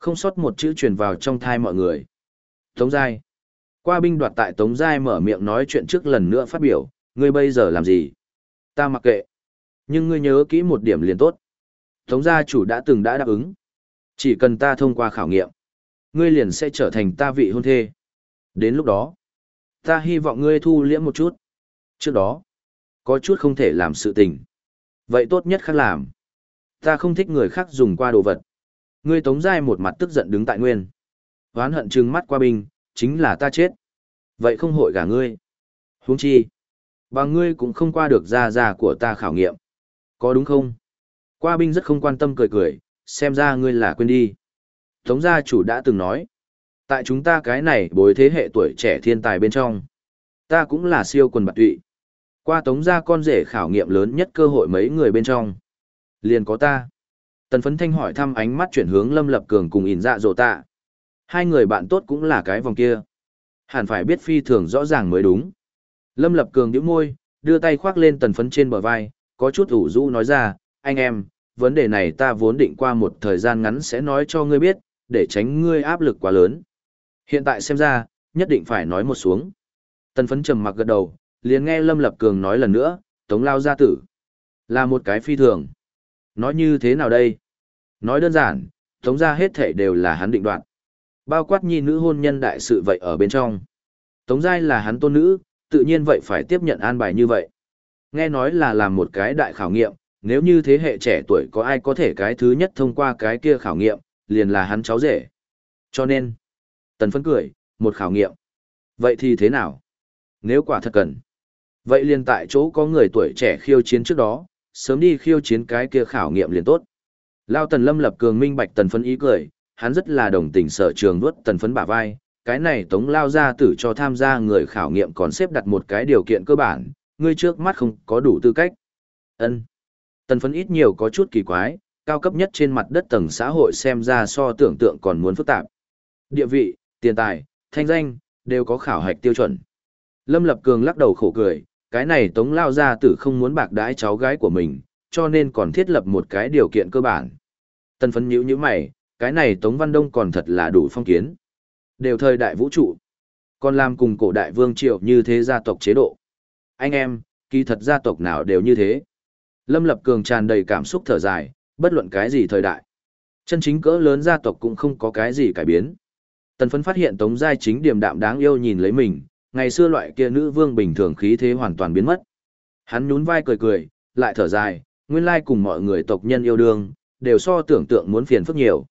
Không sót một chữ truyền vào trong thai mọi người. Tống Giai. Qua binh đoạt tại Tống Giai mở miệng nói chuyện trước lần nữa phát biểu. Ngươi bây giờ làm gì? Ta mặc kệ. Nhưng ngươi nhớ kỹ một điểm liền tốt. Tống gia chủ đã từng đã đáp ứng. Chỉ cần ta thông qua khảo nghiệm, ngươi liền sẽ trở thành ta vị hôn thê. Đến lúc đó, ta hy vọng ngươi thu liễm một chút. Trước đó, có chút không thể làm sự tình. Vậy tốt nhất khác làm. Ta không thích người khác dùng qua đồ vật. Ngươi tống giai một mặt tức giận đứng tại nguyên. Hoán hận trừng mắt qua binh, chính là ta chết. Vậy không hội cả ngươi. Huống chi. Bằng ngươi cũng không qua được ra ra của ta khảo nghiệm. Có đúng không? Qua binh rất không quan tâm cười cười, xem ra ngươi là quên đi. Tống gia chủ đã từng nói, tại chúng ta cái này bối thế hệ tuổi trẻ thiên tài bên trong. Ta cũng là siêu quần bạc tụy. Qua tống gia con rể khảo nghiệm lớn nhất cơ hội mấy người bên trong. Liền có ta. Tần phấn thanh hỏi thăm ánh mắt chuyển hướng lâm lập cường cùng ỉn dạ dỗ tạ. Hai người bạn tốt cũng là cái vòng kia. Hẳn phải biết phi thường rõ ràng mới đúng. Lâm lập cường nhíu môi, đưa tay khoác lên tần phấn trên bờ vai, có chút ủ rũ nói ra, anh em, vấn đề này ta vốn định qua một thời gian ngắn sẽ nói cho ngươi biết, để tránh ngươi áp lực quá lớn. Hiện tại xem ra, nhất định phải nói một xuống. Tần phấn trầm mặc gật đầu, liền nghe Lâm Lập Cường nói lần nữa, Tống Lao gia tử. Là một cái phi thường. Nói như thế nào đây? Nói đơn giản, Tống gia hết thể đều là hắn định đoạt. Bao quát nhi nữ hôn nhân đại sự vậy ở bên trong. Tống giai là hắn tôn nữ, tự nhiên vậy phải tiếp nhận an bài như vậy. Nghe nói là làm một cái đại khảo nghiệm, nếu như thế hệ trẻ tuổi có ai có thể cái thứ nhất thông qua cái kia khảo nghiệm, liền là hắn cháu rể. Cho nên, tần phấn cười, một khảo nghiệm. Vậy thì thế nào? Nếu quả thật cần. Vậy liền tại chỗ có người tuổi trẻ khiêu chiến trước đó, sớm đi khiêu chiến cái kia khảo nghiệm liền tốt. Lao tần lâm lập cường minh bạch tần phấn ý cười, hắn rất là đồng tình sở trường nuốt tần phấn bả vai. Cái này tống lao gia tử cho tham gia người khảo nghiệm còn xếp đặt một cái điều kiện cơ bản, ngươi trước mắt không có đủ tư cách. ân Tần phấn ít nhiều có chút kỳ quái, cao cấp nhất trên mặt đất tầng xã hội xem ra so tưởng tượng còn muốn phức tạp. Địa vị, tiền tài, thanh danh, đều có khảo hạch tiêu chuẩn. Lâm Lập Cường lắc đầu khổ cười, cái này tống lao ra tử không muốn bạc đãi cháu gái của mình, cho nên còn thiết lập một cái điều kiện cơ bản. Tần phấn nhíu như mày, cái này Tống Văn Đông còn thật là đủ phong kiến. Đều thời đại vũ trụ. Còn làm cùng cổ đại vương triệu như thế gia tộc chế độ. Anh em, kỳ thật gia tộc nào đều như thế. Lâm Lập Cường tràn đầy cảm xúc thở dài, bất luận cái gì thời đại. Chân chính cỡ lớn gia tộc cũng không có cái gì cải biến. Tần phấn phát hiện Tống Giai chính điềm đạm đáng yêu nhìn lấy mình, ngày xưa loại kia nữ vương bình thường khí thế hoàn toàn biến mất. Hắn nhún vai cười cười, lại thở dài, nguyên lai cùng mọi người tộc nhân yêu đương, đều so tưởng tượng muốn phiền phức nhiều.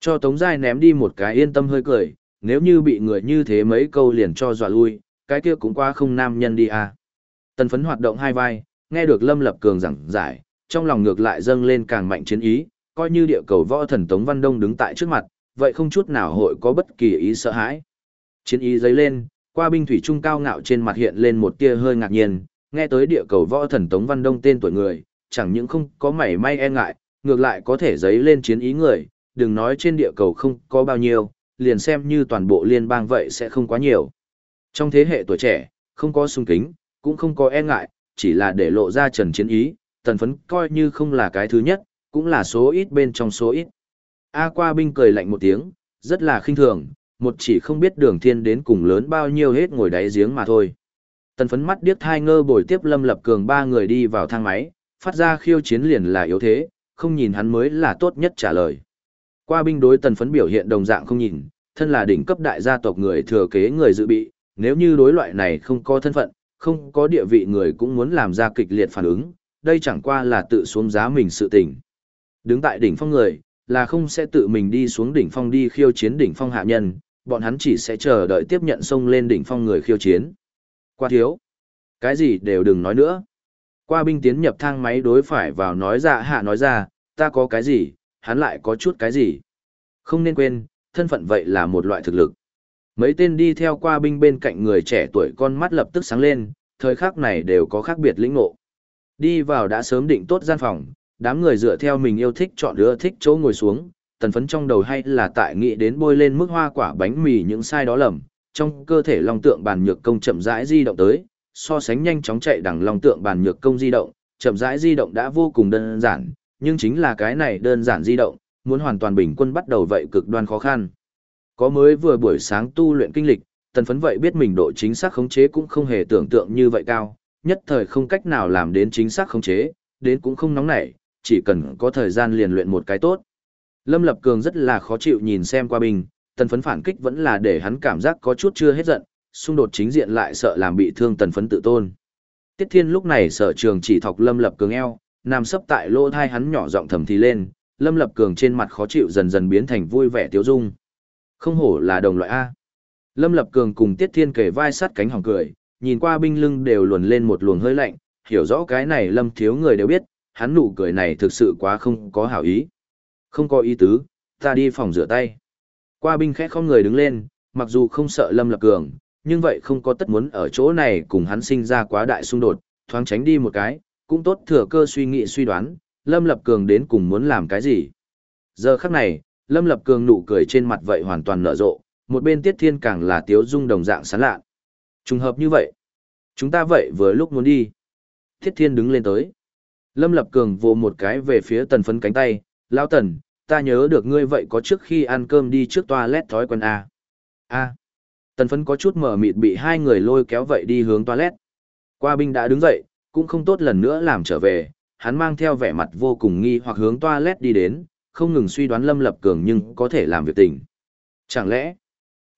Cho Tống Giai ném đi một cái yên tâm hơi cười, nếu như bị người như thế mấy câu liền cho dọa lui, cái kia cũng qua không nam nhân đi à. Tần phấn hoạt động hai vai, nghe được Lâm Lập Cường giảng giải, trong lòng ngược lại dâng lên càng mạnh chiến ý, coi như địa cầu võ thần Tống Văn Đông đứng tại trước mặt, vậy không chút nào hội có bất kỳ ý sợ hãi. Chiến ý dấy lên, qua binh thủy trung cao ngạo trên mặt hiện lên một tia hơi ngạc nhiên, nghe tới địa cầu võ thần Tống Văn Đông tên tuổi người, chẳng những không có mảy may e ngại, ngược lại có thể giấy lên chiến ý người, đừng nói trên địa cầu không có bao nhiêu, liền xem như toàn bộ liên bang vậy sẽ không quá nhiều. Trong thế hệ tuổi trẻ, không có sung kính, cũng không có e ngại, chỉ là để lộ ra trần chiến ý, tần phấn coi như không là cái thứ nhất, cũng là số ít bên trong số ít. A qua binh cười lạnh một tiếng, rất là khinh thường, một chỉ không biết đường thiên đến cùng lớn bao nhiêu hết ngồi đáy giếng mà thôi. Tần phấn mắt điếc thai ngơ bồi tiếp lâm lập cường ba người đi vào thang máy, phát ra khiêu chiến liền là yếu thế, không nhìn hắn mới là tốt nhất trả lời. Qua binh đối tần phấn biểu hiện đồng dạng không nhìn, thân là đỉnh cấp đại gia tộc người thừa kế người dự bị, nếu như đối loại này không có thân phận, không có địa vị người cũng muốn làm ra kịch liệt phản ứng, đây chẳng qua là tự xuống giá mình sự tình. Đứng tại đỉnh phong người, là không sẽ tự mình đi xuống đỉnh phong đi khiêu chiến đỉnh phong hạ nhân, bọn hắn chỉ sẽ chờ đợi tiếp nhận xông lên đỉnh phong người khiêu chiến. Qua thiếu. Cái gì đều đừng nói nữa. Qua binh tiến nhập thang máy đối phải vào nói ra hạ nói ra, ta có cái gì, hắn lại có chút cái gì. Không nên quên, thân phận vậy là một loại thực lực. Mấy tên đi theo qua binh bên cạnh người trẻ tuổi con mắt lập tức sáng lên, thời khắc này đều có khác biệt lĩnh ngộ. Đi vào đã sớm định tốt gian phòng, đám người dựa theo mình yêu thích chọn đứa thích chỗ ngồi xuống, tần phấn trong đầu hay là tại nghĩ đến bôi lên mức hoa quả bánh mì những sai đó lầm, trong cơ thể long tượng bàn nhược công chậm rãi di động tới, so sánh nhanh chóng chạy đằng long tượng bàn nhược công di động, chậm rãi di động đã vô cùng đơn giản, nhưng chính là cái này đơn giản di động, muốn hoàn toàn bình quân bắt đầu vậy cực đoan khó khăn. Có mới vừa buổi sáng tu luyện kinh lịch, tần phấn vậy biết mình độ chính xác khống chế cũng không hề tưởng tượng như vậy cao, nhất thời không cách nào làm đến chính xác khống chế, đến cũng không nóng nảy, chỉ cần có thời gian liền luyện một cái tốt. Lâm Lập Cường rất là khó chịu nhìn xem qua bình, tần phấn phản kích vẫn là để hắn cảm giác có chút chưa hết giận, xung đột chính diện lại sợ làm bị thương tần phấn tự tôn. Tiết Thiên lúc này sở trường chỉ thọc Lâm Lập Cường eo, nằm sấp tại lỗ thai hắn nhỏ giọng thầm thì lên, Lâm Lập Cường trên mặt khó chịu dần dần biến thành vui vẻ tiêu dung. Không hổ là đồng loại A. Lâm Lập Cường cùng Tiết Thiên kể vai sát cánh hỏng cười, nhìn qua binh lưng đều luồn lên một luồng hơi lạnh, hiểu rõ cái này Lâm thiếu người đều biết, hắn nụ cười này thực sự quá không có hảo ý. Không có ý tứ, ta đi phòng rửa tay. Qua binh khẽ không người đứng lên, mặc dù không sợ Lâm Lập Cường, nhưng vậy không có tất muốn ở chỗ này cùng hắn sinh ra quá đại xung đột, thoáng tránh đi một cái, cũng tốt thừa cơ suy nghĩ suy đoán, Lâm Lập Cường đến cùng muốn làm cái gì. Giờ khắc này, Lâm Lập Cường nụ cười trên mặt vậy hoàn toàn nở rộ, một bên Tiết Thiên càng là tiếu dung đồng dạng sán lạ. Trùng hợp như vậy. Chúng ta vậy vừa lúc muốn đi. Tiết Thiên đứng lên tới. Lâm Lập Cường vồ một cái về phía tần phấn cánh tay, Lão tần, ta nhớ được ngươi vậy có trước khi ăn cơm đi trước toilet thói quen A. A. Tần phấn có chút mở mịt bị hai người lôi kéo vậy đi hướng toilet. Qua binh đã đứng dậy, cũng không tốt lần nữa làm trở về, hắn mang theo vẻ mặt vô cùng nghi hoặc hướng toilet đi đến, không ngừng suy đoán Lâm Lập Cường nhưng có thể làm việc tình. Chẳng lẽ,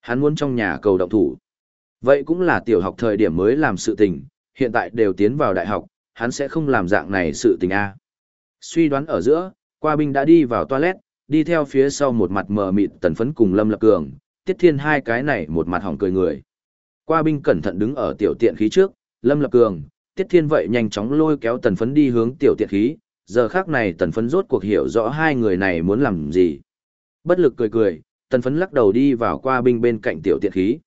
hắn muốn trong nhà cầu động thủ? Vậy cũng là tiểu học thời điểm mới làm sự tình, hiện tại đều tiến vào đại học, hắn sẽ không làm dạng này sự tình a. Suy đoán ở giữa, qua binh đã đi vào toilet, đi theo phía sau một mặt mờ mịt tần phấn cùng Lâm Lập Cường, tiết thiên hai cái này một mặt hỏng cười người. Qua binh cẩn thận đứng ở tiểu tiện khí trước, Lâm Lập Cường, tiết thiên vậy nhanh chóng lôi kéo tần phấn đi hướng tiểu tiện khí, giờ khác này tần phấn rốt cuộc hiểu rõ hai người này muốn làm gì. Bất lực cười cười, tần phấn lắc đầu đi vào qua binh bên cạnh tiểu tiện khí.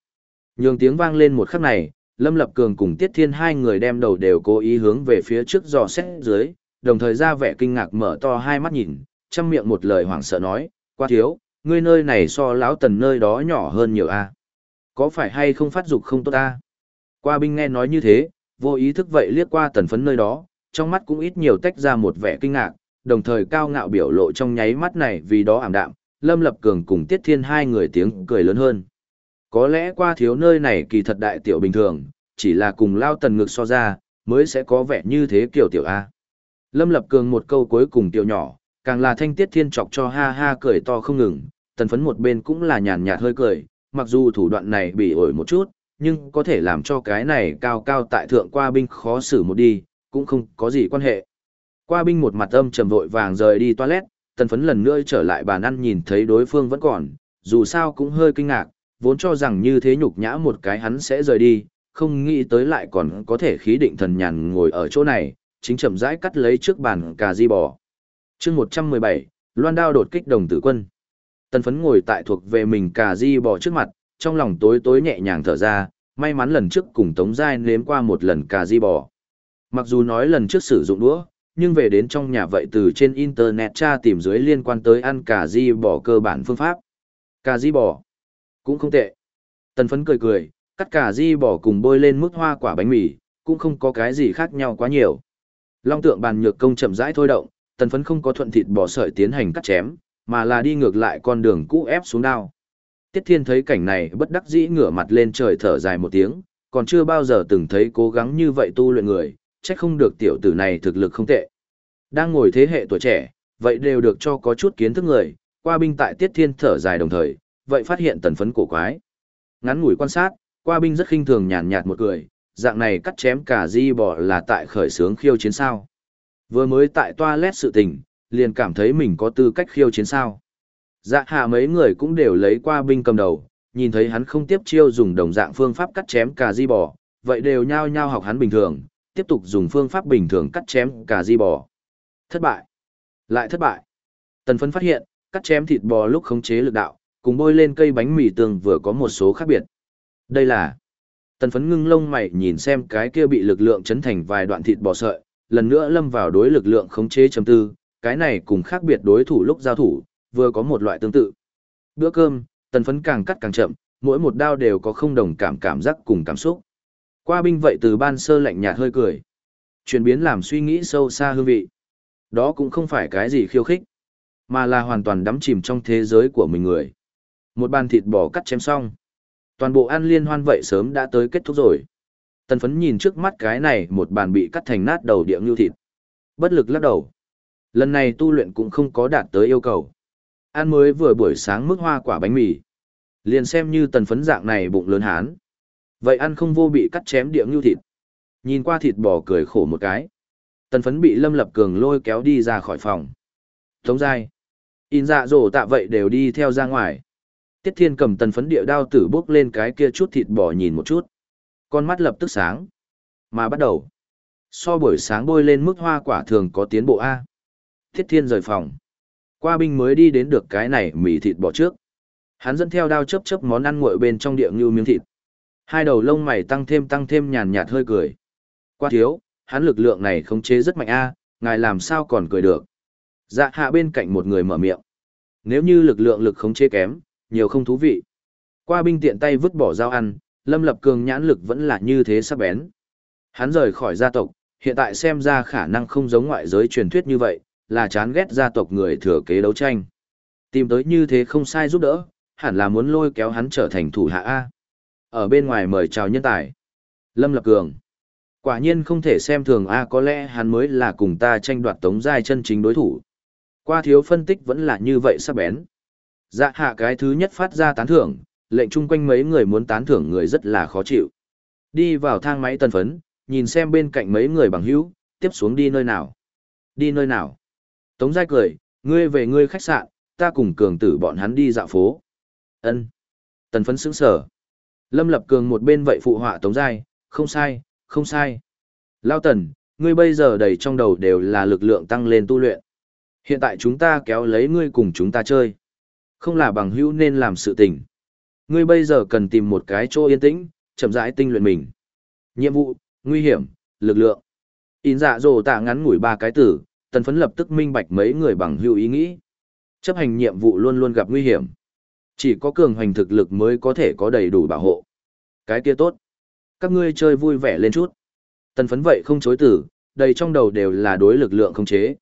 Nhường tiếng vang lên một khắc này, Lâm Lập Cường cùng Tiết Thiên hai người đem đầu đều cố ý hướng về phía trước dò xét dưới, đồng thời ra vẻ kinh ngạc mở to hai mắt nhìn, chăm miệng một lời hoảng sợ nói, qua thiếu, ngươi nơi này so lão tần nơi đó nhỏ hơn nhiều a Có phải hay không phát dục không tốt ta? Qua binh nghe nói như thế, vô ý thức vậy liếc qua tần phấn nơi đó, trong mắt cũng ít nhiều tách ra một vẻ kinh ngạc, đồng thời cao ngạo biểu lộ trong nháy mắt này vì đó ảm đạm, Lâm Lập Cường cùng Tiết Thiên hai người tiếng cười lớn hơn. Có lẽ qua thiếu nơi này kỳ thật đại tiểu bình thường, chỉ là cùng lao tần ngực so ra, mới sẽ có vẻ như thế kiểu tiểu A. Lâm Lập Cường một câu cuối cùng tiểu nhỏ, càng là thanh Tiết Thiên chọc cho ha ha cười to không ngừng, tần phấn một bên cũng là nhàn nhạt hơi cười, mặc dù thủ đoạn này bị ổi một chút, nhưng có thể làm cho cái này cao cao tại thượng qua binh khó xử một đi, cũng không có gì quan hệ. Qua binh một mặt âm trầm vội vàng rời đi toilet, tần phấn lần nữa trở lại bàn ăn nhìn thấy đối phương vẫn còn, dù sao cũng hơi kinh ngạc, vốn cho rằng như thế nhục nhã một cái hắn sẽ rời đi, không nghĩ tới lại còn có thể khí định thần nhàn ngồi ở chỗ này, chính chậm rãi cắt lấy trước bàn cà di bò. chương 117, loan đao đột kích đồng tử quân. Tần phấn ngồi tại thuộc về mình cà di bò trước mặt, trong lòng tối tối nhẹ nhàng thở ra, may mắn lần trước cùng Tống Giai nếm qua một lần cà di bò. Mặc dù nói lần trước sử dụng đũa, nhưng về đến trong nhà vậy từ trên internet tra tìm dưới liên quan tới ăn cà di bò cơ bản phương pháp. Cà di bò cũng không tệ. Tần phấn cười cười, cắt cà di bò cùng bôi lên mức hoa quả bánh mì, cũng không có cái gì khác nhau quá nhiều. Long tượng bàn nhược công chậm rãi thôi động, tần phấn không có thuận thịt bỏ sợi tiến hành cắt chém, mà là đi ngược lại con đường cũ ép xuống đao. Tiết Thiên thấy cảnh này bất đắc dĩ ngửa mặt lên trời thở dài một tiếng, còn chưa bao giờ từng thấy cố gắng như vậy tu luyện người, trách không được tiểu tử này thực lực không tệ. Đang ngồi thế hệ tuổi trẻ, vậy đều được cho có chút kiến thức người, qua binh tại Tiết Thiên thở dài đồng thời, vậy phát hiện tần phấn cổ quái. Ngắn ngủi quan sát, qua binh rất khinh thường nhàn nhạt một cười, dạng này cắt chém cả di bò là tại khởi sướng khiêu chiến sao. Vừa mới tại toilet sự tình, liền cảm thấy mình có tư cách khiêu chiến sao. Dạ hạ mấy người cũng đều lấy qua binh cầm đầu, nhìn thấy hắn không tiếp chiêu dùng đồng dạng phương pháp cắt chém cả di bò, vậy đều nhao nhao học hắn bình thường, tiếp tục dùng phương pháp bình thường cắt chém cả di bò. Thất bại. Lại thất bại. Tần phấn phát hiện, cắt chém thịt bò lúc khống chế lực đạo, cùng bôi lên cây bánh mì tường vừa có một số khác biệt. Đây là... Tần phấn ngưng lông mày nhìn xem cái kia bị lực lượng chấn thành vài đoạn thịt bò sợi, lần nữa lâm vào đối lực lượng khống chế chấm tư, cái này cùng khác biệt đối thủ lúc giao thủ, vừa có một loại tương tự. Bữa cơm, tần phấn càng cắt càng chậm, mỗi một đao đều có không đồng cảm cảm giác cùng cảm xúc. Qua binh vậy từ ban sơ lạnh nhạt hơi cười. Chuyển biến làm suy nghĩ sâu xa hương vị. Đó cũng không phải cái gì khiêu khích, mà là hoàn toàn đắm chìm trong thế giới của mình người. Một bàn thịt bò cắt chém xong. Toàn bộ ăn liên hoan vậy sớm đã tới kết thúc rồi. Tần phấn nhìn trước mắt cái này một bàn bị cắt thành nát đầu địa ngưu thịt. Bất lực lắc đầu. Lần này tu luyện cũng không có đạt tới yêu cầu. Ăn mới vừa buổi sáng mức hoa quả bánh mì. Liền xem như tần phấn dạng này bụng lớn hán. Vậy ăn không vô bị cắt chém địa ngưu thịt. Nhìn qua thịt bò cười khổ một cái. Tần phấn bị Lâm Lập Cường lôi kéo đi ra khỏi phòng. Tống dai. In dạ dồ tạ vậy đều đi theo ra ngoài. Tiết Thiên cầm tần phấn địa đao tử bước lên cái kia chút thịt bò nhìn một chút. Con mắt lập tức sáng. Mà bắt đầu. So buổi sáng bôi lên mức hoa quả thường có tiến bộ A. Tiết Thiên rời phòng. Qua binh mới đi đến được cái này mì thịt bò trước. Hắn dẫn theo đao chấp chấp món ăn nguội bên trong địa ngưu miếng thịt. Hai đầu lông mày tăng thêm tăng thêm nhàn nhạt hơi cười. Qua thiếu, hắn lực lượng này khống chế rất mạnh a, ngài làm sao còn cười được. Dạ hạ bên cạnh một người mở miệng. Nếu như lực lượng lực khống chế kém, nhiều không thú vị. Qua binh tiện tay vứt bỏ dao ăn, Lâm Lập Cường nhãn lực vẫn là như thế sắc bén. Hắn rời khỏi gia tộc, hiện tại xem ra khả năng không giống ngoại giới truyền thuyết như vậy, là chán ghét gia tộc người thừa kế đấu tranh. Tìm tới như thế không sai giúp đỡ, hẳn là muốn lôi kéo hắn trở thành thủ hạ A. Ở bên ngoài mời chào nhân tài. Lâm Lập Cường. Quả nhiên không thể xem thường A có lẽ hắn mới là cùng ta tranh đoạt tống giai chân chính đối thủ. Qua thiếu phân tích vẫn là như vậy sắc bén. Dạ hạ cái thứ nhất phát ra tán thưởng, lệnh chung quanh mấy người muốn tán thưởng người rất là khó chịu. Đi vào thang máy tân phấn, nhìn xem bên cạnh mấy người bằng hữu, tiếp xuống đi nơi nào. Đi nơi nào. Tống giai cười, ngươi về ngươi khách sạn, ta cùng cường tử bọn hắn đi dạo phố. Ân. Tần phấn sững sở. Lâm Lập Cường một bên vậy phụ họa Tống giai, không sai, không sai. Lao tần, ngươi bây giờ đầy trong đầu đều là lực lượng tăng lên tu luyện. Hiện tại chúng ta kéo lấy ngươi cùng chúng ta chơi. Không là bằng hữu nên làm sự tình. Ngươi bây giờ cần tìm một cái chỗ yên tĩnh, chậm rãi tinh luyện mình. Nhiệm vụ, nguy hiểm, lực lượng. In dạ dồ tạ ngắn ngủi ba cái từ, tần phấn lập tức minh bạch mấy người bằng hữu ý nghĩ. Chấp hành nhiệm vụ luôn luôn gặp nguy hiểm. Chỉ có cường hoành thực lực mới có thể có đầy đủ bảo hộ. Cái kia tốt. Các ngươi chơi vui vẻ lên chút. Tần phấn vậy không chối tử, đầy trong đầu đều là đối lực lượng không chế.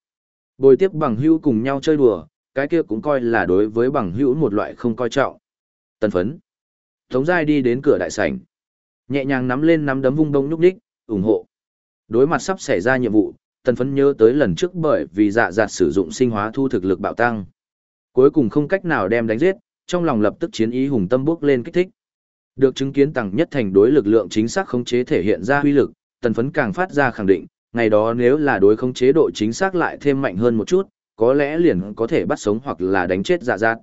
Bồi tiếp bằng hữu cùng nhau chơi đùa, cái kia cũng coi là đối với bằng hữu một loại không coi trọng. Tần phấn. Tống Giai đi đến cửa đại sảnh. Nhẹ nhàng nắm lên nắm đấm vung đông nhúc đích, ủng hộ. Đối mặt sắp xảy ra nhiệm vụ, tần phấn nhớ tới lần trước bởi vì dạ dạt sử dụng sinh hóa thu thực lực bạo tăng. Cuối cùng không cách nào đem đánh giết, trong lòng lập tức chiến ý hùng tâm bước lên kích thích. Được chứng kiến tầng nhất thành đối lực lượng chính xác khống chế thể hiện ra huy lực, tần phấn càng phát ra khẳng định, ngày đó nếu là đối khống chế độ chính xác lại thêm mạnh hơn một chút, có lẽ liền có thể bắt sống hoặc là đánh chết dạ dạt.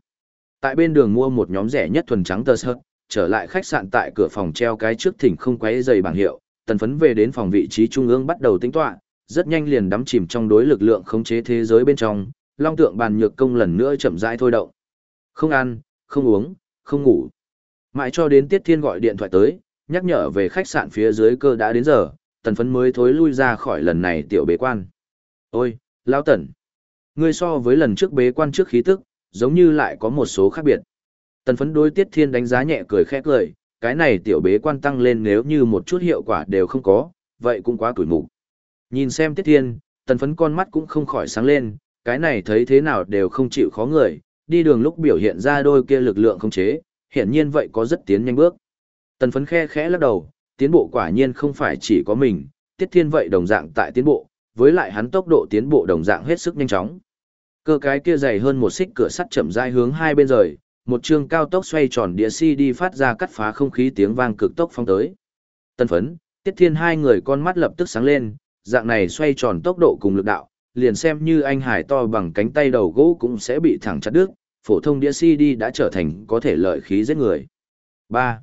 Tại bên đường mua một nhóm rẻ nhất thuần trắng tơ sợt, trở lại khách sạn tại cửa phòng treo cái trước thỉnh không quấy dày bảng hiệu, tần phấn về đến phòng vị trí trung ương bắt đầu tính tọa, rất nhanh liền đắm chìm trong đối lực lượng khống chế thế giới bên trong, long tượng bàn nhược công lần nữa chậm rãi thôi động. Không ăn, không uống, không ngủ. Mãi cho đến Tiết Thiên gọi điện thoại tới, nhắc nhở về khách sạn phía dưới cơ đã đến giờ, tần phấn mới thối lui ra khỏi lần này tiểu bế quan. Ôi, lão tần. Ngươi so với lần trước bế quan trước khí tức, giống như lại có một số khác biệt. Tần phấn đối Tiết Thiên đánh giá nhẹ cười khẽ cười, cái này tiểu bế quan tăng lên nếu như một chút hiệu quả đều không có, vậy cũng quá tuổi mụ. Nhìn xem Tiết Thiên, tần phấn con mắt cũng không khỏi sáng lên, cái này thấy thế nào đều không chịu khó người, đi đường lúc biểu hiện ra đôi kia lực lượng không chế, hiển nhiên vậy có rất tiến nhanh bước. Tần phấn khe khẽ lắc đầu, tiến bộ quả nhiên không phải chỉ có mình, Tiết Thiên vậy đồng dạng tại tiến bộ, với lại hắn tốc độ tiến bộ đồng dạng hết sức nhanh chóng. Cơ cái kia dày hơn một xích cửa sắt chậm rãi hướng hai bên rời, một chương cao tốc xoay tròn đĩa CD phát ra cắt phá không khí tiếng vang cực tốc phong tới. Tân phấn, Tiết Thiên hai người con mắt lập tức sáng lên, dạng này xoay tròn tốc độ cùng lực đạo, liền xem như anh hải to bằng cánh tay đầu gỗ cũng sẽ bị thẳng chặt đứt, phổ thông đĩa CD đã trở thành có thể lợi khí giết người. 3.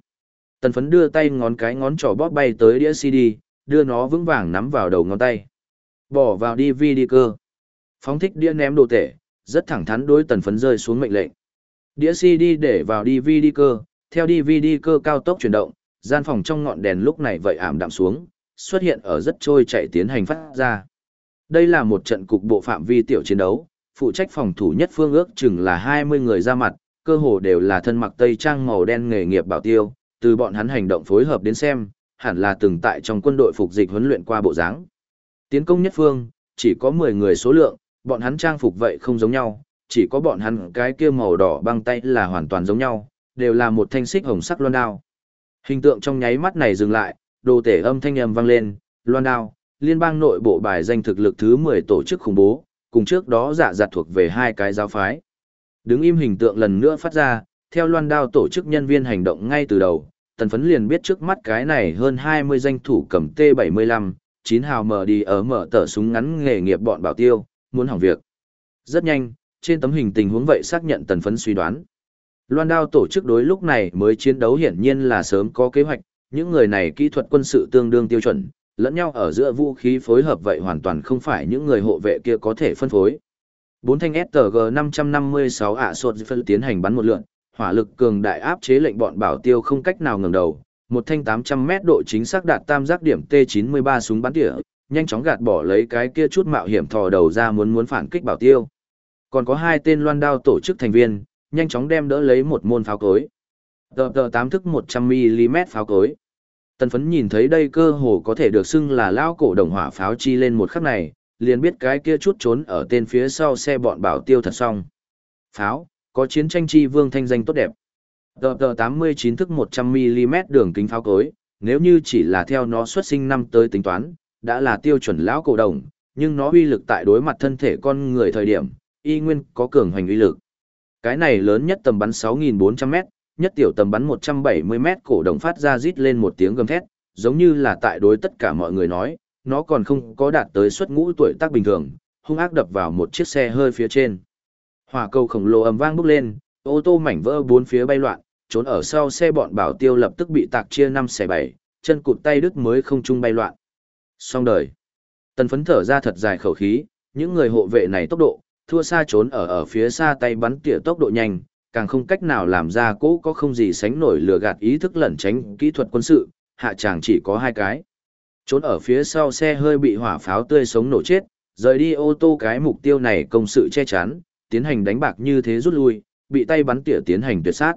Tần phấn đưa tay ngón cái ngón trỏ bóp bay tới đĩa CD, đưa nó vững vàng nắm vào đầu ngón tay. Bỏ vào đi vi đi cơ. Phóng thích đĩa ném đồ tể, rất thẳng thắn đối tần phấn rơi xuống mệnh lệnh. Đĩa CD để vào đi vi đi cơ, theo đi vi đi cơ cao tốc chuyển động, gian phòng trong ngọn đèn lúc này vậy ảm đạm xuống, xuất hiện ở rất trôi chạy tiến hành phát ra. Đây là một trận cục bộ phạm vi tiểu chiến đấu, phụ trách phòng thủ nhất phương ước chừng là 20 người ra mặt, cơ hồ đều là thân mặc tây trang màu đen nghề nghiệp bảo tiêu, từ bọn hắn hành động phối hợp đến xem, hẳn là từng tại trong quân đội phục dịch huấn luyện qua bộ dáng. Tiến công nhất phương, chỉ có 10 người số lượng, bọn hắn trang phục vậy không giống nhau, chỉ có bọn hắn cái kia màu đỏ băng tay là hoàn toàn giống nhau, đều là một thanh xích hồng sắc loan đao. Hình tượng trong nháy mắt này dừng lại, đồ tể âm thanh âm vang lên, loan đao, liên bang nội bộ bài danh thực lực thứ 10 tổ chức khủng bố, cùng trước đó giả giặt thuộc về hai cái giáo phái. Đứng im hình tượng lần nữa phát ra, theo loan đao tổ chức nhân viên hành động ngay từ đầu, tần phấn liền biết trước mắt cái này hơn 20 danh thủ cầm T75, 9 hào mở đi ở mở tờ súng ngắn nghề nghiệp bọn bảo tiêu, muốn hỏng việc. Rất nhanh, trên tấm hình tình huống vậy xác nhận tần phấn suy đoán. Loan đao tổ chức đối lúc này mới chiến đấu hiển nhiên là sớm có kế hoạch, những người này kỹ thuật quân sự tương đương tiêu chuẩn, lẫn nhau ở giữa vũ khí phối hợp vậy hoàn toàn không phải những người hộ vệ kia có thể phân phối. Bốn thanh STG 556 ạ sột phân tiến hành bắn một lượn, hỏa lực cường đại áp chế lệnh bọn bảo tiêu không cách nào ngừng đầu. Một thanh 800 mét độ chính xác đạt tam giác điểm T93 súng bắn tỉa, nhanh chóng gạt bỏ lấy cái kia chút mạo hiểm thò đầu ra muốn muốn phản kích bảo tiêu. Còn có hai tên loan đao tổ chức thành viên, nhanh chóng đem đỡ lấy một môn pháo cối. Tờ tờ 8 thức 100mm pháo cối. Tần phấn nhìn thấy đây cơ hồ có thể được xưng là lao cổ đồng hỏa pháo chi lên một khắc này, liền biết cái kia chút trốn ở tên phía sau xe bọn bảo tiêu thật xong. Pháo, có chiến tranh chi vương thanh danh tốt đẹp. Tờ tờ 89 thức 100mm đường kính pháo cối, nếu như chỉ là theo nó xuất sinh năm tới tính toán, đã là tiêu chuẩn lão cổ đồng, nhưng nó uy lực tại đối mặt thân thể con người thời điểm, y nguyên có cường hoành uy lực. Cái này lớn nhất tầm bắn 6.400m, nhất tiểu tầm bắn 170m cổ đồng phát ra rít lên một tiếng gầm thét, giống như là tại đối tất cả mọi người nói, nó còn không có đạt tới suất ngũ tuổi tác bình thường, hung ác đập vào một chiếc xe hơi phía trên. Hỏa cầu khổng lồ ầm vang bốc lên, ô tô mảnh vỡ bốn phía bay loạn, trốn ở sau xe bọn bảo tiêu lập tức bị tạc chia năm xẻ bảy, chân cụt tay đứt mới không trung bay loạn. Xong đời. Tần phấn thở ra thật dài khẩu khí, những người hộ vệ này tốc độ, thua xa trốn ở ở phía xa tay bắn tỉa tốc độ nhanh, càng không cách nào làm ra cố có không gì sánh nổi lừa gạt ý thức lẩn tránh kỹ thuật quân sự, hạ chàng chỉ có hai cái. Trốn ở phía sau xe hơi bị hỏa pháo tươi sống nổ chết, rời đi ô tô cái mục tiêu này công sự che chắn, tiến hành đánh bạc như thế rút lui, bị tay bắn tỉa tiến hành tuyệt sát.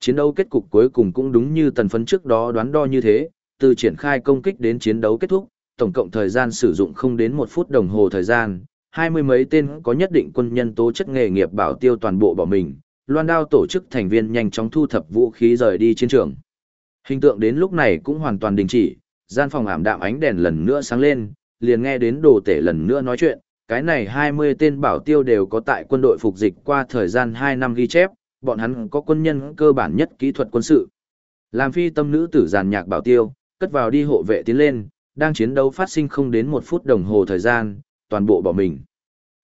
Chiến đấu kết cục cuối cùng cũng đúng như tần phấn trước đó đoán đo như thế, từ triển khai công kích đến chiến đấu kết thúc, tổng cộng thời gian sử dụng không đến một phút đồng hồ thời gian, hai mươi mấy tên có nhất định quân nhân tố chất nghề nghiệp bảo tiêu toàn bộ bỏ mình, loan đao tổ chức thành viên nhanh chóng thu thập vũ khí rời đi chiến trường. Hình tượng đến lúc này cũng hoàn toàn đình chỉ, gian phòng ảm đạm ánh đèn lần nữa sáng lên, liền nghe đến đồ tể lần nữa nói chuyện, cái này 20 tên bảo tiêu đều có tại quân đội phục dịch qua thời gian 2 năm ghi chép, bọn hắn có quân nhân cơ bản nhất kỹ thuật quân sự. Làm phi tâm nữ tử giàn nhạc bảo tiêu, cất vào đi hộ vệ tiến lên, đang chiến đấu phát sinh không đến một phút đồng hồ thời gian, toàn bộ bỏ mình.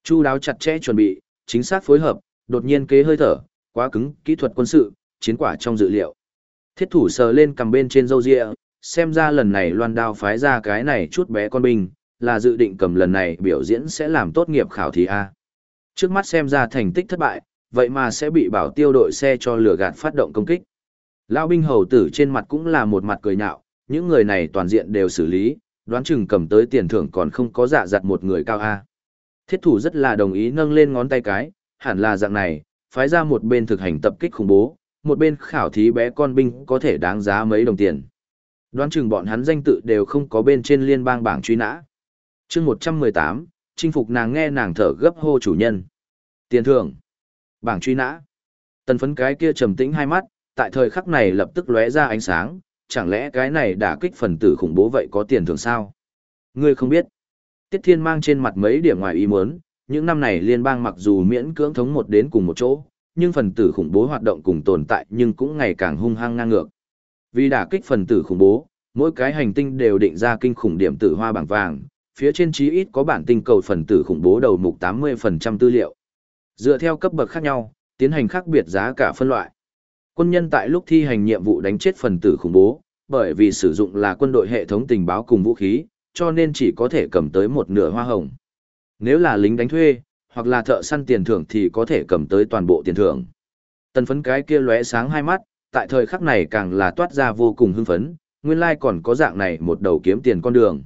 Chu đáo chặt chẽ chuẩn bị, chính xác phối hợp, đột nhiên kế hơi thở, quá cứng, kỹ thuật quân sự, chiến quả trong dự liệu. Thiết thủ sờ lên cầm bên trên râu ria, xem ra lần này loan đao phái ra cái này chút bé con binh, là dự định cầm lần này biểu diễn sẽ làm tốt nghiệp khảo thí A. Trước mắt xem ra thành tích thất bại, vậy mà sẽ bị bảo tiêu đội xe cho lửa gạt phát động công kích. Lão binh hầu tử trên mặt cũng là một mặt cười nhạo, những người này toàn diện đều xử lý, đoán chừng cầm tới tiền thưởng còn không có dạ giặt một người cao A. Thiết thủ rất là đồng ý nâng lên ngón tay cái, hẳn là dạng này, phái ra một bên thực hành tập kích khủng bố, một bên khảo thí bé con binh có thể đáng giá mấy đồng tiền. Đoán chừng bọn hắn danh tự đều không có bên trên liên bang bảng truy nã. chương 118, chinh phục nàng nghe nàng thở gấp hô chủ nhân. Tiền thưởng. Bảng truy nã. Tần phấn cái kia trầm tĩnh hai mắt, tại thời khắc này lập tức lóe ra ánh sáng, chẳng lẽ cái này đã kích phần tử khủng bố vậy có tiền thưởng sao? Ngươi không biết. Tiết Thiên mang trên mặt mấy điểm ngoài ý muốn, những năm này liên bang mặc dù miễn cưỡng thống một đến cùng một chỗ, nhưng phần tử khủng bố hoạt động cùng tồn tại nhưng cũng ngày càng hung hăng ngang ngược. Vì đả kích phần tử khủng bố, mỗi cái hành tinh đều định ra kinh khủng điểm tử hoa bảng vàng, phía trên chí ít có bản tinh cầu phần tử khủng bố đầu mục 80% tư liệu. Dựa theo cấp bậc khác nhau, tiến hành khác biệt giá cả phân loại. Quân nhân tại lúc thi hành nhiệm vụ đánh chết phần tử khủng bố, bởi vì sử dụng là quân đội hệ thống tình báo cùng vũ khí, cho nên chỉ có thể cầm tới một nửa hoa hồng. Nếu là lính đánh thuê, hoặc là thợ săn tiền thưởng thì có thể cầm tới toàn bộ tiền thưởng. Tần phấn cái kia lóe sáng hai mắt, tại thời khắc này càng là toát ra vô cùng hưng phấn, nguyên lai còn có dạng này một đầu kiếm tiền con đường.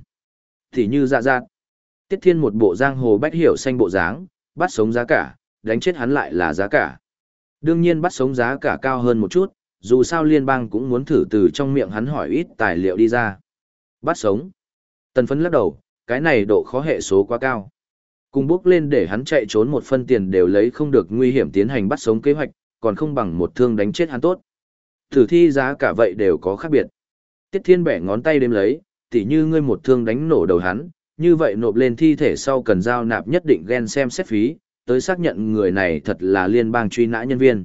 Thì như dạ dạ. Tiết thiên một bộ giang hồ bách hiểu xanh bộ dáng, bắt sống giá cả, đánh chết hắn lại là giá cả. Đương nhiên bắt sống giá cả cao hơn một chút, dù sao liên bang cũng muốn thử từ trong miệng hắn hỏi ít tài liệu đi ra. Bắt sống. Tần phấn lắc đầu, cái này độ khó hệ số quá cao. Cùng bước lên để hắn chạy trốn một phân tiền đều lấy không được nguy hiểm tiến hành bắt sống kế hoạch, còn không bằng một thương đánh chết hắn tốt. Thử thi giá cả vậy đều có khác biệt. Tiết Thiên bẻ ngón tay đếm lấy, tỉ như ngươi một thương đánh nổ đầu hắn, như vậy nộp lên thi thể sau cần giao nạp nhất định ghen xem xét phí, tới xác nhận người này thật là liên bang truy nã nhân viên.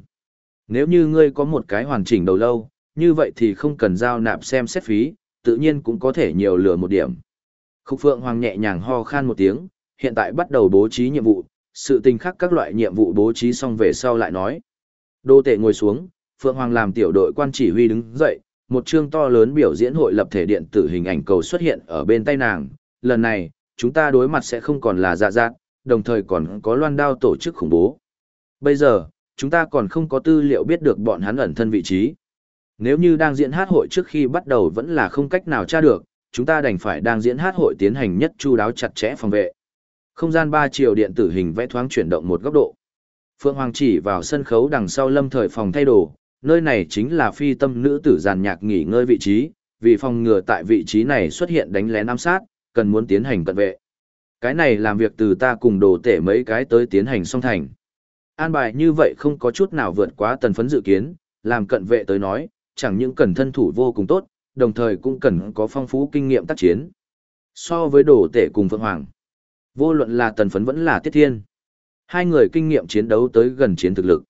Nếu như ngươi có một cái hoàn chỉnh đầu lâu, như vậy thì không cần giao nạp xem xét phí, tự nhiên cũng có thể nhiều lừa một điểm. Khúc Phượng Hoàng nhẹ nhàng ho khan một tiếng, hiện tại bắt đầu bố trí nhiệm vụ, sự tình khác các loại nhiệm vụ bố trí xong về sau lại nói. Đô tệ ngồi xuống, Phượng Hoàng làm tiểu đội quan chỉ huy đứng dậy, một chương to lớn biểu diễn hội lập thể điện tử hình ảnh cầu xuất hiện ở bên tay nàng. Lần này, chúng ta đối mặt sẽ không còn là dạ dạt, đồng thời còn có loan đao tổ chức khủng bố. Bây giờ, chúng ta còn không có tư liệu biết được bọn hắn ẩn thân vị trí. Nếu như đang diễn hát hội trước khi bắt đầu vẫn là không cách nào tra được, chúng ta đành phải đang diễn hát hội tiến hành nhất chu đáo chặt chẽ phòng vệ. Không gian ba chiều điện tử hình vẽ thoáng chuyển động một góc độ. Phượng Hoàng chỉ vào sân khấu đằng sau lâm thời phòng thay đồ, nơi này chính là phi tâm nữ tử giàn nhạc nghỉ ngơi vị trí, vì phòng ngừa tại vị trí này xuất hiện đánh lén ám sát, cần muốn tiến hành cận vệ. Cái này làm việc từ ta cùng đồ tể mấy cái tới tiến hành song thành. An bài như vậy không có chút nào vượt quá tần phấn dự kiến, làm cận vệ tới nói, chẳng những cần thân thủ vô cùng tốt, đồng thời cũng cần có phong phú kinh nghiệm tác chiến. So với đồ tể cùng Phượng Hoàng, vô luận là tần phấn vẫn là tiết thiên. Hai người kinh nghiệm chiến đấu tới gần chiến thực lực.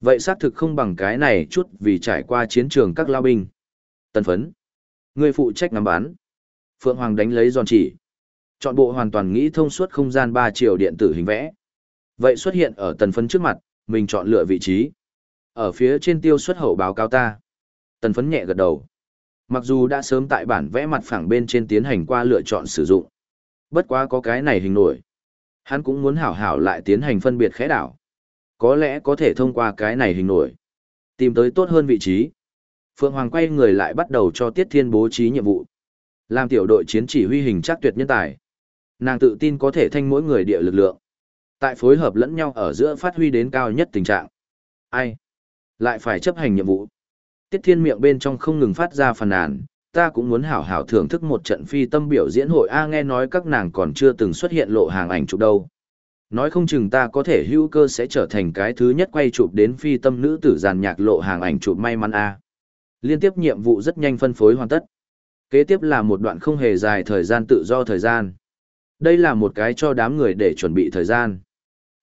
Vậy xác thực không bằng cái này chút vì trải qua chiến trường các lao binh. Tần phấn. Người phụ trách ngắm bán. Phượng Hoàng đánh lấy giòn chỉ. Chọn bộ hoàn toàn nghĩ thông suốt không gian 3 chiều điện tử hình vẽ. Vậy xuất hiện ở tần phấn trước mặt, mình chọn lựa vị trí. Ở phía trên tiêu xuất hậu báo cáo ta. Tần phấn nhẹ gật đầu. Mặc dù đã sớm tại bản vẽ mặt phẳng bên trên tiến hành qua lựa chọn sử dụng. Bất quá có cái này hình nổi. Hắn cũng muốn hảo hảo lại tiến hành phân biệt khẽ đảo. Có lẽ có thể thông qua cái này hình nổi. Tìm tới tốt hơn vị trí. Phượng Hoàng quay người lại bắt đầu cho Tiết Thiên bố trí nhiệm vụ. Làm tiểu đội chiến chỉ huy hình chắc tuyệt nhân tài. Nàng tự tin có thể thanh mỗi người địa lực lượng. Tại phối hợp lẫn nhau ở giữa phát huy đến cao nhất tình trạng. Ai? Lại phải chấp hành nhiệm vụ. Tiết Thiên miệng bên trong không ngừng phát ra phàn nàn, ta cũng muốn hảo hảo thưởng thức một trận phi tâm biểu diễn hội A nghe nói các nàng còn chưa từng xuất hiện lộ hàng ảnh chụp đâu. Nói không chừng ta có thể hữu cơ sẽ trở thành cái thứ nhất quay chụp đến phi tâm nữ tử giàn nhạc lộ hàng ảnh chụp may mắn A. Liên tiếp nhiệm vụ rất nhanh phân phối hoàn tất. Kế tiếp là một đoạn không hề dài thời gian tự do thời gian. Đây là một cái cho đám người để chuẩn bị thời gian.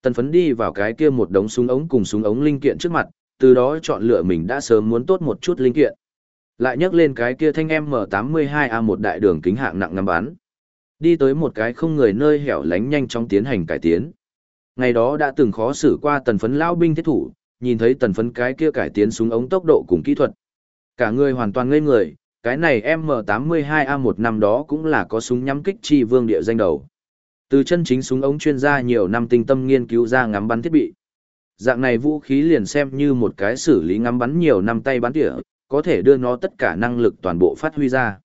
Tần phấn đi vào cái kia một đống súng ống cùng súng ống linh kiện trước mặt, từ đó chọn lựa mình đã sớm muốn tốt một chút linh kiện. Lại nhắc lên cái kia thanh M82A1 đại đường kính hạng nặng ngắm bán. Đi tới một cái không người nơi hẻo lánh nhanh chóng tiến hành cải tiến. Ngày đó đã từng khó xử qua tần phấn lão binh thiết thủ, nhìn thấy tần phấn cái kia cải tiến súng ống tốc độ cùng kỹ thuật. Cả người hoàn toàn ngây người, cái này M82A1 năm đó cũng là có súng nhắm kích chi vương địa danh đầu. Từ chân chính súng ống chuyên gia nhiều năm tinh tâm nghiên cứu ra ngắm bắn thiết bị. Dạng này vũ khí liền xem như một cái xử lý ngắm bắn nhiều năm tay bắn tỉa, có thể đưa nó tất cả năng lực toàn bộ phát huy ra.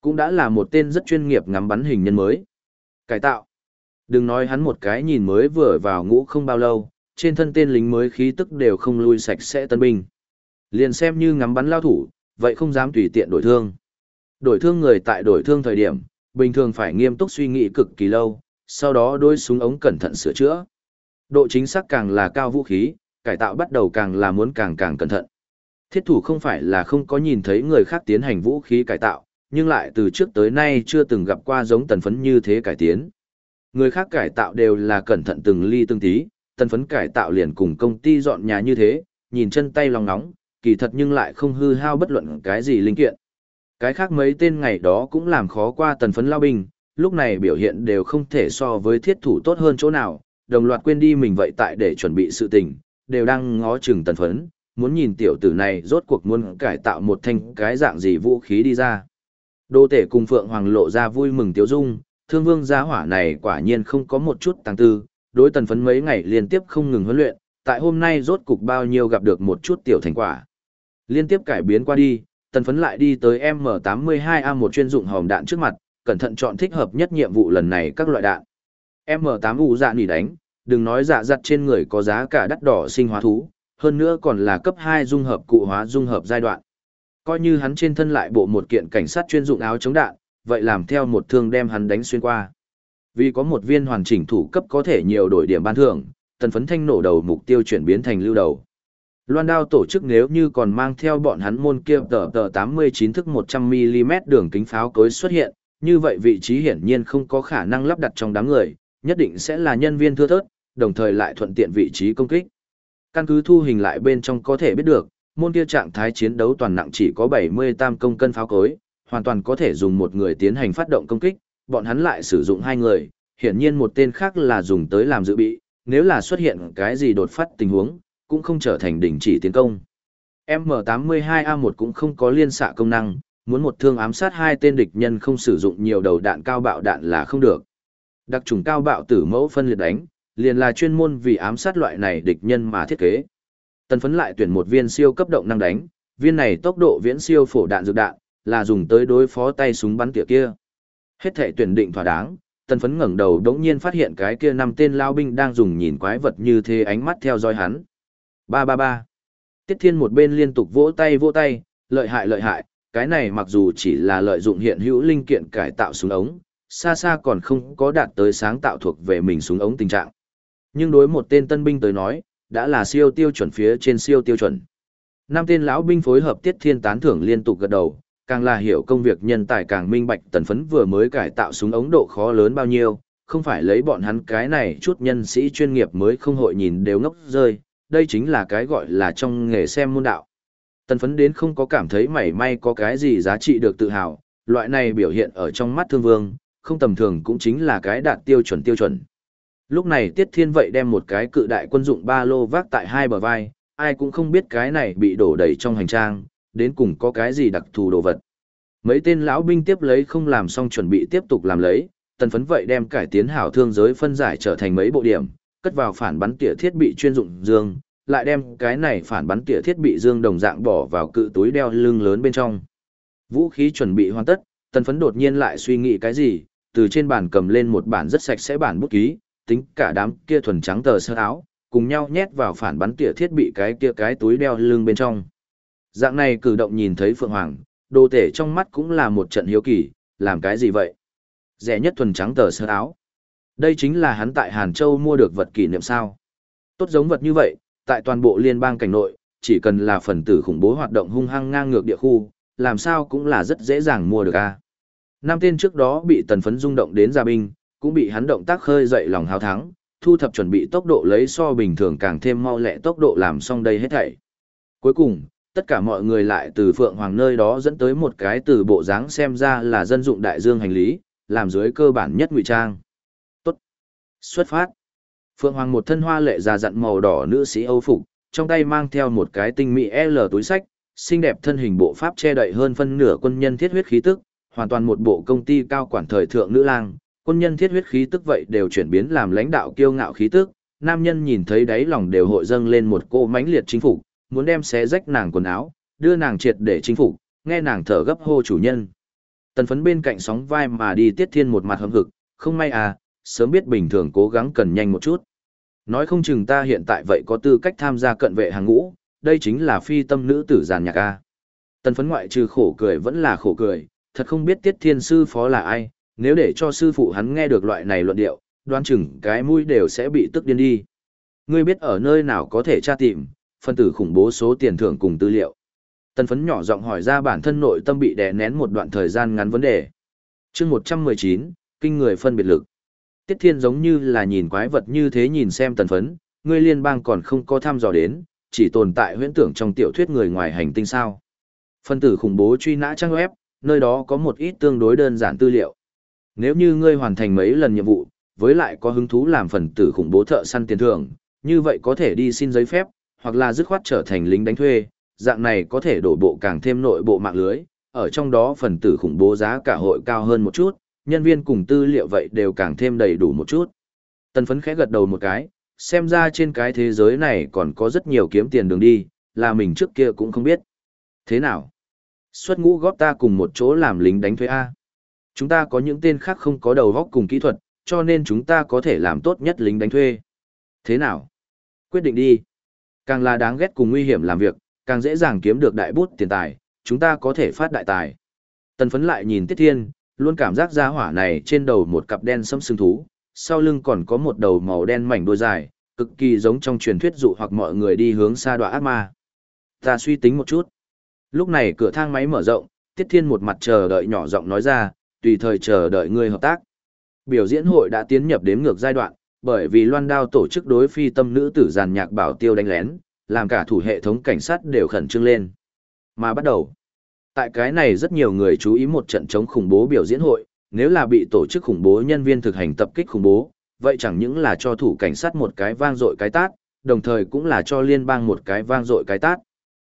Cũng đã là một tên rất chuyên nghiệp ngắm bắn hình nhân mới. Cải tạo. Đừng nói hắn một cái nhìn mới vừa vào ngũ không bao lâu, trên thân tên lính mới khí tức đều không lui sạch sẽ tân binh. Liền xem như ngắm bắn lao thủ, vậy không dám tùy tiện đổi thương. Đổi thương người tại đổi thương thời điểm, bình thường phải nghiêm túc suy nghĩ cực kỳ lâu, sau đó đôi súng ống cẩn thận sửa chữa. Độ chính xác càng là cao vũ khí, cải tạo bắt đầu càng là muốn càng càng cẩn thận. Thiết thủ không phải là không có nhìn thấy người khác tiến hành vũ khí cải tạo, nhưng lại từ trước tới nay chưa từng gặp qua giống tần phấn như thế cải tiến. Người khác cải tạo đều là cẩn thận từng ly từng tí, tần phấn cải tạo liền cùng công ty dọn nhà như thế, nhìn chân tay lòng nóng, kỳ thật nhưng lại không hư hao bất luận cái gì linh kiện. Cái khác mấy tên ngày đó cũng làm khó qua tần phấn lao binh, lúc này biểu hiện đều không thể so với thiết thủ tốt hơn chỗ nào, đồng loạt quên đi mình vậy tại để chuẩn bị sự tình, đều đang ngó chừng tần phấn, muốn nhìn tiểu tử này rốt cuộc muốn cải tạo một thanh cái dạng gì vũ khí đi ra. Đô tể cùng Phượng Hoàng lộ ra vui mừng tiếu dung, thương vương gia hỏa này quả nhiên không có một chút tăng tư, đối tần phấn mấy ngày liên tiếp không ngừng huấn luyện, tại hôm nay rốt cục bao nhiêu gặp được một chút tiểu thành quả. Liên tiếp cải biến qua đi, tần phấn lại đi tới M82A1 chuyên dụng hòm đạn trước mặt, cẩn thận chọn thích hợp nhất nhiệm vụ lần này các loại đạn. M8U dạ nỉ đánh, đừng nói dạ giặt trên người có giá cả đắt đỏ sinh hóa thú, hơn nữa còn là cấp 2 dung hợp cụ hóa dung hợp giai đoạn. Coi như hắn trên thân lại bộ một kiện cảnh sát chuyên dụng áo chống đạn, vậy làm theo một thương đem hắn đánh xuyên qua. Vì có một viên hoàn chỉnh thủ cấp có thể nhiều đổi điểm ban thưởng, tần phấn thanh nổ đầu mục tiêu chuyển biến thành lưu đầu. Loan đao tổ chức nếu như còn mang theo bọn hắn môn kia tờ tờ 89 thức 100mm đường kính pháo cối xuất hiện, như vậy vị trí hiển nhiên không có khả năng lắp đặt trong đám người, nhất định sẽ là nhân viên thưa thớt, đồng thời lại thuận tiện vị trí công kích. Căn cứ thu hình lại bên trong có thể biết được, môn kia trạng thái chiến đấu toàn nặng chỉ có 78 công cân pháo cối, hoàn toàn có thể dùng một người tiến hành phát động công kích, bọn hắn lại sử dụng hai người, hiển nhiên một tên khác là dùng tới làm dự bị, nếu là xuất hiện cái gì đột phát tình huống, cũng không trở thành đỉnh chỉ tiến công. M82A1 cũng không có liên xạ công năng, muốn một thương ám sát hai tên địch nhân không sử dụng nhiều đầu đạn cao bạo đạn là không được. Đặc trùng cao bạo tử mẫu phân liệt đánh, liền là chuyên môn vì ám sát loại này địch nhân mà thiết kế. Tần phấn lại tuyển một viên siêu cấp động năng đánh, viên này tốc độ viễn siêu phổ đạn dược đạn, là dùng tới đối phó tay súng bắn tỉa kia. Hết thể tuyển định thỏa đáng, tần phấn ngẩng đầu đống nhiên phát hiện cái kia năm tên lao binh đang dùng nhìn quái vật như thế ánh mắt theo dõi hắn. Ba ba ba. Tiết thiên một bên liên tục vỗ tay vỗ tay, lợi hại lợi hại, cái này mặc dù chỉ là lợi dụng hiện hữu linh kiện cải tạo súng ống, xa xa còn không có đạt tới sáng tạo thuộc về mình súng ống tình trạng. Nhưng đối một tên tân binh tới nói, đã là siêu tiêu chuẩn phía trên siêu tiêu chuẩn. Năm tên lão binh phối hợp tiết thiên tán thưởng liên tục gật đầu, càng là hiểu công việc nhân tài càng minh bạch tần phấn vừa mới cải tạo súng ống độ khó lớn bao nhiêu, không phải lấy bọn hắn cái này chút nhân sĩ chuyên nghiệp mới không hội nhìn đều ngốc rơi, đây chính là cái gọi là trong nghề xem môn đạo. Tần phấn đến không có cảm thấy mảy may có cái gì giá trị được tự hào, loại này biểu hiện ở trong mắt thương vương, không tầm thường cũng chính là cái đạt tiêu chuẩn tiêu chuẩn. Lúc này Tiết Thiên vậy đem một cái cự đại quân dụng ba lô vác tại hai bờ vai, ai cũng không biết cái này bị đổ đầy trong hành trang, đến cùng có cái gì đặc thù đồ vật. Mấy tên lão binh tiếp lấy không làm xong chuẩn bị tiếp tục làm lấy, tần phấn vậy đem cải tiến hảo thương giới phân giải trở thành mấy bộ điểm, cất vào phản bắn tỉa thiết bị chuyên dụng dương, lại đem cái này phản bắn tỉa thiết bị dương đồng dạng bỏ vào cự túi đeo lưng lớn bên trong. Vũ khí chuẩn bị hoàn tất, tần phấn đột nhiên lại suy nghĩ cái gì, từ trên bàn cầm lên một bản rất sạch sẽ bản bút ký, tính cả đám kia thuần trắng tờ sơ áo, cùng nhau nhét vào phản bắn tỉa thiết bị cái kia cái túi đeo lưng bên trong. Dạng này cử động nhìn thấy Phượng Hoàng, đồ tể trong mắt cũng là một trận hiếu kỳ, làm cái gì vậy? Rẻ nhất thuần trắng tờ sơ áo. Đây chính là hắn tại Hàn Châu mua được vật kỷ niệm sao. Tốt giống vật như vậy, tại toàn bộ liên bang cảnh nội, chỉ cần là phần tử khủng bố hoạt động hung hăng ngang ngược địa khu, làm sao cũng là rất dễ dàng mua được a. Năm tên trước đó bị tần phấn rung động đến gia binh, cũng bị hắn động tác khơi dậy lòng hào thắng, thu thập chuẩn bị tốc độ lấy so bình thường càng thêm mau lẹ tốc độ làm xong đây hết thảy. Cuối cùng, tất cả mọi người lại từ Phượng Hoàng nơi đó dẫn tới một cái từ bộ dáng xem ra là dân dụng đại dương hành lý, làm dưới cơ bản nhất ngụy trang. Xuất phát. Phượng Hoàng một thân hoa lệ già dặn màu đỏ nữ sĩ Âu phục, trong tay mang theo một cái tinh mỹ L túi sách, xinh đẹp thân hình bộ pháp che đậy hơn phân nửa quân nhân thiết huyết khí tức, hoàn toàn một bộ công ty cao quản thời thượng nữ lang, quân nhân thiết huyết khí tức vậy đều chuyển biến làm lãnh đạo kiêu ngạo khí tức, nam nhân nhìn thấy đáy lòng đều hội dâng lên một cô mãnh liệt chính phủ, muốn đem xé rách nàng quần áo, đưa nàng triệt để chính phủ, nghe nàng thở gấp hô chủ nhân. Tần phấn bên cạnh sóng vai mà đi tiết thiên một mặt hâm hực, không may à, sớm biết bình thường cố gắng cần nhanh một chút. Nói không chừng ta hiện tại vậy có tư cách tham gia cận vệ hàng ngũ, đây chính là phi tâm nữ tử giàn nhạc a. Tần phấn ngoại trừ khổ cười vẫn là khổ cười, thật không biết tiết thiên sư phó là ai, nếu để cho sư phụ hắn nghe được loại này luận điệu, đoán chừng cái mũi đều sẽ bị tức điên đi. Ngươi biết ở nơi nào có thể tra tìm, phân tử khủng bố số tiền thưởng cùng tư liệu. Tần phấn nhỏ giọng hỏi ra bản thân nội tâm bị đè nén một đoạn thời gian ngắn vấn đề. chương 119, kinh người phân biệt lực. Tiết Thiên giống như là nhìn quái vật như thế nhìn xem tần phấn, ngươi liên bang còn không có thăm dò đến, chỉ tồn tại huyễn tưởng trong tiểu thuyết người ngoài hành tinh sao. Phân tử khủng bố truy nã trang web, nơi đó có một ít tương đối đơn giản tư liệu. Nếu như ngươi hoàn thành mấy lần nhiệm vụ, với lại có hứng thú làm phần tử khủng bố thợ săn tiền thưởng, như vậy có thể đi xin giấy phép, hoặc là dứt khoát trở thành lính đánh thuê, dạng này có thể đổ bộ càng thêm nội bộ mạng lưới, ở trong đó phần tử khủng bố giá cả hội cao hơn một chút, nhân viên cùng tư liệu vậy đều càng thêm đầy đủ một chút. Tần phấn khẽ gật đầu một cái, xem ra trên cái thế giới này còn có rất nhiều kiếm tiền đường đi, là mình trước kia cũng không biết. Thế nào? Xuất ngũ góp ta cùng một chỗ làm lính đánh thuê A. Chúng ta có những tên khác không có đầu góc cùng kỹ thuật, cho nên chúng ta có thể làm tốt nhất lính đánh thuê. Thế nào? Quyết định đi. Càng là đáng ghét cùng nguy hiểm làm việc, càng dễ dàng kiếm được đại bút tiền tài, chúng ta có thể phát đại tài. Tần phấn lại nhìn Tiết Thiên, luôn cảm giác ra hỏa này trên đầu một cặp đen sẫm sừng thú, sau lưng còn có một đầu màu đen mảnh đuôi dài, cực kỳ giống trong truyền thuyết dụ hoặc mọi người đi hướng xa đọa ác ma. Ta suy tính một chút. Lúc này cửa thang máy mở rộng, Tiết Thiên một mặt chờ đợi nhỏ giọng nói ra, tùy thời chờ đợi người hợp tác. Biểu diễn hội đã tiến nhập đến ngược giai đoạn, bởi vì Loan Đao tổ chức đối phi tâm nữ tử giàn nhạc bảo tiêu đánh lén, làm cả thủ hệ thống cảnh sát đều khẩn trương lên. Mà bắt đầu, tại cái này rất nhiều người chú ý một trận chống khủng bố biểu diễn hội, nếu là bị tổ chức khủng bố nhân viên thực hành tập kích khủng bố, vậy chẳng những là cho thủ cảnh sát một cái vang dội cái tát, đồng thời cũng là cho liên bang một cái vang dội cái tát.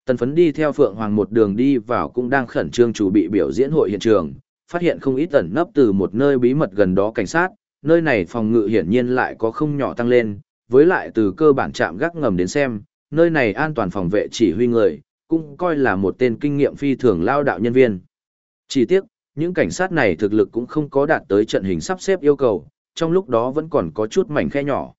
Tần phấn đi theo Phượng Hoàng một đường đi vào cũng đang khẩn trương chủ bị biểu diễn hội hiện trường, phát hiện không ít tẩn nấp từ một nơi bí mật gần đó cảnh sát, nơi này phòng ngự hiển nhiên lại có không nhỏ tăng lên, với lại từ cơ bản chạm gác ngầm đến xem, nơi này an toàn phòng vệ chỉ huy người, cũng coi là một tên kinh nghiệm phi thường lao đạo nhân viên. Chỉ tiếc, những cảnh sát này thực lực cũng không có đạt tới trận hình sắp xếp yêu cầu, trong lúc đó vẫn còn có chút mảnh khe nhỏ.